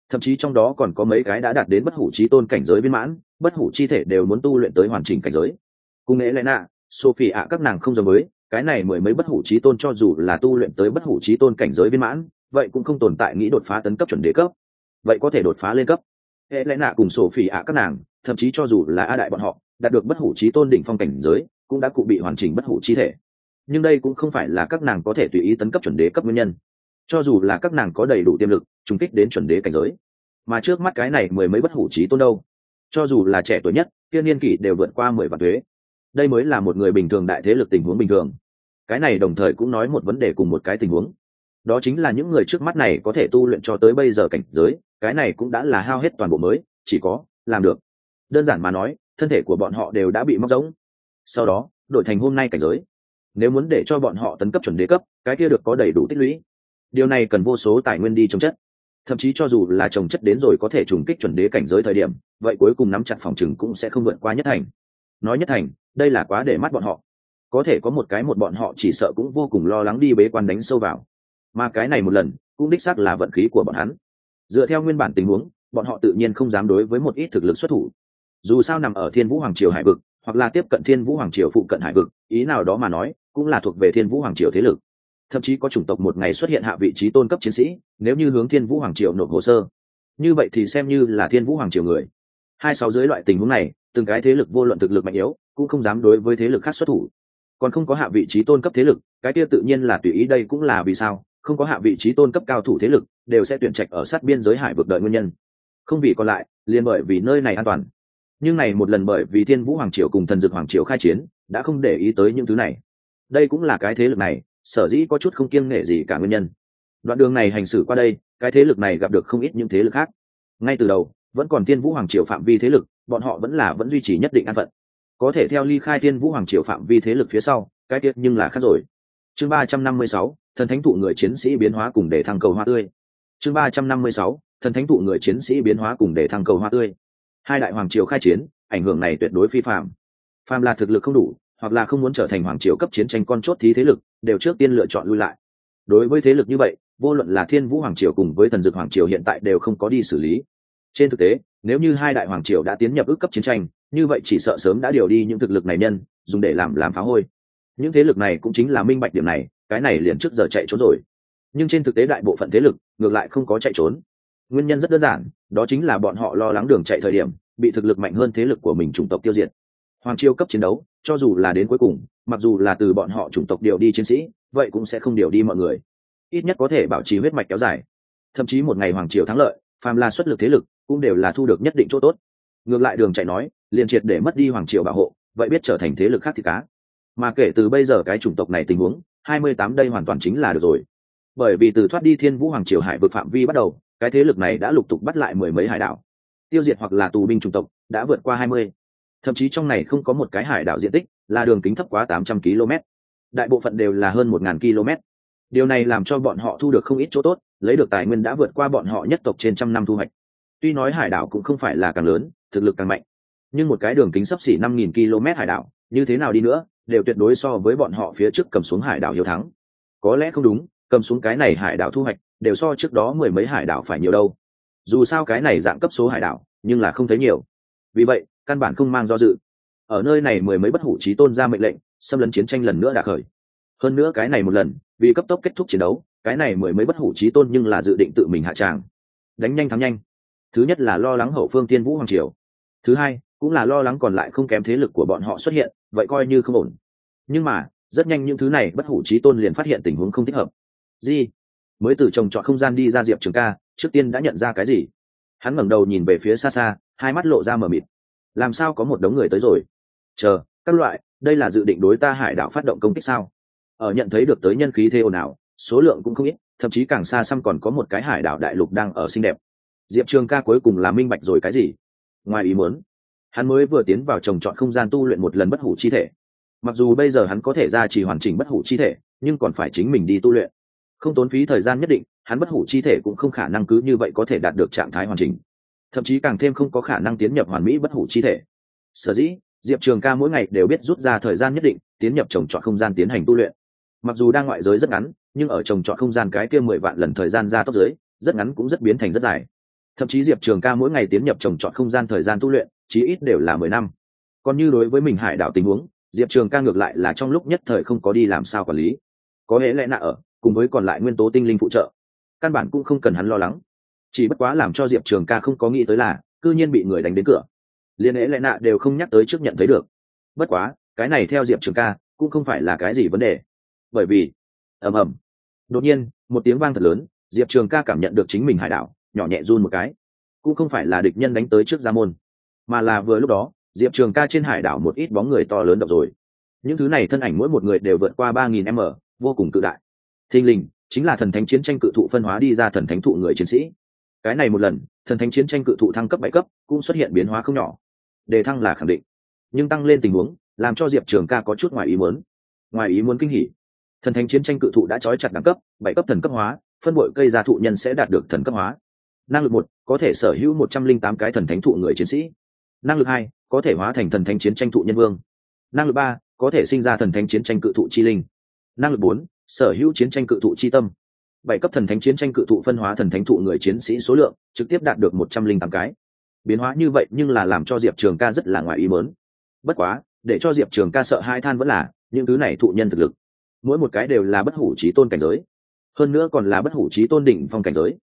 Speaker 1: Thậm chí trong đó còn có mấy cái đã đạt đến bất hủ trí tôn cảnh giới viên mãn, bất hủ chi thể đều muốn tu luyện tới hoàn chỉnh cảnh giới. Cùng nghệ lẽ nạ sophie ạ, các nàng không giống với, cái này mười mấy bất hủ trí tôn cho dù là tu luyện tới bất hủ trí tôn cảnh giới viên mãn, vậy cũng không tồn tại nghĩ đột phá tấn cấp chuẩn đế cấp. Vậy có thể đột phá lên cấp. Hệ lẽ nạ cùng sophie ạ, các nàng, thậm chí cho dù là a đại bọn họ, đạt được bất hủ trí tôn đỉnh phong cảnh giới, cũng đã cụ bị hoàn chỉnh bất hủ chi thể. Nhưng đây cũng không phải là các nàng có thể tùy ý tấn cấp chuẩn đế cấp nguyên nhân. Cho dù là các nàng có đầy đủ tiềm lực, trùng kích đến chuẩn đế cảnh giới, mà trước mắt cái này mười mấy bất hủ trí tôn đâu? Cho dù là trẻ tuổi nhất tiên niên kỷ đều vượt qua mười vạn thuế đây mới là một người bình thường đại thế lực tình huống bình thường. Cái này đồng thời cũng nói một vấn đề cùng một cái tình huống. Đó chính là những người trước mắt này có thể tu luyện cho tới bây giờ cảnh giới, cái này cũng đã là hao hết toàn bộ mới, chỉ có làm được. Đơn giản mà nói, thân thể của bọn họ đều đã bị móc rỗng. Sau đó, đổi thành hôm nay cảnh giới. Nếu muốn để cho bọn họ tấn cấp chuẩn đế cấp, cái kia được có đầy đủ tích lũy. Điều này cần vô số tài nguyên đi trồng chất. Thậm chí cho dù là trồng chất đến rồi có thể trùng kích chuẩn đế cảnh giới thời điểm, vậy cuối cùng nắm chặt phòng chừng cũng sẽ không vượt qua nhất thành. Nói nhất thành đây là quá để mắt bọn họ. Có thể có một cái một bọn họ chỉ sợ cũng vô cùng lo lắng đi bế quan đánh sâu vào. Mà cái này một lần, cũng đích xác là vận khí của bọn hắn. Dựa theo nguyên bản tình huống, bọn họ tự nhiên không dám đối với một ít thực lực xuất thủ. Dù sao nằm ở thiên vũ hoàng triều hải vực, hoặc là tiếp cận thiên vũ hoàng triều phụ cận hải vực, ý nào đó mà nói, cũng là thuộc về thiên vũ hoàng triều thế lực. Thậm chí có chủng tộc một ngày xuất hiện hạ vị trí tôn cấp chiến sĩ, nếu như hướng thiên vũ hoàng triều nộp hồ sơ. Như vậy thì xem như là thiên vũ hoàng triều người. Hai sáu dưới loại tình huống này, từng cái thế lực vô luận thực lực mạnh yếu cũng không dám đối với thế lực khác xuất thủ. Còn không có hạ vị trí tôn cấp thế lực, cái kia tự nhiên là tùy ý đây cũng là vì sao, không có hạ vị trí tôn cấp cao thủ thế lực, đều sẽ tuyển trạch ở sát biên giới hải vực đợi nguyên nhân. Không vì còn lại, liền bởi vì nơi này an toàn. Nhưng này một lần bởi vì thiên vũ hoàng triều cùng thần dược hoàng triều khai chiến, đã không để ý tới những thứ này. Đây cũng là cái thế lực này, sở dĩ có chút không kiêng nghệ gì cả nguyên nhân. Đoạn đường này hành xử qua đây, cái thế lực này gặp được không ít những thế lực khác. Ngay từ đầu, vẫn còn thiên vũ hoàng triều phạm vi thế lực, bọn họ vẫn là vẫn duy trì nhất định an phận có thể theo ly khai thiên vũ hoàng triều phạm vi thế lực phía sau, cái tiết nhưng là khác rồi. Chương ba trăm năm mươi sáu, thần thánh thụ người chiến sĩ biến hóa cùng để thăng cầu hoa tươi. Chương ba trăm năm mươi sáu, thần thánh thụ người chiến sĩ biến hóa cùng để thăng cầu hoa tươi. Hai đại hoàng triều khai chiến, ảnh hưởng này tuyệt đối phi phạm. Phàm là thực lực không đủ, hoặc là không muốn trở thành hoàng triều cấp chiến tranh con chốt thí thế lực, đều trước tiên lựa chọn lui lại. Đối với thế lực như vậy, vô luận là thiên vũ hoàng triều cùng với thần dược hoàng triều hiện tại đều không có đi xử lý. Trên thực tế, nếu như hai đại hoàng triều đã tiến nhập ước cấp chiến tranh như vậy chỉ sợ sớm đã điều đi những thực lực này nhân, dùng để làm làm phá hôi. Những thế lực này cũng chính là minh bạch điểm này, cái này liền trước giờ chạy trốn rồi. Nhưng trên thực tế đại bộ phận thế lực, ngược lại không có chạy trốn. Nguyên nhân rất đơn giản, đó chính là bọn họ lo lắng đường chạy thời điểm, bị thực lực mạnh hơn thế lực của mình chủng tộc tiêu diệt. Hoàng triều cấp chiến đấu, cho dù là đến cuối cùng, mặc dù là từ bọn họ chủng tộc điều đi chiến sĩ, vậy cũng sẽ không điều đi mọi người. Ít nhất có thể bảo trì huyết mạch kéo dài. Thậm chí một ngày hoàng triều thắng lợi, phàm là xuất lực thế lực cũng đều là thu được nhất định chỗ tốt. Ngược lại đường chạy nói liền triệt để mất đi hoàng triều bảo hộ, vậy biết trở thành thế lực khác thì cá. Mà kể từ bây giờ cái chủng tộc này tình huống, hai mươi tám đây hoàn toàn chính là được rồi. Bởi vì từ thoát đi thiên vũ hoàng triều hải vực phạm vi bắt đầu, cái thế lực này đã lục tục bắt lại mười mấy hải đảo. Tiêu diệt hoặc là tù binh chủng tộc đã vượt qua hai mươi. Thậm chí trong này không có một cái hải đảo diện tích là đường kính thấp quá tám trăm km. Đại bộ phận đều là hơn một ngàn km. Điều này làm cho bọn họ thu được không ít chỗ tốt, lấy được tài nguyên đã vượt qua bọn họ nhất tộc trên trăm năm thu hoạch. Tuy nói hải đảo cũng không phải là càng lớn, thực lực càng mạnh nhưng một cái đường kính sấp xỉ năm nghìn km hải đảo, như thế nào đi nữa, đều tuyệt đối so với bọn họ phía trước cầm xuống hải đảo hiếu thắng. Có lẽ không đúng, cầm xuống cái này hải đảo thu hoạch, đều so trước đó mười mấy hải đảo phải nhiều đâu. Dù sao cái này dạng cấp số hải đảo, nhưng là không thấy nhiều. Vì vậy, căn bản không mang do dự. Ở nơi này mười mấy bất hủ trí tôn ra mệnh lệnh, xâm lấn chiến tranh lần nữa đã khởi. Hơn nữa cái này một lần, vì cấp tốc kết thúc chiến đấu, cái này mười mấy bất hủ trí tôn nhưng là dự định tự mình hạ tràng. Đánh nhanh thắng nhanh. Thứ nhất là lo lắng hậu phương tiên vũ hoàng triều. Thứ hai cũng là lo lắng còn lại không kém thế lực của bọn họ xuất hiện, vậy coi như không ổn. Nhưng mà, rất nhanh những thứ này bất hủ trí tôn liền phát hiện tình huống không thích hợp. Di mới từ trồng trọt không gian đi ra diệp trường ca, trước tiên đã nhận ra cái gì? Hắn ngẩng đầu nhìn về phía xa xa, hai mắt lộ ra mờ mịt. Làm sao có một đống người tới rồi? Chờ, các loại, đây là dự định đối ta hải đảo phát động công kích sao? Ở nhận thấy được tới nhân khí thế ồn ào, số lượng cũng không ít, thậm chí càng xa xăm còn có một cái hải đảo đại lục đang ở xinh đẹp. Diệp trường ca cuối cùng là minh bạch rồi cái gì? Ngoài ý muốn hắn mới vừa tiến vào trồng trọt không gian tu luyện một lần bất hủ chi thể. Mặc dù bây giờ hắn có thể ra chỉ hoàn chỉnh bất hủ chi thể, nhưng còn phải chính mình đi tu luyện. Không tốn phí thời gian nhất định, hắn bất hủ chi thể cũng không khả năng cứ như vậy có thể đạt được trạng thái hoàn chỉnh. Thậm chí càng thêm không có khả năng tiến nhập hoàn mỹ bất hủ chi thể. Sở dĩ, diệp trường ca mỗi ngày đều biết rút ra thời gian nhất định, tiến nhập trồng trọt không gian tiến hành tu luyện. Mặc dù đang ngoại giới rất ngắn, nhưng ở trồng trọt không gian cái kia mười vạn lần thời gian ra tốc giới, rất ngắn cũng rất biến thành rất dài thậm chí diệp trường ca mỗi ngày tiến nhập trồng trọt không gian thời gian tu luyện, chí ít đều là mười năm. Còn như đối với mình hải đảo tình huống, diệp trường ca ngược lại là trong lúc nhất thời không có đi làm sao quản lý. Có hễ lẽ nạ ở, cùng với còn lại nguyên tố tinh linh phụ trợ. Căn bản cũng không cần hắn lo lắng. Chỉ bất quá làm cho diệp trường ca không có nghĩ tới là c ư nhiên bị người đánh đến cửa. Liên hễ lẽ nạ đều không nhắc tới trước nhận thấy được. Bất quá, cái này theo diệp trường ca, cũng không phải là cái gì vấn đề. Bởi vì, ầm ầm, đột nhiên, một tiếng vang thật lớn, diệp trường ca cảm nhận được chính mình hải đảo nhỏ nhẹ run một cái. Cũng không phải là địch nhân đánh tới trước gia môn, mà là vừa lúc đó, diệp trường ca trên hải đảo một ít bóng người to lớn độc rồi. Những thứ này thân ảnh mỗi một người đều vượt qua ba nghìn m, vô cùng cự đại. Thình lình, chính là thần thánh chiến tranh cự thụ phân hóa đi ra thần thánh thụ người chiến sĩ. Cái này một lần, thần thánh chiến tranh cự thụ thăng cấp bảy cấp, cũng xuất hiện biến hóa không nhỏ. Đề thăng là khẳng định. Nhưng tăng lên tình huống, làm cho diệp trường ca có chút ngoài ý muốn. Ngoài ý muốn kinh hỉ. Thần thánh chiến tranh cự thụ đã trói chặt đẳng cấp, bảy cấp thần cấp hóa, phân bội cây gia thụ nhân sẽ đạt được thần cấp hóa năng lực một, có thể sở hữu một trăm linh tám cái thần thánh thụ người chiến sĩ. Năng lực hai, có thể hóa thành thần thánh chiến tranh thụ nhân vương. Năng lực ba, có thể sinh ra thần thánh chiến tranh cự thụ chi linh. Năng lực bốn, sở hữu chiến tranh cự thụ chi tâm. Bảy cấp thần thánh chiến tranh cự thụ phân hóa thần thánh thụ người chiến sĩ số lượng, trực tiếp đạt được một trăm linh tám cái. Biến hóa như vậy nhưng là làm cho diệp trường ca rất là ngoài ý mớn bất quá, để cho diệp trường ca sợ hai than vẫn là, những thứ này thụ nhân thực lực. Mỗi một cái đều là bất hủ trí tôn cảnh giới. Hơn nữa còn là bất hủ trí tôn đỉnh phong cảnh giới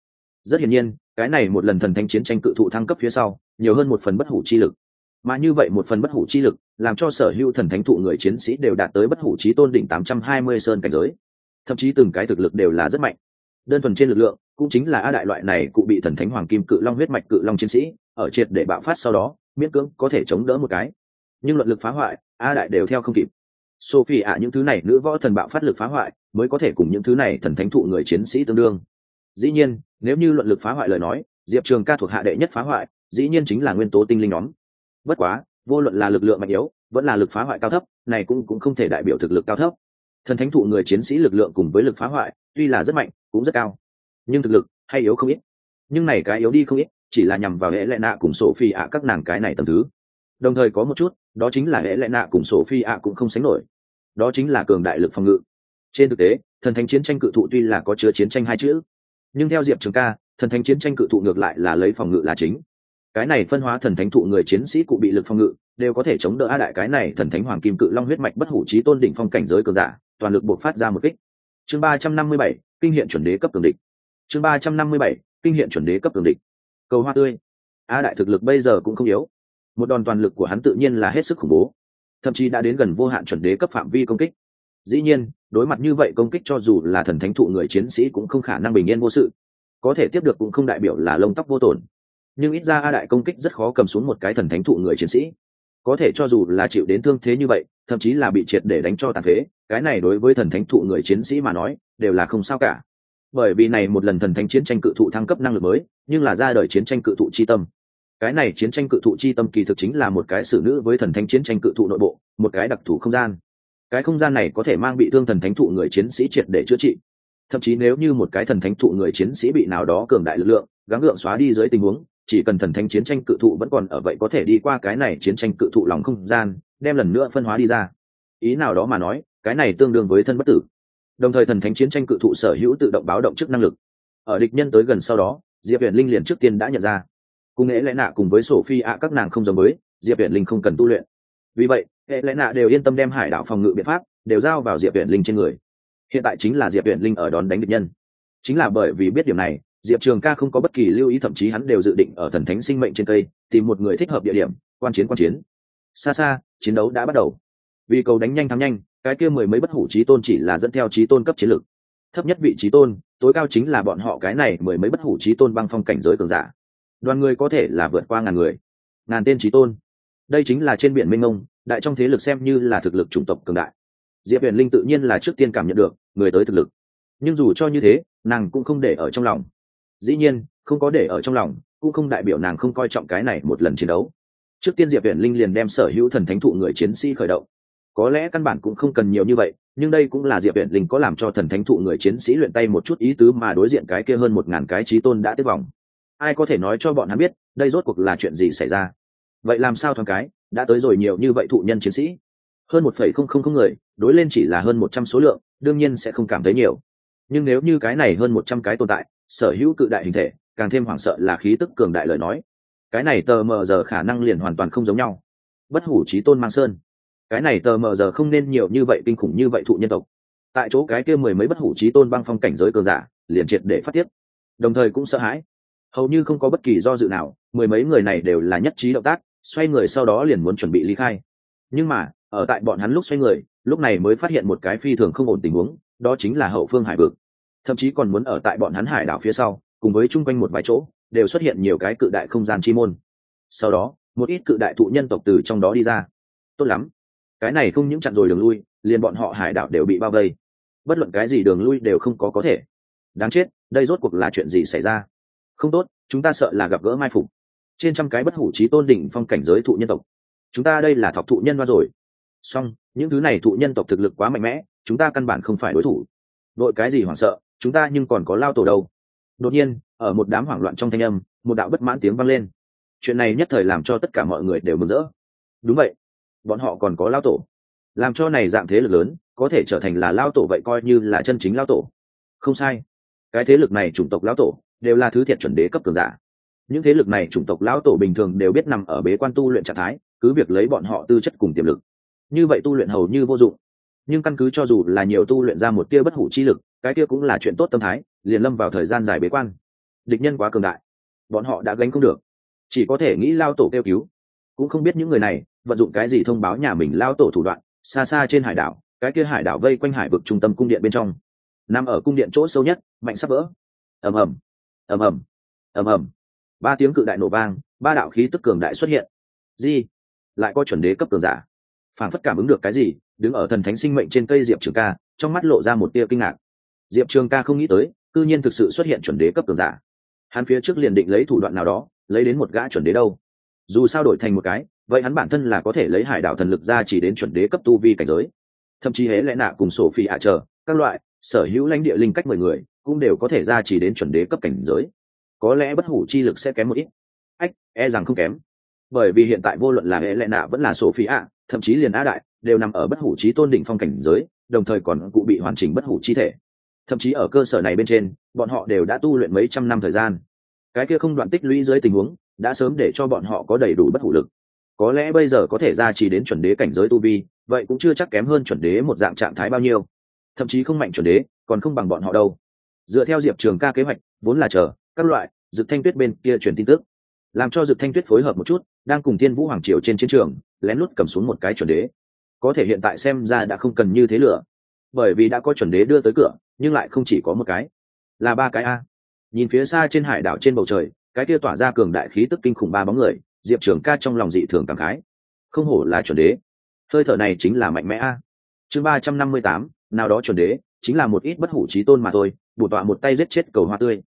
Speaker 1: rất hiển nhiên, cái này một lần thần thánh chiến tranh cự thụ thăng cấp phía sau, nhiều hơn một phần bất hủ chi lực. Mà như vậy một phần bất hủ chi lực, làm cho sở hữu thần thánh thụ người chiến sĩ đều đạt tới bất hủ trí tôn đỉnh tám trăm hai mươi sơn cảnh giới. Thậm chí từng cái thực lực đều là rất mạnh. Đơn thuần trên lực lượng, cũng chính là a đại loại này cụ bị thần thánh hoàng kim cự long huyết mạch cự long chiến sĩ, ở triệt để bạo phát sau đó, miễn cưỡng có thể chống đỡ một cái. Nhưng luận lực phá hoại, a đại đều theo không kịp. Sophie ạ, những thứ này nữ võ thần bạo phát lực phá hoại, mới có thể cùng những thứ này thần thánh thụ người chiến sĩ tương đương dĩ nhiên, nếu như luận lực phá hoại lời nói, diệp trường ca thuộc hạ đệ nhất phá hoại, dĩ nhiên chính là nguyên tố tinh linh nhóm. Bất quá, vô luận là lực lượng mạnh yếu, vẫn là lực phá hoại cao thấp, này cũng cũng không thể đại biểu thực lực cao thấp. Thần thánh thụ người chiến sĩ lực lượng cùng với lực phá hoại, tuy là rất mạnh, cũng rất cao, nhưng thực lực hay yếu không ít. Nhưng này cái yếu đi không ít, chỉ là nhằm vào hệ lệ nạ cùng sổ phi ạ các nàng cái này tầm thứ. Đồng thời có một chút, đó chính là hệ lệ nạ cùng sổ phi ạ cũng không sánh nổi. Đó chính là cường đại lực phòng ngự. Trên thực tế, thần thánh chiến tranh cự thụ tuy là có chứa chiến tranh hai chữ nhưng theo diệp trường ca, thần thánh chiến tranh cự thụ ngược lại là lấy phòng ngự là chính. Cái này phân hóa thần thánh thụ người chiến sĩ cụ bị lực phòng ngự, đều có thể chống đỡ a đại cái này thần thánh hoàng kim cự long huyết mạch bất hủ trí tôn đỉnh phong cảnh giới cường giả, toàn lực buộc phát ra một kích. Chương ba trăm năm mươi bảy, kinh hiện chuẩn đế cấp cường địch. Chương ba trăm năm mươi bảy, kinh hiện chuẩn đế cấp cường địch. Cầu hoa tươi. A đại thực lực bây giờ cũng không yếu. Một đòn toàn lực của hắn tự nhiên là hết sức khủng bố. Thậm chí đã đến gần vô hạn chuẩn đế cấp phạm vi công kích dĩ nhiên, đối mặt như vậy công kích cho dù là thần thánh thụ người chiến sĩ cũng không khả năng bình yên vô sự. Có thể tiếp được cũng không đại biểu là lông tóc vô tổn. Nhưng ít ra a đại công kích rất khó cầm xuống một cái thần thánh thụ người chiến sĩ. Có thể cho dù là chịu đến thương thế như vậy, thậm chí là bị triệt để đánh cho tàn phế, cái này đối với thần thánh thụ người chiến sĩ mà nói, đều là không sao cả. Bởi vì này một lần thần thánh chiến tranh cự thụ thăng cấp năng lực mới, nhưng là ra đời chiến tranh cự thụ chi tâm. Cái này chiến tranh cự thụ chi tâm kỳ thực chính là một cái xử nữ với thần thánh chiến tranh cự thụ nội bộ, một cái đặc thù không gian cái không gian này có thể mang bị thương thần thánh thụ người chiến sĩ triệt để chữa trị. Thậm chí nếu như một cái thần thánh thụ người chiến sĩ bị nào đó cường đại lực lượng, gắng gượng xóa đi dưới tình huống, chỉ cần thần thánh chiến tranh cự thụ vẫn còn ở vậy có thể đi qua cái này chiến tranh cự thụ lòng không gian, đem lần nữa phân hóa đi ra. Ý nào đó mà nói, cái này tương đương với thân bất tử. Đồng thời thần thánh chiến tranh cự thụ sở hữu tự động báo động chức năng lực. Ở địch nhân tới gần sau đó, diệp huyền linh liền trước tiên đã nhận ra. Cùng nghệ lẽ nạ cùng với sổ phi ạ các nàng không giống với, diệp huyền linh không cần tu luyện. Vì vậy hệ lẽ nạ đều yên tâm đem hải đảo phòng ngự biện pháp đều giao vào diệp viện linh trên người. Hiện tại chính là diệp viện linh ở đón đánh địch nhân. Chính là bởi vì biết điểm này, diệp trường ca không có bất kỳ lưu ý, thậm chí hắn đều dự định ở thần thánh sinh mệnh trên cây, tìm một người thích hợp địa điểm, quan chiến quan chiến. Xa xa, chiến đấu đã bắt đầu. Vì cầu đánh nhanh thắng nhanh, cái kia mười mấy bất hủ trí tôn chỉ là dẫn theo trí tôn cấp chiến lược thấp nhất vị trí tôn, tối cao chính là bọn họ cái này mười mấy bất hủ trí tôn băng phong cảnh giới cường giả. Đoàn người có thể là vượt qua ngàn người. Ngàn tên trí tôn. Đây chính là trên biển minh ông đại trong thế lực xem như là thực lực chủng tộc cường đại. Diệp huyền linh tự nhiên là trước tiên cảm nhận được người tới thực lực. Nhưng dù cho như thế, nàng cũng không để ở trong lòng. Dĩ nhiên, không có để ở trong lòng, cũng không đại biểu nàng không coi trọng cái này một lần chiến đấu. Trước tiên diệp huyền linh liền đem sở hữu thần thánh thụ người chiến sĩ khởi động. Có lẽ căn bản cũng không cần nhiều như vậy, nhưng đây cũng là diệp huyền linh có làm cho thần thánh thụ người chiến sĩ luyện tay một chút ý tứ mà đối diện cái kia hơn một ngàn cái trí tôn đã tiếp vòng. Ai có thể nói cho bọn hắn biết, đây rốt cuộc là chuyện gì xảy ra? Vậy làm sao thoáng cái đã tới rồi nhiều như vậy thụ nhân chiến sĩ. Hơn một phẩy không không không người, đối lên chỉ là hơn một trăm số lượng, đương nhiên sẽ không cảm thấy nhiều. Nhưng nếu như cái này hơn một trăm cái tồn tại, sở hữu cự đại hình thể, càng thêm hoảng sợ là khí tức cường đại lời nói. Cái này tờ mờ giờ khả năng liền hoàn toàn không giống nhau. Bất hủ trí tôn mang sơn. Cái này tờ mờ giờ không nên nhiều như vậy kinh khủng như vậy thụ nhân tộc. Tại chỗ cái kia mười mấy bất hủ trí tôn băng phong cảnh giới cường giả, liền triệt để phát tiếp đồng thời cũng sợ hãi. Hầu như không có bất kỳ do dự nào, mười mấy người này đều là nhất trí động tác xoay người sau đó liền muốn chuẩn bị ly khai. Nhưng mà, ở tại bọn hắn lúc xoay người, lúc này mới phát hiện một cái phi thường không ổn tình huống, đó chính là hậu phương hải vực. Thậm chí còn muốn ở tại bọn hắn hải đảo phía sau, cùng với chung quanh một vài chỗ, đều xuất hiện nhiều cái cự đại không gian chi môn. Sau đó, một ít cự đại thụ nhân tộc từ trong đó đi ra. Tốt lắm. Cái này không những chặn rồi đường lui, liền bọn họ hải đảo đều bị bao vây. Bất luận cái gì đường lui đều không có có thể. Đáng chết, đây rốt cuộc là chuyện gì xảy ra? Không tốt, chúng ta sợ là gặp gỡ mai phục trên trăm cái bất hủ trí tôn đỉnh phong cảnh giới thụ nhân tộc. Chúng ta đây là thọc thụ nhân hoa rồi. Song những thứ này thụ nhân tộc thực lực quá mạnh mẽ, chúng ta căn bản không phải đối thủ. Đội cái gì hoảng sợ, chúng ta nhưng còn có lao tổ đâu. Đột nhiên, ở một đám hoảng loạn trong thanh âm, một đạo bất mãn tiếng vang lên. Chuyện này nhất thời làm cho tất cả mọi người đều mừng rỡ. Đúng vậy, bọn họ còn có lao tổ. Làm cho này dạng thế lực lớn, có thể trở thành là lao tổ vậy coi như là chân chính lao tổ. Không sai, cái thế lực này chủng tộc lao tổ, đều là thứ thiệt chuẩn đế cấp cường giả những thế lực này chủng tộc lão tổ bình thường đều biết nằm ở bế quan tu luyện trạng thái, cứ việc lấy bọn họ tư chất cùng tiềm lực. Như vậy tu luyện hầu như vô dụng. Nhưng căn cứ cho dù là nhiều tu luyện ra một tia bất hủ chi lực, cái kia cũng là chuyện tốt tâm thái, liền lâm vào thời gian dài bế quan. Địch nhân quá cường đại. Bọn họ đã gánh không được. Chỉ có thể nghĩ lao tổ kêu cứu. Cũng không biết những người này vận dụng cái gì thông báo nhà mình lao tổ thủ đoạn, xa xa trên hải đảo, cái kia hải đảo vây quanh hải vực trung tâm cung điện bên trong. Nằm ở cung điện chỗ sâu nhất, mạnh sắp vỡ. Ầm ầm. Ầm ầm. Ầm ầm ba tiếng cự đại nổ vang, ba đạo khí tức cường đại xuất hiện. Di, lại có chuẩn đế cấp cường giả. Phản phất cảm ứng được cái gì, đứng ở thần thánh sinh mệnh trên cây diệp trường ca, trong mắt lộ ra một tia kinh ngạc. Diệp trường ca không nghĩ tới, cư nhiên thực sự xuất hiện chuẩn đế cấp cường giả. Hắn phía trước liền định lấy thủ đoạn nào đó, lấy đến một gã chuẩn đế đâu. Dù sao đổi thành một cái, vậy hắn bản thân là có thể lấy hải đảo thần lực ra chỉ đến chuẩn đế cấp tu vi cảnh giới. Thậm chí hễ lẽ nạ cùng sổ phi hạ chờ, các loại, sở hữu lãnh địa linh cách mười người, cũng đều có thể ra chỉ đến chuẩn đế cấp cảnh giới có lẽ bất hủ chi lực sẽ kém một ít. Ách e rằng không kém. Bởi vì hiện tại vô luận là e lẽ nạ vẫn là sổ phi ạ, thậm chí liền á đại đều nằm ở bất hủ trí tôn đỉnh phong cảnh giới đồng thời còn cụ bị hoàn chỉnh bất hủ chi thể. Thậm chí ở cơ sở này bên trên bọn họ đều đã tu luyện mấy trăm năm thời gian. Cái kia không đoạn tích lũy dưới tình huống đã sớm để cho bọn họ có đầy đủ bất hủ lực. Có lẽ bây giờ có thể ra chỉ đến chuẩn đế cảnh giới tu vi vậy cũng chưa chắc kém hơn chuẩn đế một dạng trạng thái bao nhiêu. Thậm chí không mạnh chuẩn đế còn không bằng bọn họ đâu. Dựa theo diệp trường ca kế hoạch vốn là chờ các loại, dực thanh tuyết bên kia truyền tin tức. Làm cho dực thanh tuyết phối hợp một chút, đang cùng thiên vũ hoàng triều trên chiến trường, lén lút cầm xuống một cái chuẩn đế. Có thể hiện tại xem ra đã không cần như thế lửa. Bởi vì đã có chuẩn đế đưa tới cửa, nhưng lại không chỉ có một cái. Là ba cái a. Nhìn phía xa trên hải đảo trên bầu trời, cái kia tỏa ra cường đại khí tức kinh khủng ba bóng người, diệp trường ca trong lòng dị thường cảm khái. Không hổ là chuẩn đế. Hơi thở này chính là mạnh mẽ a. Chương ba trăm năm mươi tám, nào đó chuẩn đế, chính là một ít bất hủ trí tôn mà thôi, bổ tọa một tay giết chết cầu hoa tươi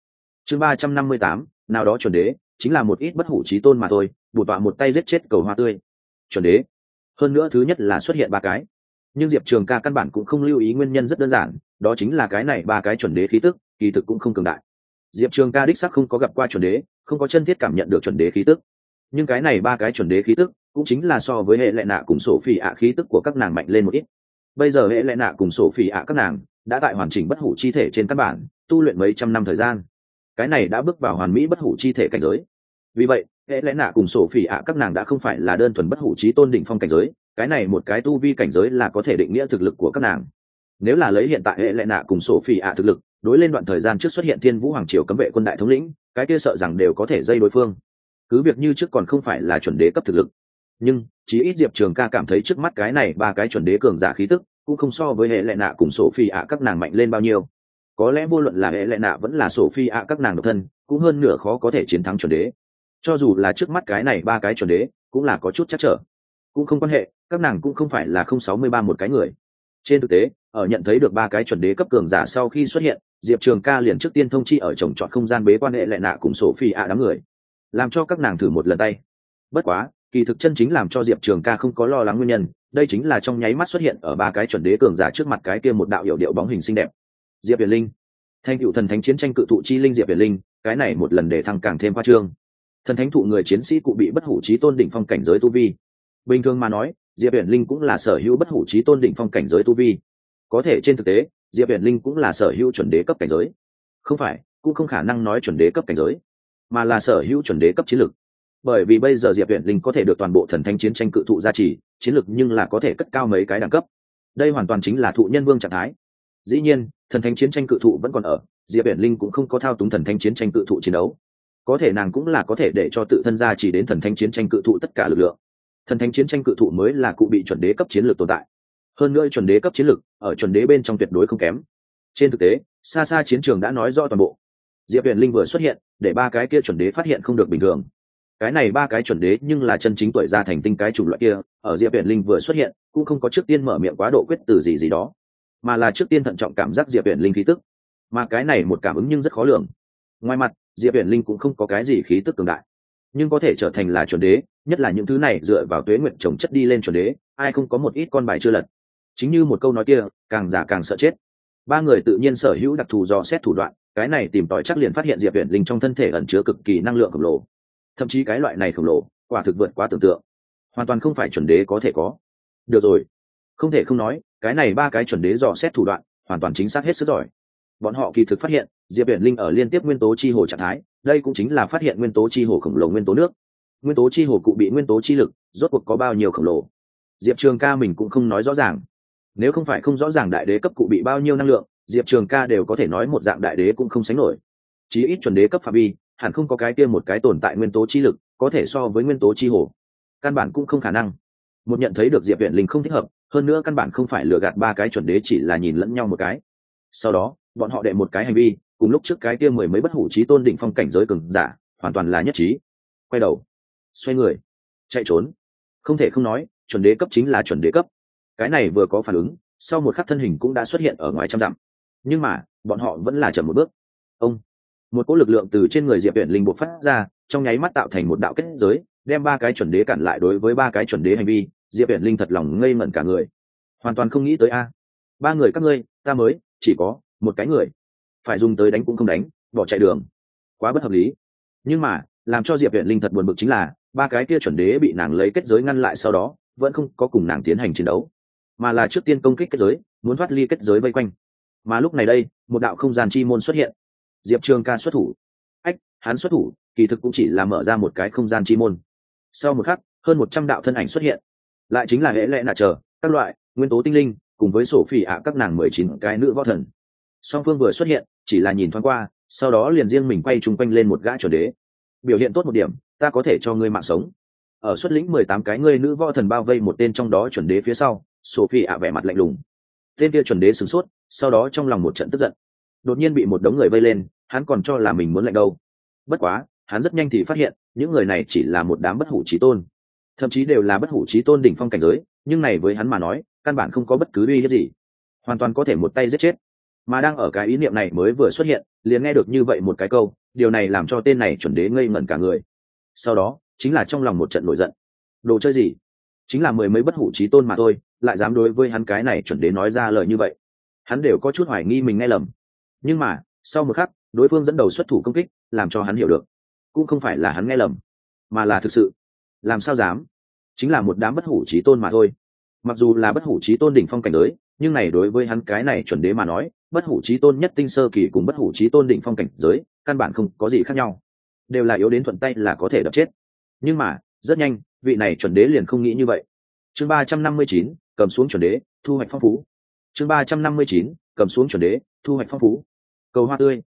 Speaker 1: chương ba trăm năm mươi tám, nào đó chuẩn đế, chính là một ít bất hủ trí tôn mà thôi bụt tọa một tay giết chết cầu hoa tươi. Chuẩn đế. Hơn nữa thứ nhất là xuất hiện ba cái. Nhưng diệp trường ca căn bản cũng không lưu ý nguyên nhân rất đơn giản, đó chính là cái này ba cái chuẩn đế khí tức, kỳ thực cũng không cường đại. Diệp trường ca đích sắc không có gặp qua chuẩn đế, không có chân thiết cảm nhận được chuẩn đế khí tức. Nhưng cái này ba cái chuẩn đế khí tức, cũng chính là so với hệ lệ nạ cùng sổ phỉ ạ khí tức của các nàng mạnh lên một ít. Bây giờ hệ lệ nạ cùng sổ phỉ ạ các nàng, đã tại hoàn chỉnh bất hủ chi thể trên căn bản, tu luyện mấy trăm năm thời gian cái này đã bước vào hoàn mỹ bất hủ chi thể cảnh giới. Vì vậy, hệ lẽ nạ cùng sổ phỉ ạ các nàng đã không phải là đơn thuần bất hủ trí tôn đỉnh phong cảnh giới, cái này một cái tu vi cảnh giới là có thể định nghĩa thực lực của các nàng. Nếu là lấy hiện tại hệ lẽ nạ cùng sổ phỉ ạ thực lực, đối lên đoạn thời gian trước xuất hiện thiên vũ hoàng triều cấm vệ quân đại thống lĩnh, cái kia sợ rằng đều có thể dây đối phương. Cứ việc như trước còn không phải là chuẩn đế cấp thực lực, nhưng, chí ít diệp trường ca cảm thấy trước mắt cái này ba cái chuẩn đế cường giả khí tức, cũng không so với hệ lệ nạ cùng sổ phi ạ các nàng mạnh lên bao nhiêu có lẽ vô luận là hệ lệ nạ vẫn là sổ phi ạ, các nàng độc thân, cũng hơn nửa khó có thể chiến thắng chuẩn đế. Cho dù là trước mắt cái này ba cái chuẩn đế, cũng là có chút chắc trở. Cũng không quan hệ, các nàng cũng không phải là không sáu mươi ba một cái người. Trên thực tế, ở nhận thấy được ba cái chuẩn đế cấp cường giả sau khi xuất hiện, diệp trường ca liền trước tiên thông chi ở trồng trọt không gian bế quan hệ lệ nạ cùng sổ phi ạ đám người. Làm cho các nàng thử một lần tay. Bất quá, kỳ thực chân chính làm cho diệp trường ca không có lo lắng nguyên nhân, đây chính là trong nháy mắt xuất hiện ở ba cái chuẩn đế cường giả trước mặt cái kia một đạo hiệu điệu bóng hình xinh đẹp diệp việt linh. Thanh cựu thần thánh chiến tranh cự thụ chi linh diệp việt linh, cái này một lần để thăng càng thêm khoa trương. Thần thánh thụ người chiến sĩ cụ bị bất hủ trí tôn đỉnh phong cảnh giới tu vi. Bình thường mà nói, diệp việt linh cũng là sở hữu bất hủ trí tôn đỉnh phong cảnh giới tu vi. Có thể trên thực tế, diệp việt linh cũng là sở hữu chuẩn đế cấp cảnh giới. Không phải, cũng không khả năng nói chuẩn đế cấp cảnh giới, mà là sở hữu chuẩn đế cấp chiến lược. Bởi vì bây giờ diệp viện linh có thể được toàn bộ thần Thánh chiến tranh cự thụ gia trì, chiến lược nhưng là có thể cất cao mấy cái đẳng cấp. Đây hoàn toàn chính là thụ nhân vương trạng thái dĩ nhiên, thần thanh chiến tranh cự thụ vẫn còn ở, diệp biển linh cũng không có thao túng thần thanh chiến tranh cự thụ chiến đấu. Có thể nàng cũng là có thể để cho tự thân ra chỉ đến thần thanh chiến tranh cự thụ tất cả lực lượng. Thần thanh chiến tranh cự thụ mới là cụ bị chuẩn đế cấp chiến lược tồn tại. Hơn nữa chuẩn đế cấp chiến lược ở chuẩn đế bên trong tuyệt đối không kém. Trên thực tế, xa xa chiến trường đã nói rõ toàn bộ. Diệp biển linh vừa xuất hiện, để ba cái kia chuẩn đế phát hiện không được bình thường. Cái này ba cái chuẩn đế nhưng là chân chính tuổi ra thành tinh cái chủng loại kia, ở diệp biển linh vừa xuất hiện, cũng không có trước tiên mở miệng quá độ quyết từ gì gì đó mà là trước tiên thận trọng cảm giác diệp viện linh khí tức. Mà cái này một cảm ứng nhưng rất khó lường. Ngoài mặt, diệp viện linh cũng không có cái gì khí tức cường đại. Nhưng có thể trở thành là chuẩn đế, nhất là những thứ này dựa vào tuế nguyện trồng chất đi lên chuẩn đế, ai không có một ít con bài chưa lật. Chính như một câu nói kia, càng già càng sợ chết. Ba người tự nhiên sở hữu đặc thù do xét thủ đoạn, cái này tìm tòi chắc liền phát hiện diệp viện linh trong thân thể ẩn chứa cực kỳ năng lượng khổng lồ. Thậm chí cái loại này khổng lồ, quả thực vượt quá tưởng tượng. Hoàn toàn không phải chuẩn đế có thể có. Được rồi không thể không nói, cái này ba cái chuẩn đế dò xét thủ đoạn, hoàn toàn chính xác hết sức giỏi. Bọn họ kỳ thực phát hiện, diệp biển linh ở liên tiếp nguyên tố chi hồ trạng thái, đây cũng chính là phát hiện nguyên tố chi hồ khổng lồ nguyên tố nước. Nguyên tố chi hồ cụ bị nguyên tố chi lực, rốt cuộc có bao nhiêu khổng lồ? Diệp trường ca mình cũng không nói rõ ràng. Nếu không phải không rõ ràng đại đế cấp cụ bị bao nhiêu năng lượng, diệp trường ca đều có thể nói một dạng đại đế cũng không sánh nổi. Chí ít chuẩn đế cấp phạm vi, hẳn không có cái kia một cái tồn tại nguyên tố chi lực, có thể so với nguyên tố chi hồ. Căn bản cũng không khả năng một nhận thấy được diệp viện linh không thích hợp, hơn nữa căn bản không phải lừa gạt ba cái chuẩn đế chỉ là nhìn lẫn nhau một cái. Sau đó, bọn họ đệ một cái hành vi, cùng lúc trước cái kia mười mấy bất hủ trí tôn định phong cảnh giới cường giả, hoàn toàn là nhất trí. Quay đầu, xoay người, chạy trốn. Không thể không nói, chuẩn đế cấp chính là chuẩn đế cấp. Cái này vừa có phản ứng, sau một khắc thân hình cũng đã xuất hiện ở ngoài trăm dặm. Nhưng mà, bọn họ vẫn là chậm một bước. Ông, một cỗ lực lượng từ trên người diệp viện linh bộc phát ra, trong nháy mắt tạo thành một đạo kết giới, đem ba cái chuẩn đế cản lại đối với ba cái chuẩn đế hành vi diệp Viễn linh thật lòng ngây ngẩn cả người. Hoàn toàn không nghĩ tới a. Ba người các ngươi, ta mới, chỉ có một cái người. Phải dùng tới đánh cũng không đánh, bỏ chạy đường. Quá bất hợp lý. Nhưng mà, làm cho diệp Viễn linh thật buồn bực chính là, ba cái kia chuẩn đế bị nàng lấy kết giới ngăn lại sau đó, vẫn không có cùng nàng tiến hành chiến đấu. Mà là trước tiên công kích kết giới, muốn thoát ly kết giới vây quanh. Mà lúc này đây, một đạo không gian chi môn xuất hiện. Diệp trường ca xuất thủ. Ách, hắn xuất thủ, kỳ thực cũng chỉ là mở ra một cái không gian chi môn. Sau một khắc, hơn một trăm đạo thân ảnh xuất hiện lại chính là hệ lệ nạ chờ, các loại, nguyên tố tinh linh, cùng với sổ phỉ ạ, các nàng mười chín cái nữ võ thần. Song phương vừa xuất hiện, chỉ là nhìn thoáng qua, sau đó liền riêng mình quay chung quanh lên một gã chuẩn đế. Biểu hiện tốt một điểm, ta có thể cho ngươi mạng sống. Ở xuất lĩnh mười tám cái ngươi nữ võ thần bao vây một tên trong đó chuẩn đế phía sau sophie ạ vẻ mặt lạnh lùng. Tên kia chuẩn đế sửng sốt, sau đó trong lòng một trận tức giận. Đột nhiên bị một đống người vây lên, hắn còn cho là mình muốn lạnh đâu. Bất quá, hắn rất nhanh thì phát hiện, những người này chỉ là một đám bất hủ trí tôn thậm chí đều là bất hủ trí tôn đỉnh phong cảnh giới, nhưng này với hắn mà nói, căn bản không có bất cứ uy hiếp gì. Hoàn toàn có thể một tay giết chết. Mà đang ở cái ý niệm này mới vừa xuất hiện, liền nghe được như vậy một cái câu, điều này làm cho tên này chuẩn đế ngây ngẩn cả người. Sau đó, chính là trong lòng một trận nổi giận. Đồ chơi gì? Chính là mười mấy bất hủ trí tôn mà thôi, lại dám đối với hắn cái này chuẩn đế nói ra lời như vậy. Hắn đều có chút hoài nghi mình nghe lầm. Nhưng mà, sau một khắc, đối phương dẫn đầu xuất thủ công kích, làm cho hắn hiểu được. Cũng không phải là hắn nghe lầm, mà là thực sự làm sao dám? Chính là một đám bất hủ trí tôn mà thôi. Mặc dù là bất hủ trí tôn đỉnh phong cảnh giới, nhưng này đối với hắn cái này chuẩn đế mà nói, bất hủ trí tôn nhất tinh sơ kỳ cùng bất hủ trí tôn đỉnh phong cảnh giới, căn bản không có gì khác nhau. Đều là yếu đến thuận tay là có thể đập chết. Nhưng mà, rất nhanh, vị này chuẩn đế liền không nghĩ như vậy. Chương ba trăm năm mươi chín, cầm xuống chuẩn đế, thu hoạch phong phú. Chương ba trăm năm mươi chín, cầm xuống chuẩn đế, thu hoạch phong phú. Cầu hoa tươi.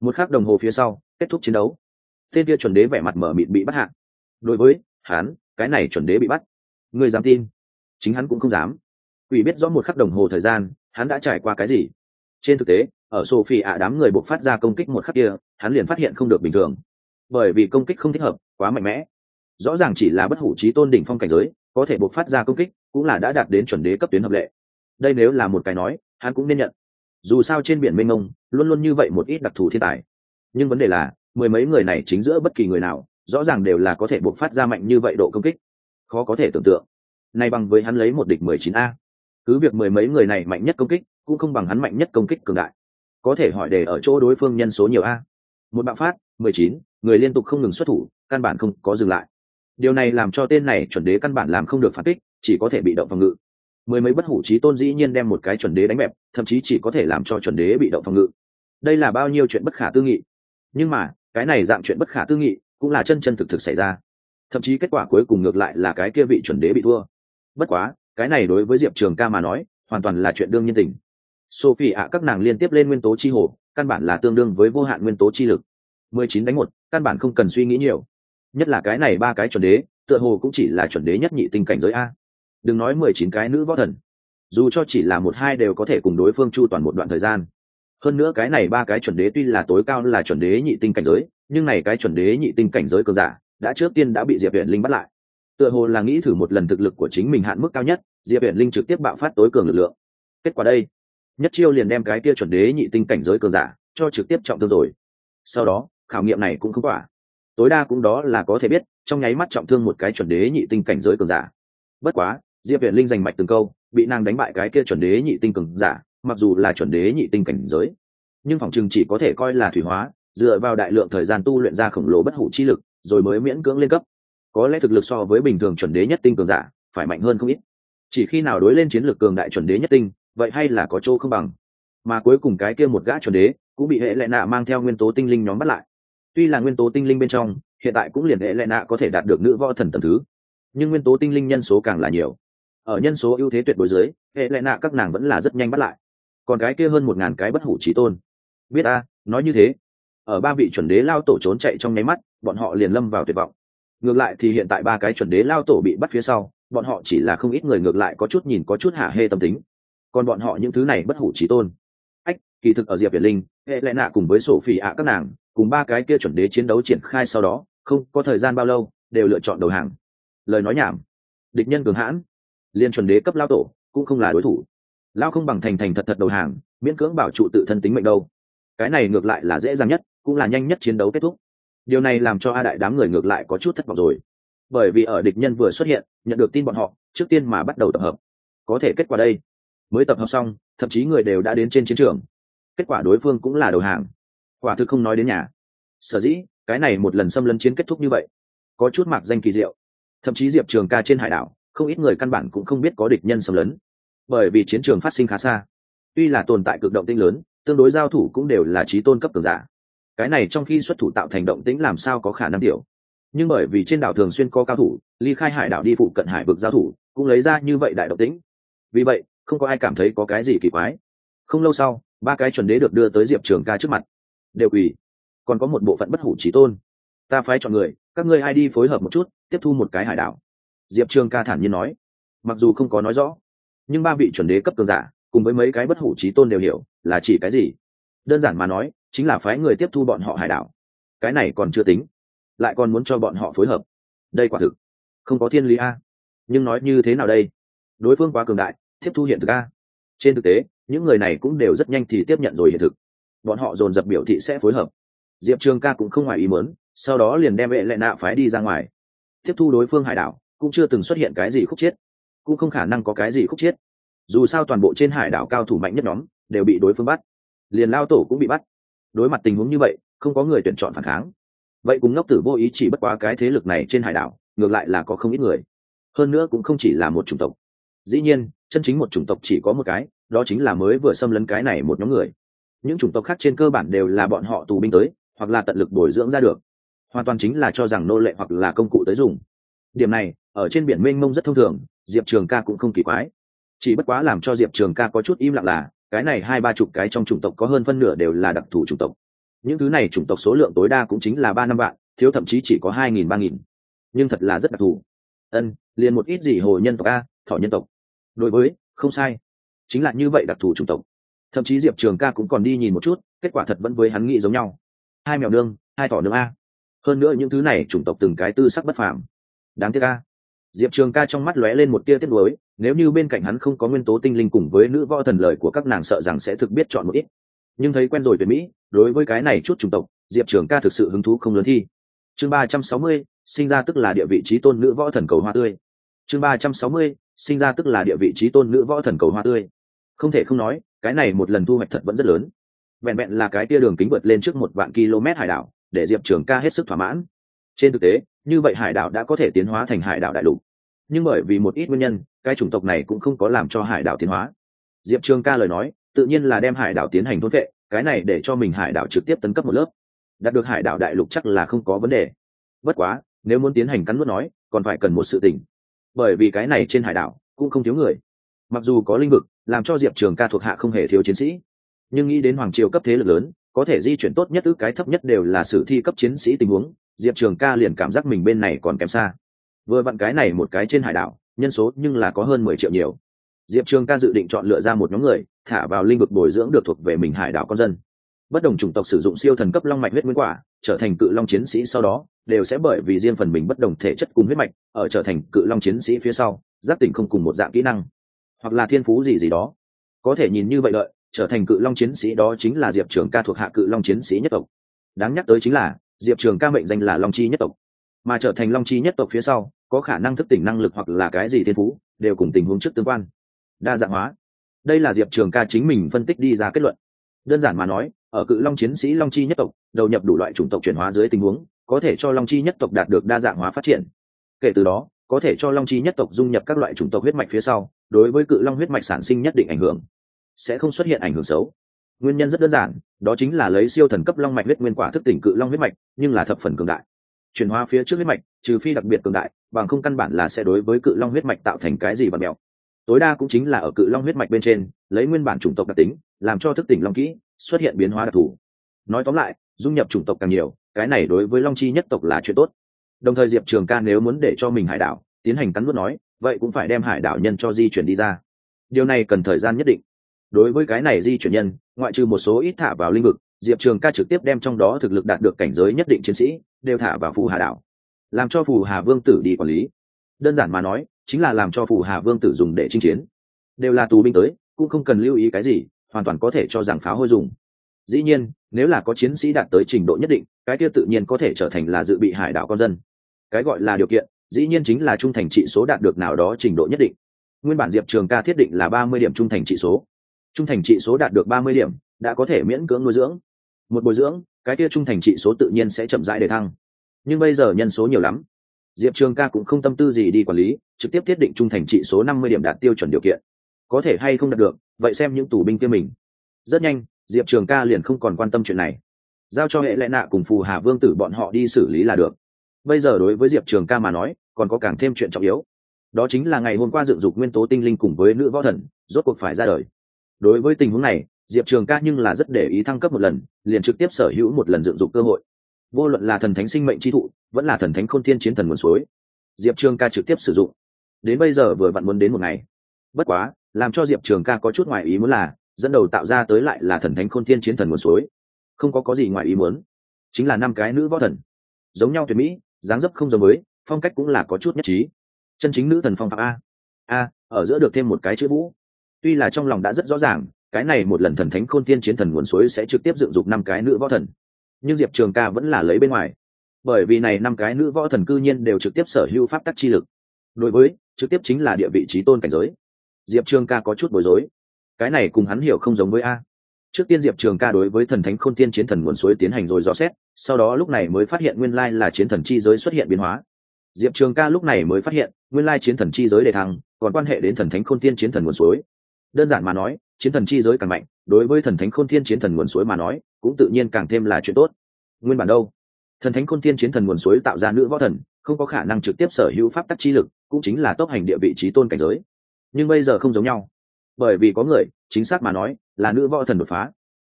Speaker 1: Một khắc đồng hồ phía sau, kết thúc chiến đấu. Tên kia chuẩn đế vẻ mặt mở mịt bị bắt hạ. Đối với hắn cái này chuẩn đế bị bắt. Người dám tin? Chính hắn cũng không dám. Quỷ biết rõ một khắc đồng hồ thời gian, hắn đã trải qua cái gì? Trên thực tế, ở sophie ạ đám người buộc phát ra công kích một khắc kia, hắn liền phát hiện không được bình thường. Bởi vì công kích không thích hợp, quá mạnh mẽ. Rõ ràng chỉ là bất hủ trí tôn đỉnh phong cảnh giới, có thể buộc phát ra công kích, cũng là đã đạt đến chuẩn đế cấp tuyến hợp lệ. Đây nếu là một cái nói, hắn cũng nên nhận. Dù sao trên biển mênh mông, luôn luôn như vậy một ít đặc thù thiên tài. Nhưng vấn đề là, mười mấy người này chính giữa bất kỳ người nào rõ ràng đều là có thể buộc phát ra mạnh như vậy độ công kích. Khó có thể tưởng tượng. Nay bằng với hắn lấy một địch mười chín a. Cứ việc mười mấy người này mạnh nhất công kích, cũng không bằng hắn mạnh nhất công kích cường đại. Có thể hỏi để ở chỗ đối phương nhân số nhiều a. Một bạo phát, mười chín, người liên tục không ngừng xuất thủ, căn bản không có dừng lại. Điều này làm cho tên này chuẩn đế căn bản làm không được phản kích, chỉ có thể bị động phòng ngự. Mười mấy bất hủ trí tôn dĩ nhiên đem một cái chuẩn đế đánh bẹp, thậm chí chỉ có thể làm cho chuẩn đế bị động phòng ngự. Đây là bao nhiêu chuyện bất khả tư nghị. Nhưng mà, cái này dạng chuyện bất khả tư nghị cũng là chân chân thực thực xảy ra. Thậm chí kết quả cuối cùng ngược lại là cái kia vị chuẩn đế bị thua. Bất quá, cái này đối với diệp trường ca mà nói, hoàn toàn là chuyện đương nhiên tình. Sophie ạ, các nàng liên tiếp lên nguyên tố chi hồ, căn bản là tương đương với vô hạn nguyên tố chi lực. Mười chín đánh một, căn bản không cần suy nghĩ nhiều. Nhất là cái này ba cái chuẩn đế, tựa hồ cũng chỉ là chuẩn đế nhất nhị tinh cảnh giới a. Đừng nói mười chín cái nữ võ thần. Dù cho chỉ là một hai đều có thể cùng đối phương chu toàn một đoạn thời gian hơn nữa cái này ba cái chuẩn đế tuy là tối cao là chuẩn đế nhị tinh cảnh giới, nhưng này cái chuẩn đế nhị tinh cảnh giới cơ giả, đã trước tiên đã bị diệp viện linh bắt lại. Tựa hồ là nghĩ thử một lần thực lực của chính mình hạn mức cao nhất, diệp viện linh trực tiếp bạo phát tối cường lực lượng. Kết quả đây, nhất chiêu liền đem cái kia chuẩn đế nhị tinh cảnh giới cường giả cho trực tiếp trọng thương rồi. Sau đó, khảo nghiệm này cũng không quả. Tối đa cũng đó là có thể biết, trong nháy mắt trọng thương một cái chuẩn đế nhị tinh cảnh giới cường giả. Bất quá, diệp viện linh giành mạch từng câu, bị nàng đánh bại cái kia chuẩn đế nhị tinh cường giả mặc dù là chuẩn đế nhị tinh cảnh giới, nhưng phòng chừng chỉ có thể coi là thủy hóa, dựa vào đại lượng thời gian tu luyện ra khổng lồ bất hủ chi lực, rồi mới miễn cưỡng lên cấp. Có lẽ thực lực so với bình thường chuẩn đế nhất tinh cường giả, phải mạnh hơn không ít. Chỉ khi nào đối lên chiến lược cường đại chuẩn đế nhất tinh, vậy hay là có chỗ không bằng. Mà cuối cùng cái kia một gã chuẩn đế, cũng bị hệ lệ nạ mang theo nguyên tố tinh linh nhóm bắt lại. Tuy là nguyên tố tinh linh bên trong, hiện tại cũng liền hệ lệ nạ có thể đạt được nữ võ thần tầm thứ. Nhưng nguyên tố tinh linh nhân số càng là nhiều. Ở nhân số ưu thế tuyệt đối dưới, hệ lệ nạ các nàng vẫn là rất nhanh bắt lại còn cái kia hơn một ngàn cái bất hủ trí tôn. Biết a, nói như thế. Ở ba vị chuẩn đế lao tổ trốn chạy trong nháy mắt, bọn họ liền lâm vào tuyệt vọng. Ngược lại thì hiện tại ba cái chuẩn đế lao tổ bị bắt phía sau, bọn họ chỉ là không ít người ngược lại có chút nhìn có chút hạ hê tâm tính. Còn bọn họ những thứ này bất hủ trí tôn. Ách, kỳ thực ở diệp việt linh, hệ lẽ nạ cùng với sổ phỉ ạ các nàng, cùng ba cái kia chuẩn đế chiến đấu triển khai sau đó, không có thời gian bao lâu, đều lựa chọn đầu hàng. Lời nói nhảm. Địch nhân cường hãn. Liên chuẩn đế cấp lao tổ, cũng không là đối thủ lao không bằng thành thành thật thật đầu hàng, miễn cưỡng bảo trụ tự thân tính mệnh đâu. Cái này ngược lại là dễ dàng nhất, cũng là nhanh nhất chiến đấu kết thúc. Điều này làm cho a đại đám người ngược lại có chút thất vọng rồi. Bởi vì ở địch nhân vừa xuất hiện, nhận được tin bọn họ, trước tiên mà bắt đầu tập hợp. Có thể kết quả đây. Mới tập hợp xong, thậm chí người đều đã đến trên chiến trường. Kết quả đối phương cũng là đầu hàng. Quả thực không nói đến nhà. Sở dĩ, cái này một lần xâm lấn chiến kết thúc như vậy. Có chút mạc danh kỳ diệu. Thậm chí diệp trường ca trên hải đảo, không ít người căn bản cũng không biết có địch nhân xâm lấn bởi vì chiến trường phát sinh khá xa. Tuy là tồn tại cực động tinh lớn, tương đối giao thủ cũng đều là trí tôn cấp cường giả. Cái này trong khi xuất thủ tạo thành động tĩnh làm sao có khả năng tiểu. Nhưng bởi vì trên đảo thường xuyên có cao thủ, ly khai hải đảo đi phụ cận hải vực giao thủ, cũng lấy ra như vậy đại động tĩnh. Vì vậy, không có ai cảm thấy có cái gì kỳ quái. Không lâu sau, ba cái chuẩn đế được đưa tới diệp trường ca trước mặt. Đều quỳ. Còn có một bộ phận bất hủ trí tôn. Ta phái chọn người, các ngươi ai đi phối hợp một chút, tiếp thu một cái hải đảo. Diệp trường ca thản nhiên nói. Mặc dù không có nói rõ nhưng ba vị chuẩn đế cấp cường giả, cùng với mấy cái bất hủ trí tôn đều hiểu là chỉ cái gì. Đơn giản mà nói, chính là phái người tiếp thu bọn họ hải đảo. Cái này còn chưa tính, lại còn muốn cho bọn họ phối hợp. Đây quả thực không có thiên lý a. Nhưng nói như thế nào đây? Đối phương quá cường đại, tiếp thu hiện thực a. Trên thực tế, những người này cũng đều rất nhanh thì tiếp nhận rồi hiện thực. Bọn họ dồn dập biểu thị sẽ phối hợp. Diệp trường ca cũng không ngoài ý muốn, sau đó liền đem vệ lệ nạ phái đi ra ngoài. Tiếp thu đối phương hải đảo, cũng chưa từng xuất hiện cái gì khúc chiết cũng không khả năng có cái gì khúc chiết dù sao toàn bộ trên hải đảo cao thủ mạnh nhất nhóm đều bị đối phương bắt. Liền lao tổ cũng bị bắt. Đối mặt tình huống như vậy, không có người tuyển chọn phản kháng. Vậy cùng ngốc tử vô ý chỉ bất quá cái thế lực này trên hải đảo, ngược lại là có không ít người. Hơn nữa cũng không chỉ là một chủng tộc. Dĩ nhiên, chân chính một chủng tộc chỉ có một cái, đó chính là mới vừa xâm lấn cái này một nhóm người. Những chủng tộc khác trên cơ bản đều là bọn họ tù binh tới, hoặc là tận lực bồi dưỡng ra được. Hoàn toàn chính là cho rằng nô lệ hoặc là công cụ tới dùng. Điểm này ở trên biển mênh mông rất thông thường, diệp trường ca cũng không kỳ quái. Chỉ bất quá làm cho diệp trường ca có chút im lặng là, cái này hai ba chục cái trong chủng tộc có hơn phân nửa đều là đặc thù chủng tộc. Những thứ này chủng tộc số lượng tối đa cũng chính là ba năm vạn, thiếu thậm chí chỉ có hai nghìn, ba nghìn. Nhưng thật là rất đặc thù. Ân, liền một ít gì hồ nhân tộc a, thỏ nhân tộc. Đối với, không sai. Chính là như vậy đặc thù chủng tộc. Thậm chí diệp trường ca cũng còn đi nhìn một chút, kết quả thật vẫn với hắn nghĩ giống nhau. Hai mèo nương, hai thỏ nương a. Hơn nữa những thứ này chủng tộc từng cái tư sắc bất phàm. Đáng tiếc a diệp trường ca trong mắt lóe lên một tia tiếc nuối, nếu như bên cạnh hắn không có nguyên tố tinh linh cùng với nữ võ thần lời của các nàng sợ rằng sẽ thực biết chọn một ít. Nhưng thấy quen rồi tuyệt mỹ, đối với cái này chút chủng tộc, diệp trường ca thực sự hứng thú không lớn thi. Chương ba trăm sáu mươi, sinh ra tức là địa vị trí tôn nữ võ thần cầu hoa tươi. Chương ba trăm sáu mươi, sinh ra tức là địa vị trí tôn nữ võ thần cầu hoa tươi. Không thể không nói, cái này một lần thu hoạch thật vẫn rất lớn. Vẹn vẹn là cái tia đường kính vượt lên trước một vạn km hải đảo, để diệp trường ca hết sức thỏa mãn trên thực tế, như vậy hải đảo đã có thể tiến hóa thành hải đảo đại lục. Nhưng bởi vì một ít nguyên nhân, cái chủng tộc này cũng không có làm cho hải đảo tiến hóa. Diệp trường ca lời nói, tự nhiên là đem hải đảo tiến hành thôn vệ, cái này để cho mình hải đảo trực tiếp tấn cấp một lớp. Đạt được hải đảo đại lục chắc là không có vấn đề. Bất quá, nếu muốn tiến hành cắn nuốt nói, còn phải cần một sự tình. Bởi vì cái này trên hải đảo, cũng không thiếu người. Mặc dù có linh vực, làm cho diệp trường ca thuộc hạ không hề thiếu chiến sĩ. Nhưng nghĩ đến hoàng triều cấp thế lực lớn, có thể di chuyển tốt nhất ư cái thấp nhất đều là sử thi cấp chiến sĩ tình huống diệp trường ca liền cảm giác mình bên này còn kém xa. Vừa vặn cái này một cái trên hải đảo, nhân số nhưng là có hơn mười triệu nhiều. Diệp trường ca dự định chọn lựa ra một nhóm người, thả vào linh vực bồi dưỡng được thuộc về mình hải đảo con dân. Bất đồng chủng tộc sử dụng siêu thần cấp long mạch huyết nguyên quả, trở thành cự long chiến sĩ sau đó, đều sẽ bởi vì riêng phần mình bất đồng thể chất cùng huyết mạch, ở trở thành cự long chiến sĩ phía sau, giáp tỉnh không cùng một dạng kỹ năng, hoặc là thiên phú gì gì đó. Có thể nhìn như vậy đợi, trở thành cự long chiến sĩ đó chính là diệp trường ca thuộc hạ cự long chiến sĩ nhất tộc. Đáng nhắc tới chính là diệp trường ca mệnh danh là long chi nhất tộc. Mà trở thành long chi nhất tộc phía sau, có khả năng thức tỉnh năng lực hoặc là cái gì thiên phú, đều cùng tình huống trước tương quan. Đa dạng hóa. Đây là diệp trường ca chính mình phân tích đi ra kết luận. Đơn giản mà nói, ở cự long chiến sĩ long chi nhất tộc, đầu nhập đủ loại chủng tộc chuyển hóa dưới tình huống, có thể cho long chi nhất tộc đạt được đa dạng hóa phát triển. Kể từ đó, có thể cho long chi nhất tộc dung nhập các loại chủng tộc huyết mạch phía sau, đối với cự long huyết mạch sản sinh nhất định ảnh hưởng. Sẽ không xuất hiện ảnh hưởng xấu nguyên nhân rất đơn giản, đó chính là lấy siêu thần cấp long mạch huyết nguyên quả thức tỉnh cự long huyết mạch, nhưng là thập phần cường đại. Chuyển hóa phía trước huyết mạch, trừ phi đặc biệt cường đại, bằng không căn bản là sẽ đối với cự long huyết mạch tạo thành cái gì và mèo. Tối đa cũng chính là ở cự long huyết mạch bên trên, lấy nguyên bản chủng tộc đặc tính, làm cho thức tỉnh long kỹ, xuất hiện biến hóa đặc thù. Nói tóm lại, dung nhập chủng tộc càng nhiều, cái này đối với long chi nhất tộc là chuyện tốt. Đồng thời diệp trường ca nếu muốn để cho mình hải đảo, tiến hành cắn nuốt nói, vậy cũng phải đem hải đảo nhân cho di chuyển đi ra. Điều này cần thời gian nhất định đối với cái này di chuyển nhân, ngoại trừ một số ít thả vào lĩnh vực, diệp trường ca trực tiếp đem trong đó thực lực đạt được cảnh giới nhất định chiến sĩ, đều thả vào phù hà đảo, làm cho phù hà vương tử đi quản lý. Đơn giản mà nói, chính là làm cho phù hà vương tử dùng để chinh chiến. Đều là tù binh tới, cũng không cần lưu ý cái gì, hoàn toàn có thể cho rằng pháo hôi dùng. Dĩ nhiên, nếu là có chiến sĩ đạt tới trình độ nhất định, cái kia tự nhiên có thể trở thành là dự bị hải đảo con dân. Cái gọi là điều kiện, dĩ nhiên chính là trung thành trị số đạt được nào đó trình độ nhất định. Nguyên bản diệp trường ca thiết định là ba mươi điểm trung thành trị số trung thành trị số đạt được ba mươi điểm, đã có thể miễn cưỡng nuôi dưỡng. Một bồi dưỡng, cái kia trung thành trị số tự nhiên sẽ chậm rãi để thăng. Nhưng bây giờ nhân số nhiều lắm. Diệp trường ca cũng không tâm tư gì đi quản lý, trực tiếp thiết định trung thành trị số năm mươi điểm đạt tiêu chuẩn điều kiện. Có thể hay không đạt được, vậy xem những tù binh kia mình. Rất nhanh, diệp trường ca liền không còn quan tâm chuyện này. Giao cho hệ lệ nạ cùng phù hà vương tử bọn họ đi xử lý là được. Bây giờ đối với diệp trường ca mà nói, còn có càng thêm chuyện trọng yếu. Đó chính là ngày hôm qua dựng dục nguyên tố tinh linh cùng với nữ võ thần, rốt cuộc phải ra đời đối với tình huống này, diệp trường ca nhưng là rất để ý thăng cấp một lần, liền trực tiếp sở hữu một lần dựng dục cơ hội. Vô luận là thần thánh sinh mệnh tri thụ, vẫn là thần thánh khôn thiên chiến thần nguồn suối, diệp trường ca trực tiếp sử dụng. Đến bây giờ vừa vặn muốn đến một ngày. Bất quá, làm cho diệp trường ca có chút ngoài ý muốn là, dẫn đầu tạo ra tới lại là thần thánh khôn thiên chiến thần nguồn suối. Không có có gì ngoài ý muốn. Chính là năm cái nữ võ thần. Giống nhau tuyệt mỹ, dáng dấp không giống mới phong cách cũng là có chút nhất trí. Chân chính nữ thần phong phạm a. A, ở giữa được thêm một cái chữ vũ tuy là trong lòng đã rất rõ ràng, cái này một lần thần thánh khôn tiên chiến thần nguồn suối sẽ trực tiếp dựng dục năm cái nữ võ thần. Nhưng diệp trường ca vẫn là lấy bên ngoài. Bởi vì này năm cái nữ võ thần cư nhiên đều trực tiếp sở hữu pháp tắc chi lực. Đối với, trực tiếp chính là địa vị trí tôn cảnh giới. Diệp trường ca có chút bối rối. Cái này cùng hắn hiểu không giống với a. Trước tiên diệp trường ca đối với thần thánh khôn tiên chiến thần nguồn suối tiến hành rồi dò xét, sau đó lúc này mới phát hiện nguyên lai là chiến thần chi giới xuất hiện biến hóa. Diệp trường ca lúc này mới phát hiện, nguyên lai chiến thần chi giới đề thăng, còn quan hệ đến thần thánh khôn tiên chiến thần nguồn suối đơn giản mà nói, chiến thần chi giới càng mạnh, đối với thần thánh khôn thiên chiến thần nguồn suối mà nói, cũng tự nhiên càng thêm là chuyện tốt. Nguyên bản đâu? Thần thánh khôn thiên chiến thần nguồn suối tạo ra nữ võ thần, không có khả năng trực tiếp sở hữu pháp tắc chi lực, cũng chính là tốc hành địa vị trí tôn cảnh giới. Nhưng bây giờ không giống nhau. Bởi vì có người, chính xác mà nói, là nữ võ thần đột phá.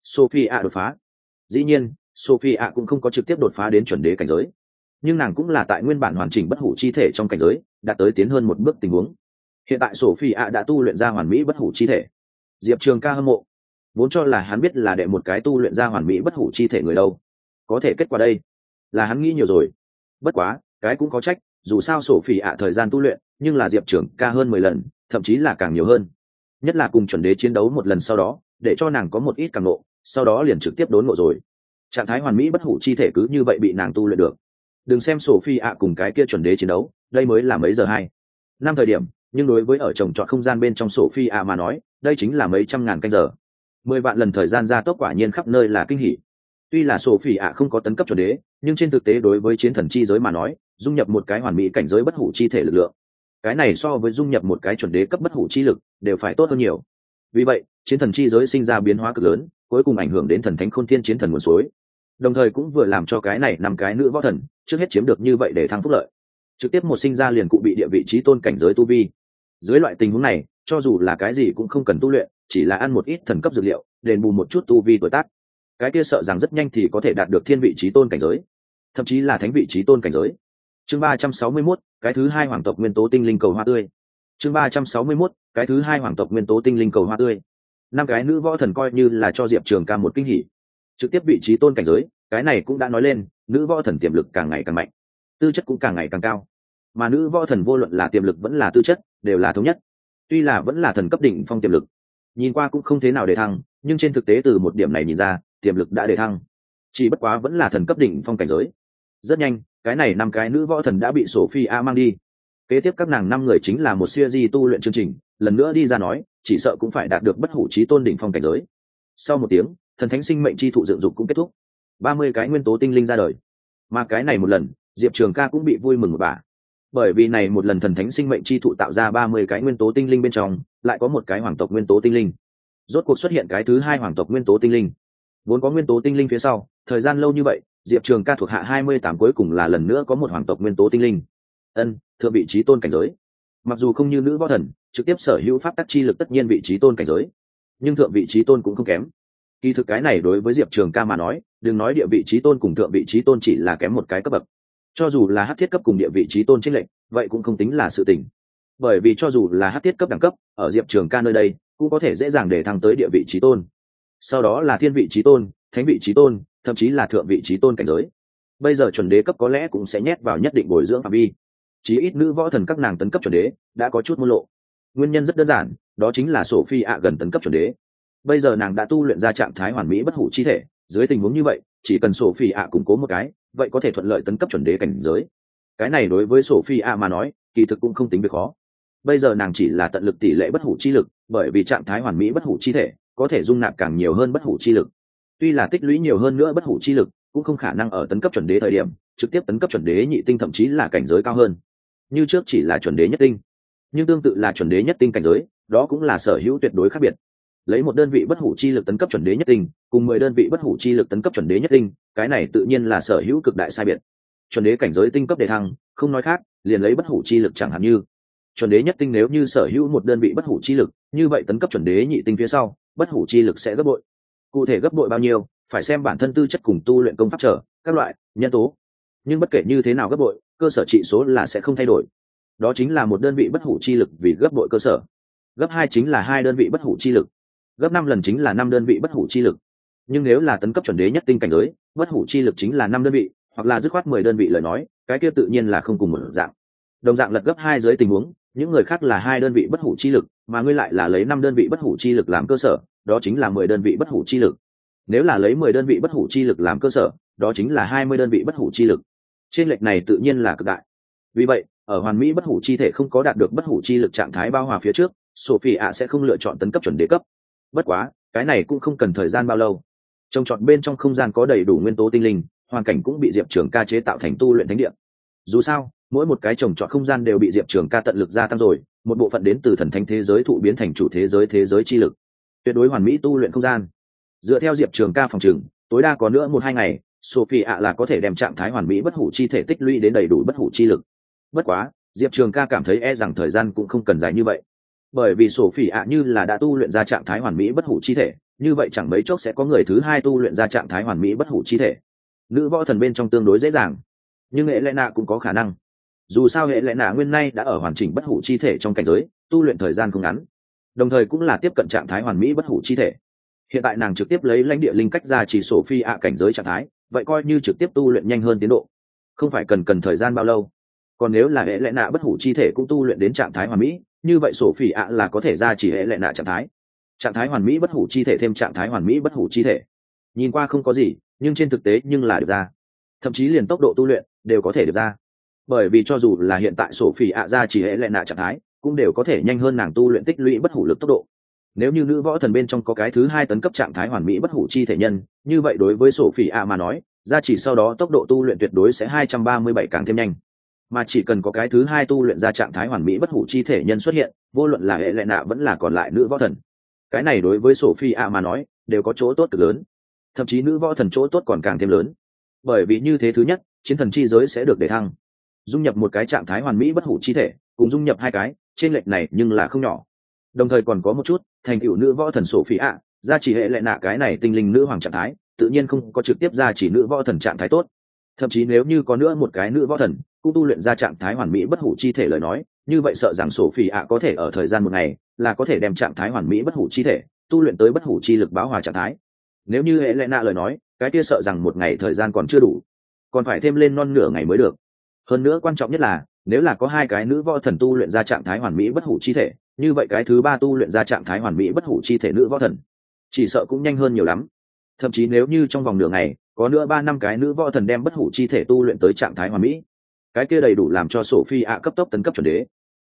Speaker 1: Sophie a đột phá. Dĩ nhiên sophie a cũng không có trực tiếp đột phá đến chuẩn đế cảnh giới. Nhưng nàng cũng là tại nguyên bản hoàn chỉnh bất hủ chi thể trong cảnh giới, đạt tới tiến hơn một bước tình huống hiện tại sophie ạ đã tu luyện ra hoàn mỹ bất hủ chi thể. Diệp trường ca hâm mộ. Vốn cho là hắn biết là đệ một cái tu luyện ra hoàn mỹ bất hủ chi thể người đâu. Có thể kết quả đây, là hắn nghĩ nhiều rồi. Bất quá, cái cũng có trách, dù sao sổ phỉ ạ thời gian tu luyện, nhưng là diệp trường ca hơn mười lần, thậm chí là càng nhiều hơn. Nhất là cùng chuẩn đế chiến đấu một lần sau đó, để cho nàng có một ít càng nộ sau đó liền trực tiếp đốn ngộ rồi. Trạng thái hoàn mỹ bất hủ chi thể cứ như vậy bị nàng tu luyện được. Đừng xem sổ phi ạ cùng cái kia chuẩn đế chiến đấu, đây mới là mấy giờ hai năm thời điểm nhưng đối với ở trồng trọt không gian bên trong sổ phi ạ mà nói, đây chính là mấy trăm ngàn canh giờ. Mười vạn lần thời gian ra tốc quả nhiên khắp nơi là kinh hỉ. Tuy là sổ phi ạ không có tấn cấp chuẩn đế, nhưng trên thực tế đối với chiến thần chi giới mà nói, dung nhập một cái hoàn mỹ cảnh giới bất hủ chi thể lực lượng. Cái này so với dung nhập một cái chuẩn đế cấp bất hủ chi lực, đều phải tốt hơn nhiều. Vì vậy, chiến thần chi giới sinh ra biến hóa cực lớn, cuối cùng ảnh hưởng đến thần thánh khôn thiên chiến thần nguồn suối. Đồng thời cũng vừa làm cho cái này năm cái nữ võ thần, trước hết chiếm được như vậy để thăng phúc lợi. Trực tiếp một sinh ra liền cụ bị địa vị trí tôn cảnh giới tu vi dưới loại tình huống này, cho dù là cái gì cũng không cần tu luyện, chỉ là ăn một ít thần cấp dược liệu, đền bù một chút tu vi tuổi tác. Cái kia sợ rằng rất nhanh thì có thể đạt được thiên vị trí tôn cảnh giới, thậm chí là thánh vị trí tôn cảnh giới. Chương ba trăm sáu mươi mốt, cái thứ hai hoàng tộc nguyên tố tinh linh cầu hoa tươi. Chương ba trăm sáu mươi mốt, cái thứ hai hoàng tộc nguyên tố tinh linh cầu hoa tươi. Năm cái nữ võ thần coi như là cho diệp trường ca một kinh hỉ. Trực tiếp vị trí tôn cảnh giới, cái này cũng đã nói lên, nữ võ thần tiềm lực càng ngày càng mạnh, tư chất cũng càng ngày càng cao. Mà nữ võ thần vô luận là tiềm lực vẫn là tư chất đều là thống nhất. Tuy là vẫn là thần cấp đỉnh phong tiềm lực, nhìn qua cũng không thế nào để thăng, nhưng trên thực tế từ một điểm này nhìn ra, tiềm lực đã để thăng. Chỉ bất quá vẫn là thần cấp đỉnh phong cảnh giới. Rất nhanh, cái này năm cái nữ võ thần đã bị sophie a mang đi. Kế tiếp các nàng năm người chính là một siêu di tu luyện chương trình, lần nữa đi ra nói, chỉ sợ cũng phải đạt được bất hủ trí tôn đỉnh phong cảnh giới. Sau một tiếng, thần thánh sinh mệnh chi thụ dựng dục cũng kết thúc. Ba mươi cái nguyên tố tinh linh ra đời. Mà cái này một lần, diệp trường ca cũng bị vui mừng một bà bởi vì này một lần thần thánh sinh mệnh chi thụ tạo ra ba mươi cái nguyên tố tinh linh bên trong, lại có một cái hoàng tộc nguyên tố tinh linh. Rốt cuộc xuất hiện cái thứ hai hoàng tộc nguyên tố tinh linh. Vốn có nguyên tố tinh linh phía sau, thời gian lâu như vậy, diệp trường ca thuộc hạ hai mươi tám cuối cùng là lần nữa có một hoàng tộc nguyên tố tinh linh. Ân, thượng vị trí tôn cảnh giới. Mặc dù không như nữ võ thần, trực tiếp sở hữu pháp tắc chi lực tất nhiên vị trí tôn cảnh giới. Nhưng thượng vị trí tôn cũng không kém. Kỳ thực cái này đối với diệp trường ca mà nói, đừng nói địa vị trí tôn cùng thượng vị trí tôn chỉ là kém một cái cấp bậc cho dù là hát thiết cấp cùng địa vị trí tôn trích lệnh vậy cũng không tính là sự tỉnh. bởi vì cho dù là hát thiết cấp đẳng cấp, ở diệp trường ca nơi đây, cũng có thể dễ dàng để thăng tới địa vị trí tôn. Sau đó là thiên vị trí tôn, thánh vị trí tôn, thậm chí là thượng vị trí tôn cảnh giới. Bây giờ chuẩn đế cấp có lẽ cũng sẽ nhét vào nhất định bồi dưỡng phạm vi. Chí ít nữ võ thần các nàng tấn cấp chuẩn đế, đã có chút môn lộ. Nguyên nhân rất đơn giản, đó chính là sổ phi ạ gần tấn cấp chuẩn đế. Bây giờ nàng đã tu luyện ra trạng thái hoàn mỹ bất hủ chi thể, dưới tình huống như vậy, chỉ cần sổ phi ạ củng cố một cái vậy có thể thuận lợi tấn cấp chuẩn đế cảnh giới. Cái này đối với sổ phi mà nói, kỳ thực cũng không tính việc khó. Bây giờ nàng chỉ là tận lực tỷ lệ bất hủ chi lực, bởi vì trạng thái hoàn mỹ bất hủ chi thể, có thể dung nạp càng nhiều hơn bất hủ chi lực. Tuy là tích lũy nhiều hơn nữa bất hủ chi lực, cũng không khả năng ở tấn cấp chuẩn đế thời điểm, trực tiếp tấn cấp chuẩn đế nhị tinh thậm chí là cảnh giới cao hơn. Như trước chỉ là chuẩn đế nhất tinh. Nhưng tương tự là chuẩn đế nhất tinh cảnh giới, đó cũng là sở hữu tuyệt đối khác biệt lấy một đơn vị bất hủ chi lực tấn cấp chuẩn đế nhất tinh, cùng mười đơn vị bất hủ chi lực tấn cấp chuẩn đế nhất tinh, cái này tự nhiên là sở hữu cực đại sai biệt. Chuẩn đế cảnh giới tinh cấp đề thăng, không nói khác, liền lấy bất hủ chi lực chẳng hạn như. Chuẩn đế nhất tinh nếu như sở hữu một đơn vị bất hủ chi lực, như vậy tấn cấp chuẩn đế nhị tinh phía sau, bất hủ chi lực sẽ gấp bội. Cụ thể gấp bội bao nhiêu, phải xem bản thân tư chất cùng tu luyện công pháp trở, các loại, nhân tố. Nhưng bất kể như thế nào gấp bội, cơ sở trị số là sẽ không thay đổi. Đó chính là một đơn vị bất hủ chi lực vì gấp bội cơ sở. Gấp hai chính là hai đơn vị bất hủ chi lực gấp năm lần chính là năm đơn vị bất hủ chi lực. Nhưng nếu là tấn cấp chuẩn đế nhất tinh cảnh giới, bất hủ chi lực chính là năm đơn vị, hoặc là dứt khoát mười đơn vị lời nói, cái kia tự nhiên là không cùng một dạng. Đồng dạng lật gấp hai dưới tình huống, những người khác là hai đơn vị bất hủ chi lực, mà ngươi lại là lấy năm đơn vị bất hủ chi lực làm cơ sở, đó chính là mười đơn vị bất hủ chi lực. Nếu là lấy mười đơn vị bất hủ chi lực làm cơ sở, đó chính là hai mươi đơn vị bất hủ chi lực. Trên lệch này tự nhiên là cực đại. Vì vậy, ở hoàn mỹ bất hủ chi thể không có đạt được bất hủ chi lực trạng thái bao hòa phía trước, sophie ạ sẽ không lựa chọn tấn cấp chuẩn đế cấp bất quá, cái này cũng không cần thời gian bao lâu. Trồng trọt bên trong không gian có đầy đủ nguyên tố tinh linh, hoàn cảnh cũng bị diệp trường ca chế tạo thành tu luyện thánh địa. Dù sao, mỗi một cái trồng trọt không gian đều bị diệp trường ca tận lực gia tăng rồi, một bộ phận đến từ thần thánh thế giới thụ biến thành chủ thế giới thế giới chi lực. Tuyệt đối hoàn mỹ tu luyện không gian. Dựa theo diệp trường ca phòng trừng tối đa có nữa một hai ngày sophie ạ là có thể đem trạng thái hoàn mỹ bất hủ chi thể tích lũy đến đầy đủ bất hủ chi lực. Bất quá, diệp trường ca cảm thấy e rằng thời gian cũng không cần dài như vậy bởi vì sổ phỉ ạ như là đã tu luyện ra trạng thái hoàn mỹ bất hủ chi thể, như vậy chẳng mấy chốc sẽ có người thứ hai tu luyện ra trạng thái hoàn mỹ bất hủ chi thể. Nữ võ thần bên trong tương đối dễ dàng, nhưng hệ lệ nạ cũng có khả năng. Dù sao hệ lệ nạ nguyên nay đã ở hoàn chỉnh bất hủ chi thể trong cảnh giới, tu luyện thời gian không ngắn, đồng thời cũng là tiếp cận trạng thái hoàn mỹ bất hủ chi thể. Hiện tại nàng trực tiếp lấy lãnh địa linh cách ra chỉ sổ phi ạ cảnh giới trạng thái, vậy coi như trực tiếp tu luyện nhanh hơn tiến độ. Không phải cần cần thời gian bao lâu. Còn nếu là hệ lệ nạ bất hủ chi thể cũng tu luyện đến trạng thái hoàn mỹ như vậy sổ phỉ ạ là có thể ra chỉ hệ lệ nạ trạng thái. Trạng thái hoàn mỹ bất hủ chi thể thêm trạng thái hoàn mỹ bất hủ chi thể. Nhìn qua không có gì, nhưng trên thực tế nhưng là được ra. Thậm chí liền tốc độ tu luyện đều có thể được ra. Bởi vì cho dù là hiện tại sổ phỉ ạ ra chỉ hệ lệ nạ trạng thái, cũng đều có thể nhanh hơn nàng tu luyện tích lũy bất hủ lực tốc độ. Nếu như nữ võ thần bên trong có cái thứ hai tấn cấp trạng thái hoàn mỹ bất hủ chi thể nhân, như vậy đối với sổ phỉ ạ mà nói, ra chỉ sau đó tốc độ tu luyện tuyệt đối sẽ hai trăm ba mươi bảy càng thêm nhanh mà chỉ cần có cái thứ hai tu luyện ra trạng thái hoàn mỹ bất hủ chi thể nhân xuất hiện, vô luận là hệ lệ nạ vẫn là còn lại nữ võ thần. Cái này đối với sổ phi ạ mà nói, đều có chỗ tốt cực lớn. Thậm chí nữ võ thần chỗ tốt còn càng thêm lớn. Bởi vì như thế thứ nhất, chiến thần chi giới sẽ được đề thăng. Dung nhập một cái trạng thái hoàn mỹ bất hủ chi thể, cùng dung nhập hai cái, trên lệch này nhưng là không nhỏ. Đồng thời còn có một chút, thành cựu nữ võ thần sổ phi ạ gia chỉ hệ lệ nạ cái này tinh linh nữ hoàng trạng thái, tự nhiên không có trực tiếp gia chỉ nữ võ thần trạng thái tốt. Thậm chí nếu như có nữa một cái nữ võ thần cũng tu luyện ra trạng thái hoàn mỹ bất hủ chi thể lời nói, như vậy sợ rằng sổ phi ạ có thể ở thời gian một ngày là có thể đem trạng thái hoàn mỹ bất hủ chi thể tu luyện tới bất hủ chi lực báo hòa trạng thái. Nếu như hệ lệ nạ lời nói, cái kia sợ rằng một ngày thời gian còn chưa đủ, còn phải thêm lên non nửa ngày mới được. Hơn nữa quan trọng nhất là, nếu là có hai cái nữ võ thần tu luyện ra trạng thái hoàn mỹ bất hủ chi thể, như vậy cái thứ ba tu luyện ra trạng thái hoàn mỹ bất hủ chi thể nữ võ thần, chỉ sợ cũng nhanh hơn nhiều lắm. Thậm chí nếu như trong vòng nửa ngày, có nữa ba năm cái nữ võ thần đem bất hủ chi thể tu luyện tới trạng thái hoàn mỹ cái kia đầy đủ làm cho sổ phi ạ cấp tốc tấn cấp chuẩn đế.